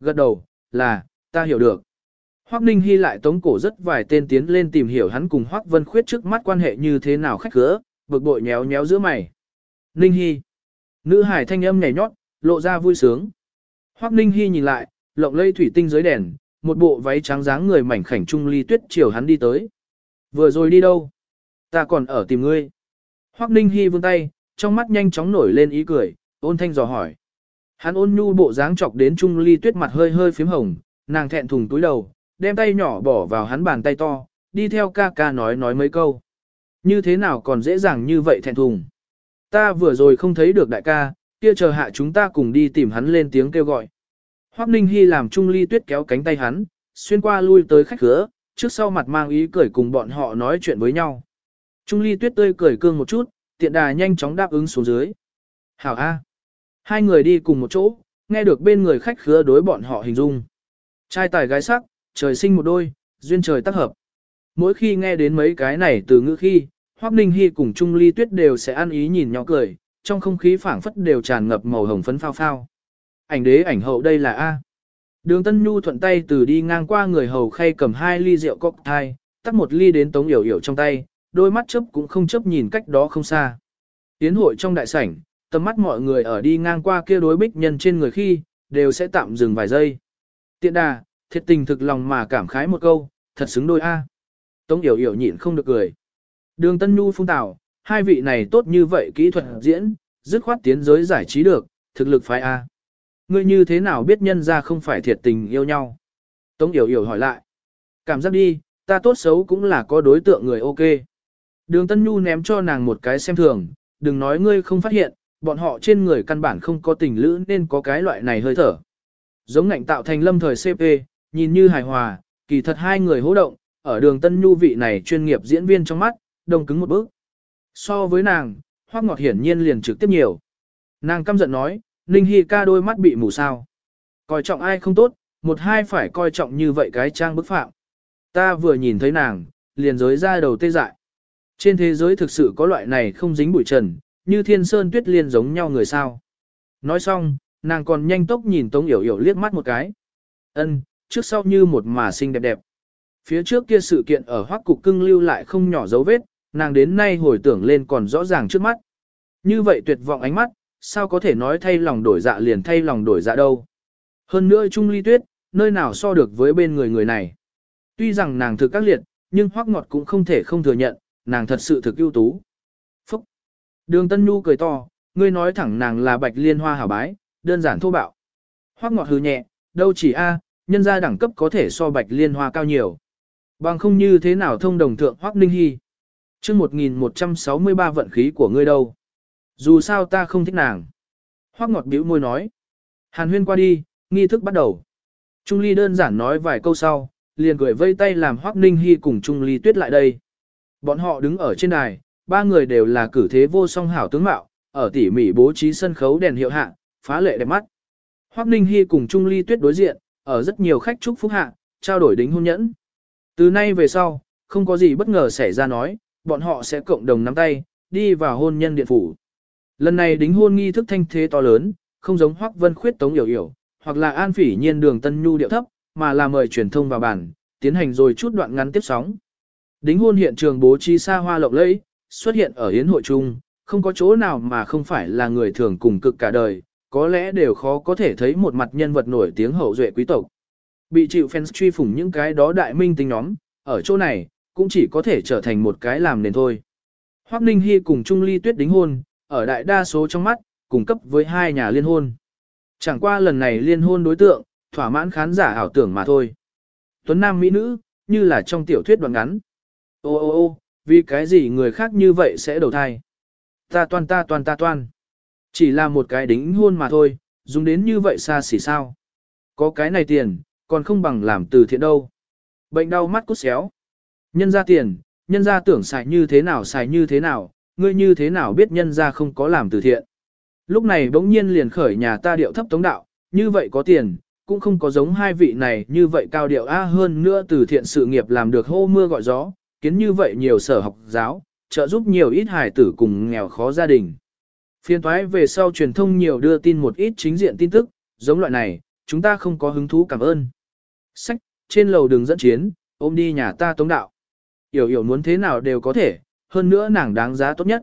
Gật đầu, là, ta hiểu được. Hoắc Ninh Hy lại tống cổ rất vài tên tiến lên tìm hiểu hắn cùng Hoắc Vân Khuyết trước mắt quan hệ như thế nào khách cửa, bực bội nhéo nhéo giữa mày. Ninh Hy. Nữ hải thanh âm nhảy nhót, lộ ra vui sướng. Hoắc Ninh Hy nhìn lại, lộng lây thủy tinh dưới đèn, một bộ váy trắng dáng người mảnh khảnh trung ly tuyết chiều hắn đi tới. Vừa rồi đi đâu? Ta còn ở tìm ngươi. Hoắc Ninh Hi vươn tay, trong mắt nhanh chóng nổi lên ý cười, ôn thanh dò hỏi. Hắn ôn nhu bộ dáng chọc đến Trung Ly Tuyết mặt hơi hơi phím hồng, nàng thẹn thùng túi đầu, đem tay nhỏ bỏ vào hắn bàn tay to, đi theo ca ca nói nói mấy câu. Như thế nào còn dễ dàng như vậy thẹn thùng. Ta vừa rồi không thấy được đại ca, kia chờ hạ chúng ta cùng đi tìm hắn lên tiếng kêu gọi. Hoắc Ninh Hi làm Trung Ly Tuyết kéo cánh tay hắn, xuyên qua lui tới khách cửa, trước sau mặt mang ý cười cùng bọn họ nói chuyện với nhau. Trung ly tuyết tươi cười cương một chút, tiện đà nhanh chóng đáp ứng xuống dưới. Hảo A. Hai người đi cùng một chỗ, nghe được bên người khách khứa đối bọn họ hình dung. Trai tài gái sắc, trời sinh một đôi, duyên trời tác hợp. Mỗi khi nghe đến mấy cái này từ ngữ khi, Hoắc Ninh Hy cùng Trung Ly Tuyết đều sẽ ăn ý nhìn nhỏ cười, trong không khí phảng phất đều tràn ngập màu hồng phấn phao phao. Ảnh đế ảnh hậu đây là A. Đường Tân Nhu thuận tay từ đi ngang qua người hầu khay cầm hai ly rượu cocktail, tắt một ly đến Tống Yểu Yểu trong tay, đôi mắt chớp cũng không chớp nhìn cách đó không xa. Tiến hội trong đại sảnh, tầm mắt mọi người ở đi ngang qua kia đối bích nhân trên người khi, đều sẽ tạm dừng vài giây. Tiện đà, thiệt tình thực lòng mà cảm khái một câu, thật xứng đôi A. Tống Yểu Yểu nhịn không được cười. Đường Tân Nhu phung tảo, hai vị này tốt như vậy kỹ thuật diễn, dứt khoát tiến giới giải trí được, thực lực phái A. Ngươi như thế nào biết nhân ra không phải thiệt tình yêu nhau? Tống Yểu Yểu hỏi lại. Cảm giác đi, ta tốt xấu cũng là có đối tượng người ok. Đường Tân Nhu ném cho nàng một cái xem thường, đừng nói ngươi không phát hiện, bọn họ trên người căn bản không có tình lữ nên có cái loại này hơi thở. Giống ngạnh tạo thành lâm thời CP, nhìn như hài hòa, kỳ thật hai người hỗ động, ở đường Tân Nhu vị này chuyên nghiệp diễn viên trong mắt, đồng cứng một bước. So với nàng, hoác ngọt hiển nhiên liền trực tiếp nhiều. Nàng căm giận nói, Ninh Hi ca đôi mắt bị mù sao. Coi trọng ai không tốt, một hai phải coi trọng như vậy cái trang bức phạm. Ta vừa nhìn thấy nàng, liền giới ra đầu tê dại. Trên thế giới thực sự có loại này không dính bụi trần, như thiên sơn tuyết liên giống nhau người sao. Nói xong, nàng còn nhanh tốc nhìn Tống Yểu Yểu liếc mắt một cái. Ân, trước sau như một mà xinh đẹp đẹp. Phía trước kia sự kiện ở hoác cục cưng lưu lại không nhỏ dấu vết, nàng đến nay hồi tưởng lên còn rõ ràng trước mắt. Như vậy tuyệt vọng ánh mắt, sao có thể nói thay lòng đổi dạ liền thay lòng đổi dạ đâu. Hơn nữa Trung Ly Tuyết, nơi nào so được với bên người người này. Tuy rằng nàng thực các liệt, nhưng Hoắc ngọt cũng không thể không thừa nhận, nàng thật sự thực ưu tú. Phúc! Đường Tân Nhu cười to, ngươi nói thẳng nàng là bạch liên hoa hảo bái, đơn giản thô bạo. Hoắc ngọt hừ nhẹ, đâu chỉ A, nhân gia đẳng cấp có thể so bạch liên hoa cao nhiều. Bằng không như thế nào thông đồng thượng Hoắc ninh hy chương 1163 vận khí của ngươi đâu. Dù sao ta không thích nàng. Hoác ngọt bĩu môi nói. Hàn huyên qua đi, nghi thức bắt đầu. Trung Ly đơn giản nói vài câu sau, liền cười vây tay làm Hoác Ninh Hy cùng Trung Ly Tuyết lại đây. Bọn họ đứng ở trên đài, ba người đều là cử thế vô song hảo tướng mạo, ở tỉ mỉ bố trí sân khấu đèn hiệu hạ, phá lệ đẹp mắt. Hoác Ninh Hy cùng Trung Ly Tuyết đối diện, ở rất nhiều khách chúc phúc hạ, trao đổi đính hôn nhẫn. Từ nay về sau, không có gì bất ngờ xảy ra nói, bọn họ sẽ cộng đồng nắm tay, đi vào hôn nhân điện phủ. Lần này đính hôn nghi thức thanh thế to lớn, không giống Hoắc Vân Khuyết Tống hiểu hiểu hoặc là An Phỉ Nhiên đường Tân Nhu điệu thấp, mà là mời truyền thông vào bản, tiến hành rồi chút đoạn ngắn tiếp sóng. Đính hôn hiện trường bố trí xa hoa lộng lẫy, xuất hiện ở hiến hội chung, không có chỗ nào mà không phải là người thường cùng cực cả đời, có lẽ đều khó có thể thấy một mặt nhân vật nổi tiếng hậu duệ quý tộc. Bị chịu fans truy phủng những cái đó đại minh tinh nhóm, ở chỗ này, cũng chỉ có thể trở thành một cái làm nền thôi. Hoắc Ninh Hy cùng Trung Ly Tuyết đính hôn, ở đại đa số trong mắt, cung cấp với hai nhà liên hôn. Chẳng qua lần này liên hôn đối tượng, thỏa mãn khán giả ảo tưởng mà thôi. Tuấn Nam Mỹ Nữ, như là trong tiểu thuyết đoạn ngắn. Ô ô ô, vì cái gì người khác như vậy sẽ đầu thai? Ta toan ta toan ta toan. Chỉ là một cái đính hôn mà thôi, dùng đến như vậy xa xỉ sao. Có cái này tiền, còn không bằng làm từ thiện đâu. Bệnh đau mắt cút xéo. Nhân ra tiền, nhân ra tưởng xài như thế nào xài như thế nào, ngươi như thế nào biết nhân ra không có làm từ thiện. Lúc này bỗng nhiên liền khởi nhà ta điệu thấp tống đạo, như vậy có tiền, cũng không có giống hai vị này như vậy cao điệu a hơn nữa từ thiện sự nghiệp làm được hô mưa gọi gió, kiến như vậy nhiều sở học giáo, trợ giúp nhiều ít hài tử cùng nghèo khó gia đình. Phiên thoái về sau truyền thông nhiều đưa tin một ít chính diện tin tức, giống loại này, chúng ta không có hứng thú cảm ơn. Sách, trên lầu đường dẫn chiến, ôm đi nhà ta tống đạo. Yểu yểu muốn thế nào đều có thể, hơn nữa nàng đáng giá tốt nhất.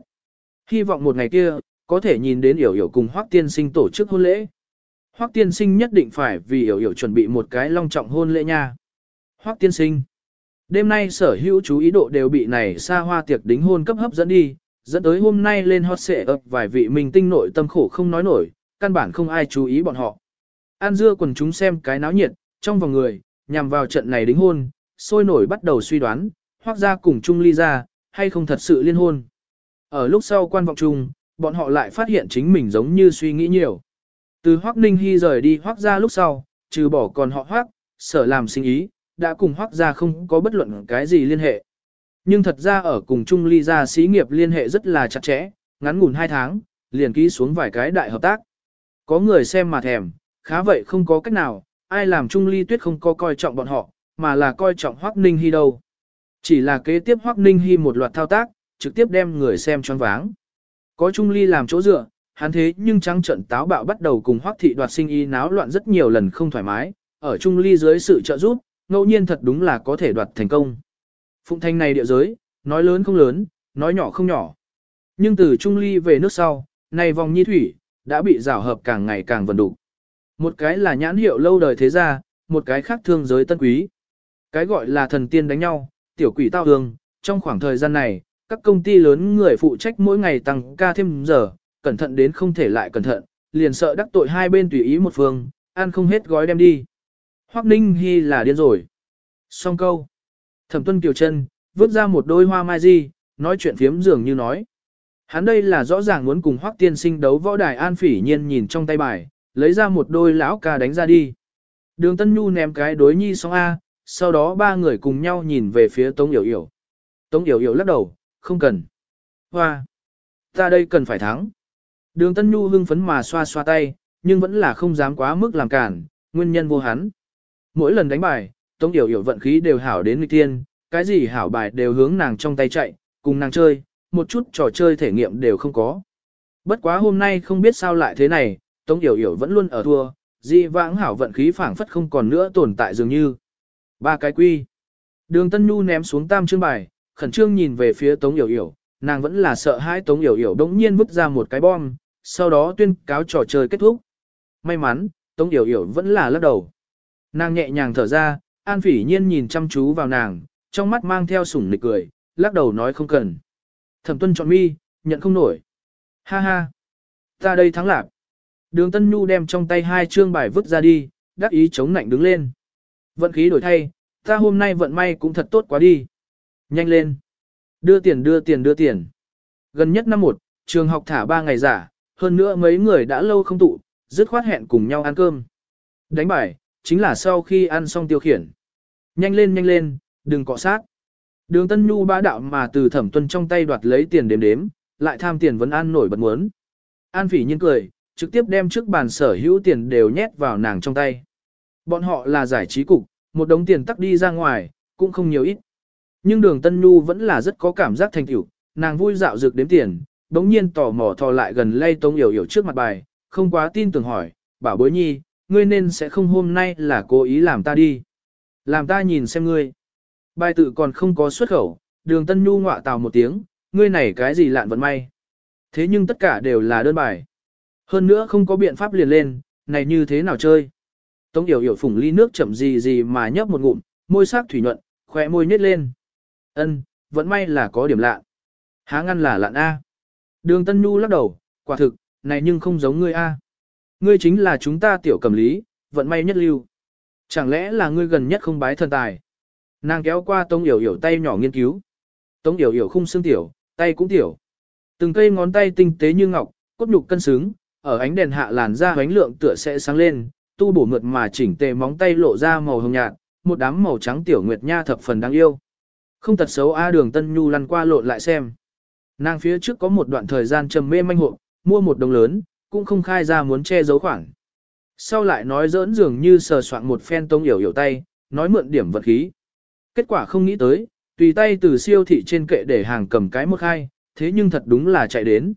Hy vọng một ngày kia, có thể nhìn đến Yểu Yểu cùng Hoắc Tiên Sinh tổ chức hôn lễ. Hoắc Tiên Sinh nhất định phải vì Yểu Yểu chuẩn bị một cái long trọng hôn lễ nha. Hoắc Tiên Sinh. Đêm nay sở hữu chú ý độ đều bị này xa hoa tiệc đính hôn cấp hấp dẫn đi, dẫn tới hôm nay lên hot xệ ập vài vị minh tinh nội tâm khổ không nói nổi, căn bản không ai chú ý bọn họ. An dưa quần chúng xem cái náo nhiệt, trong vòng người, nhằm vào trận này đính hôn, sôi nổi bắt đầu suy đoán, hoác ra cùng chung ly ra, hay không thật sự liên hôn. Ở lúc sau quan vọng chung, bọn họ lại phát hiện chính mình giống như suy nghĩ nhiều. Từ Hoắc Ninh Hy rời đi Hoắc ra lúc sau, trừ bỏ còn họ Hoắc, sở làm sinh ý, đã cùng Hoắc ra không có bất luận cái gì liên hệ. Nhưng thật ra ở cùng chung ly ra xí nghiệp liên hệ rất là chặt chẽ, ngắn ngủn hai tháng, liền ký xuống vài cái đại hợp tác. Có người xem mà thèm, khá vậy không có cách nào, ai làm chung ly tuyết không có coi trọng bọn họ, mà là coi trọng Hoắc Ninh Hy đâu. Chỉ là kế tiếp Hoắc Ninh Hy một loạt thao tác, trực tiếp đem người xem choáng váng. Có Trung Ly làm chỗ dựa, hắn thế nhưng trắng trận táo bạo bắt đầu cùng Hoắc thị đoạt sinh y náo loạn rất nhiều lần không thoải mái, ở Trung Ly dưới sự trợ giúp, ngẫu nhiên thật đúng là có thể đoạt thành công. Phụng Thanh này địa giới, nói lớn không lớn, nói nhỏ không nhỏ. Nhưng từ Trung Ly về nước sau, này vòng nhi thủy, đã bị rào hợp càng ngày càng vần đủ. Một cái là nhãn hiệu lâu đời thế gia, một cái khác thương giới tân quý. Cái gọi là thần tiên đánh nhau, tiểu quỷ tao hương, trong khoảng thời gian này, các công ty lớn người phụ trách mỗi ngày tăng ca thêm giờ, cẩn thận đến không thể lại cẩn thận, liền sợ đắc tội hai bên tùy ý một phương, ăn không hết gói đem đi. Hoắc Ninh Hy là điên rồi. Xong câu. Thẩm tuân kiều chân, vứt ra một đôi hoa mai di, nói chuyện phiếm dường như nói. Hắn đây là rõ ràng muốn cùng Hoắc tiên sinh đấu võ đài an phỉ nhiên nhìn trong tay bài, lấy ra một đôi lão ca đánh ra đi. Đường Tân Nhu ném cái đối nhi xong A, sau đó ba người cùng nhau nhìn về phía Tống Yểu Yểu. Tống Yểu Yểu lắc đầu, không cần. Hoa! Ta đây cần phải thắng. Đường Tân Nhu hưng phấn mà xoa xoa tay, nhưng vẫn là không dám quá mức làm cản, nguyên nhân vô hắn. Mỗi lần đánh bài, Tống Yểu Yểu vận khí đều hảo đến nghịch tiên, cái gì hảo bài đều hướng nàng trong tay chạy, cùng nàng chơi, một chút trò chơi thể nghiệm đều không có. Bất quá hôm nay không biết sao lại thế này, Tống Yểu Yểu vẫn luôn ở thua, di vãng hảo vận khí phảng phất không còn nữa tồn tại dường như. Ba cái quy. Đường Tân Nhu ném xuống tam chương bài, khẩn trương nhìn về phía Tống Yểu Yểu, nàng vẫn là sợ hãi Tống Yểu Yểu đống nhiên vứt ra một cái bom, sau đó tuyên cáo trò chơi kết thúc. May mắn, Tống Yểu Yểu vẫn là lắc đầu. Nàng nhẹ nhàng thở ra, An Phỉ Nhiên nhìn chăm chú vào nàng, trong mắt mang theo sủng nịch cười, lắc đầu nói không cần. Thẩm Tuân chọn mi, nhận không nổi. Ha ha, ta đây thắng lạc. Đường Tân Nhu đem trong tay hai chương bài vứt ra đi, đắc ý chống nạnh đứng lên. Vận khí đổi thay, ta hôm nay vận may cũng thật tốt quá đi. Nhanh lên. Đưa tiền đưa tiền đưa tiền. Gần nhất năm một, trường học thả ba ngày giả, hơn nữa mấy người đã lâu không tụ, dứt khoát hẹn cùng nhau ăn cơm. Đánh bài, chính là sau khi ăn xong tiêu khiển. Nhanh lên nhanh lên, đừng cọ sát. Đường Tân Nhu bá đạo mà từ thẩm tuân trong tay đoạt lấy tiền đếm đếm, lại tham tiền vẫn an nổi bật muốn. An phỉ nhiên cười, trực tiếp đem trước bàn sở hữu tiền đều nhét vào nàng trong tay. Bọn họ là giải trí cục, một đống tiền tắc đi ra ngoài, cũng không nhiều ít. Nhưng đường Tân Nhu vẫn là rất có cảm giác thành tựu, nàng vui dạo dược đếm tiền, đống nhiên tò mò thò lại gần lay Tống Yểu Yểu trước mặt bài, không quá tin tưởng hỏi, bảo bối nhi, ngươi nên sẽ không hôm nay là cố ý làm ta đi. Làm ta nhìn xem ngươi. Bài tự còn không có xuất khẩu, đường Tân Nhu ngọa tào một tiếng, ngươi này cái gì lạn vận may. Thế nhưng tất cả đều là đơn bài. Hơn nữa không có biện pháp liền lên, này như thế nào chơi. Tống Yểu Yểu phủng ly nước chậm gì gì mà nhấp một ngụm, môi sắc thủy nhuận, khỏe môi nhếch lên. Ân, vẫn may là có điểm lạ. Há ngăn là lạn A. Đường Tân Nhu lắc đầu, quả thực, này nhưng không giống ngươi A. Ngươi chính là chúng ta tiểu cầm lý, vận may nhất lưu. Chẳng lẽ là ngươi gần nhất không bái thần tài? Nàng kéo qua Tống Yểu Yểu tay nhỏ nghiên cứu. Tống Yểu Yểu khung xương tiểu, tay cũng tiểu. Từng cây ngón tay tinh tế như ngọc, cốt nhục cân xứng, ở ánh đèn hạ làn da ánh lượng tựa sẽ sáng lên, tu bổ mượt mà chỉnh tề móng tay lộ ra màu hồng nhạt, một đám màu trắng tiểu nguyệt nha thập phần đáng yêu. Không thật xấu A đường Tân Nhu lăn qua lộn lại xem. Nàng phía trước có một đoạn thời gian trầm mê manh hộ, mua một đồng lớn, cũng không khai ra muốn che giấu khoảng. Sau lại nói giỡn dường như sờ soạn một phen tông yểu yểu tay, nói mượn điểm vật khí. Kết quả không nghĩ tới, tùy tay từ siêu thị trên kệ để hàng cầm cái một hai, thế nhưng thật đúng là chạy đến.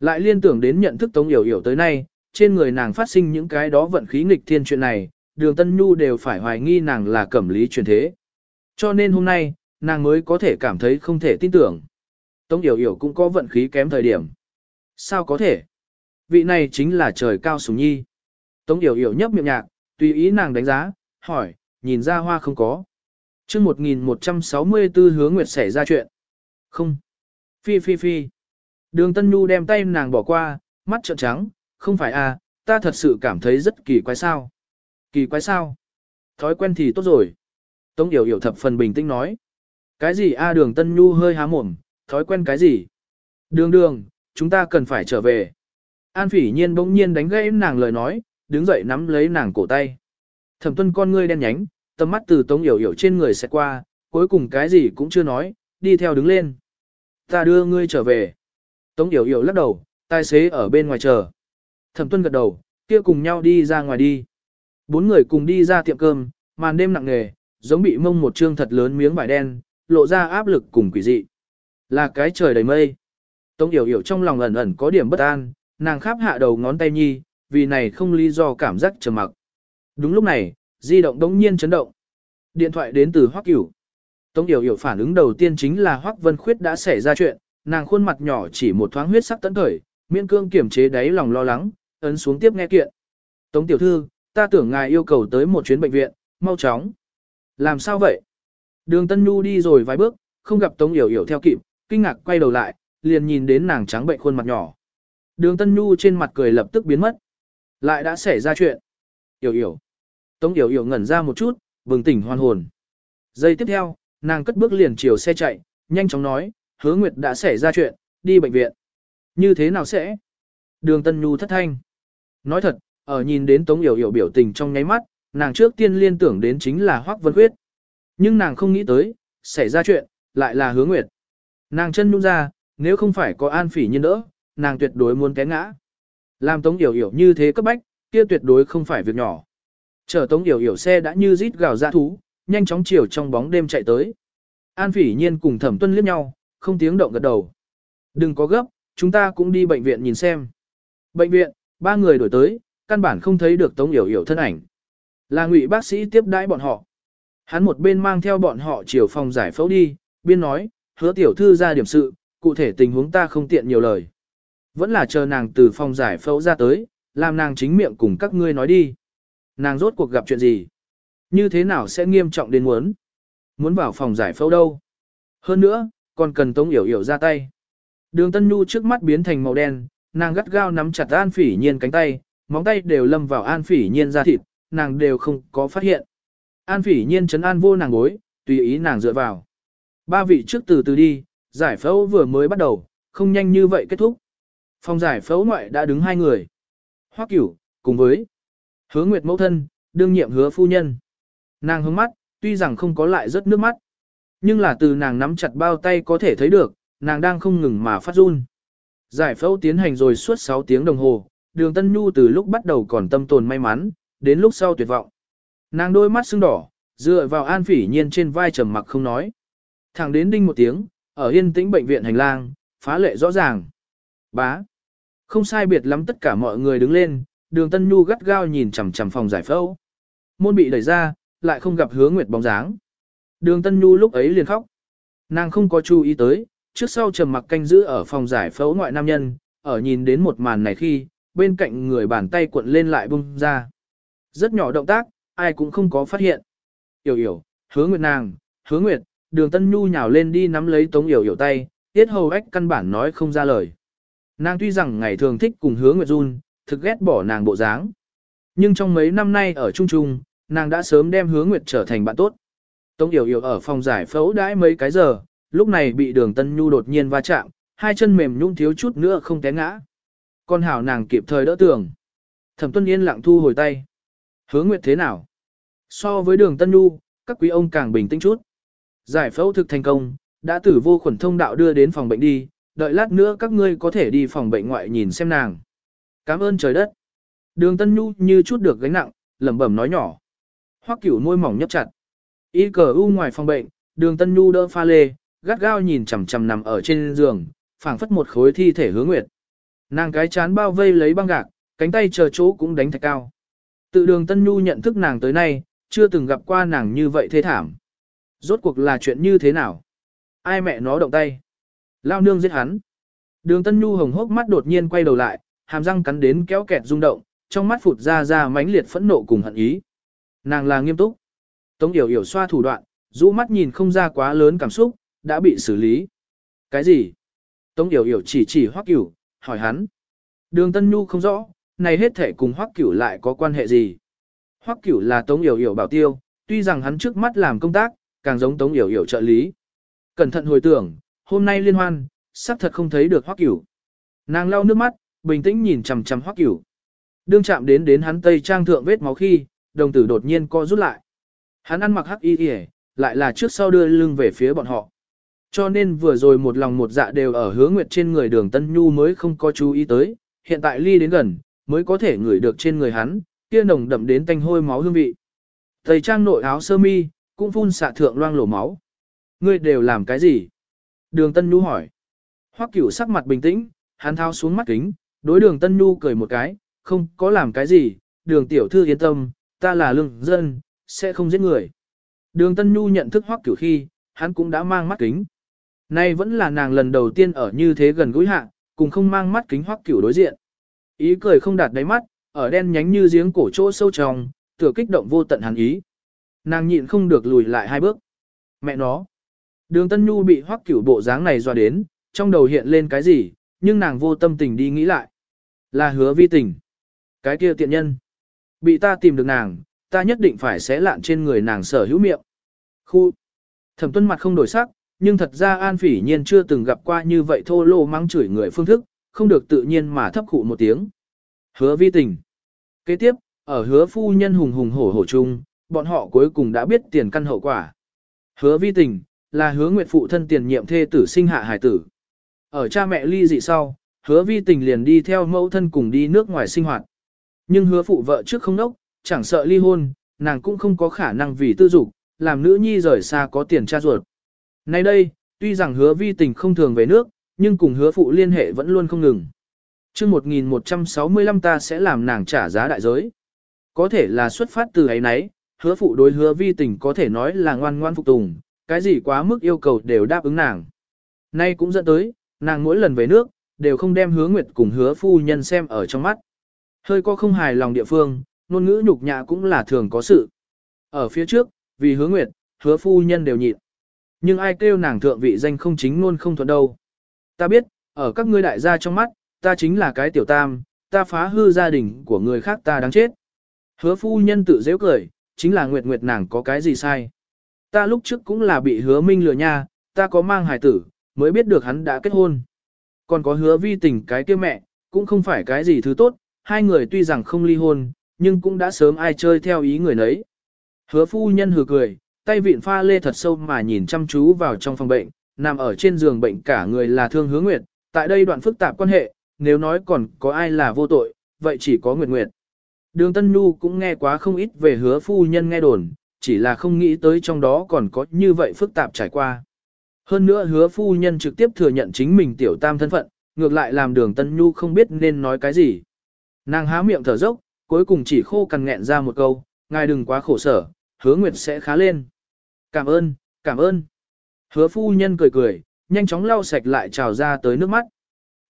Lại liên tưởng đến nhận thức tông yểu yểu tới nay, trên người nàng phát sinh những cái đó vận khí nghịch thiên chuyện này, đường Tân Nhu đều phải hoài nghi nàng là cẩm lý truyền thế. Cho nên hôm nay, nàng mới có thể cảm thấy không thể tin tưởng. Tống Yểu Yểu cũng có vận khí kém thời điểm. Sao có thể? Vị này chính là trời cao sùng nhi. Tống Yểu Yểu nhấp miệng nhạc, tùy ý nàng đánh giá, hỏi, nhìn ra hoa không có. chương 1164 hướng nguyệt xảy ra chuyện. Không. Phi phi phi. Đường Tân Nhu đem tay nàng bỏ qua, mắt trợn trắng, không phải à, ta thật sự cảm thấy rất kỳ quái sao. Kỳ quái sao? Thói quen thì tốt rồi. Tống Yểu Yểu thập phần bình tĩnh nói. Cái gì a đường Tân Nhu hơi há mồm, thói quen cái gì? Đường đường, chúng ta cần phải trở về. An phỉ nhiên bỗng nhiên đánh gãy nàng lời nói, đứng dậy nắm lấy nàng cổ tay. Thẩm tuân con ngươi đen nhánh, tầm mắt từ tống yểu yểu trên người sẽ qua, cuối cùng cái gì cũng chưa nói, đi theo đứng lên. Ta đưa ngươi trở về. Tống yểu yểu lắc đầu, tài xế ở bên ngoài chờ. Thẩm tuân gật đầu, kia cùng nhau đi ra ngoài đi. Bốn người cùng đi ra tiệm cơm, màn đêm nặng nề, giống bị mông một trương thật lớn miếng vải đen, lộ ra áp lực cùng quỷ dị. Là cái trời đầy mây. Tống Yểu Yểu trong lòng ẩn ẩn có điểm bất an, nàng khắp hạ đầu ngón tay nhi, vì này không lý do cảm giác trầm mặc. Đúng lúc này, di động đống nhiên chấn động. Điện thoại đến từ Hoắc Cửu. Tống Yểu Yểu phản ứng đầu tiên chính là Hoắc Vân Khuyết đã xảy ra chuyện, nàng khuôn mặt nhỏ chỉ một thoáng huyết sắc tấn khởi, miễn cương kiểm chế đáy lòng lo lắng, ấn xuống tiếp nghe kiện. Tống tiểu thư, ta tưởng ngài yêu cầu tới một chuyến bệnh viện, mau chóng. Làm sao vậy? Đường Tân Nhu đi rồi vài bước, không gặp Tống Yểu Yểu theo kịp, kinh ngạc quay đầu lại, liền nhìn đến nàng trắng bệnh khuôn mặt nhỏ. Đường Tân Nhu trên mặt cười lập tức biến mất. Lại đã xảy ra chuyện. Yểu Yểu. Tống Yểu Yểu ngẩn ra một chút, bừng tỉnh hoàn hồn. Giây tiếp theo, nàng cất bước liền chiều xe chạy, nhanh chóng nói, hứa Nguyệt đã xảy ra chuyện, đi bệnh viện. Như thế nào sẽ? Đường Tân Nhu thất thanh. Nói thật, ở nhìn đến Tống Yểu Yểu biểu tình trong nháy mắt, nàng trước tiên liên tưởng đến chính là Hoắc Vân Khuyết. Nhưng nàng không nghĩ tới, xảy ra chuyện, lại là hứa Nguyệt. Nàng chân nhung ra, nếu không phải có an phỉ nhiên đỡ, nàng tuyệt đối muốn té ngã. Làm Tống Yểu Yểu như thế cấp bách, kia tuyệt đối không phải việc nhỏ. Chở Tống Yểu Yểu xe đã như rít gào ra thú, nhanh chóng chiều trong bóng đêm chạy tới. An phỉ nhiên cùng thẩm tuân liếc nhau, không tiếng động gật đầu. Đừng có gấp, chúng ta cũng đi bệnh viện nhìn xem. Bệnh viện, ba người đổi tới, căn bản không thấy được Tống Yểu Yểu thân ảnh. Là ngụy bác sĩ tiếp đãi bọn họ. Hắn một bên mang theo bọn họ chiều phòng giải phẫu đi, biên nói, hứa tiểu thư ra điểm sự, cụ thể tình huống ta không tiện nhiều lời. Vẫn là chờ nàng từ phòng giải phẫu ra tới, làm nàng chính miệng cùng các ngươi nói đi. Nàng rốt cuộc gặp chuyện gì? Như thế nào sẽ nghiêm trọng đến muốn? Muốn vào phòng giải phẫu đâu? Hơn nữa, còn cần Tống Yểu Yểu ra tay. Đường Tân Nhu trước mắt biến thành màu đen, nàng gắt gao nắm chặt An Phỉ Nhiên cánh tay, móng tay đều lâm vào An Phỉ Nhiên ra thịt, nàng đều không có phát hiện. An Phỉ Nhiên chấn an vô nàng gối, tùy ý nàng dựa vào. Ba vị trước từ từ đi, giải phẫu vừa mới bắt đầu, không nhanh như vậy kết thúc. Phòng giải phẫu ngoại đã đứng hai người. Hoắc Cửu, cùng với Hứa Nguyệt mẫu thân, đương nhiệm hứa phu nhân. Nàng hướng mắt, tuy rằng không có lại rất nước mắt. Nhưng là từ nàng nắm chặt bao tay có thể thấy được, nàng đang không ngừng mà phát run. Giải phẫu tiến hành rồi suốt 6 tiếng đồng hồ, đường Tân Nhu từ lúc bắt đầu còn tâm tồn may mắn, đến lúc sau tuyệt vọng. Nàng đôi mắt sưng đỏ, dựa vào an phỉ nhiên trên vai trầm mặc không nói. Thẳng đến đinh một tiếng, ở yên tĩnh bệnh viện hành lang, phá lệ rõ ràng. Bá. Không sai biệt lắm tất cả mọi người đứng lên, đường Tân Nhu gắt gao nhìn chằm chằm phòng giải phẫu. Môn bị đẩy ra, lại không gặp hứa nguyệt bóng dáng. Đường Tân Nhu lúc ấy liền khóc. Nàng không có chú ý tới, trước sau trầm mặc canh giữ ở phòng giải phẫu ngoại nam nhân, ở nhìn đến một màn này khi, bên cạnh người bàn tay cuộn lên lại bung ra. Rất nhỏ động tác, ai cũng không có phát hiện. Yểu yểu, hứa nguyệt nàng, hứa nguyệt, đường Tân Nhu nhào lên đi nắm lấy tống yểu yểu tay, tiết hầu ách căn bản nói không ra lời. Nàng tuy rằng ngày thường thích cùng hứa nguyệt run, thực ghét bỏ nàng bộ dáng. Nhưng trong mấy năm nay ở Trung Trung, nàng đã sớm đem hứa nguyệt trở thành bạn tốt. Tống Yểu Yểu ở phòng giải phẫu đãi mấy cái giờ, lúc này bị đường Tân Nhu đột nhiên va chạm, hai chân mềm nhũn thiếu chút nữa không té ngã. Con hảo nàng kịp thời đỡ tường. Thẩm Tuân Yên lặng thu hồi tay. Hứa Nguyệt thế nào? So với đường Tân Nhu, các quý ông càng bình tĩnh chút. Giải phẫu thực thành công, đã tử vô khuẩn thông đạo đưa đến phòng bệnh đi, đợi lát nữa các ngươi có thể đi phòng bệnh ngoại nhìn xem nàng. Cảm ơn trời đất. Đường Tân Nhu như chút được gánh nặng, lẩm bẩm nói nhỏ. Hoắc Cửu môi mỏng nhấp chặt. Y cờ u ngoài phòng bệnh, đường Tân Nhu đỡ pha lê, gắt gao nhìn chằm chằm nằm ở trên giường, phảng phất một khối thi thể hứa nguyệt. Nàng cái chán bao vây lấy băng gạc, cánh tay chờ chỗ cũng đánh thạch cao. Tự đường Tân Nhu nhận thức nàng tới nay, chưa từng gặp qua nàng như vậy thế thảm. Rốt cuộc là chuyện như thế nào? Ai mẹ nó động tay? Lao nương giết hắn. Đường Tân Nhu hồng hốc mắt đột nhiên quay đầu lại, hàm răng cắn đến kéo kẹt rung động, trong mắt phụt ra ra mãnh liệt phẫn nộ cùng hận ý. Nàng là nghiêm túc. Tống Yểu Yểu xoa thủ đoạn, rũ mắt nhìn không ra quá lớn cảm xúc, đã bị xử lý. Cái gì? Tống Yểu Yểu chỉ chỉ Hoắc Cửu, hỏi hắn. Đường Tân Nhu không rõ, này hết thể cùng Hoắc Cửu lại có quan hệ gì? Hoắc Cửu là Tống Yểu Yểu bảo tiêu, tuy rằng hắn trước mắt làm công tác, càng giống Tống Yểu Yểu trợ lý. Cẩn thận hồi tưởng, hôm nay liên hoan, xác thật không thấy được Hoắc Cửu. Nàng lau nước mắt, bình tĩnh nhìn chằm chằm Hoắc Cửu. Đương chạm đến đến hắn tây trang thượng vết máu khi, đồng tử đột nhiên co rút lại. Hắn ăn mặc hắc y y, lại là trước sau đưa lưng về phía bọn họ. Cho nên vừa rồi một lòng một dạ đều ở hướng nguyệt trên người đường Tân Nhu mới không có chú ý tới, hiện tại ly đến gần, mới có thể ngửi được trên người hắn, kia nồng đậm đến tanh hôi máu hương vị. thầy trang nội áo sơ mi, cũng phun xạ thượng loang lổ máu. Ngươi đều làm cái gì? Đường Tân Nhu hỏi. Hoắc cửu sắc mặt bình tĩnh, hắn thao xuống mắt kính, đối đường Tân Nhu cười một cái, không có làm cái gì, đường tiểu thư yên tâm, ta là lương dân, sẽ không giết người. Đường Tân Nhu nhận thức hoắc cửu khi, hắn cũng đã mang mắt kính. Nay vẫn là nàng lần đầu tiên ở như thế gần gũi hạ, cùng không mang mắt kính hoắc cửu đối diện. Ý cười không đạt đáy mắt, ở đen nhánh như giếng cổ chỗ sâu trong, tựa kích động vô tận hàn ý. Nàng nhịn không được lùi lại hai bước. Mẹ nó. Đường Tân Nhu bị hoắc cửu bộ dáng này dọa đến, trong đầu hiện lên cái gì, nhưng nàng vô tâm tình đi nghĩ lại. Là hứa vi tình. Cái kia tiện nhân. Bị ta tìm được nàng, ta nhất định phải xé lạn trên người nàng sở hữu miệng. Khu. Thẩm tuân mặt không đổi sắc, nhưng thật ra An Phỉ Nhiên chưa từng gặp qua như vậy thô lô mắng chửi người phương thức, không được tự nhiên mà thấp khụ một tiếng. Hứa vi tình. Kế tiếp, ở hứa phu nhân hùng hùng hổ hổ chung, bọn họ cuối cùng đã biết tiền căn hậu quả. Hứa vi tình, là hứa nguyệt phụ thân tiền nhiệm thê tử sinh hạ hải tử. Ở cha mẹ ly dị sau, hứa vi tình liền đi theo mẫu thân cùng đi nước ngoài sinh hoạt. Nhưng hứa phụ vợ trước không nốc, chẳng sợ ly hôn, nàng cũng không có khả năng vì tư dục, làm nữ nhi rời xa có tiền cha ruột. Nay đây, tuy rằng hứa vi tình không thường về nước, nhưng cùng hứa phụ liên hệ vẫn luôn không ngừng. chương 1165 ta sẽ làm nàng trả giá đại giới. Có thể là xuất phát từ ấy nấy, hứa phụ đối hứa vi tình có thể nói là ngoan ngoan phục tùng, cái gì quá mức yêu cầu đều đáp ứng nàng. Nay cũng dẫn tới, nàng mỗi lần về nước, đều không đem hứa nguyệt cùng hứa phu nhân xem ở trong mắt. Hơi có không hài lòng địa phương, ngôn ngữ nhục nhã cũng là thường có sự. Ở phía trước, vì hứa nguyệt, hứa phu nhân đều nhịn. Nhưng ai kêu nàng thượng vị danh không chính luôn không thuận đâu. Ta biết, ở các ngươi đại gia trong mắt, ta chính là cái tiểu tam, ta phá hư gia đình của người khác ta đáng chết. Hứa phu nhân tự dễ cười, chính là nguyệt nguyệt nàng có cái gì sai. Ta lúc trước cũng là bị hứa minh lừa nha, ta có mang hài tử, mới biết được hắn đã kết hôn. Còn có hứa vi tình cái kia mẹ, cũng không phải cái gì thứ tốt, hai người tuy rằng không ly hôn, nhưng cũng đã sớm ai chơi theo ý người nấy. Hứa phu nhân hừ cười, tay vịn pha lê thật sâu mà nhìn chăm chú vào trong phòng bệnh, nằm ở trên giường bệnh cả người là thương hứa nguyệt, tại đây đoạn phức tạp quan hệ, nếu nói còn có ai là vô tội, vậy chỉ có nguyệt nguyệt. Đường Tân Nhu cũng nghe quá không ít về hứa phu nhân nghe đồn, chỉ là không nghĩ tới trong đó còn có như vậy phức tạp trải qua. Hơn nữa hứa phu nhân trực tiếp thừa nhận chính mình tiểu tam thân phận, ngược lại làm đường Tân Nhu không biết nên nói cái gì. Nàng há miệng thở dốc, cuối cùng chỉ khô cằn nghẹn ra một câu, ngài đừng quá khổ sở, hứa nguyệt sẽ khá lên. Cảm ơn, cảm ơn. Hứa phu nhân cười cười, nhanh chóng lau sạch lại trào ra tới nước mắt.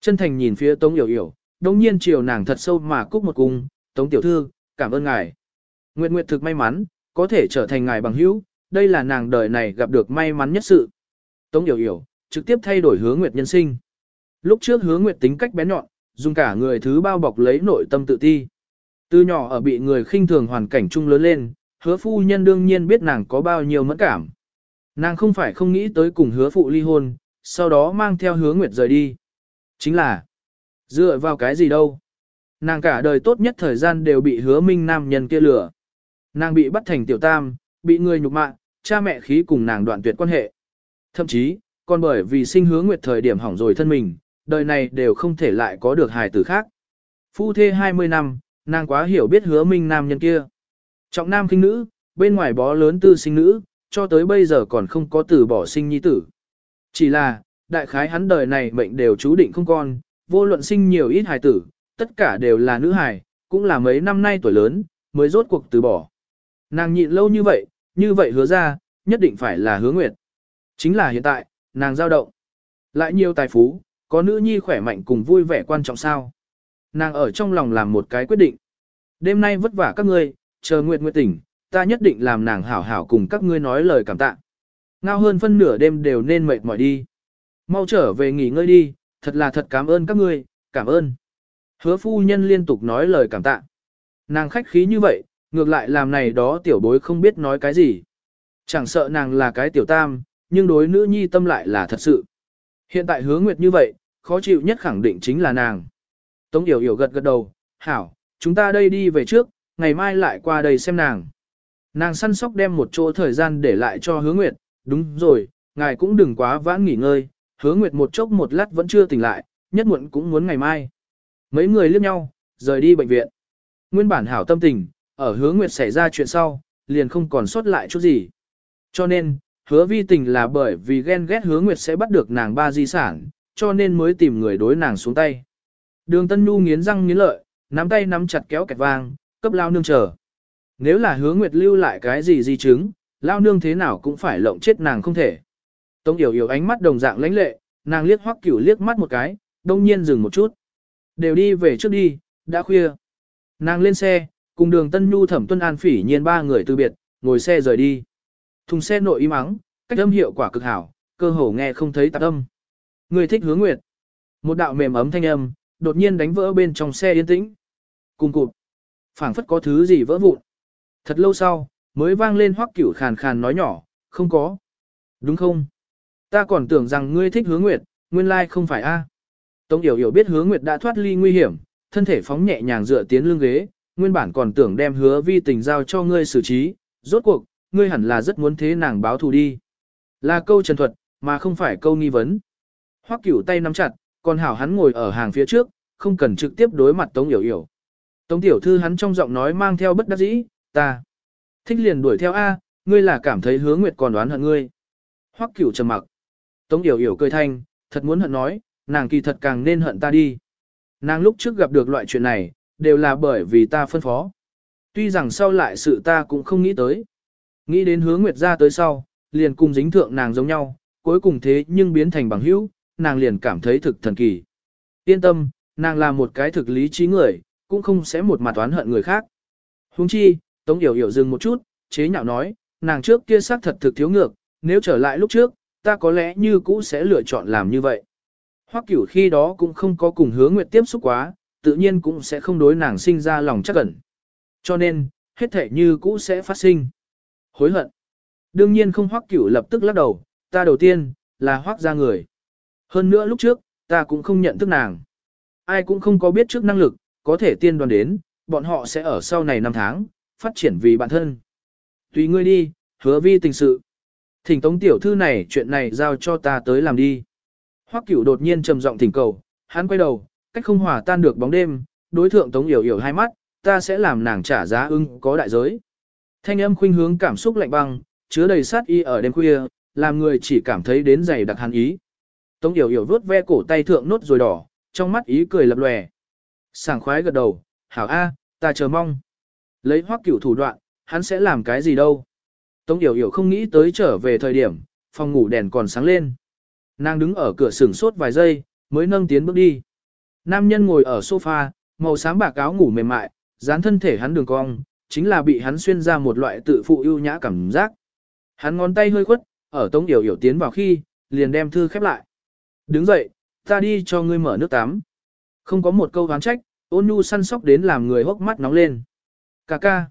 Chân thành nhìn phía Tống Yểu Yểu, đồng nhiên chiều nàng thật sâu mà cúc một cung, Tống Tiểu Thư, cảm ơn ngài. Nguyệt Nguyệt thực may mắn, có thể trở thành ngài bằng hữu, đây là nàng đời này gặp được may mắn nhất sự. Tống Yểu Yểu, trực tiếp thay đổi hướng Nguyệt nhân sinh. Lúc trước hướng Nguyệt tính cách bé nhọn, dùng cả người thứ bao bọc lấy nội tâm tự ti. Từ nhỏ ở bị người khinh thường hoàn cảnh chung lớn lên, hứa phu nhân đương nhiên biết nàng có bao nhiêu mẫn cảm. Nàng không phải không nghĩ tới cùng hứa phụ ly hôn, sau đó mang theo hứa nguyệt rời đi. Chính là, dựa vào cái gì đâu. Nàng cả đời tốt nhất thời gian đều bị hứa minh nam nhân kia lừa. Nàng bị bắt thành tiểu tam, bị người nhục mạ, cha mẹ khí cùng nàng đoạn tuyệt quan hệ. Thậm chí, còn bởi vì sinh hứa nguyệt thời điểm hỏng rồi thân mình, đời này đều không thể lại có được hài tử khác. Phu thê 20 năm, nàng quá hiểu biết hứa minh nam nhân kia. Trọng nam kinh nữ, bên ngoài bó lớn tư sinh nữ, cho tới bây giờ còn không có từ bỏ sinh nhi tử. Chỉ là, đại khái hắn đời này mệnh đều chú định không con, vô luận sinh nhiều ít hài tử, tất cả đều là nữ hài, cũng là mấy năm nay tuổi lớn, mới rốt cuộc từ bỏ. Nàng nhịn lâu như vậy, như vậy hứa ra, nhất định phải là hứa nguyệt. Chính là hiện tại, nàng giao động. Lại nhiều tài phú, có nữ nhi khỏe mạnh cùng vui vẻ quan trọng sao. Nàng ở trong lòng làm một cái quyết định. Đêm nay vất vả các ngươi, chờ Nguyệt Nguyệt tỉnh, ta nhất định làm nàng hảo hảo cùng các ngươi nói lời cảm tạ. Ngao hơn phân nửa đêm đều nên mệt mỏi đi. Mau trở về nghỉ ngơi đi, thật là thật cảm ơn các ngươi, cảm ơn. Hứa phu nhân liên tục nói lời cảm tạ. Nàng khách khí như vậy, ngược lại làm này đó tiểu bối không biết nói cái gì. Chẳng sợ nàng là cái tiểu tam, nhưng đối nữ nhi tâm lại là thật sự. Hiện tại hứa nguyệt như vậy, khó chịu nhất khẳng định chính là nàng. Tống Yểu Yểu gật gật đầu, hảo, chúng ta đây đi về trước, ngày mai lại qua đây xem nàng. Nàng săn sóc đem một chỗ thời gian để lại cho hứa nguyệt, đúng rồi, ngài cũng đừng quá vãn nghỉ ngơi, hứa nguyệt một chốc một lát vẫn chưa tỉnh lại, nhất muộn cũng muốn ngày mai. Mấy người liếc nhau, rời đi bệnh viện. Nguyên bản hảo tâm tình, ở hứa nguyệt xảy ra chuyện sau, liền không còn sót lại chút gì. Cho nên, hứa vi tình là bởi vì ghen ghét hứa nguyệt sẽ bắt được nàng ba di sản, cho nên mới tìm người đối nàng xuống tay. Đường Tân Nhu nghiến răng nghiến lợi, nắm tay nắm chặt kéo kẹt vang, cấp lao nương chờ. Nếu là hứa nguyệt lưu lại cái gì di chứng, lao nương thế nào cũng phải lộng chết nàng không thể. Tống yểu yểu ánh mắt đồng dạng lãnh lệ, nàng liếc hoắc cửu liếc mắt một cái, đông nhiên dừng một chút. Đều đi về trước đi, đã khuya. Nàng lên xe, cùng đường Tân Nhu thẩm tuân an phỉ nhiên ba người từ biệt, ngồi xe rời đi. Thùng xe nội im ắng, cách âm hiệu quả cực hảo, cơ hồ nghe không thấy tạp âm. Người thích hướng nguyệt. Một đạo mềm ấm thanh âm, đột nhiên đánh vỡ bên trong xe yên tĩnh. Cùng cụt phảng phất có thứ gì vỡ vụn. Thật lâu sau, mới vang lên hoắc cửu khàn khàn nói nhỏ, không có. Đúng không? Ta còn tưởng rằng ngươi thích hướng nguyệt, nguyên lai không phải a. Tống Yểu Yểu biết hứa nguyệt đã thoát ly nguy hiểm, thân thể phóng nhẹ nhàng dựa tiến lưng ghế, nguyên bản còn tưởng đem hứa vi tình giao cho ngươi xử trí, rốt cuộc, ngươi hẳn là rất muốn thế nàng báo thù đi. Là câu trần thuật, mà không phải câu nghi vấn. Hoắc cửu tay nắm chặt, còn hảo hắn ngồi ở hàng phía trước, không cần trực tiếp đối mặt Tống Yểu Yểu. Tống Tiểu Thư hắn trong giọng nói mang theo bất đắc dĩ, ta. Thích liền đuổi theo A, ngươi là cảm thấy hứa nguyệt còn đoán hận ngươi. Hoắc cửu trầm mặc. Tống Yểu Yểu cười thanh, thật muốn hận nói, nàng kỳ thật càng nên hận ta đi. Nàng lúc trước gặp được loại chuyện này, đều là bởi vì ta phân phó. Tuy rằng sau lại sự ta cũng không nghĩ tới. Nghĩ đến hứa nguyệt ra tới sau, liền cùng dính thượng nàng giống nhau, cuối cùng thế nhưng biến thành bằng hữu, nàng liền cảm thấy thực thần kỳ. Yên tâm, nàng là một cái thực lý trí người, cũng không sẽ một mặt toán hận người khác. Huống chi, Tống Yểu Yểu dừng một chút, chế nhạo nói, nàng trước kia xác thật thực thiếu ngược, nếu trở lại lúc trước, ta có lẽ như cũ sẽ lựa chọn làm như vậy. Hoắc cửu khi đó cũng không có cùng hứa nguyệt tiếp xúc quá, tự nhiên cũng sẽ không đối nàng sinh ra lòng chắc ẩn. Cho nên, hết thể như cũ sẽ phát sinh. Hối hận. Đương nhiên không hoắc cửu lập tức lắc đầu, ta đầu tiên, là hoắc ra người. Hơn nữa lúc trước, ta cũng không nhận thức nàng. Ai cũng không có biết trước năng lực, có thể tiên đoàn đến, bọn họ sẽ ở sau này năm tháng, phát triển vì bản thân. Tùy ngươi đi, hứa vi tình sự. Thỉnh tống tiểu thư này chuyện này giao cho ta tới làm đi. Hoắc cửu đột nhiên trầm giọng thỉnh cầu, hắn quay đầu, cách không hòa tan được bóng đêm, đối thượng tống yểu yểu hai mắt, ta sẽ làm nàng trả giá ưng có đại giới. Thanh âm khuynh hướng cảm xúc lạnh băng, chứa đầy sát y ở đêm khuya, làm người chỉ cảm thấy đến dày đặc hắn ý. Tống yểu yểu vuốt ve cổ tay thượng nốt rồi đỏ, trong mắt ý cười lập lòe. Sảng khoái gật đầu, hảo a, ta chờ mong. Lấy hoắc cửu thủ đoạn, hắn sẽ làm cái gì đâu. Tống yểu yểu không nghĩ tới trở về thời điểm, phòng ngủ đèn còn sáng lên. Nàng đứng ở cửa sửng sốt vài giây, mới nâng tiến bước đi. Nam nhân ngồi ở sofa, màu xám bạc áo ngủ mềm mại, dán thân thể hắn đường cong, chính là bị hắn xuyên ra một loại tự phụ ưu nhã cảm giác. Hắn ngón tay hơi khuất, ở tống yểu yểu tiến vào khi, liền đem thư khép lại. Đứng dậy, ta đi cho ngươi mở nước tắm. Không có một câu oán trách, ôn nhu săn sóc đến làm người hốc mắt nóng lên. Cà ca.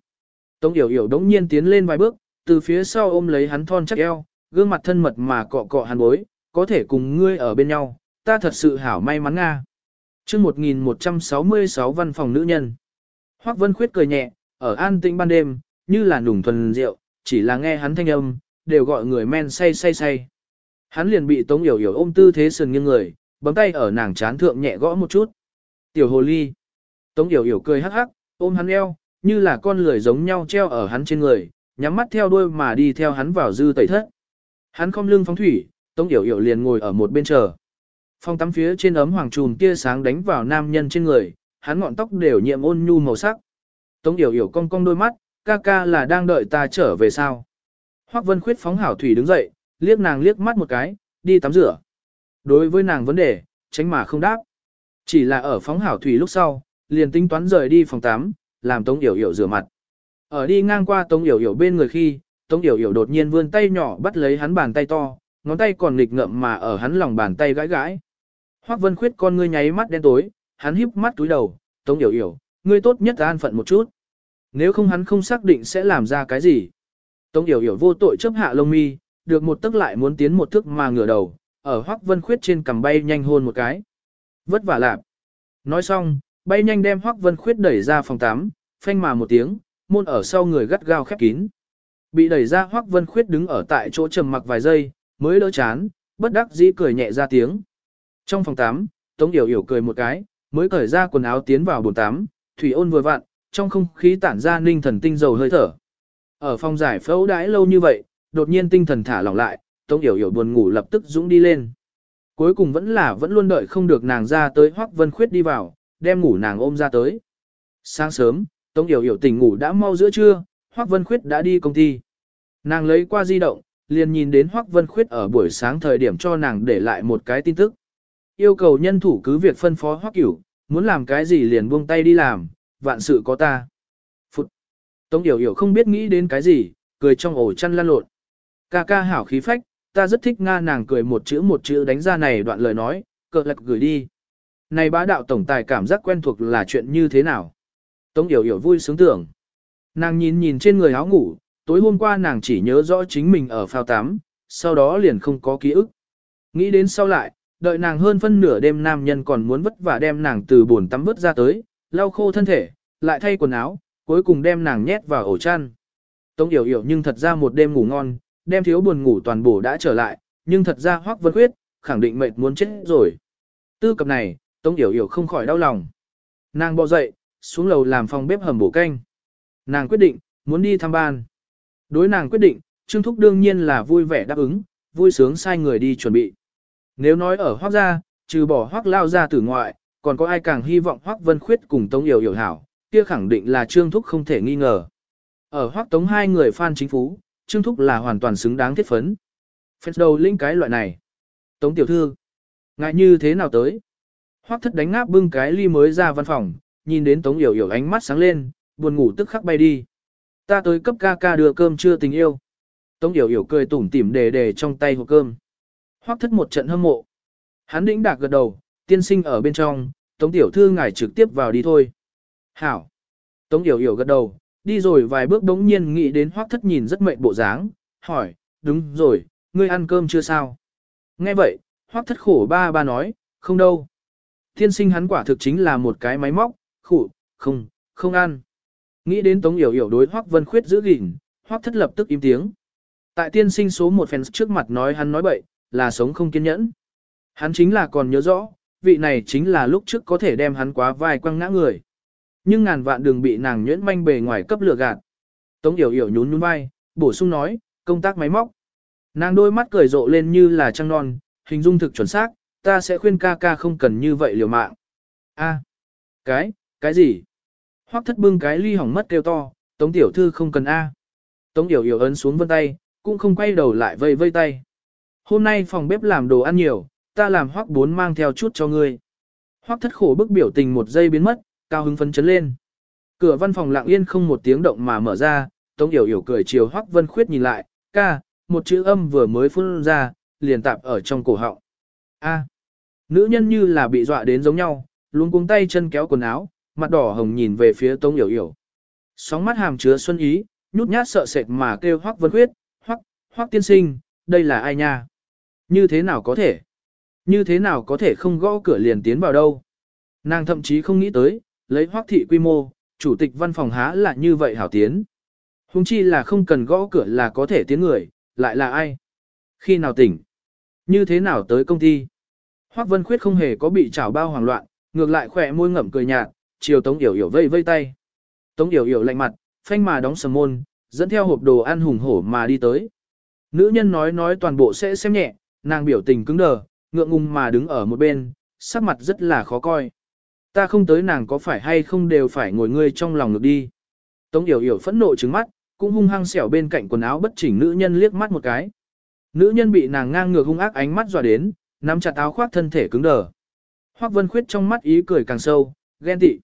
Tống yểu yểu đống nhiên tiến lên vài bước, từ phía sau ôm lấy hắn thon chắc eo, gương mặt thân mật mà cọ cọ hắn bối, có thể cùng ngươi ở bên nhau, ta thật sự hảo may mắn nga. chương 1166 văn phòng nữ nhân. Hoác Vân Khuyết cười nhẹ, ở an tĩnh ban đêm, như là nùng thuần rượu, chỉ là nghe hắn thanh âm, đều gọi người men say say say. Hắn liền bị Tống Yểu Yểu ôm tư thế sườn nghiêng người, bấm tay ở nàng chán thượng nhẹ gõ một chút. Tiểu hồ ly. Tống Yểu Yểu cười hắc hắc, ôm hắn eo, như là con lười giống nhau treo ở hắn trên người, nhắm mắt theo đuôi mà đi theo hắn vào dư tẩy thất. Hắn không lưng phóng thủy, Tống Yểu Yểu liền ngồi ở một bên chờ. Phong tắm phía trên ấm hoàng trùm tia sáng đánh vào nam nhân trên người, hắn ngọn tóc đều nhiệm ôn nhu màu sắc. Tống Yểu Yểu cong cong đôi mắt, ca ca là đang đợi ta trở về sao. Hoắc Vân Khuyết phóng hảo thủy đứng dậy, liếc nàng liếc mắt một cái, đi tắm rửa. Đối với nàng vấn đề, tránh mà không đáp. Chỉ là ở phóng hảo thủy lúc sau, liền tính toán rời đi phòng tắm, làm Tống Yểu Yểu rửa mặt. Ở đi ngang qua Tống Yểu Yểu bên người khi, Tống Yểu Yểu đột nhiên vươn tay nhỏ bắt lấy hắn bàn tay to, ngón tay còn nghịch ngợm mà ở hắn lòng bàn tay gãi gãi. Hoắc Vân Khuyết con ngươi nháy mắt đen tối, hắn híp mắt túi đầu, Tống Yểu Yểu, ngươi tốt nhất an phận một chút. Nếu không hắn không xác định sẽ làm ra cái gì. Tống Yểu Yểu vô tội chấp hạ lông mi, được một tức lại muốn tiến một thước mà ngửa đầu, ở Hoắc Vân Khuyết trên cằm bay nhanh hôn một cái. Vất vả lạp. Nói xong, bay nhanh đem Hoắc Vân Khuyết đẩy ra phòng tắm, phanh mà một tiếng, môn ở sau người gắt gao khép kín. Bị đẩy ra Hoắc Vân Khuyết đứng ở tại chỗ trầm mặc vài giây, mới đỡ chán, bất đắc dĩ cười nhẹ ra tiếng. Trong phòng tắm, Tống Điểu Yểu cười một cái, mới cởi ra quần áo tiến vào bồn tắm, thủy ôn vừa vặn, trong không khí tản ra ninh thần tinh dầu hơi thở. Ở phòng giải phẫu đãi lâu như vậy, đột nhiên tinh thần thả lỏng lại, Tống Điểu Yểu buồn ngủ lập tức dũng đi lên. Cuối cùng vẫn là vẫn luôn đợi không được nàng ra tới Hoắc Vân Khuyết đi vào, đem ngủ nàng ôm ra tới. Sáng sớm, Tống Yểu Yểu tỉnh ngủ đã mau giữa trưa, Hoắc Vân Khuyết đã đi công ty. Nàng lấy qua di động, liền nhìn đến Hoắc Vân Khuyết ở buổi sáng thời điểm cho nàng để lại một cái tin tức. Yêu cầu nhân thủ cứ việc phân phó Hoắc Cửu, muốn làm cái gì liền buông tay đi làm, vạn sự có ta. Phụt. Tống Yểu Yểu không biết nghĩ đến cái gì, cười trong ổ chăn lăn lộn. Ca ca hảo khí phách, ta rất thích Nga nàng cười một chữ một chữ đánh ra này đoạn lời nói, cờ lạc gửi đi. Này bá đạo tổng tài cảm giác quen thuộc là chuyện như thế nào? Tống Yểu Yểu vui sướng tưởng. Nàng nhìn nhìn trên người áo ngủ, tối hôm qua nàng chỉ nhớ rõ chính mình ở phao tắm, sau đó liền không có ký ức. Nghĩ đến sau lại, đợi nàng hơn phân nửa đêm nam nhân còn muốn vất vả đem nàng từ bồn tắm vớt ra tới, lau khô thân thể, lại thay quần áo, cuối cùng đem nàng nhét vào ổ chăn. Tống Yểu Yểu nhưng thật ra một đêm ngủ ngon, đem thiếu buồn ngủ toàn bộ đã trở lại, nhưng thật ra Hoắc Vân Khuyết, khẳng định mệt muốn chết rồi. Tư cập này, Tống Yểu Yểu không khỏi đau lòng. Nàng bò dậy, xuống lầu làm phòng bếp hầm bổ canh. Nàng quyết định, muốn đi thăm ban. Đối nàng quyết định, Trương Thúc đương nhiên là vui vẻ đáp ứng, vui sướng sai người đi chuẩn bị. Nếu nói ở Hoắc gia, trừ bỏ Hoắc lao ra tử ngoại, còn có ai càng hy vọng Hoắc Vân Khuyết cùng Tống Yểu Yểu hảo, kia khẳng định là Trương Thúc không thể nghi ngờ. Ở Hoắc Tống hai người phan chính phú, Trương Thúc là hoàn toàn xứng đáng thiết phấn. Phép đầu linh cái loại này. Tống tiểu thư, ngại như thế nào tới? Hoắc thất đánh ngáp bưng cái ly mới ra văn phòng, nhìn đến Tống Yểu Yểu ánh mắt sáng lên, buồn ngủ tức khắc bay đi. Ta tới cấp ca ca đưa cơm chưa tình yêu. Tống Yểu Yểu cười tủm tỉm đề đề trong tay hộp cơm. Hoắc thất một trận hâm mộ. Hắn đĩnh đạc gật đầu, tiên sinh ở bên trong, Tống tiểu thư ngài trực tiếp vào đi thôi. Hảo. Tống Yểu Yểu gật đầu, đi rồi vài bước đống nhiên nghĩ đến Hoắc thất nhìn rất mệt bộ dáng, hỏi, đúng rồi, ngươi ăn cơm chưa sao? Nghe vậy, Hoắc thất khổ ba ba nói, không đâu. thiên sinh hắn quả thực chính là một cái máy móc, khủ, không, không ăn. Nghĩ đến Tống Yểu Yểu đối Hoắc Vân Khuyết giữ gìn, Hoắc Thất lập tức im tiếng. Tại tiên sinh số một fans trước mặt nói hắn nói bậy, là sống không kiên nhẫn. Hắn chính là còn nhớ rõ, vị này chính là lúc trước có thể đem hắn quá vai quăng ngã người. Nhưng ngàn vạn đường bị nàng nhuyễn manh bề ngoài cấp lửa gạt. Tống Yểu Yểu nhún nhún vai, bổ sung nói, công tác máy móc. Nàng đôi mắt cười rộ lên như là trăng non, hình dung thực chuẩn xác, ta sẽ khuyên ca ca không cần như vậy liều mạng. A, cái, cái gì? Hoắc thất bưng cái ly hỏng mất kêu to, Tống tiểu thư không cần A. Tống Yểu Yểu ấn xuống vân tay, cũng không quay đầu lại vây vây tay. Hôm nay phòng bếp làm đồ ăn nhiều, ta làm Hoắc bốn mang theo chút cho ngươi. Hoắc thất khổ bức biểu tình một giây biến mất, cao hứng phấn chấn lên. Cửa văn phòng lặng yên không một tiếng động mà mở ra, Tống Yểu Yểu cười chiều Hoắc Vân Khuyết nhìn lại, ca, một chữ âm vừa mới phun ra, liền tạp ở trong cổ họng. A. Nữ nhân như là bị dọa đến giống nhau, luôn cuống tay chân kéo quần áo, mặt đỏ hồng nhìn về phía Tống Yểu Yểu. Sóng mắt hàm chứa xuân ý, nhút nhát sợ sệt mà kêu Hoắc Vân Khuyết, "Hoắc, Hoắc tiên sinh, đây là ai nha? Như thế nào có thể? Như thế nào có thể không gõ cửa liền tiến vào đâu?" Nàng thậm chí không nghĩ tới, lấy Hoắc thị quy mô, chủ tịch văn phòng há là như vậy hảo tiến. Hùng chi là không cần gõ cửa là có thể tiến người, lại là ai? Khi nào tỉnh? Như thế nào tới công ty? Hoắc Vân Khuyết không hề có bị trảo bao hoảng loạn, ngược lại khỏe môi ngậm cười nhạt, chiều Tống Yểu Yểu vây vây tay. Tống Yểu Yểu lạnh mặt, phanh mà đóng sầm môn, dẫn theo hộp đồ ăn hùng hổ mà đi tới. Nữ nhân nói nói toàn bộ sẽ xem nhẹ, nàng biểu tình cứng đờ, ngượng ngùng mà đứng ở một bên, sắc mặt rất là khó coi. Ta không tới nàng có phải hay không đều phải ngồi ngươi trong lòng ngược đi. Tống Yểu Yểu phẫn nộ trừng mắt, cũng hung hăng xẻo bên cạnh quần áo bất chỉnh nữ nhân liếc mắt một cái. Nữ nhân bị nàng ngang ngược hung ác ánh mắt dọa đến, nắm chặt áo khoác thân thể cứng đờ. Hoắc Vân Khuyết trong mắt ý cười càng sâu, ghen tị.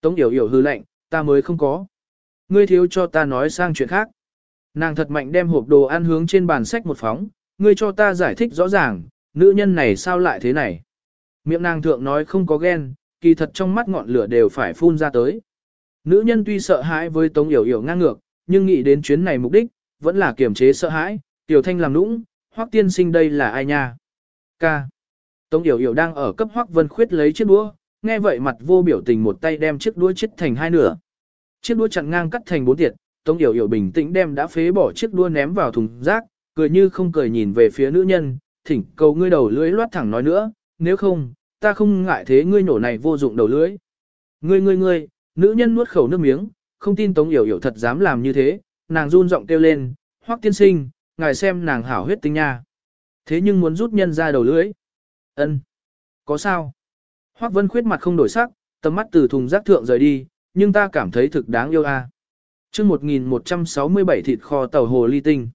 Tống Yểu Yểu hư lạnh, ta mới không có. Ngươi thiếu cho ta nói sang chuyện khác. Nàng thật mạnh đem hộp đồ ăn hướng trên bàn sách một phóng, ngươi cho ta giải thích rõ ràng, nữ nhân này sao lại thế này. Miệng nàng thượng nói không có ghen, kỳ thật trong mắt ngọn lửa đều phải phun ra tới. Nữ nhân tuy sợ hãi với Tống Yểu Yểu ngang ngược, nhưng nghĩ đến chuyến này mục đích, vẫn là kiềm chế sợ hãi, Tiểu Thanh làm nũng, Hoắc tiên sinh đây là ai nha? Ca. Tống Yểu Yểu đang ở cấp Hoắc Vân Khuyết lấy chiếc đũa, nghe vậy mặt vô biểu tình một tay đem chiếc đũa chết thành hai nửa. Chiếc đũa chặn ngang cắt thành bốn tiệt, Tống Yểu Yểu bình tĩnh đem đã phế bỏ chiếc đũa ném vào thùng rác, cười như không cười nhìn về phía nữ nhân, thỉnh cầu ngươi đầu lưỡi loát thẳng nói nữa, nếu không, ta không ngại thế ngươi nổ này vô dụng đầu lưỡi. Ngươi ngươi ngươi, nữ nhân nuốt khẩu nước miếng, không tin Tống Yểu Yểu thật dám làm như thế, nàng run giọng kêu lên, Hoắc tiên sinh, ngài xem nàng hảo huyết tinh nha. Thế nhưng muốn rút nhân ra đầu lưỡi. Ân, Có sao? Hoắc Vân Khuyết mặt không đổi sắc, tầm mắt từ thùng rác thượng rời đi, nhưng ta cảm thấy thực đáng yêu a. chương 1167 thịt kho tàu hồ ly tinh.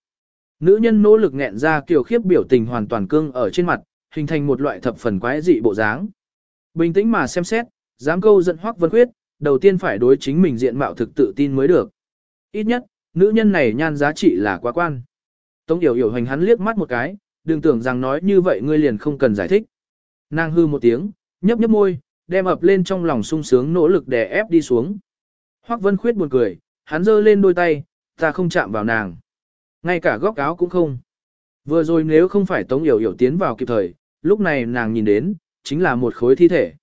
Nữ nhân nỗ lực nghẹn ra kiểu khiếp biểu tình hoàn toàn cương ở trên mặt, hình thành một loại thập phần quái dị bộ dáng. Bình tĩnh mà xem xét, dám câu giận Hoắc Vân Khuyết, đầu tiên phải đối chính mình diện mạo thực tự tin mới được. Ít nhất, nữ nhân này nhan giá trị là quá quan. Tống Yểu Yểu hành hắn liếc mắt một cái, đừng tưởng rằng nói như vậy ngươi liền không cần giải thích. Nàng hư một tiếng, nhấp nhấp môi, đem ập lên trong lòng sung sướng nỗ lực đè ép đi xuống. Hoắc Vân Khuyết buồn cười, hắn giơ lên đôi tay, ta không chạm vào nàng. Ngay cả góc áo cũng không. Vừa rồi nếu không phải Tống Yểu Yểu tiến vào kịp thời, lúc này nàng nhìn đến, chính là một khối thi thể.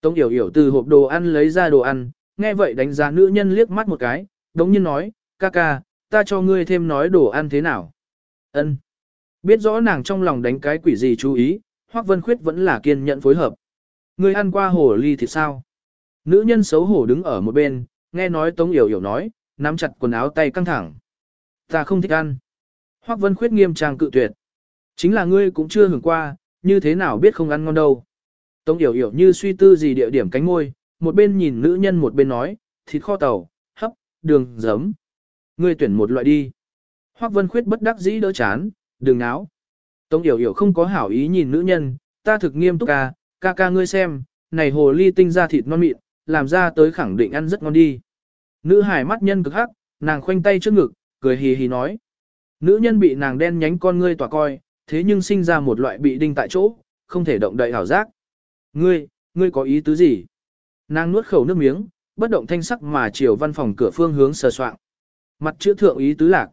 Tống Yểu Yểu từ hộp đồ ăn lấy ra đồ ăn, nghe vậy đánh giá nữ nhân liếc mắt một cái, đống nhiên nói, ca ca, ta cho ngươi thêm nói đồ ăn thế nào. Ân. Biết rõ nàng trong lòng đánh cái quỷ gì chú ý, Hoắc Vân Khuyết vẫn là kiên nhẫn phối hợp. Ngươi ăn qua hổ ly thì sao? Nữ nhân xấu hổ đứng ở một bên, nghe nói Tống Yểu Yểu nói, nắm chặt quần áo tay căng thẳng. Ta không thích ăn. Hoắc Vân Khuyết nghiêm trang cự tuyệt. Chính là ngươi cũng chưa hưởng qua, như thế nào biết không ăn ngon đâu. Tống Yểu Yểu như suy tư gì địa điểm cánh môi, một bên nhìn nữ nhân một bên nói, thịt kho tàu, hấp, đường, giấm. Ngươi tuyển một loại đi. Hoắc Vân Khuyết bất đắc dĩ đỡ chán, đừng náo. Tống Yểu Yểu không có hảo ý nhìn nữ nhân, ta thực nghiêm túc ca, ca ca ngươi xem, này hồ ly tinh ra thịt non mịn, làm ra tới khẳng định ăn rất ngon đi. Nữ hải mắt nhân cực hắc, nàng khoanh tay trước ngực, cười hì hì nói. Nữ nhân bị nàng đen nhánh con ngươi tỏa coi, thế nhưng sinh ra một loại bị đinh tại chỗ, không thể động đậy hảo giác. Ngươi, ngươi có ý tứ gì? Nàng nuốt khẩu nước miếng, bất động thanh sắc mà chiều văn phòng cửa phương hướng sờ soạng. Mặt chữ thượng ý tứ lạc.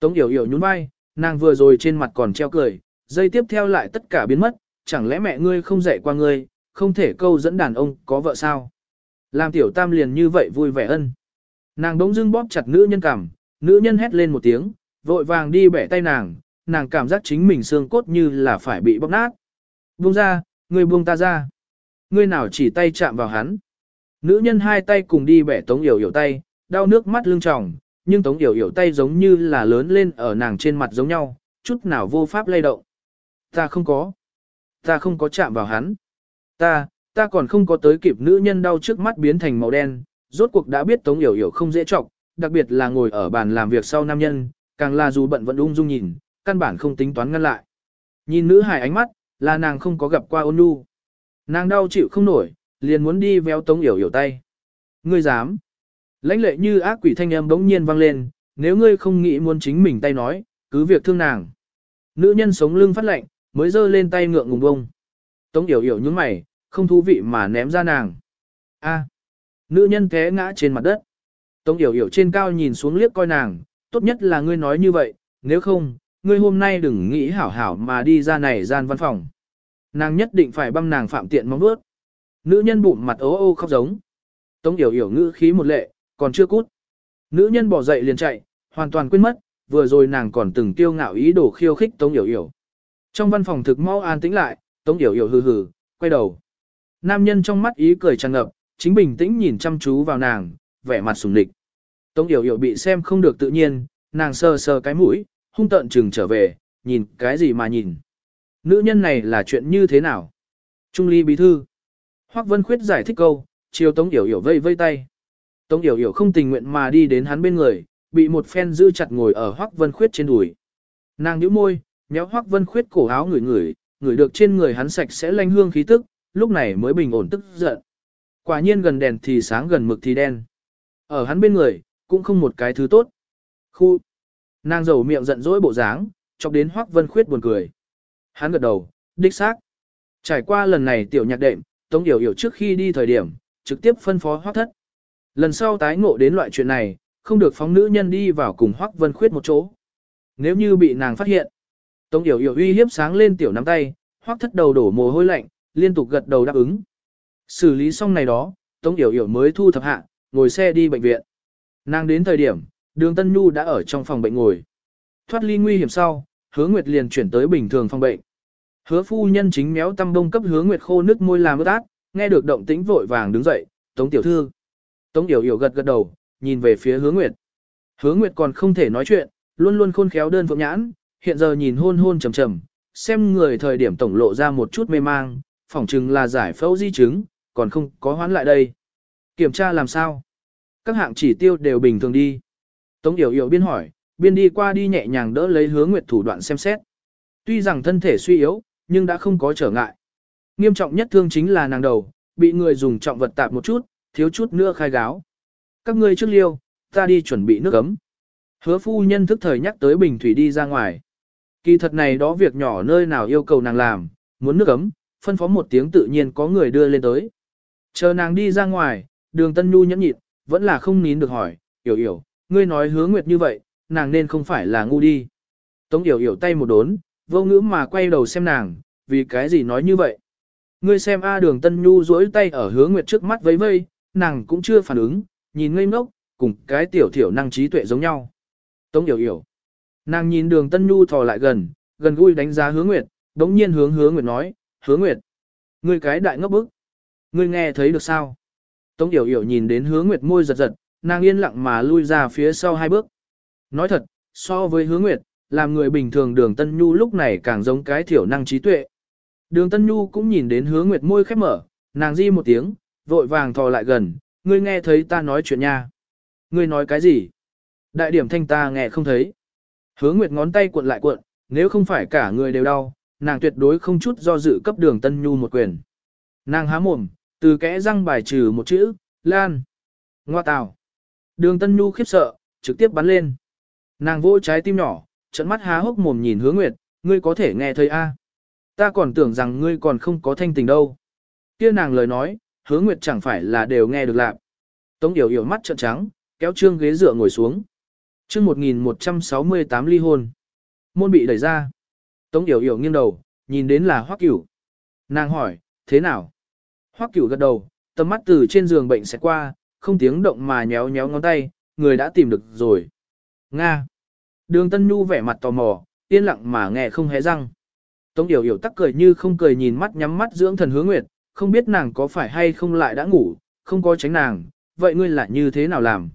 Tống yểu yểu nhún vai, nàng vừa rồi trên mặt còn treo cười, dây tiếp theo lại tất cả biến mất, chẳng lẽ mẹ ngươi không dạy qua ngươi, không thể câu dẫn đàn ông có vợ sao? Làm tiểu tam liền như vậy vui vẻ ân. Nàng đống dưng bóp chặt nữ nhân cảm, nữ nhân hét lên một tiếng, vội vàng đi bẻ tay nàng, nàng cảm giác chính mình xương cốt như là phải bị bóc nát. Buông ra, ngươi buông ta ra. Ngươi nào chỉ tay chạm vào hắn. Nữ nhân hai tay cùng đi bẻ tống yểu yểu tay, đau nước mắt lưng tròng, nhưng tống yểu yểu tay giống như là lớn lên ở nàng trên mặt giống nhau, chút nào vô pháp lay động. Ta không có. Ta không có chạm vào hắn. Ta, ta còn không có tới kịp nữ nhân đau trước mắt biến thành màu đen, rốt cuộc đã biết tống yểu yểu không dễ trọng, đặc biệt là ngồi ở bàn làm việc sau nam nhân, càng là dù bận vẫn ung dung nhìn, căn bản không tính toán ngăn lại. Nhìn nữ hài ánh mắt, là nàng không có gặp qua ôn nhu. Nàng đau chịu không nổi, liền muốn đi véo tống yểu yểu tay. Ngươi dám. Lãnh lệ như ác quỷ thanh âm bỗng nhiên vang lên, nếu ngươi không nghĩ muốn chính mình tay nói, cứ việc thương nàng. Nữ nhân sống lưng phát lạnh, mới giơ lên tay ngượng ngùng bông. Tống yểu yểu nhướng mày, không thú vị mà ném ra nàng. A. Nữ nhân té ngã trên mặt đất. Tống yểu yểu trên cao nhìn xuống liếc coi nàng, tốt nhất là ngươi nói như vậy, nếu không, ngươi hôm nay đừng nghĩ hảo hảo mà đi ra này gian văn phòng. Nàng nhất định phải băm nàng phạm tiện mong bước. Nữ nhân bụng mặt ố ô khóc giống. Tống yểu yểu ngữ khí một lệ, còn chưa cút. Nữ nhân bỏ dậy liền chạy, hoàn toàn quên mất, vừa rồi nàng còn từng tiêu ngạo ý đồ khiêu khích Tống yểu yểu. Trong văn phòng thực mau an tĩnh lại, Tống yểu yểu hừ hừ, quay đầu. Nam nhân trong mắt ý cười tràn ngập, chính bình tĩnh nhìn chăm chú vào nàng, vẻ mặt sùng địch. Tống yểu yểu bị xem không được tự nhiên, nàng sờ sờ cái mũi, hung tợn chừng trở về, nhìn cái gì mà nhìn. Nữ nhân này là chuyện như thế nào? Trung ly bí thư. Hoắc Vân Khuyết giải thích câu, chiều Tống Yểu Yểu vây vây tay. Tống Yểu Yểu không tình nguyện mà đi đến hắn bên người, bị một phen giữ chặt ngồi ở Hoắc Vân Khuyết trên đùi. Nàng nhíu môi, méo Hoắc Vân Khuyết cổ áo ngửi ngửi, ngửi được trên người hắn sạch sẽ lanh hương khí tức, lúc này mới bình ổn tức giận. Quả nhiên gần đèn thì sáng gần mực thì đen. Ở hắn bên người, cũng không một cái thứ tốt. Khu. Nàng dầu miệng giận dỗi bộ dáng, chọc đến Hoắc Vân Khuyết buồn cười. Hắn gật đầu, đích xác. Trải qua lần này tiểu nhạc đệm, Tống Điểu Hiểu trước khi đi thời điểm, trực tiếp phân phó Hoắc Thất. Lần sau tái ngộ đến loại chuyện này, không được phóng nữ nhân đi vào cùng Hoắc Vân Khuyết một chỗ. Nếu như bị nàng phát hiện, Tống Điểu Hiểu uy hiếp sáng lên tiểu nắm tay, Hoắc Thất đầu đổ mồ hôi lạnh, liên tục gật đầu đáp ứng. Xử lý xong này đó, Tống Điểu Hiểu mới thu thập hạ, ngồi xe đi bệnh viện. Nàng đến thời điểm, đường Tân Nhu đã ở trong phòng bệnh ngồi. Thoát ly nguy hiểm sau, hứa Nguyệt liền chuyển tới bình thường phòng bệnh. Hứa phu nhân chính méo tăm đông cấp hứa Nguyệt khô nước môi làm ướt át, nghe được động tĩnh vội vàng đứng dậy, Tống tiểu thư. Tống Yểu Yểu gật gật đầu, nhìn về phía hứa Nguyệt. Hứa Nguyệt còn không thể nói chuyện, luôn luôn khôn khéo đơn phượng nhãn, hiện giờ nhìn hôn hôn trầm trầm, xem người thời điểm tổng lộ ra một chút mê mang, phỏng chừng là giải phẫu di chứng, còn không có hoán lại đây. Kiểm tra làm sao? Các hạng chỉ tiêu đều bình thường đi. Tống Yểu Yểu biên hỏi, biên đi qua đi nhẹ nhàng đỡ lấy hứa nguyệt thủ đoạn xem xét. Tuy rằng thân thể suy yếu, nhưng đã không có trở ngại. Nghiêm trọng nhất thương chính là nàng đầu, bị người dùng trọng vật tạp một chút, thiếu chút nữa khai gáo. Các ngươi trước liêu, ta đi chuẩn bị nước ấm. Hứa phu nhân thức thời nhắc tới bình thủy đi ra ngoài. Kỳ thật này đó việc nhỏ nơi nào yêu cầu nàng làm, muốn nước ấm, phân phó một tiếng tự nhiên có người đưa lên tới. Chờ nàng đi ra ngoài, đường tân nhu nhẫn nhịn, vẫn là không nín được hỏi, hiểu hiểu, ngươi nói hứa nguyệt như vậy, nàng nên không phải là ngu đi. Tống yểu hiểu tay một đốn, vô ngữ mà quay đầu xem nàng, vì cái gì nói như vậy. Ngươi xem A đường tân nhu duỗi tay ở hứa nguyệt trước mắt vấy vây, nàng cũng chưa phản ứng, nhìn ngây ngốc, cùng cái tiểu thiểu năng trí tuệ giống nhau. Tống yểu hiểu. Nàng nhìn đường tân nhu thò lại gần, gần gũi đánh giá hứa nguyệt, đống nhiên hướng hứa nguyệt nói, hứa nguyệt. Ngươi cái đại ngốc bức. Ngươi nghe thấy được sao? Tống yểu hiểu nhìn đến hứa nguyệt môi giật giật, nàng yên lặng mà lui ra phía sau hai bước. Nói thật, so với hứa nguyệt, làm người bình thường đường Tân Nhu lúc này càng giống cái thiểu năng trí tuệ. Đường Tân Nhu cũng nhìn đến hứa nguyệt môi khép mở, nàng di một tiếng, vội vàng thò lại gần, ngươi nghe thấy ta nói chuyện nha. Ngươi nói cái gì? Đại điểm thanh ta nghe không thấy. Hứa nguyệt ngón tay cuộn lại cuộn, nếu không phải cả người đều đau, nàng tuyệt đối không chút do dự cấp đường Tân Nhu một quyền. Nàng há mồm, từ kẽ răng bài trừ một chữ, lan. Ngoa tào. Đường Tân Nhu khiếp sợ, trực tiếp bắn lên. Nàng vỗ trái tim nhỏ, trận mắt há hốc mồm nhìn hứa nguyệt, ngươi có thể nghe thấy a? Ta còn tưởng rằng ngươi còn không có thanh tình đâu. Kia nàng lời nói, hứa nguyệt chẳng phải là đều nghe được lạc. Tống Yểu Yểu mắt trợn trắng, kéo trương ghế dựa ngồi xuống. Chương 1168 ly hôn. Môn bị đẩy ra. Tống Yểu Yểu nghiêng đầu, nhìn đến là Hoắc Cửu. Nàng hỏi, thế nào? Hoắc Cửu gật đầu, tầm mắt từ trên giường bệnh sẽ qua, không tiếng động mà nhéo nhéo ngón tay, người đã tìm được rồi. Nga. Đường Tân Nhu vẻ mặt tò mò, yên lặng mà nghe không hé răng. Tống Yểu Yểu tắc cười như không cười nhìn mắt nhắm mắt dưỡng thần hướng nguyệt, không biết nàng có phải hay không lại đã ngủ, không có tránh nàng, vậy ngươi lại như thế nào làm?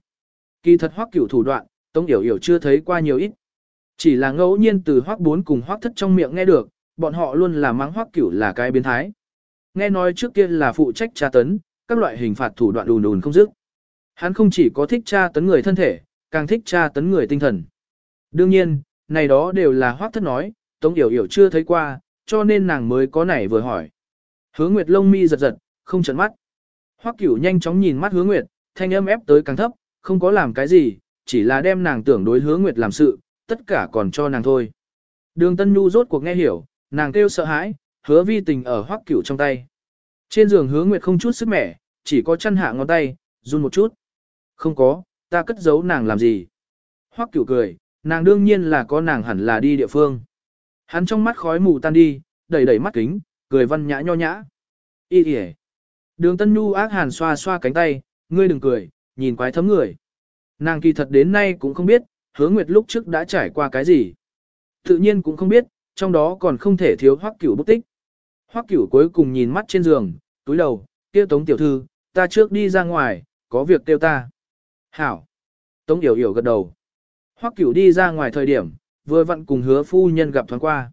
Kỳ thật hoắc cửu thủ đoạn, Tống Yểu Yểu chưa thấy qua nhiều ít. Chỉ là ngẫu nhiên từ hoắc bốn cùng hoắc thất trong miệng nghe được, bọn họ luôn là mắng hoắc cửu là cái biến thái. Nghe nói trước kia là phụ trách tra tấn, các loại hình phạt thủ đoạn đùn đùn không dứt. Hắn không chỉ có thích tra tấn người thân thể, càng thích tra tấn người tinh thần. Đương nhiên, này đó đều là hoác thất nói, Tống Yểu Yểu chưa thấy qua, cho nên nàng mới có nảy vừa hỏi. Hứa Nguyệt lông mi giật giật, không chấn mắt. Hoắc Cửu nhanh chóng nhìn mắt Hứa Nguyệt, thanh âm ép tới càng thấp, không có làm cái gì, chỉ là đem nàng tưởng đối Hứa Nguyệt làm sự, tất cả còn cho nàng thôi. Đường Tân Nhu rốt cuộc nghe hiểu, nàng kêu sợ hãi, Hứa Vi Tình ở Hoắc Cửu trong tay. Trên giường Hứa Nguyệt không chút sức mẻ, chỉ có chân hạ ngón tay, run một chút. Không có, ta cất giấu nàng làm gì? Hoắc Cửu cười, nàng đương nhiên là có nàng hẳn là đi địa phương. Hắn trong mắt khói mù tan đi, đẩy đẩy mắt kính, cười văn nhã nho nhã. Ý kìa. Đường Tân Nhu ác hàn xoa xoa cánh tay, ngươi đừng cười, nhìn quái thấm người. Nàng kỳ thật đến nay cũng không biết, hứa nguyệt lúc trước đã trải qua cái gì. Tự nhiên cũng không biết, trong đó còn không thể thiếu hoắc cửu bút tích. Hoắc cửu cuối cùng nhìn mắt trên giường, túi đầu, kia tống tiểu thư, ta trước đi ra ngoài, có việc kêu ta. Hảo. Tống yểu yểu gật đầu. Hoắc cửu đi ra ngoài thời điểm, vừa vặn cùng hứa phu nhân gặp thoáng qua.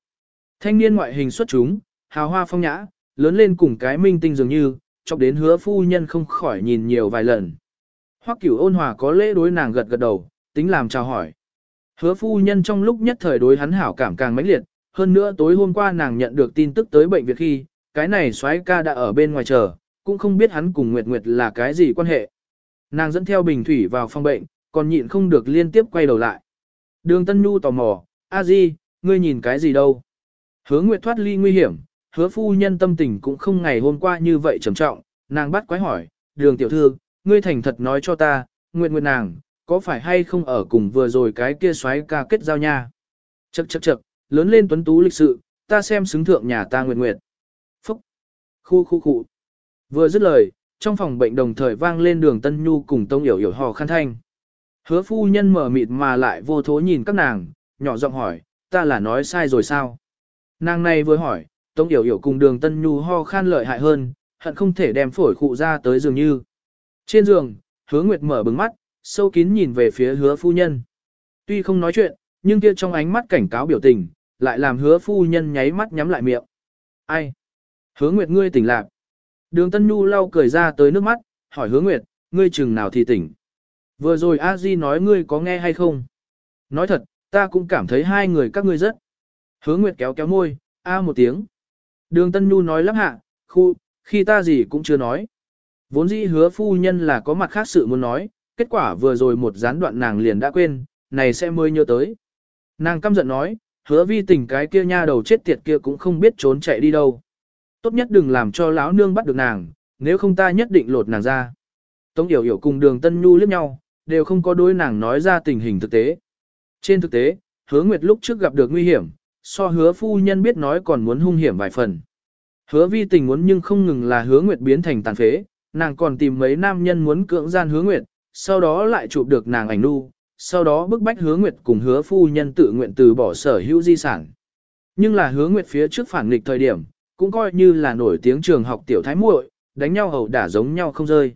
Thanh niên ngoại hình xuất chúng, hào hoa phong nhã, lớn lên cùng cái minh tinh dường như, chọc đến hứa phu nhân không khỏi nhìn nhiều vài lần. Hoắc cửu ôn hòa có lễ đối nàng gật gật đầu, tính làm chào hỏi. Hứa phu nhân trong lúc nhất thời đối hắn hảo cảm càng mãnh liệt, hơn nữa tối hôm qua nàng nhận được tin tức tới bệnh viện khi, cái này soái ca đã ở bên ngoài chờ, cũng không biết hắn cùng Nguyệt Nguyệt là cái gì quan hệ. Nàng dẫn theo bình thủy vào phòng bệnh, còn nhịn không được liên tiếp quay đầu lại. Đường Tân Nhu tò mò, a di, ngươi nhìn cái gì đâu? Hứa Nguyệt thoát ly nguy hiểm, hứa phu nhân tâm tình cũng không ngày hôm qua như vậy trầm trọng, nàng bắt quái hỏi, đường tiểu thư, ngươi thành thật nói cho ta, Nguyệt Nguyệt nàng, có phải hay không ở cùng vừa rồi cái kia xoáy ca kết giao nha? Chậc chậc chậc, lớn lên tuấn tú lịch sự, ta xem xứng thượng nhà ta Nguyệt Nguyệt. Phúc! Khu khu khu! Vừa dứt lời, trong phòng bệnh đồng thời vang lên đường Tân Nhu cùng Tông Yểu Yểu hò khăn thanh. Hứa phu nhân mở mịt mà lại vô thố nhìn các nàng, nhỏ giọng hỏi, ta là nói sai rồi sao? Nàng này vừa hỏi, Tống Yểu Yểu cùng đường Tân Nhu ho khan lợi hại hơn, hận không thể đem phổi khụ ra tới giường như. Trên giường, hứa Nguyệt mở bừng mắt, sâu kín nhìn về phía hứa phu nhân. Tuy không nói chuyện, nhưng kia trong ánh mắt cảnh cáo biểu tình, lại làm hứa phu nhân nháy mắt nhắm lại miệng. Ai? Hứa Nguyệt ngươi tỉnh lạc. Đường Tân Nhu lau cười ra tới nước mắt, hỏi hứa Nguyệt, ngươi chừng nào thì tỉnh. Vừa rồi a di nói ngươi có nghe hay không? Nói thật, ta cũng cảm thấy hai người các ngươi rất. Hứa Nguyệt kéo kéo môi, a một tiếng. Đường Tân Nhu nói lắp hạ, khu, khi ta gì cũng chưa nói. Vốn dĩ hứa phu nhân là có mặt khác sự muốn nói, kết quả vừa rồi một gián đoạn nàng liền đã quên, này sẽ mới nhớ tới. Nàng căm giận nói, hứa vi tình cái kia nha đầu chết tiệt kia cũng không biết trốn chạy đi đâu. Tốt nhất đừng làm cho lão nương bắt được nàng, nếu không ta nhất định lột nàng ra. Tống Yểu Yểu cùng đường Tân Nhu liếc nhau, đều không có đối nàng nói ra tình hình thực tế. Trên thực tế, hứa Nguyệt lúc trước gặp được nguy hiểm, so hứa phu nhân biết nói còn muốn hung hiểm vài phần. Hứa vi tình muốn nhưng không ngừng là hứa Nguyệt biến thành tàn phế, nàng còn tìm mấy nam nhân muốn cưỡng gian hứa Nguyệt, sau đó lại chụp được nàng ảnh nu, sau đó bức bách hứa Nguyệt cùng hứa phu nhân tự nguyện từ bỏ sở hữu di sản. Nhưng là hứa Nguyệt phía trước phản nghịch thời điểm, cũng coi như là nổi tiếng trường học tiểu thái muội, đánh nhau hầu đả giống nhau không rơi.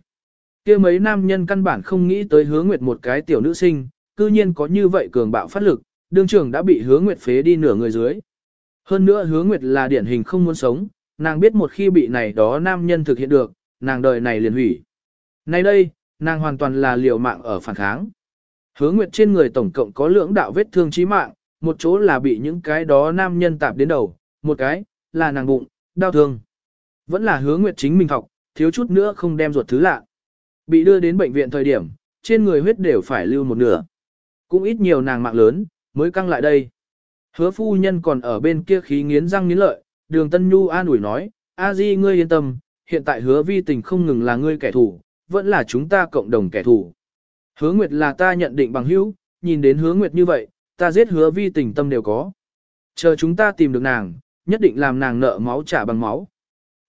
kia mấy nam nhân căn bản không nghĩ tới hứa Nguyệt một cái tiểu nữ sinh, cư nhiên có như vậy cường bạo phát lực, đương trường đã bị hứa Nguyệt phế đi nửa người dưới. Hơn nữa hứa Nguyệt là điển hình không muốn sống, nàng biết một khi bị này đó nam nhân thực hiện được, nàng đời này liền hủy. Nay đây, nàng hoàn toàn là liều mạng ở phản kháng. Hứa Nguyệt trên người tổng cộng có lưỡng đạo vết thương chí mạng, một chỗ là bị những cái đó nam nhân tạp đến đầu, một cái là nàng bụng, đau thương. Vẫn là Hứa Nguyệt chính mình học, thiếu chút nữa không đem ruột thứ lạ. Bị đưa đến bệnh viện thời điểm, trên người huyết đều phải lưu một nửa. Cũng ít nhiều nàng mạng lớn, mới căng lại đây. Hứa phu nhân còn ở bên kia khí nghiến răng nghiến lợi, đường Tân Nhu an ủi nói, A Di ngươi yên tâm, hiện tại hứa vi tình không ngừng là ngươi kẻ thù, vẫn là chúng ta cộng đồng kẻ thù. Hứa Nguyệt là ta nhận định bằng hữu, nhìn đến hứa Nguyệt như vậy, ta giết hứa vi tình tâm đều có. Chờ chúng ta tìm được nàng, nhất định làm nàng nợ máu trả bằng máu.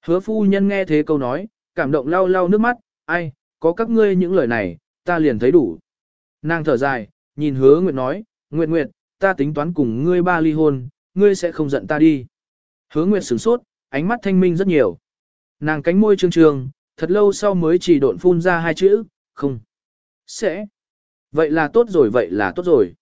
Hứa phu nhân nghe thế câu nói, cảm động lau lau nước mắt, ai, có các ngươi những lời này, ta liền thấy đủ. Nàng thở dài, nhìn hứa Nguyệt nói, Nguyệt Nguyệt, ta tính toán cùng ngươi ba ly hôn, ngươi sẽ không giận ta đi. Hứa Nguyệt sửng sốt, ánh mắt thanh minh rất nhiều. Nàng cánh môi trương trương, thật lâu sau mới chỉ độn phun ra hai chữ, không. Sẽ. Vậy là tốt rồi, vậy là tốt rồi.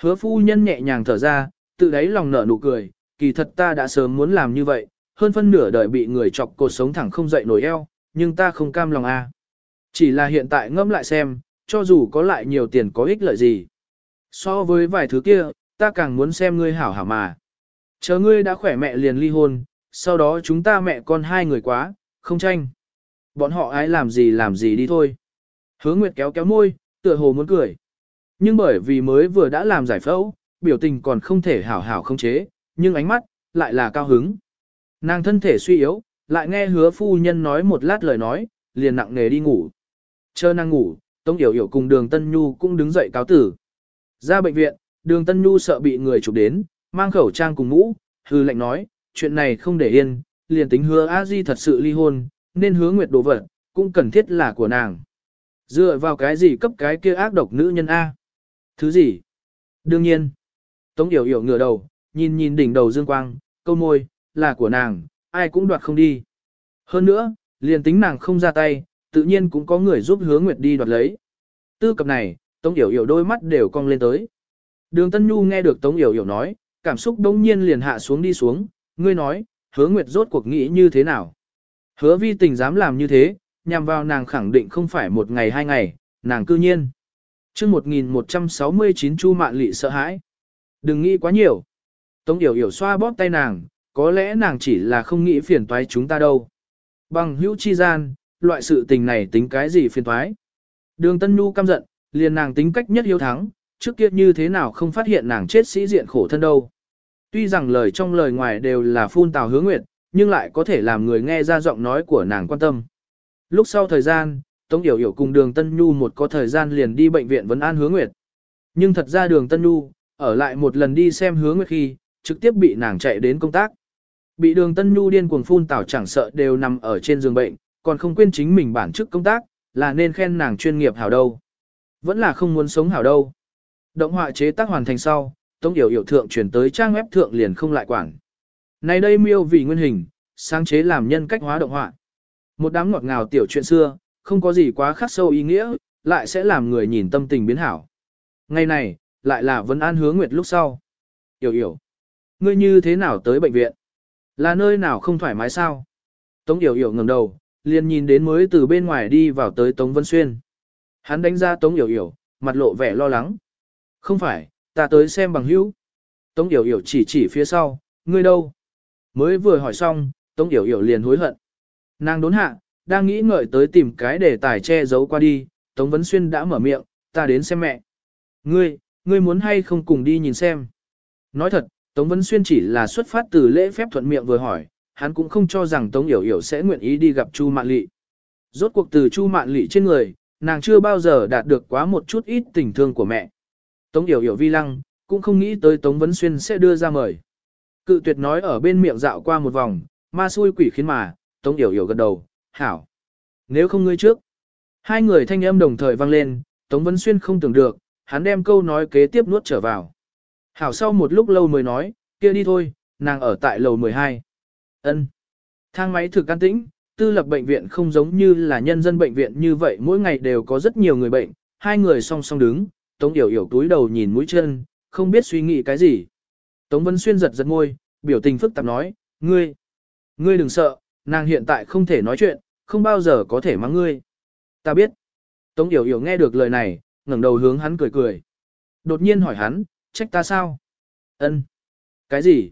Hứa phu nhân nhẹ nhàng thở ra, tự đáy lòng nở nụ cười, kỳ thật ta đã sớm muốn làm như vậy, hơn phân nửa đời bị người chọc cột sống thẳng không dậy nổi eo, nhưng ta không cam lòng a. Chỉ là hiện tại ngẫm lại xem, cho dù có lại nhiều tiền có ích lợi gì. So với vài thứ kia, ta càng muốn xem ngươi hảo hảo mà. Chờ ngươi đã khỏe mẹ liền ly hôn, sau đó chúng ta mẹ con hai người quá, không tranh. Bọn họ ai làm gì làm gì đi thôi. Hứa Nguyệt kéo kéo môi, tựa hồ muốn cười. Nhưng bởi vì mới vừa đã làm giải phẫu, biểu tình còn không thể hảo hảo không chế, nhưng ánh mắt, lại là cao hứng. Nàng thân thể suy yếu, lại nghe hứa phu nhân nói một lát lời nói, liền nặng nề đi ngủ. Chờ nàng ngủ, Tống Yểu Yểu cùng đường Tân Nhu cũng đứng dậy cáo tử. Ra bệnh viện, đường Tân Nhu sợ bị người chụp đến, mang khẩu trang cùng mũ, hư lệnh nói, chuyện này không để yên, liền tính hứa a di thật sự ly hôn, nên hứa nguyệt đồ vật, cũng cần thiết là của nàng. Dựa vào cái gì cấp cái kia ác độc nữ nhân A? Thứ gì? Đương nhiên. Tống Yểu Yểu ngửa đầu, nhìn nhìn đỉnh đầu dương quang, câu môi, là của nàng, ai cũng đoạt không đi. Hơn nữa, liền tính nàng không ra tay, tự nhiên cũng có người giúp hứa nguyệt đi đoạt lấy. Tư cập này, Tống Yểu Yểu đôi mắt đều cong lên tới. Đường Tân Nhu nghe được Tống Yểu Yểu nói, cảm xúc đông nhiên liền hạ xuống đi xuống, ngươi nói, hứa nguyệt rốt cuộc nghĩ như thế nào. Hứa vi tình dám làm như thế, nhằm vào nàng khẳng định không phải một ngày hai ngày, nàng cư nhiên. chương 1169 chu mạn lị sợ hãi. Đừng nghĩ quá nhiều. Tống Yểu Yểu xoa bóp tay nàng, có lẽ nàng chỉ là không nghĩ phiền toái chúng ta đâu. Bằng hữu chi gian, loại sự tình này tính cái gì phiền toái. Đường Tân Nhu căm giận, liền nàng tính cách nhất hiếu thắng, trước kia như thế nào không phát hiện nàng chết sĩ diện khổ thân đâu. Tuy rằng lời trong lời ngoài đều là phun tào hứa nguyệt, nhưng lại có thể làm người nghe ra giọng nói của nàng quan tâm. Lúc sau thời gian, Tống Yểu Yểu cùng đường Tân Nhu một có thời gian liền đi bệnh viện vấn an hứa nguyệt. Nhưng thật ra đường Tân Nhu, ở lại một lần đi xem hứa nguyệt khi, trực tiếp bị nàng chạy đến công tác. Bị đường Tân Nhu điên cuồng phun tảo chẳng sợ đều nằm ở trên giường bệnh, còn không quên chính mình bản chức công tác, là nên khen nàng chuyên nghiệp hảo đâu. Vẫn là không muốn sống hảo đâu. Động họa chế tác hoàn thành sau, Tống Yểu Yểu thượng chuyển tới trang web thượng liền không lại quản. Này đây miêu vì nguyên hình, sáng chế làm nhân cách hóa động họa. Một đám ngọt ngào tiểu chuyện xưa, không có gì quá khắc sâu ý nghĩa, lại sẽ làm người nhìn tâm tình biến hảo. Ngày này, lại là Vân an hứa nguyệt lúc sau. Yểu Yểu, ngươi như thế nào tới bệnh viện? Là nơi nào không thoải mái sao? Tống Yểu Yểu ngẩng đầu, liền nhìn đến mới từ bên ngoài đi vào tới Tống Vân Xuyên. Hắn đánh ra Tống Yểu Yểu, mặt lộ vẻ lo lắng. Không phải, ta tới xem bằng hữu. Tống Yểu Yểu chỉ chỉ phía sau, ngươi đâu? Mới vừa hỏi xong, Tống Yểu Yểu liền hối hận. Nàng đốn hạ, đang nghĩ ngợi tới tìm cái để tài che giấu qua đi, Tống Vấn Xuyên đã mở miệng, ta đến xem mẹ. Ngươi, ngươi muốn hay không cùng đi nhìn xem. Nói thật, Tống Vấn Xuyên chỉ là xuất phát từ lễ phép thuận miệng vừa hỏi, hắn cũng không cho rằng Tống Yểu Yểu sẽ nguyện ý đi gặp Chu Mạn Lị. Rốt cuộc từ Chu Mạn Lị trên người, nàng chưa bao giờ đạt được quá một chút ít tình thương của mẹ. Tống Yểu Yểu vi lăng, cũng không nghĩ tới Tống Vấn Xuyên sẽ đưa ra mời. Cự tuyệt nói ở bên miệng dạo qua một vòng, ma xui quỷ khiến mà, Tống Yểu Yểu gật đầu, hảo. Nếu không ngươi trước. Hai người thanh âm đồng thời vang lên, Tống Vân Xuyên không tưởng được, hắn đem câu nói kế tiếp nuốt trở vào. Hảo sau một lúc lâu mới nói, kia đi thôi, nàng ở tại lầu 12. Ân. Thang máy thực an tĩnh, tư lập bệnh viện không giống như là nhân dân bệnh viện như vậy mỗi ngày đều có rất nhiều người bệnh, hai người song song đứng, Tống Yểu Yểu túi đầu nhìn mũi chân, không biết suy nghĩ cái gì. Tống Vân Xuyên giật giật môi, biểu tình phức tạp nói, ngươi, ngươi đừng sợ, nàng hiện tại không thể nói chuyện, không bao giờ có thể mắng ngươi. Ta biết. Tống Yểu Yểu nghe được lời này, ngẩng đầu hướng hắn cười cười. Đột nhiên hỏi hắn, trách ta sao? Ân. Cái gì?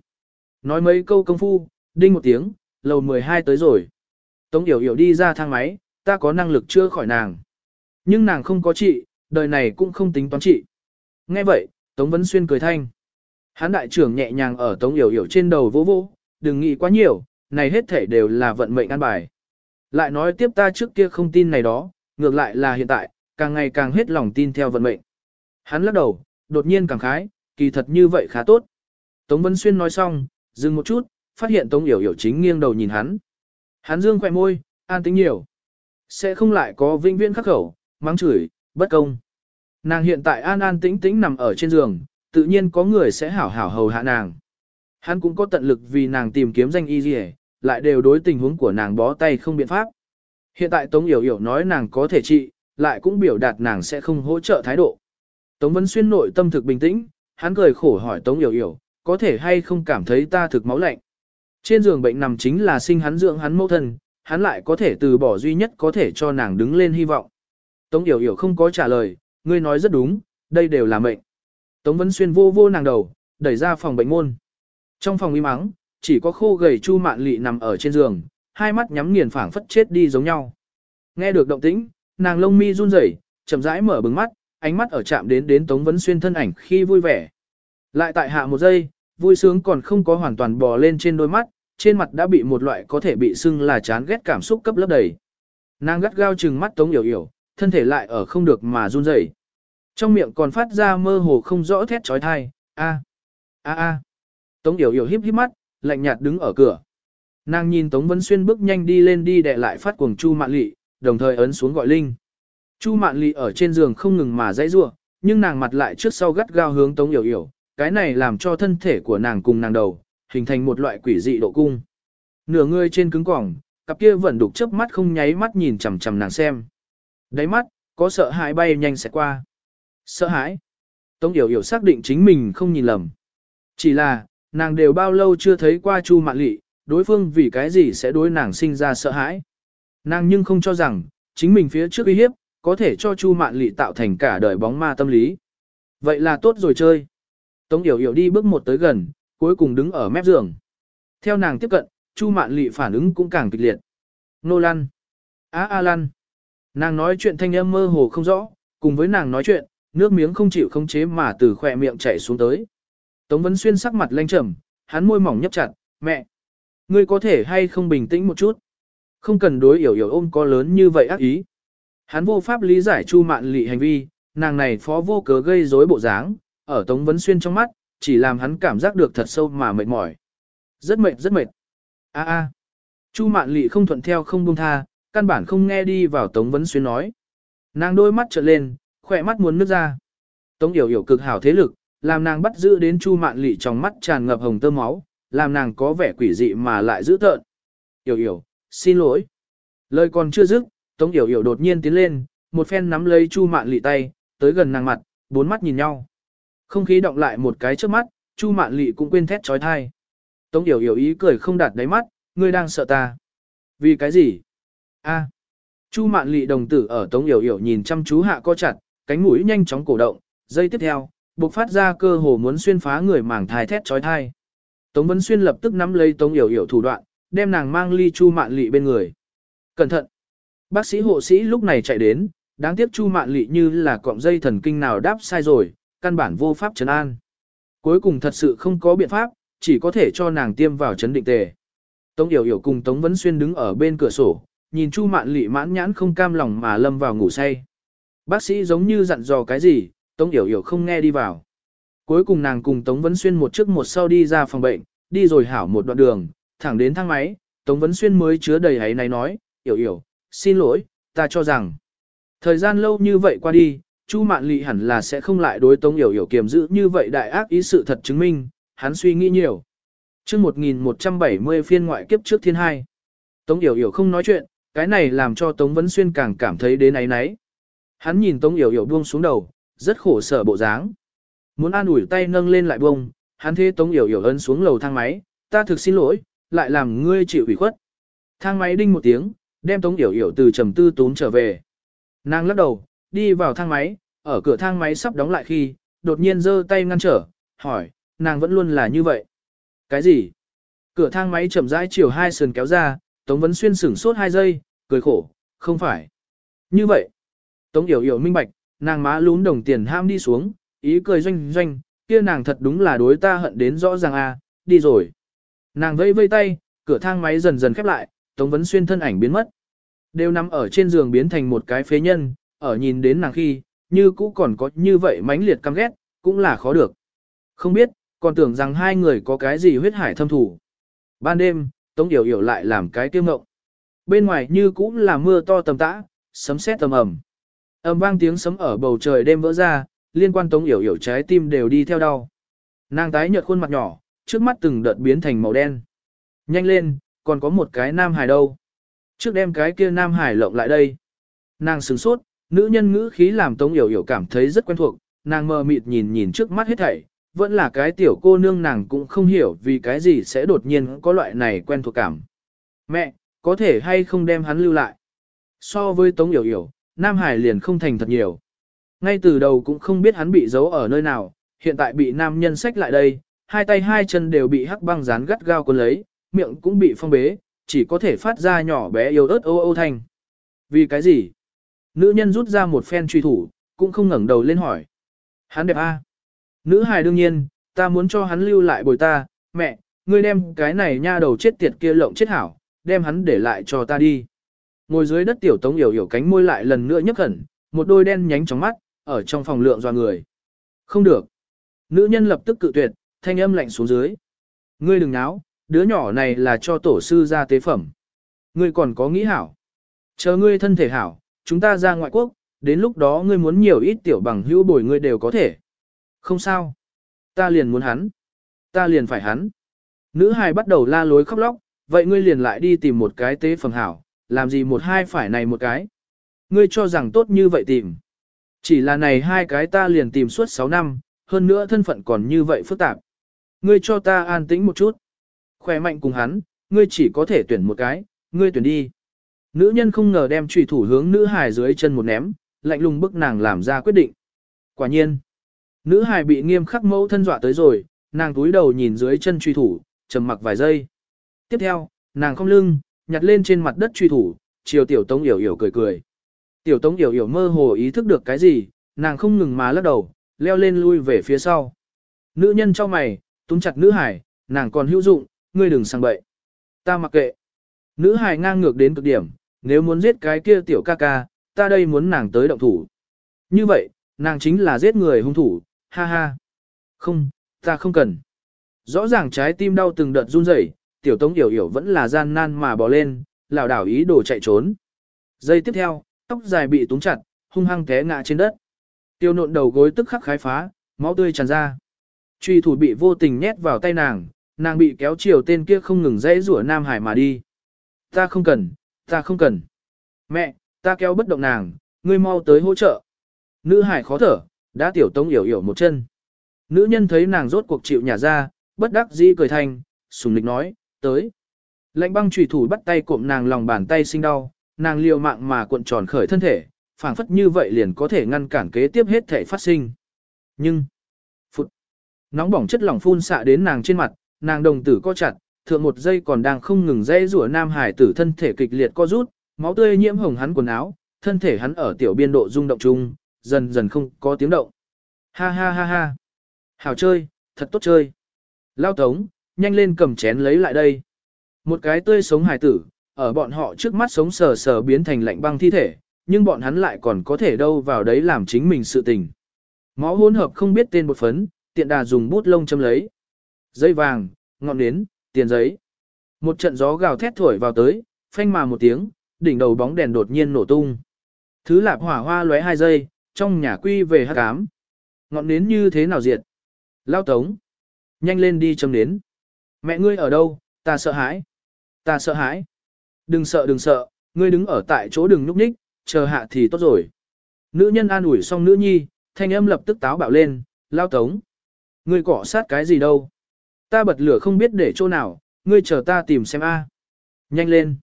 Nói mấy câu công phu, đinh một tiếng, lầu 12 tới rồi. Tống Yểu Yểu đi ra thang máy, ta có năng lực chưa khỏi nàng. Nhưng nàng không có trị, đời này cũng không tính toán trị. Nghe vậy, Tống Vấn Xuyên cười thanh. Hán đại trưởng nhẹ nhàng ở Tống Yểu Yểu trên đầu vỗ vỗ, đừng nghĩ quá nhiều, này hết thể đều là vận mệnh an bài. Lại nói tiếp ta trước kia không tin này đó, ngược lại là hiện tại, càng ngày càng hết lòng tin theo vận mệnh. Hắn lắc đầu, đột nhiên càng khái, kỳ thật như vậy khá tốt. Tống Vân Xuyên nói xong, dừng một chút, phát hiện Tống Yểu Yểu chính nghiêng đầu nhìn hắn. Hắn dương khỏe môi, an tính nhiều. Sẽ không lại có vinh viên khắc khẩu, mắng chửi, bất công. Nàng hiện tại an an tĩnh tĩnh nằm ở trên giường, tự nhiên có người sẽ hảo hảo hầu hạ nàng. Hắn cũng có tận lực vì nàng tìm kiếm danh y gì lại đều đối tình huống của nàng bó tay không biện pháp. Hiện tại Tống Yểu Yểu nói nàng có thể trị, lại cũng biểu đạt nàng sẽ không hỗ trợ thái độ. Tống Vân Xuyên nội tâm thực bình tĩnh, hắn cười khổ hỏi Tống Yểu Yểu, có thể hay không cảm thấy ta thực máu lạnh. Trên giường bệnh nằm chính là sinh hắn dưỡng hắn mẫu thân, hắn lại có thể từ bỏ duy nhất có thể cho nàng đứng lên hy vọng. Tống Yểu Yểu không có trả lời, ngươi nói rất đúng, đây đều là mệnh. Tống Vân Xuyên vô vô nàng đầu, đẩy ra phòng bệnh môn. Trong phòng im mắng, chỉ có khô gầy Chu Mạn Lị nằm ở trên giường, hai mắt nhắm nghiền phảng phất chết đi giống nhau. Nghe được động tĩnh, nàng lông mi run rẩy, chậm rãi mở bừng mắt, ánh mắt ở chạm đến đến Tống Vấn Xuyên thân ảnh khi vui vẻ. Lại tại hạ một giây, vui sướng còn không có hoàn toàn bò lên trên đôi mắt, trên mặt đã bị một loại có thể bị sưng là chán ghét cảm xúc cấp lấp đầy. Nàng gắt gao trừng mắt Tống Yểu Yểu, thân thể lại ở không được mà run rẩy. Trong miệng còn phát ra mơ hồ không rõ thét trói thai, a a a. Tống Yểu Yểu híp híp mắt, lạnh nhạt đứng ở cửa. Nàng nhìn Tống Vân Xuyên bước nhanh đi lên đi đè lại phát cuồng Chu Mạn Lệ, đồng thời ấn xuống gọi Linh. Chu Mạn Lệ ở trên giường không ngừng mà dãy rủa, nhưng nàng mặt lại trước sau gắt gao hướng Tống Yểu Yểu, cái này làm cho thân thể của nàng cùng nàng đầu, hình thành một loại quỷ dị độ cung. Nửa người trên cứng quỏng, cặp kia vẫn đục chớp mắt không nháy mắt nhìn chằm chằm nàng xem. Đáy mắt, có sợ hãi bay nhanh sẽ qua. Sợ hãi. Tống Yểu Yểu xác định chính mình không nhìn lầm. Chỉ là, nàng đều bao lâu chưa thấy qua Chu Mạn Lị, đối phương vì cái gì sẽ đối nàng sinh ra sợ hãi. Nàng nhưng không cho rằng, chính mình phía trước uy hiếp, có thể cho Chu Mạn Lị tạo thành cả đời bóng ma tâm lý. Vậy là tốt rồi chơi. Tống Yểu Yểu đi bước một tới gần, cuối cùng đứng ở mép giường. Theo nàng tiếp cận, Chu Mạn Lị phản ứng cũng càng kịch liệt. Nô Lan. Á a Lan. Nàng nói chuyện thanh âm mơ hồ không rõ, cùng với nàng nói chuyện, nước miếng không chịu không chế mà từ khỏe miệng chảy xuống tới. Tống Vấn Xuyên sắc mặt lanh trầm, hắn môi mỏng nhấp chặt, mẹ. Ngươi có thể hay không bình tĩnh một chút. Không cần đối hiểu hiểu ôm có lớn như vậy ác ý. Hắn vô pháp lý giải Chu Mạn Lị hành vi, nàng này phó vô cớ gây rối bộ dáng, ở Tống Vấn Xuyên trong mắt, chỉ làm hắn cảm giác được thật sâu mà mệt mỏi. Rất mệt rất mệt. A a. Chu Mạn Lị không thuận theo không buông tha, căn bản không nghe đi vào Tống Vấn Xuyên nói. Nàng đôi mắt trợn lên, khỏe mắt muốn nước ra. Tống Yểu Yểu cực hảo thế lực, làm nàng bắt giữ đến Chu Mạn Lị trong mắt tràn ngập hồng tơ máu, làm nàng có vẻ quỷ dị mà lại dữ tợn. Yểu Yểu, xin lỗi. Lời còn chưa dứt, Tống Yểu Yểu đột nhiên tiến lên, một phen nắm lấy Chu Mạn Lị tay, tới gần nàng mặt, bốn mắt nhìn nhau. Không khí động lại một cái trước mắt, Chu Mạn Lị cũng quên thét trói thai. Tống Yểu Yểu ý cười không đạt đáy mắt, ngươi đang sợ ta. Vì cái gì? A. Chu mạn lị đồng tử ở tống yểu yểu nhìn chăm chú hạ co chặt, cánh mũi nhanh chóng cổ động, dây tiếp theo, bộc phát ra cơ hồ muốn xuyên phá người màng thai thét trói thai. Tống Vân Xuyên lập tức nắm lấy Tống Yểu Yểu thủ đoạn, đem nàng mang ly Chu Mạn Lị bên người. Cẩn thận! Bác sĩ hộ sĩ lúc này chạy đến, đáng tiếc Chu Mạn Lị như là cọng dây thần kinh nào đáp sai rồi, căn bản vô pháp trấn an. Cuối cùng thật sự không có biện pháp, chỉ có thể cho nàng tiêm vào chấn định tề. Tống Yểu Yểu cùng Tống Vân Xuyên đứng ở bên cửa sổ, nhìn Chu Mạn Lị mãn nhãn không cam lòng mà lâm vào ngủ say. Bác sĩ giống như dặn dò cái gì, Tống Yểu Yểu không nghe đi vào. Cuối cùng nàng cùng Tống Vấn Xuyên một trước một sau đi ra phòng bệnh, đi rồi hảo một đoạn đường, thẳng đến thang máy, Tống Vấn Xuyên mới chứa đầy ấy này nói, Yểu Yểu, xin lỗi, ta cho rằng, thời gian lâu như vậy qua đi, Chu Mạn Lị hẳn là sẽ không lại đối Tống Yểu Yểu kiềm giữ như vậy đại ác ý sự thật chứng minh, hắn suy nghĩ nhiều. Trước 1170 phiên ngoại kiếp trước thiên hai, Tống Yểu Yểu không nói chuyện, cái này làm cho Tống Vấn Xuyên càng cảm thấy đến ấy nấy. Hắn nhìn Tống Yểu Yểu buông xuống đầu, rất khổ sở bộ dáng. Muốn an ủi tay nâng lên lại bông, hắn thế Tống Yểu Yểu ấn xuống lầu thang máy, ta thực xin lỗi, lại làm ngươi chịu ủy khuất. Thang máy đinh một tiếng, đem Tống Yểu Yểu từ trầm tư tốn trở về. Nàng lắc đầu, đi vào thang máy, ở cửa thang máy sắp đóng lại khi, đột nhiên giơ tay ngăn trở, hỏi, nàng vẫn luôn là như vậy. Cái gì? Cửa thang máy chậm rãi chiều hai sườn kéo ra, Tống Vấn Xuyên sửng sốt hai giây, cười khổ, không phải. Như vậy, Tống Yểu Yểu minh bạch, nàng má lún đồng tiền ham đi xuống, ý cười doanh doanh, kia nàng thật đúng là đối ta hận đến rõ ràng a, đi rồi. Nàng vẫy vây tay, cửa thang máy dần dần khép lại, Tống Vấn Xuyên thân ảnh biến mất. Đều nằm ở trên giường biến thành một cái phế nhân, ở nhìn đến nàng khi, như cũ còn có như vậy mãnh liệt căm ghét, cũng là khó được. Không biết, còn tưởng rằng hai người có cái gì huyết hải thâm thủ. Ban đêm, Tống Điểu hiểu lại làm cái tiêu ngộng. Bên ngoài như cũ là mưa to tầm tã, sấm sét tầm ầm. Âm vang tiếng sấm ở bầu trời đêm vỡ ra, liên quan Tống Yểu Yểu trái tim đều đi theo đau. Nàng tái nhợt khuôn mặt nhỏ, trước mắt từng đợt biến thành màu đen. Nhanh lên, còn có một cái nam hải đâu. Trước đem cái kia nam hải lộng lại đây. Nàng sửng sốt, nữ nhân ngữ khí làm Tống Yểu Yểu cảm thấy rất quen thuộc, nàng mờ mịt nhìn nhìn trước mắt hết thảy, vẫn là cái tiểu cô nương nàng cũng không hiểu vì cái gì sẽ đột nhiên có loại này quen thuộc cảm. Mẹ, có thể hay không đem hắn lưu lại. So với Tống Yểu Yểu, Nam Hải liền không thành thật nhiều. Ngay từ đầu cũng không biết hắn bị giấu ở nơi nào, hiện tại bị nam nhân xách lại đây, hai tay hai chân đều bị hắc băng dán gắt gao cuốn lấy, miệng cũng bị phong bế, chỉ có thể phát ra nhỏ bé yếu ớt ô ô thanh. Vì cái gì? Nữ nhân rút ra một phen truy thủ, cũng không ngẩng đầu lên hỏi. Hắn đẹp a? À? Nữ hài đương nhiên, ta muốn cho hắn lưu lại bồi ta, mẹ, ngươi đem cái này nha đầu chết tiệt kia lộng chết hảo, đem hắn để lại cho ta đi. Ngồi dưới đất tiểu tống yểu yểu cánh môi lại lần nữa nhấp khẩn, một đôi đen nhánh trong mắt, ở trong phòng lượng doa người. Không được. Nữ nhân lập tức cự tuyệt, thanh âm lạnh xuống dưới. Ngươi đừng náo, đứa nhỏ này là cho tổ sư ra tế phẩm. Ngươi còn có nghĩ hảo. Chờ ngươi thân thể hảo, chúng ta ra ngoại quốc, đến lúc đó ngươi muốn nhiều ít tiểu bằng hữu bồi ngươi đều có thể. Không sao. Ta liền muốn hắn. Ta liền phải hắn. Nữ hài bắt đầu la lối khóc lóc, vậy ngươi liền lại đi tìm một cái tế phẩm hảo, làm gì một hai phải này một cái. Ngươi cho rằng tốt như vậy tìm. Chỉ là này hai cái ta liền tìm suốt 6 năm, hơn nữa thân phận còn như vậy phức tạp. Ngươi cho ta an tĩnh một chút. Khỏe mạnh cùng hắn, ngươi chỉ có thể tuyển một cái, ngươi tuyển đi. Nữ nhân không ngờ đem trùy thủ hướng nữ hài dưới chân một ném, lạnh lùng bức nàng làm ra quyết định. Quả nhiên, nữ hài bị nghiêm khắc mẫu thân dọa tới rồi, nàng túi đầu nhìn dưới chân truy thủ, trầm mặc vài giây. Tiếp theo, nàng không lưng, nhặt lên trên mặt đất truy thủ, chiều tiểu tống yểu yểu cười cười. Tiểu tống yểu yểu mơ hồ ý thức được cái gì, nàng không ngừng mà lắc đầu, leo lên lui về phía sau. Nữ nhân cho mày, túm chặt nữ hải, nàng còn hữu dụng, ngươi đừng sang bậy. Ta mặc kệ. Nữ hải ngang ngược đến cực điểm, nếu muốn giết cái kia tiểu ca ca, ta đây muốn nàng tới động thủ. Như vậy, nàng chính là giết người hung thủ, ha ha. Không, ta không cần. Rõ ràng trái tim đau từng đợt run rẩy, tiểu tống yểu yểu vẫn là gian nan mà bò lên, lảo đảo ý đồ chạy trốn. Giây tiếp theo, tóc dài bị túng chặt, hung hăng té ngã trên đất. Tiêu nộn đầu gối tức khắc khái phá, máu tươi tràn ra. Truy thủ bị vô tình nhét vào tay nàng, nàng bị kéo chiều tên kia không ngừng dãy rủa Nam Hải mà đi. Ta không cần, ta không cần. Mẹ, ta kéo bất động nàng, ngươi mau tới hỗ trợ. Nữ hải khó thở, đã tiểu tống yểu yểu một chân. Nữ nhân thấy nàng rốt cuộc chịu nhả ra, bất đắc dĩ cười thành, sùng lịch nói, tới. Lạnh băng trùy thủ bắt tay cụm nàng lòng bàn tay sinh đau, nàng liều mạng mà cuộn tròn khởi thân thể, phảng phất như vậy liền có thể ngăn cản kế tiếp hết thể phát sinh. Nhưng, phụt, nóng bỏng chất lỏng phun xạ đến nàng trên mặt, nàng đồng tử co chặt, thượng một giây còn đang không ngừng dây rủa nam hải tử thân thể kịch liệt co rút, máu tươi nhiễm hồng hắn quần áo, thân thể hắn ở tiểu biên độ rung động chung, dần dần không có tiếng động. Ha ha ha ha. Hảo chơi, thật tốt chơi. Lao tống, nhanh lên cầm chén lấy lại đây. Một cái tươi sống hài tử, ở bọn họ trước mắt sống sờ sờ biến thành lạnh băng thi thể, nhưng bọn hắn lại còn có thể đâu vào đấy làm chính mình sự tình. Máu hỗn hợp không biết tên bột phấn, tiện đà dùng bút lông châm lấy. Dây vàng, ngọn nến, tiền giấy. Một trận gió gào thét thổi vào tới, phanh mà một tiếng, đỉnh đầu bóng đèn đột nhiên nổ tung. Thứ lạp hỏa hoa lóe hai giây, trong nhà quy về hát cám. Ngọn nến như thế nào diệt? Lao tống. Nhanh lên đi châm nến. Mẹ ngươi ở đâu, ta sợ hãi. Ta sợ hãi. Đừng sợ đừng sợ, ngươi đứng ở tại chỗ đừng nhúc ních, chờ hạ thì tốt rồi. Nữ nhân an ủi xong nữ nhi, thanh âm lập tức táo bạo lên, lao tống. Ngươi cỏ sát cái gì đâu? Ta bật lửa không biết để chỗ nào, ngươi chờ ta tìm xem a. Nhanh lên.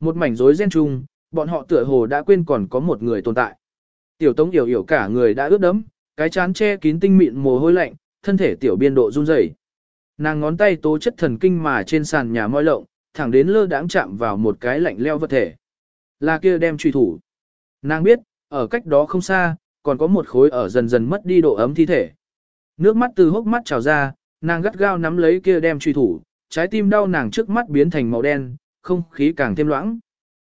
Một mảnh rối ren chung, bọn họ tựa hồ đã quên còn có một người tồn tại. Tiểu tống hiểu hiểu cả người đã ướt đẫm, cái chán che kín tinh mịn mồ hôi lạnh, thân thể tiểu biên độ run rẩy. Nàng ngón tay tố chất thần kinh mà trên sàn nhà môi lộng, thẳng đến lơ đãng chạm vào một cái lạnh leo vật thể. Là kia đem truy thủ. Nàng biết, ở cách đó không xa, còn có một khối ở dần dần mất đi độ ấm thi thể. Nước mắt từ hốc mắt trào ra, nàng gắt gao nắm lấy kia đem truy thủ, trái tim đau nàng trước mắt biến thành màu đen, không khí càng thêm loãng.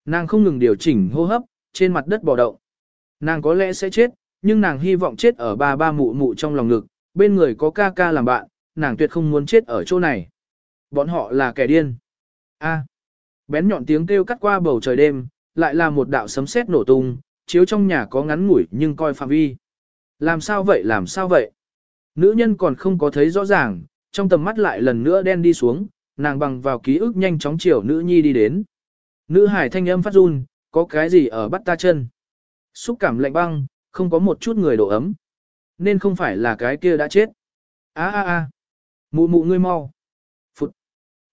Nàng không ngừng điều chỉnh hô hấp, trên mặt đất bò động. Nàng có lẽ sẽ chết, nhưng nàng hy vọng chết ở ba ba mụ mụ trong lòng ngực, bên người có ca ca làm bạn, nàng tuyệt không muốn chết ở chỗ này. Bọn họ là kẻ điên. A. Bén nhọn tiếng kêu cắt qua bầu trời đêm, lại là một đạo sấm sét nổ tung, chiếu trong nhà có ngắn ngủi nhưng coi phạm vi. Làm sao vậy làm sao vậy? Nữ nhân còn không có thấy rõ ràng, trong tầm mắt lại lần nữa đen đi xuống, nàng bằng vào ký ức nhanh chóng chiều nữ nhi đi đến. Nữ hải thanh âm phát run, có cái gì ở bắt ta chân? Xúc cảm lạnh băng, không có một chút người độ ấm. Nên không phải là cái kia đã chết. a a a Mụ mụ ngươi mau. Phụt.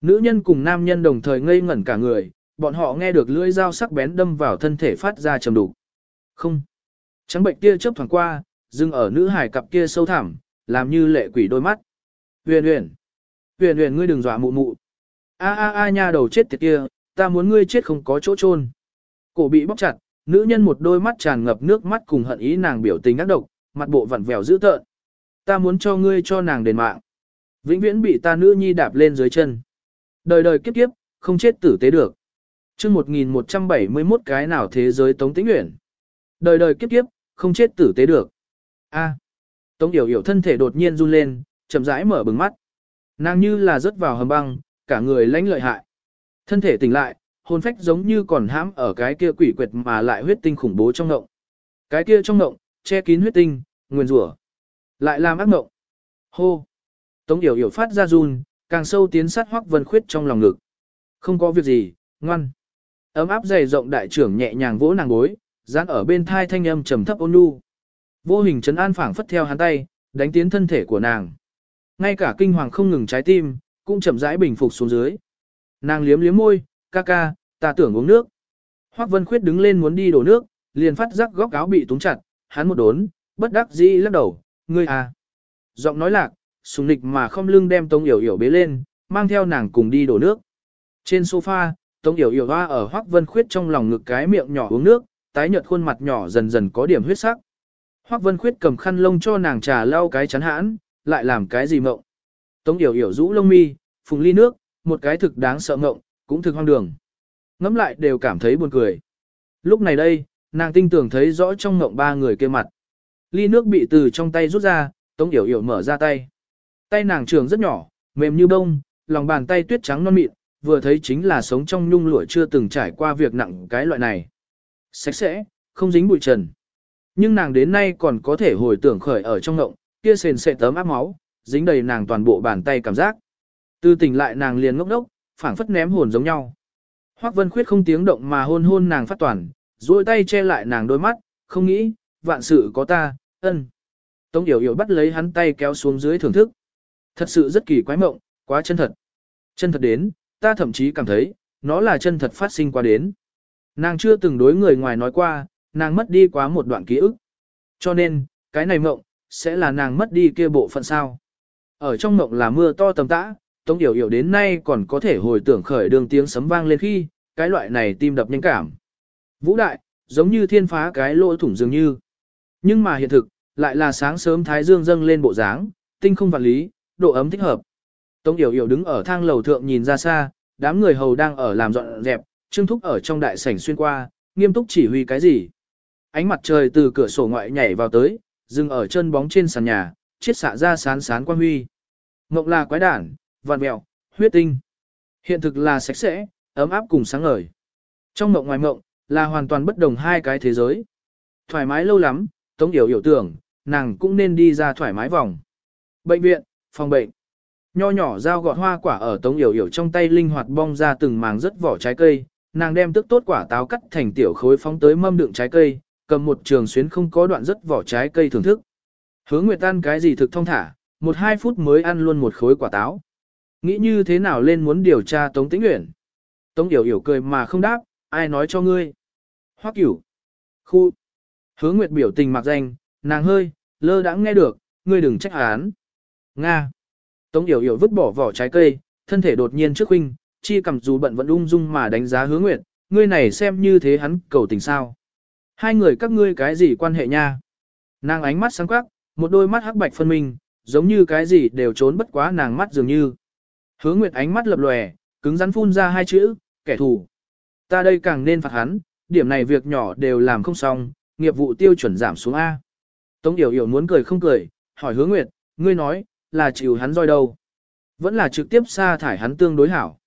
Nữ nhân cùng nam nhân đồng thời ngây ngẩn cả người, bọn họ nghe được lưỡi dao sắc bén đâm vào thân thể phát ra trầm đục. Không. Trắng bệnh kia chớp thoáng qua, dừng ở nữ hải cặp kia sâu thẳm, làm như lệ quỷ đôi mắt. Huyền huyền. Huyền huyền ngươi đừng dọa mụ mụ. A a a nha đầu chết tiệt kia, ta muốn ngươi chết không có chỗ chôn. Cổ bị bóc chặt, nữ nhân một đôi mắt tràn ngập nước mắt cùng hận ý nàng biểu tình ác độc, mặt bộ vặn vẹo dữ tợn. Ta muốn cho ngươi cho nàng đền mạng. Vĩnh viễn bị ta nữ nhi đạp lên dưới chân. Đời đời kiếp kiếp, không chết tử tế được. chương 1171 cái nào thế giới Tống Tĩnh Uyển. Đời đời kiếp kiếp, không chết tử tế được. A. Tống Yểu Yểu thân thể đột nhiên run lên, chậm rãi mở bừng mắt. Nàng như là rớt vào hầm băng, cả người lãnh lợi hại. Thân thể tỉnh lại, hồn phách giống như còn hãm ở cái kia quỷ quyệt mà lại huyết tinh khủng bố trong ngộng. Cái kia trong ngộng, che kín huyết tinh, nguyên rủa, lại làm ác ngộng. Hô. Tống Yểu Yểu phát ra run, càng sâu tiến sát Hoắc Vân Khuyết trong lòng ngực. Không có việc gì, ngoan. Ấm áp dày rộng đại trưởng nhẹ nhàng vỗ nàng gối, dán ở bên thai thanh âm trầm thấp ôn nhu. Vô hình trấn an phảng phất theo hắn tay, đánh tiến thân thể của nàng. Ngay cả kinh hoàng không ngừng trái tim, cũng chậm rãi bình phục xuống dưới. Nàng liếm liếm môi, ca ca, ta tưởng uống nước. Hoắc Vân Khuyết đứng lên muốn đi đổ nước, liền phát giác góc áo bị túng chặt, hắn một đốn, bất đắc dĩ lắc đầu, ngươi à. Giọng nói lạc, sùng nịch mà không lưng đem Tống Yểu Yểu bế lên, mang theo nàng cùng đi đổ nước. Trên sofa, Tống Yểu Yểu hoa ở Hoắc Vân Khuyết trong lòng ngực cái miệng nhỏ uống nước, tái nhợt khuôn mặt nhỏ dần dần có điểm huyết sắc. Hoắc Vân Khuyết cầm khăn lông cho nàng trà lau cái chắn hãn, lại làm cái gì mộng. Tống Yểu Yểu rũ lông mi, phùng ly nước, một cái thực đáng sợ mộng, cũng thực hoang đường. Ngắm lại đều cảm thấy buồn cười. Lúc này đây, nàng tinh tưởng thấy rõ trong mộng ba người kia mặt. Ly nước bị từ trong tay rút ra, Tống Yểu Yểu mở ra tay. Tay nàng trường rất nhỏ, mềm như bông, lòng bàn tay tuyết trắng non mịn, vừa thấy chính là sống trong nhung lụa chưa từng trải qua việc nặng cái loại này. Sạch sẽ, không dính bụi trần. Nhưng nàng đến nay còn có thể hồi tưởng khởi ở trong ngộng, kia sền sệ tấm áp máu, dính đầy nàng toàn bộ bàn tay cảm giác. Từ tỉnh lại nàng liền ngốc đốc, phảng phất ném hồn giống nhau. Hoắc Vân Khuyết không tiếng động mà hôn hôn nàng phát toàn, duỗi tay che lại nàng đôi mắt, không nghĩ, vạn sự có ta, ân. Tống Yểu Yểu bắt lấy hắn tay kéo xuống dưới thưởng thức. Thật sự rất kỳ quái mộng, quá chân thật. Chân thật đến, ta thậm chí cảm thấy, nó là chân thật phát sinh qua đến. Nàng chưa từng đối người ngoài nói qua, nàng mất đi quá một đoạn ký ức. Cho nên, cái này mộng, sẽ là nàng mất đi kia bộ phận sao. Ở trong mộng là mưa to tầm tã, Tống Yểu Yểu đến nay còn có thể hồi tưởng khởi đường tiếng sấm vang lên khi, cái loại này tim đập nhanh cảm. Vũ đại, giống như thiên phá cái lỗ thủng dường như. Nhưng mà hiện thực, lại là sáng sớm thái dương dâng lên bộ dáng, tinh không vạn lý, độ ấm thích hợp. Tống Yểu Yểu đứng ở thang lầu thượng nhìn ra xa, đám người hầu đang ở làm dọn dẹp, Trương Thúc ở trong đại sảnh xuyên qua, nghiêm túc chỉ huy cái gì. Ánh mặt trời từ cửa sổ ngoại nhảy vào tới, dừng ở chân bóng trên sàn nhà, chiết xạ ra sán sán quang huy. Ngộng là quái đản, vạn mẹo, huyết tinh. Hiện thực là sạch sẽ, ấm áp cùng sáng ngời. Trong mộng ngoài mộng, là hoàn toàn bất đồng hai cái thế giới. Thoải mái lâu lắm, Tống Yểu Yểu tưởng, nàng cũng nên đi ra thoải mái vòng. Bệnh viện, phòng bệnh. Nho nhỏ dao gọt hoa quả ở Tống Yểu Yểu trong tay linh hoạt bong ra từng màng rất vỏ trái cây, nàng đem tức tốt quả táo cắt thành tiểu khối phóng tới mâm đựng trái cây, cầm một trường xuyến không có đoạn rất vỏ trái cây thưởng thức. Hứa Nguyệt ăn cái gì thực thông thả, một hai phút mới ăn luôn một khối quả táo. Nghĩ như thế nào lên muốn điều tra Tống Tĩnh Uyển. Tống Yểu Yểu cười mà không đáp, ai nói cho ngươi. Hoắc Yểu. Khu. Hứa Nguyệt biểu tình mặc danh, nàng hơi, lơ đãng nghe được, ngươi đừng trách án. Nga. Tống Yểu Yểu vứt bỏ vỏ trái cây, thân thể đột nhiên trước huynh, chi cầm dù bận vẫn ung dung mà đánh giá Hứa Nguyệt, ngươi này xem như thế hắn cầu tình sao. Hai người các ngươi cái gì quan hệ nha? Nàng ánh mắt sáng quắc, một đôi mắt hắc bạch phân minh, giống như cái gì đều trốn bất quá nàng mắt dường như. Hứa Nguyệt ánh mắt lập lòe, cứng rắn phun ra hai chữ, kẻ thù. Ta đây càng nên phạt hắn, điểm này việc nhỏ đều làm không xong, nghiệp vụ tiêu chuẩn giảm xuống A. Tống Yểu Yểu muốn cười không cười, hỏi Hứa Nguyệt, ngươi nói, là chịu hắn roi đâu? Vẫn là trực tiếp sa thải hắn tương đối hảo.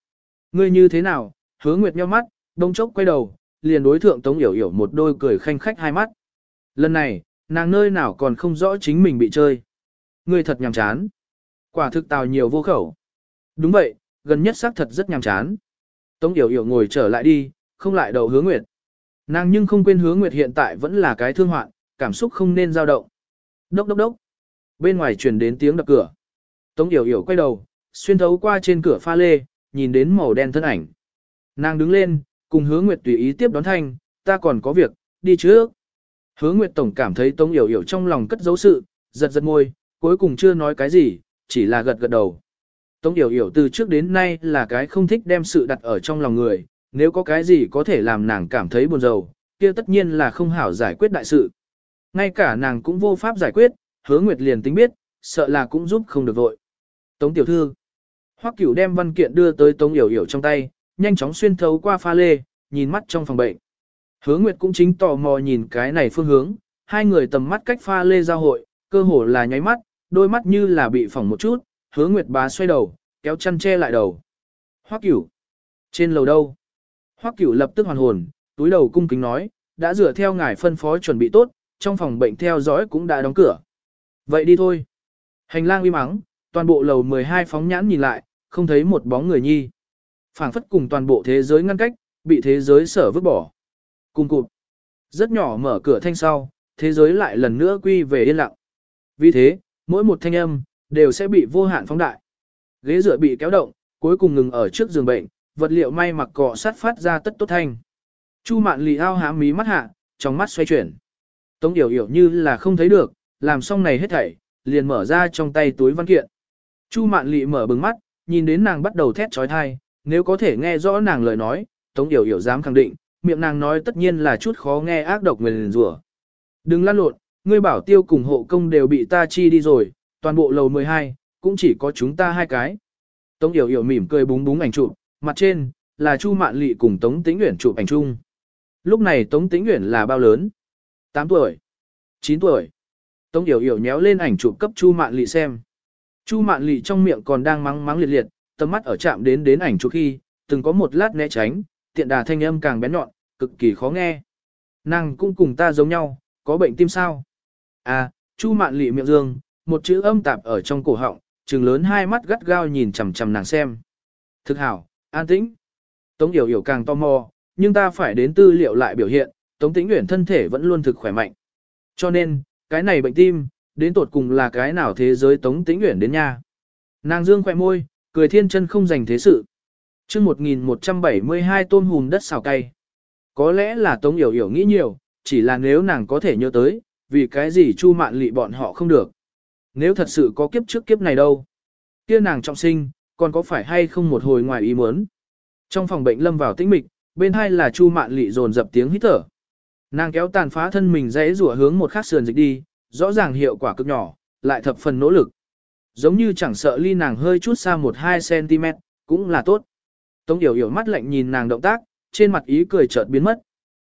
Ngươi như thế nào? Hứa Nguyệt nheo mắt, đông chốc quay đầu, liền đối thượng Tống Yểu Yểu một đôi cười khanh khách hai mắt. Lần này, nàng nơi nào còn không rõ chính mình bị chơi. Ngươi thật nhàm chán. Quả thực tào nhiều vô khẩu. Đúng vậy, gần nhất xác thật rất nhàm chán. Tống Yểu Yểu ngồi trở lại đi, không lại đầu hứa nguyệt. Nàng nhưng không quên hứa nguyệt hiện tại vẫn là cái thương hoạn, cảm xúc không nên dao động. Đốc đốc đốc. Bên ngoài truyền đến tiếng đập cửa. Tống Yểu Yểu quay đầu, xuyên thấu qua trên cửa pha lê, nhìn đến màu đen thân ảnh. Nàng đứng lên, cùng hứa nguyệt tùy ý tiếp đón thanh, ta còn có việc, đi trước. Hứa nguyệt tổng cảm thấy Tống Yểu Yểu trong lòng cất giấu sự, giật giật môi, cuối cùng chưa nói cái gì, chỉ là gật gật đầu. Tống Yểu Yểu từ trước đến nay là cái không thích đem sự đặt ở trong lòng người, nếu có cái gì có thể làm nàng cảm thấy buồn rầu, kia tất nhiên là không hảo giải quyết đại sự. Ngay cả nàng cũng vô pháp giải quyết, hứa nguyệt liền tính biết, sợ là cũng giúp không được vội. Tống tiểu thư. Hoắc cửu đem văn kiện đưa tới Tống Yểu Yểu trong tay, nhanh chóng xuyên thấu qua pha lê, nhìn mắt trong phòng bệnh. Hứa Nguyệt cũng chính tò mò nhìn cái này phương hướng, hai người tầm mắt cách pha lê giao hội, cơ hồ là nháy mắt, đôi mắt như là bị phỏng một chút, Hứa Nguyệt bá xoay đầu, kéo chăn che lại đầu. Hoắc Cửu, trên lầu đâu? Hoắc Cửu lập tức hoàn hồn, túi đầu cung kính nói, đã dựa theo ngài phân phó chuẩn bị tốt, trong phòng bệnh theo dõi cũng đã đóng cửa. Vậy đi thôi. Hành lang uy mắng, toàn bộ lầu 12 phóng nhãn nhìn lại, không thấy một bóng người nhi phảng phất cùng toàn bộ thế giới ngăn cách, bị thế giới sở vứt bỏ. Cùng cụt. Rất nhỏ mở cửa thanh sau, thế giới lại lần nữa quy về yên lặng. Vì thế, mỗi một thanh âm, đều sẽ bị vô hạn phóng đại. Ghế dựa bị kéo động, cuối cùng ngừng ở trước giường bệnh, vật liệu may mặc cọ sát phát ra tất tốt thanh. Chu mạn lì ao há mí mắt hạ, trong mắt xoay chuyển. Tống điều hiểu như là không thấy được, làm xong này hết thảy, liền mở ra trong tay túi văn kiện. Chu mạn Lệ mở bừng mắt, nhìn đến nàng bắt đầu thét trói thai, nếu có thể nghe rõ nàng lời nói, Tống Yểu Yểu dám khẳng định, miệng nàng nói tất nhiên là chút khó nghe ác độc người rủa. Đừng lăn lộn, ngươi bảo tiêu cùng hộ công đều bị ta chi đi rồi, toàn bộ lầu 12, cũng chỉ có chúng ta hai cái. Tống Yểu Yểu mỉm cười búng búng ảnh chụp, mặt trên là Chu Mạn Lệ cùng Tống Tĩnh Uyển chụp ảnh chung. Lúc này Tống Tĩnh Uyển là bao lớn? 8 tuổi, 9 tuổi. Tống Yểu Yểu nhéo lên ảnh chụp cấp Chu Mạn Lệ xem. Chu Mạn Lệ trong miệng còn đang mắng mắng liệt liệt, tầm mắt ở chạm đến đến ảnh chụp khi, từng có một lát né tránh, tiện đà thanh âm càng bén nhọn, cực kỳ khó nghe. Nàng cũng cùng ta giống nhau, có bệnh tim sao? À, Chu Mạn Lệ miệng dương, một chữ âm tạp ở trong cổ họng, trừng lớn hai mắt gắt gao nhìn chằm chằm nàng xem. Thực hảo, an tĩnh. Tống Điểu Điểu càng tò mò, nhưng ta phải đến tư liệu lại biểu hiện, Tống Tĩnh Uyển thân thể vẫn luôn thực khỏe mạnh. Cho nên, cái này bệnh tim, đến tột cùng là cái nào thế giới Tống Tĩnh Uyển đến nha. Nàng dương khỏe môi, cười thiên chân không dành thế sự. chương 1172 tôm hùm đất xào cay. Có lẽ là Tống Yểu Yểu nghĩ nhiều, chỉ là nếu nàng có thể nhớ tới, vì cái gì Chu Mạn Lị bọn họ không được. Nếu thật sự có kiếp trước kiếp này đâu, kia nàng trọng sinh, còn có phải hay không một hồi ngoài ý muốn. Trong phòng bệnh lâm vào tĩnh mịch, bên hai là Chu Mạn Lị dồn dập tiếng hít thở. Nàng kéo tàn phá thân mình dãy rủa hướng một khắc sườn dịch đi, rõ ràng hiệu quả cực nhỏ, lại thập phần nỗ lực. Giống như chẳng sợ ly nàng hơi chút xa 1-2 cm, cũng là tốt. Tống Yểu Yểu mắt lạnh nhìn nàng động tác, trên mặt ý cười chợt biến mất.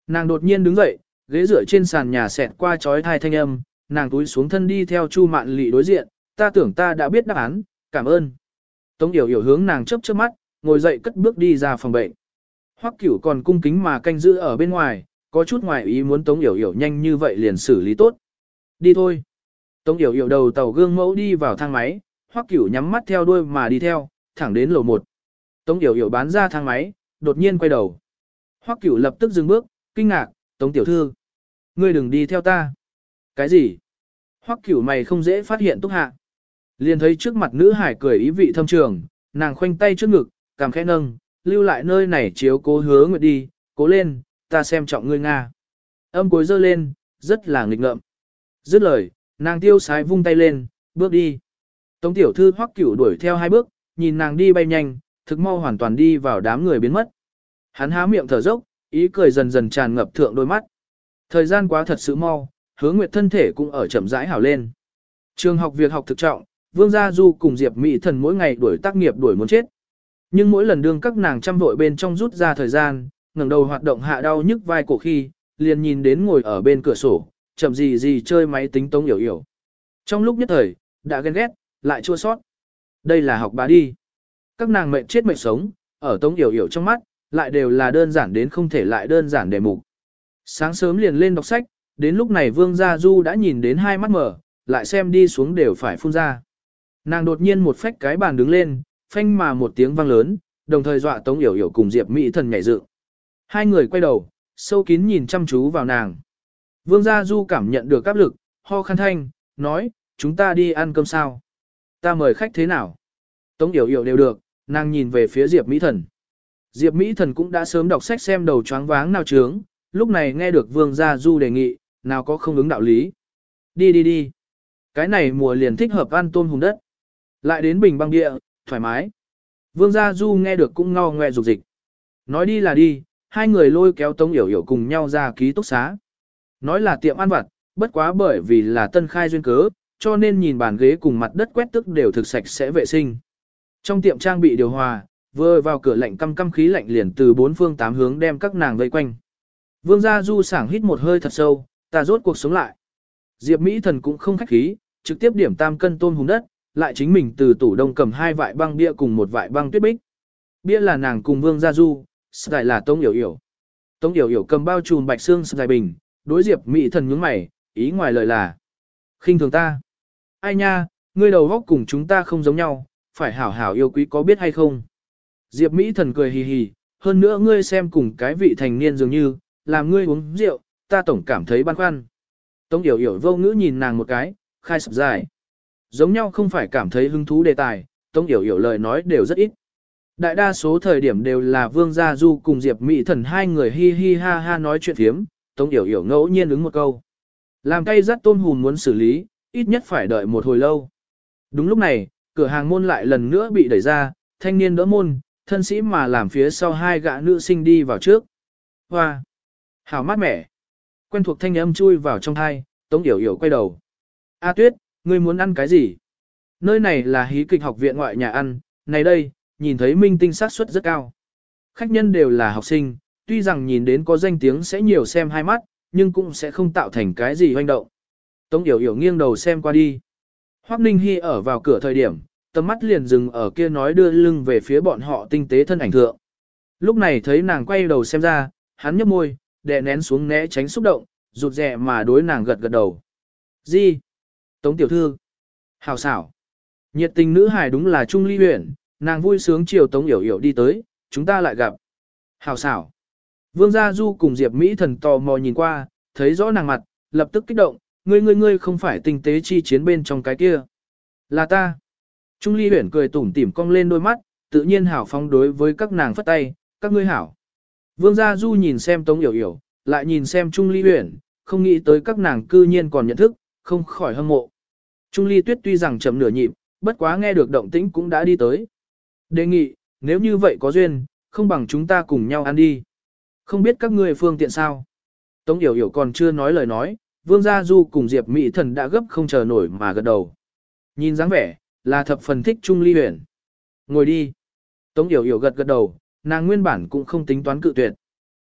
Nàng đột nhiên đứng dậy, ghế dựa trên sàn nhà xẹt qua chói thai thanh âm, nàng túi xuống thân đi theo Chu Mạn Lị đối diện, ta tưởng ta đã biết đáp án, cảm ơn. Tống Yểu Yểu hướng nàng chớp chớp mắt, ngồi dậy cất bước đi ra phòng bệnh. Hoắc Cửu còn cung kính mà canh giữ ở bên ngoài, có chút ngoài ý muốn Tống Yểu Yểu nhanh như vậy liền xử lý tốt. Đi thôi. Tống Yểu Yểu đầu tàu gương mẫu đi vào thang máy, Hoắc Cửu nhắm mắt theo đuôi mà đi theo, thẳng đến lầu 1. Tống Yểu Yểu bán ra thang máy, đột nhiên quay đầu. Hoắc Cửu lập tức dừng bước, kinh ngạc, "Tống tiểu thư, ngươi đừng đi theo ta." "Cái gì?" Hoắc Cửu mày không dễ phát hiện Túc Hạ. Liền thấy trước mặt nữ hải cười ý vị thâm trường, nàng khoanh tay trước ngực, cảm khẽ nâng, lưu lại nơi này chiếu cố hứa nguyệt đi, cố lên, ta xem trọng ngươi Nga. Âm cuối dơ lên, rất là nghịch ngợm. Dứt lời, nàng tiêu sái vung tay lên, bước đi. Tống tiểu thư hoắc cửu đuổi theo hai bước, nhìn nàng đi bay nhanh, thực mau hoàn toàn đi vào đám người biến mất. Hắn há miệng thở dốc, ý cười dần dần tràn ngập thượng đôi mắt. Thời gian quá thật sự mau, hứa nguyệt thân thể cũng ở chậm rãi hảo lên. Trường học việc học thực trọng, Vương Gia Du cùng Diệp Mỹ Thần mỗi ngày đuổi tác nghiệp đuổi muốn chết. Nhưng mỗi lần đương các nàng chăm vội bên trong rút ra thời gian, ngẩng đầu hoạt động hạ đau nhức vai cổ khi, liền nhìn đến ngồi ở bên cửa sổ, chậm gì gì chơi máy tính tống hiểu hiểu. Trong lúc nhất thời, đã ghen ghét, lại chua sót. Đây là học bá đi. Các nàng mệnh chết mệnh sống, ở tống hiểu hiểu trong mắt, lại đều là đơn giản đến không thể lại đơn giản đề mục. Sáng sớm liền lên đọc sách, đến lúc này Vương Gia Du đã nhìn đến hai mắt mở, lại xem đi xuống đều phải phun ra. Nàng đột nhiên một phách cái bàn đứng lên, phanh mà một tiếng vang lớn, đồng thời dọa Tống Yểu Yểu cùng Diệp Mỹ Thần nhảy dựng. Hai người quay đầu, sâu kín nhìn chăm chú vào nàng. Vương Gia Du cảm nhận được áp lực, ho khăn thanh, nói, chúng ta đi ăn cơm sao? Ta mời khách thế nào? Tống Yểu Yểu đều được, nàng nhìn về phía Diệp Mỹ Thần. Diệp Mỹ Thần cũng đã sớm đọc sách xem đầu choáng váng nào trướng, lúc này nghe được Vương Gia Du đề nghị, nào có không ứng đạo lý. Đi đi đi. Cái này mùa liền thích hợp ăn tôm hùng đất. Lại đến bình băng địa, thoải mái. Vương Gia Du nghe được cũng ngao ngoe rục dịch. Nói đi là đi, hai người lôi kéo Tống Yểu Yểu cùng nhau ra ký túc xá. Nói là tiệm ăn vặt, bất quá bởi vì là tân khai duyên cớ, cho nên nhìn bàn ghế cùng mặt đất quét tức đều thực sạch sẽ vệ sinh. Trong tiệm trang bị điều hòa, vừa vào cửa lạnh căm căm khí lạnh liền từ bốn phương tám hướng đem các nàng vây quanh. Vương Gia Du sảng hít một hơi thật sâu, ta rốt cuộc sống lại. Diệp Mỹ Thần cũng không khách khí, trực tiếp điểm tam cân tôm hùng đất, lại chính mình từ tủ đông cầm hai vại băng bia cùng một vại băng tuyết bích. Bia là nàng cùng Vương Gia Du, Sài là Tống Yểu Yểu. Tống Yểu Yểu cầm bao trùm bạch xương Sài bình, đối Diệp Mỹ thần nhướng mày, ý ngoài lời là khinh thường ta. Ai nha, ngươi đầu góc cùng chúng ta không giống nhau, phải hảo hảo yêu quý có biết hay không. Diệp Mỹ thần cười hì hì, hơn nữa ngươi xem cùng cái vị thành niên dường như, làm ngươi uống rượu, ta tổng cảm thấy băn khoăn. Tống Yểu Yểu vô ngữ nhìn nàng một cái, khai sập dài. Giống nhau không phải cảm thấy hứng thú đề tài, Tống Yểu Yểu lời nói đều rất ít. Đại đa số thời điểm đều là Vương Gia Du cùng Diệp Mỹ Thần hai người hi hi ha ha nói chuyện thiếm, Tống Yểu Yểu ngẫu nhiên ứng một câu. Làm cây rắt tôm hùn muốn xử lý, ít nhất phải đợi một hồi lâu. Đúng lúc này, cửa hàng môn lại lần nữa bị đẩy ra, thanh niên đỡ môn, thân sĩ mà làm phía sau hai gã nữ sinh đi vào trước. Hoa! Hảo mát mẻ! Quen thuộc thanh âm chui vào trong thai, Tống Yểu Yểu quay đầu. A Tuyết, ngươi muốn ăn cái gì? Nơi này là hí kịch học viện ngoại nhà ăn, này đây, nhìn thấy minh tinh sát suất rất cao. Khách nhân đều là học sinh, tuy rằng nhìn đến có danh tiếng sẽ nhiều xem hai mắt, nhưng cũng sẽ không tạo thành cái gì hoành động. Tống Yểu Yểu nghiêng đầu xem qua đi. Hoắc Ninh Hy ở vào cửa thời điểm, tầm mắt liền dừng ở kia nói đưa lưng về phía bọn họ tinh tế thân ảnh thượng. Lúc này thấy nàng quay đầu xem ra, hắn nhấp môi, đè nén xuống né tránh xúc động, rụt rè mà đối nàng gật gật đầu. Gì? Tống tiểu thư. Hào xảo. Nhiệt tình nữ hài đúng là Trung Ly huyền. nàng vui sướng chiều Tống Yểu Yểu đi tới, chúng ta lại gặp. Hào xảo. Vương Gia Du cùng Diệp Mỹ thần tò mò nhìn qua, thấy rõ nàng mặt, lập tức kích động, ngươi ngươi ngươi không phải tinh tế chi chiến bên trong cái kia. Là ta. Trung Ly huyển cười tủm tỉm cong lên đôi mắt, tự nhiên hảo phong đối với các nàng phất tay, các ngươi hảo. Vương Gia Du nhìn xem Tống Yểu Yểu, lại nhìn xem Trung Ly Uyển, không nghĩ tới các nàng cư nhiên còn nhận thức, không khỏi hâm mộ. Trung Ly Tuyết tuy rằng chậm nửa nhịp, bất quá nghe được động tĩnh cũng đã đi tới. Đề nghị, nếu như vậy có duyên, không bằng chúng ta cùng nhau ăn đi. Không biết các ngươi phương tiện sao? Tống Yểu Yểu còn chưa nói lời nói, Vương Gia Du cùng Diệp Mỹ Thần đã gấp không chờ nổi mà gật đầu. Nhìn dáng vẻ, là thập phần thích Trung Ly Huyền. Ngồi đi. Tống Yểu Yểu gật gật đầu, nàng nguyên bản cũng không tính toán cự tuyệt.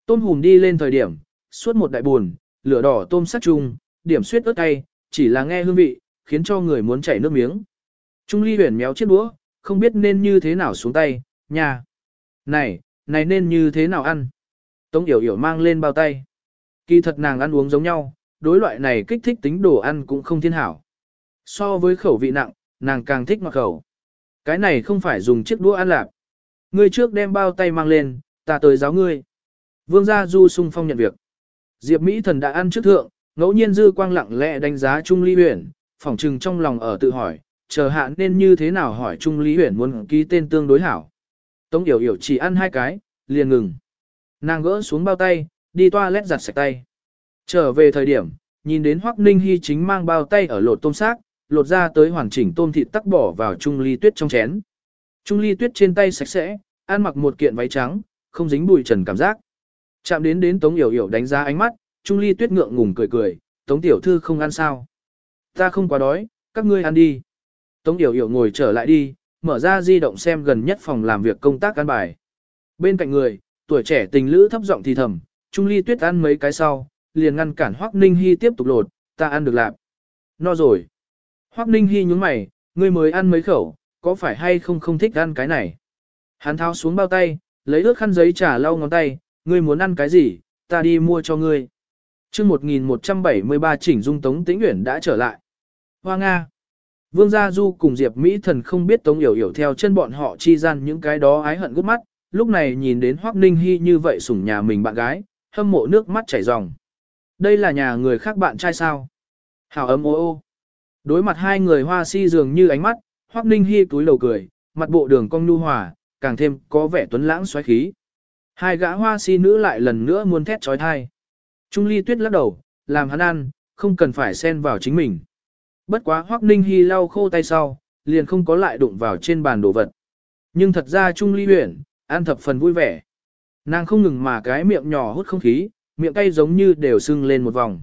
Tôm hùm đi lên thời điểm, suốt một đại buồn, lửa đỏ tôm sắc chung, điểm suyết ớt cay, chỉ là nghe hương vị, khiến cho người muốn chảy nước miếng. Trung Ly Huyền méo chiếc đũa, không biết nên như thế nào xuống tay, nhà. Này, này nên như thế nào ăn? Tống Yểu Yểu mang lên bao tay. Kỳ thật nàng ăn uống giống nhau, đối loại này kích thích tính đồ ăn cũng không thiên hảo. So với khẩu vị nặng, nàng càng thích ngọt khẩu. Cái này không phải dùng chiếc đũa ăn lạp. Ngươi trước đem bao tay mang lên, ta tới giáo ngươi. Vương gia du sung phong nhận việc. Diệp Mỹ thần đã ăn trước thượng, ngẫu nhiên dư quang lặng lẽ đánh giá Trung Ly Huyền, phỏng trừng trong lòng ở tự hỏi, chờ hạ nên như thế nào hỏi Trung Lý Huyền muốn ký tên tương đối hảo. Tống Yểu Yểu chỉ ăn hai cái, liền ngừng. Nàng gỡ xuống bao tay, đi toilet giặt sạch tay. Trở về thời điểm, nhìn đến Hoắc Ninh Hy chính mang bao tay ở lột tôm xác, lột ra tới hoàn chỉnh tôm thịt tắc bỏ vào trung ly tuyết trong chén. Trung ly tuyết trên tay sạch sẽ, ăn mặc một kiện váy trắng, không dính bụi trần cảm giác. Chạm đến đến Tống Yểu Yểu đánh giá ánh mắt, Trung ly tuyết ngượng ngùng cười cười, Tống Tiểu Thư không ăn sao. Ta không quá đói, các ngươi ăn đi. Tống Yểu Yểu ngồi trở lại đi, mở ra di động xem gần nhất phòng làm việc công tác căn bài. Bên cạnh người, tuổi trẻ tình lữ thấp giọng thì thầm, Trung Ly Tuyết ăn mấy cái sau, liền ngăn cản Hoắc Ninh Hi tiếp tục lột, ta ăn được lạp. No rồi. Hoắc Ninh Hi nhướng mày, ngươi mới ăn mấy khẩu, có phải hay không không thích ăn cái này? Hắn tháo xuống bao tay, lấy ướt khăn giấy trả lau ngón tay, ngươi muốn ăn cái gì, ta đi mua cho ngươi. Trước 1173 chỉnh dung Tống Tĩnh Uyển đã trở lại. Hoa Nga. Vương Gia Du cùng Diệp Mỹ Thần không biết Tống Yểu Yểu theo chân bọn họ chi gian những cái đó ái hận gút mắt, lúc này nhìn đến Hoắc Ninh Hi như vậy sủng nhà mình bạn gái, hâm mộ nước mắt chảy ròng. Đây là nhà người khác bạn trai sao? Hảo ấm ô ô. Đối mặt hai người hoa si dường như ánh mắt, Hoắc Ninh Hi túi lầu cười, mặt bộ đường cong nhu hòa, càng thêm có vẻ tuấn lãng xoáy khí. Hai gã hoa si nữ lại lần nữa muốn thét trói thai. Trung ly tuyết lắc đầu, làm hắn ăn, không cần phải xen vào chính mình. Bất quá Hoắc Ninh Hi lau khô tay sau, liền không có lại đụng vào trên bàn đồ vật. Nhưng thật ra Trung Ly Huyền, ăn thập phần vui vẻ. Nàng không ngừng mà cái miệng nhỏ hút không khí, miệng cay giống như đều sưng lên một vòng.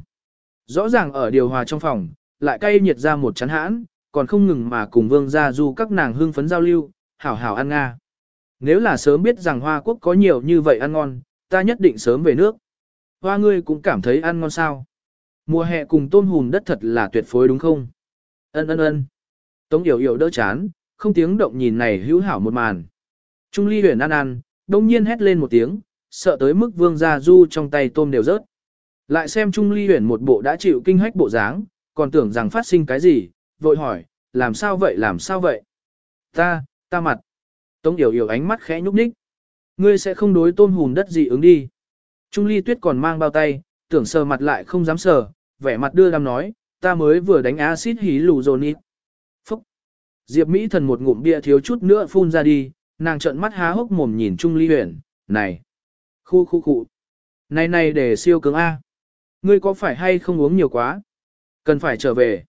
Rõ ràng ở điều hòa trong phòng, lại cay nhiệt ra một chán hãn, còn không ngừng mà cùng vương gia du các nàng hương phấn giao lưu, hảo hảo ăn nga. Nếu là sớm biết rằng Hoa Quốc có nhiều như vậy ăn ngon, ta nhất định sớm về nước. Hoa ngươi cũng cảm thấy ăn ngon sao. Mùa hè cùng tôm hùm đất thật là tuyệt phối đúng không? Ân ân ân. Tống Yểu Yểu đỡ chán, không tiếng động nhìn này hữu hảo một màn. Trung Ly huyền ăn ăn, đông nhiên hét lên một tiếng, sợ tới mức vương gia du trong tay tôm đều rớt. Lại xem Trung Ly huyền một bộ đã chịu kinh hách bộ dáng, còn tưởng rằng phát sinh cái gì, vội hỏi, làm sao vậy làm sao vậy? Ta, ta mặt. Tống Yểu Yểu ánh mắt khẽ nhúc nhích. Ngươi sẽ không đối tôm hùn đất gì ứng đi. Trung Ly Tuyết còn mang bao tay, tưởng sờ mặt lại không dám sờ, vẻ mặt đưa đam nói, ta mới vừa đánh axit hí lù nít. Phúc! Diệp Mỹ thần một ngụm bia thiếu chút nữa phun ra đi, nàng trợn mắt há hốc mồm nhìn Trung Ly Huyền, này! Khu khu khu! Này này để siêu cứng A! Ngươi có phải hay không uống nhiều quá? Cần phải trở về.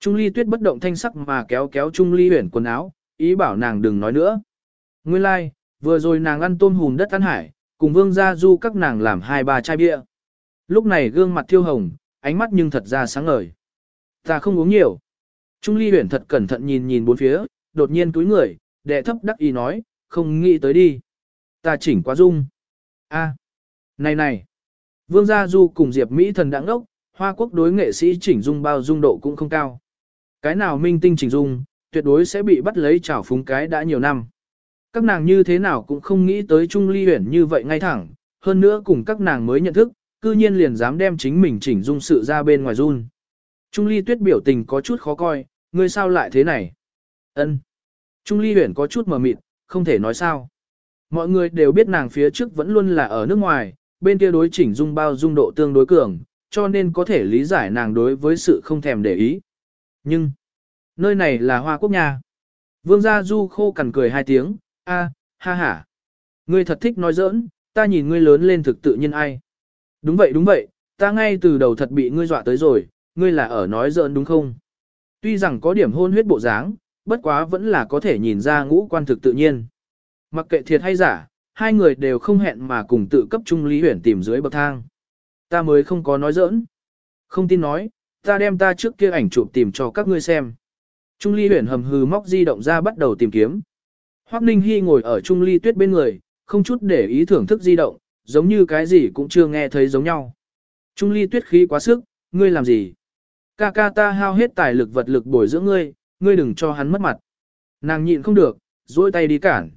Trung Ly Tuyết bất động thanh sắc mà kéo kéo Trung Ly Huyền quần áo, ý bảo nàng đừng nói nữa. Nguyên lai, like, vừa rồi nàng ăn tôm hùm đất ăn hải, cùng vương gia du các nàng làm hai ba chai bia. Lúc này gương mặt thiêu hồng, ánh mắt nhưng thật ra sáng ngời. Ta không uống nhiều. Trung ly huyền thật cẩn thận nhìn nhìn bốn phía, đột nhiên túi người, đệ thấp đắc ý nói, không nghĩ tới đi. Ta chỉnh quá dung. a này này. Vương Gia Du cùng Diệp Mỹ thần đẳng đốc, Hoa Quốc đối nghệ sĩ chỉnh dung bao dung độ cũng không cao. Cái nào minh tinh chỉnh dung, tuyệt đối sẽ bị bắt lấy trảo phúng cái đã nhiều năm. Các nàng như thế nào cũng không nghĩ tới Trung Ly Huyển như vậy ngay thẳng, hơn nữa cùng các nàng mới nhận thức, cư nhiên liền dám đem chính mình chỉnh dung sự ra bên ngoài run. Trung ly tuyết biểu tình có chút khó coi, ngươi sao lại thế này? Ân. Trung ly Huyền có chút mờ mịt, không thể nói sao. Mọi người đều biết nàng phía trước vẫn luôn là ở nước ngoài, bên kia đối chỉnh dung bao dung độ tương đối cường, cho nên có thể lý giải nàng đối với sự không thèm để ý. Nhưng, nơi này là hoa quốc nhà. Vương gia du khô cằn cười hai tiếng, a, ha ha. Ngươi thật thích nói giỡn, ta ta nhìn ngươi lớn lên thực tự nhiên ai. Đúng vậy đúng vậy, ta ngay từ đầu thật bị ngươi dọa tới rồi, ngươi là ở nói giỡn đúng không? Tuy rằng có điểm hôn huyết bộ dáng, bất quá vẫn là có thể nhìn ra ngũ quan thực tự nhiên. Mặc kệ thiệt hay giả, hai người đều không hẹn mà cùng tự cấp Trung Lý Huyền tìm dưới bậc thang. Ta mới không có nói giỡn. Không tin nói, ta đem ta trước kia ảnh chụp tìm cho các ngươi xem. Trung Ly Huyền hầm hừ móc di động ra bắt đầu tìm kiếm. Hoắc Ninh Hy ngồi ở Trung Ly Tuyết bên người, không chút để ý thưởng thức di động, giống như cái gì cũng chưa nghe thấy giống nhau. Trung Ly Tuyết khí quá sức, ngươi làm gì? Ca ca ta hao hết tài lực vật lực bồi dưỡng ngươi, ngươi đừng cho hắn mất mặt. Nàng nhịn không được, duỗi tay đi cản.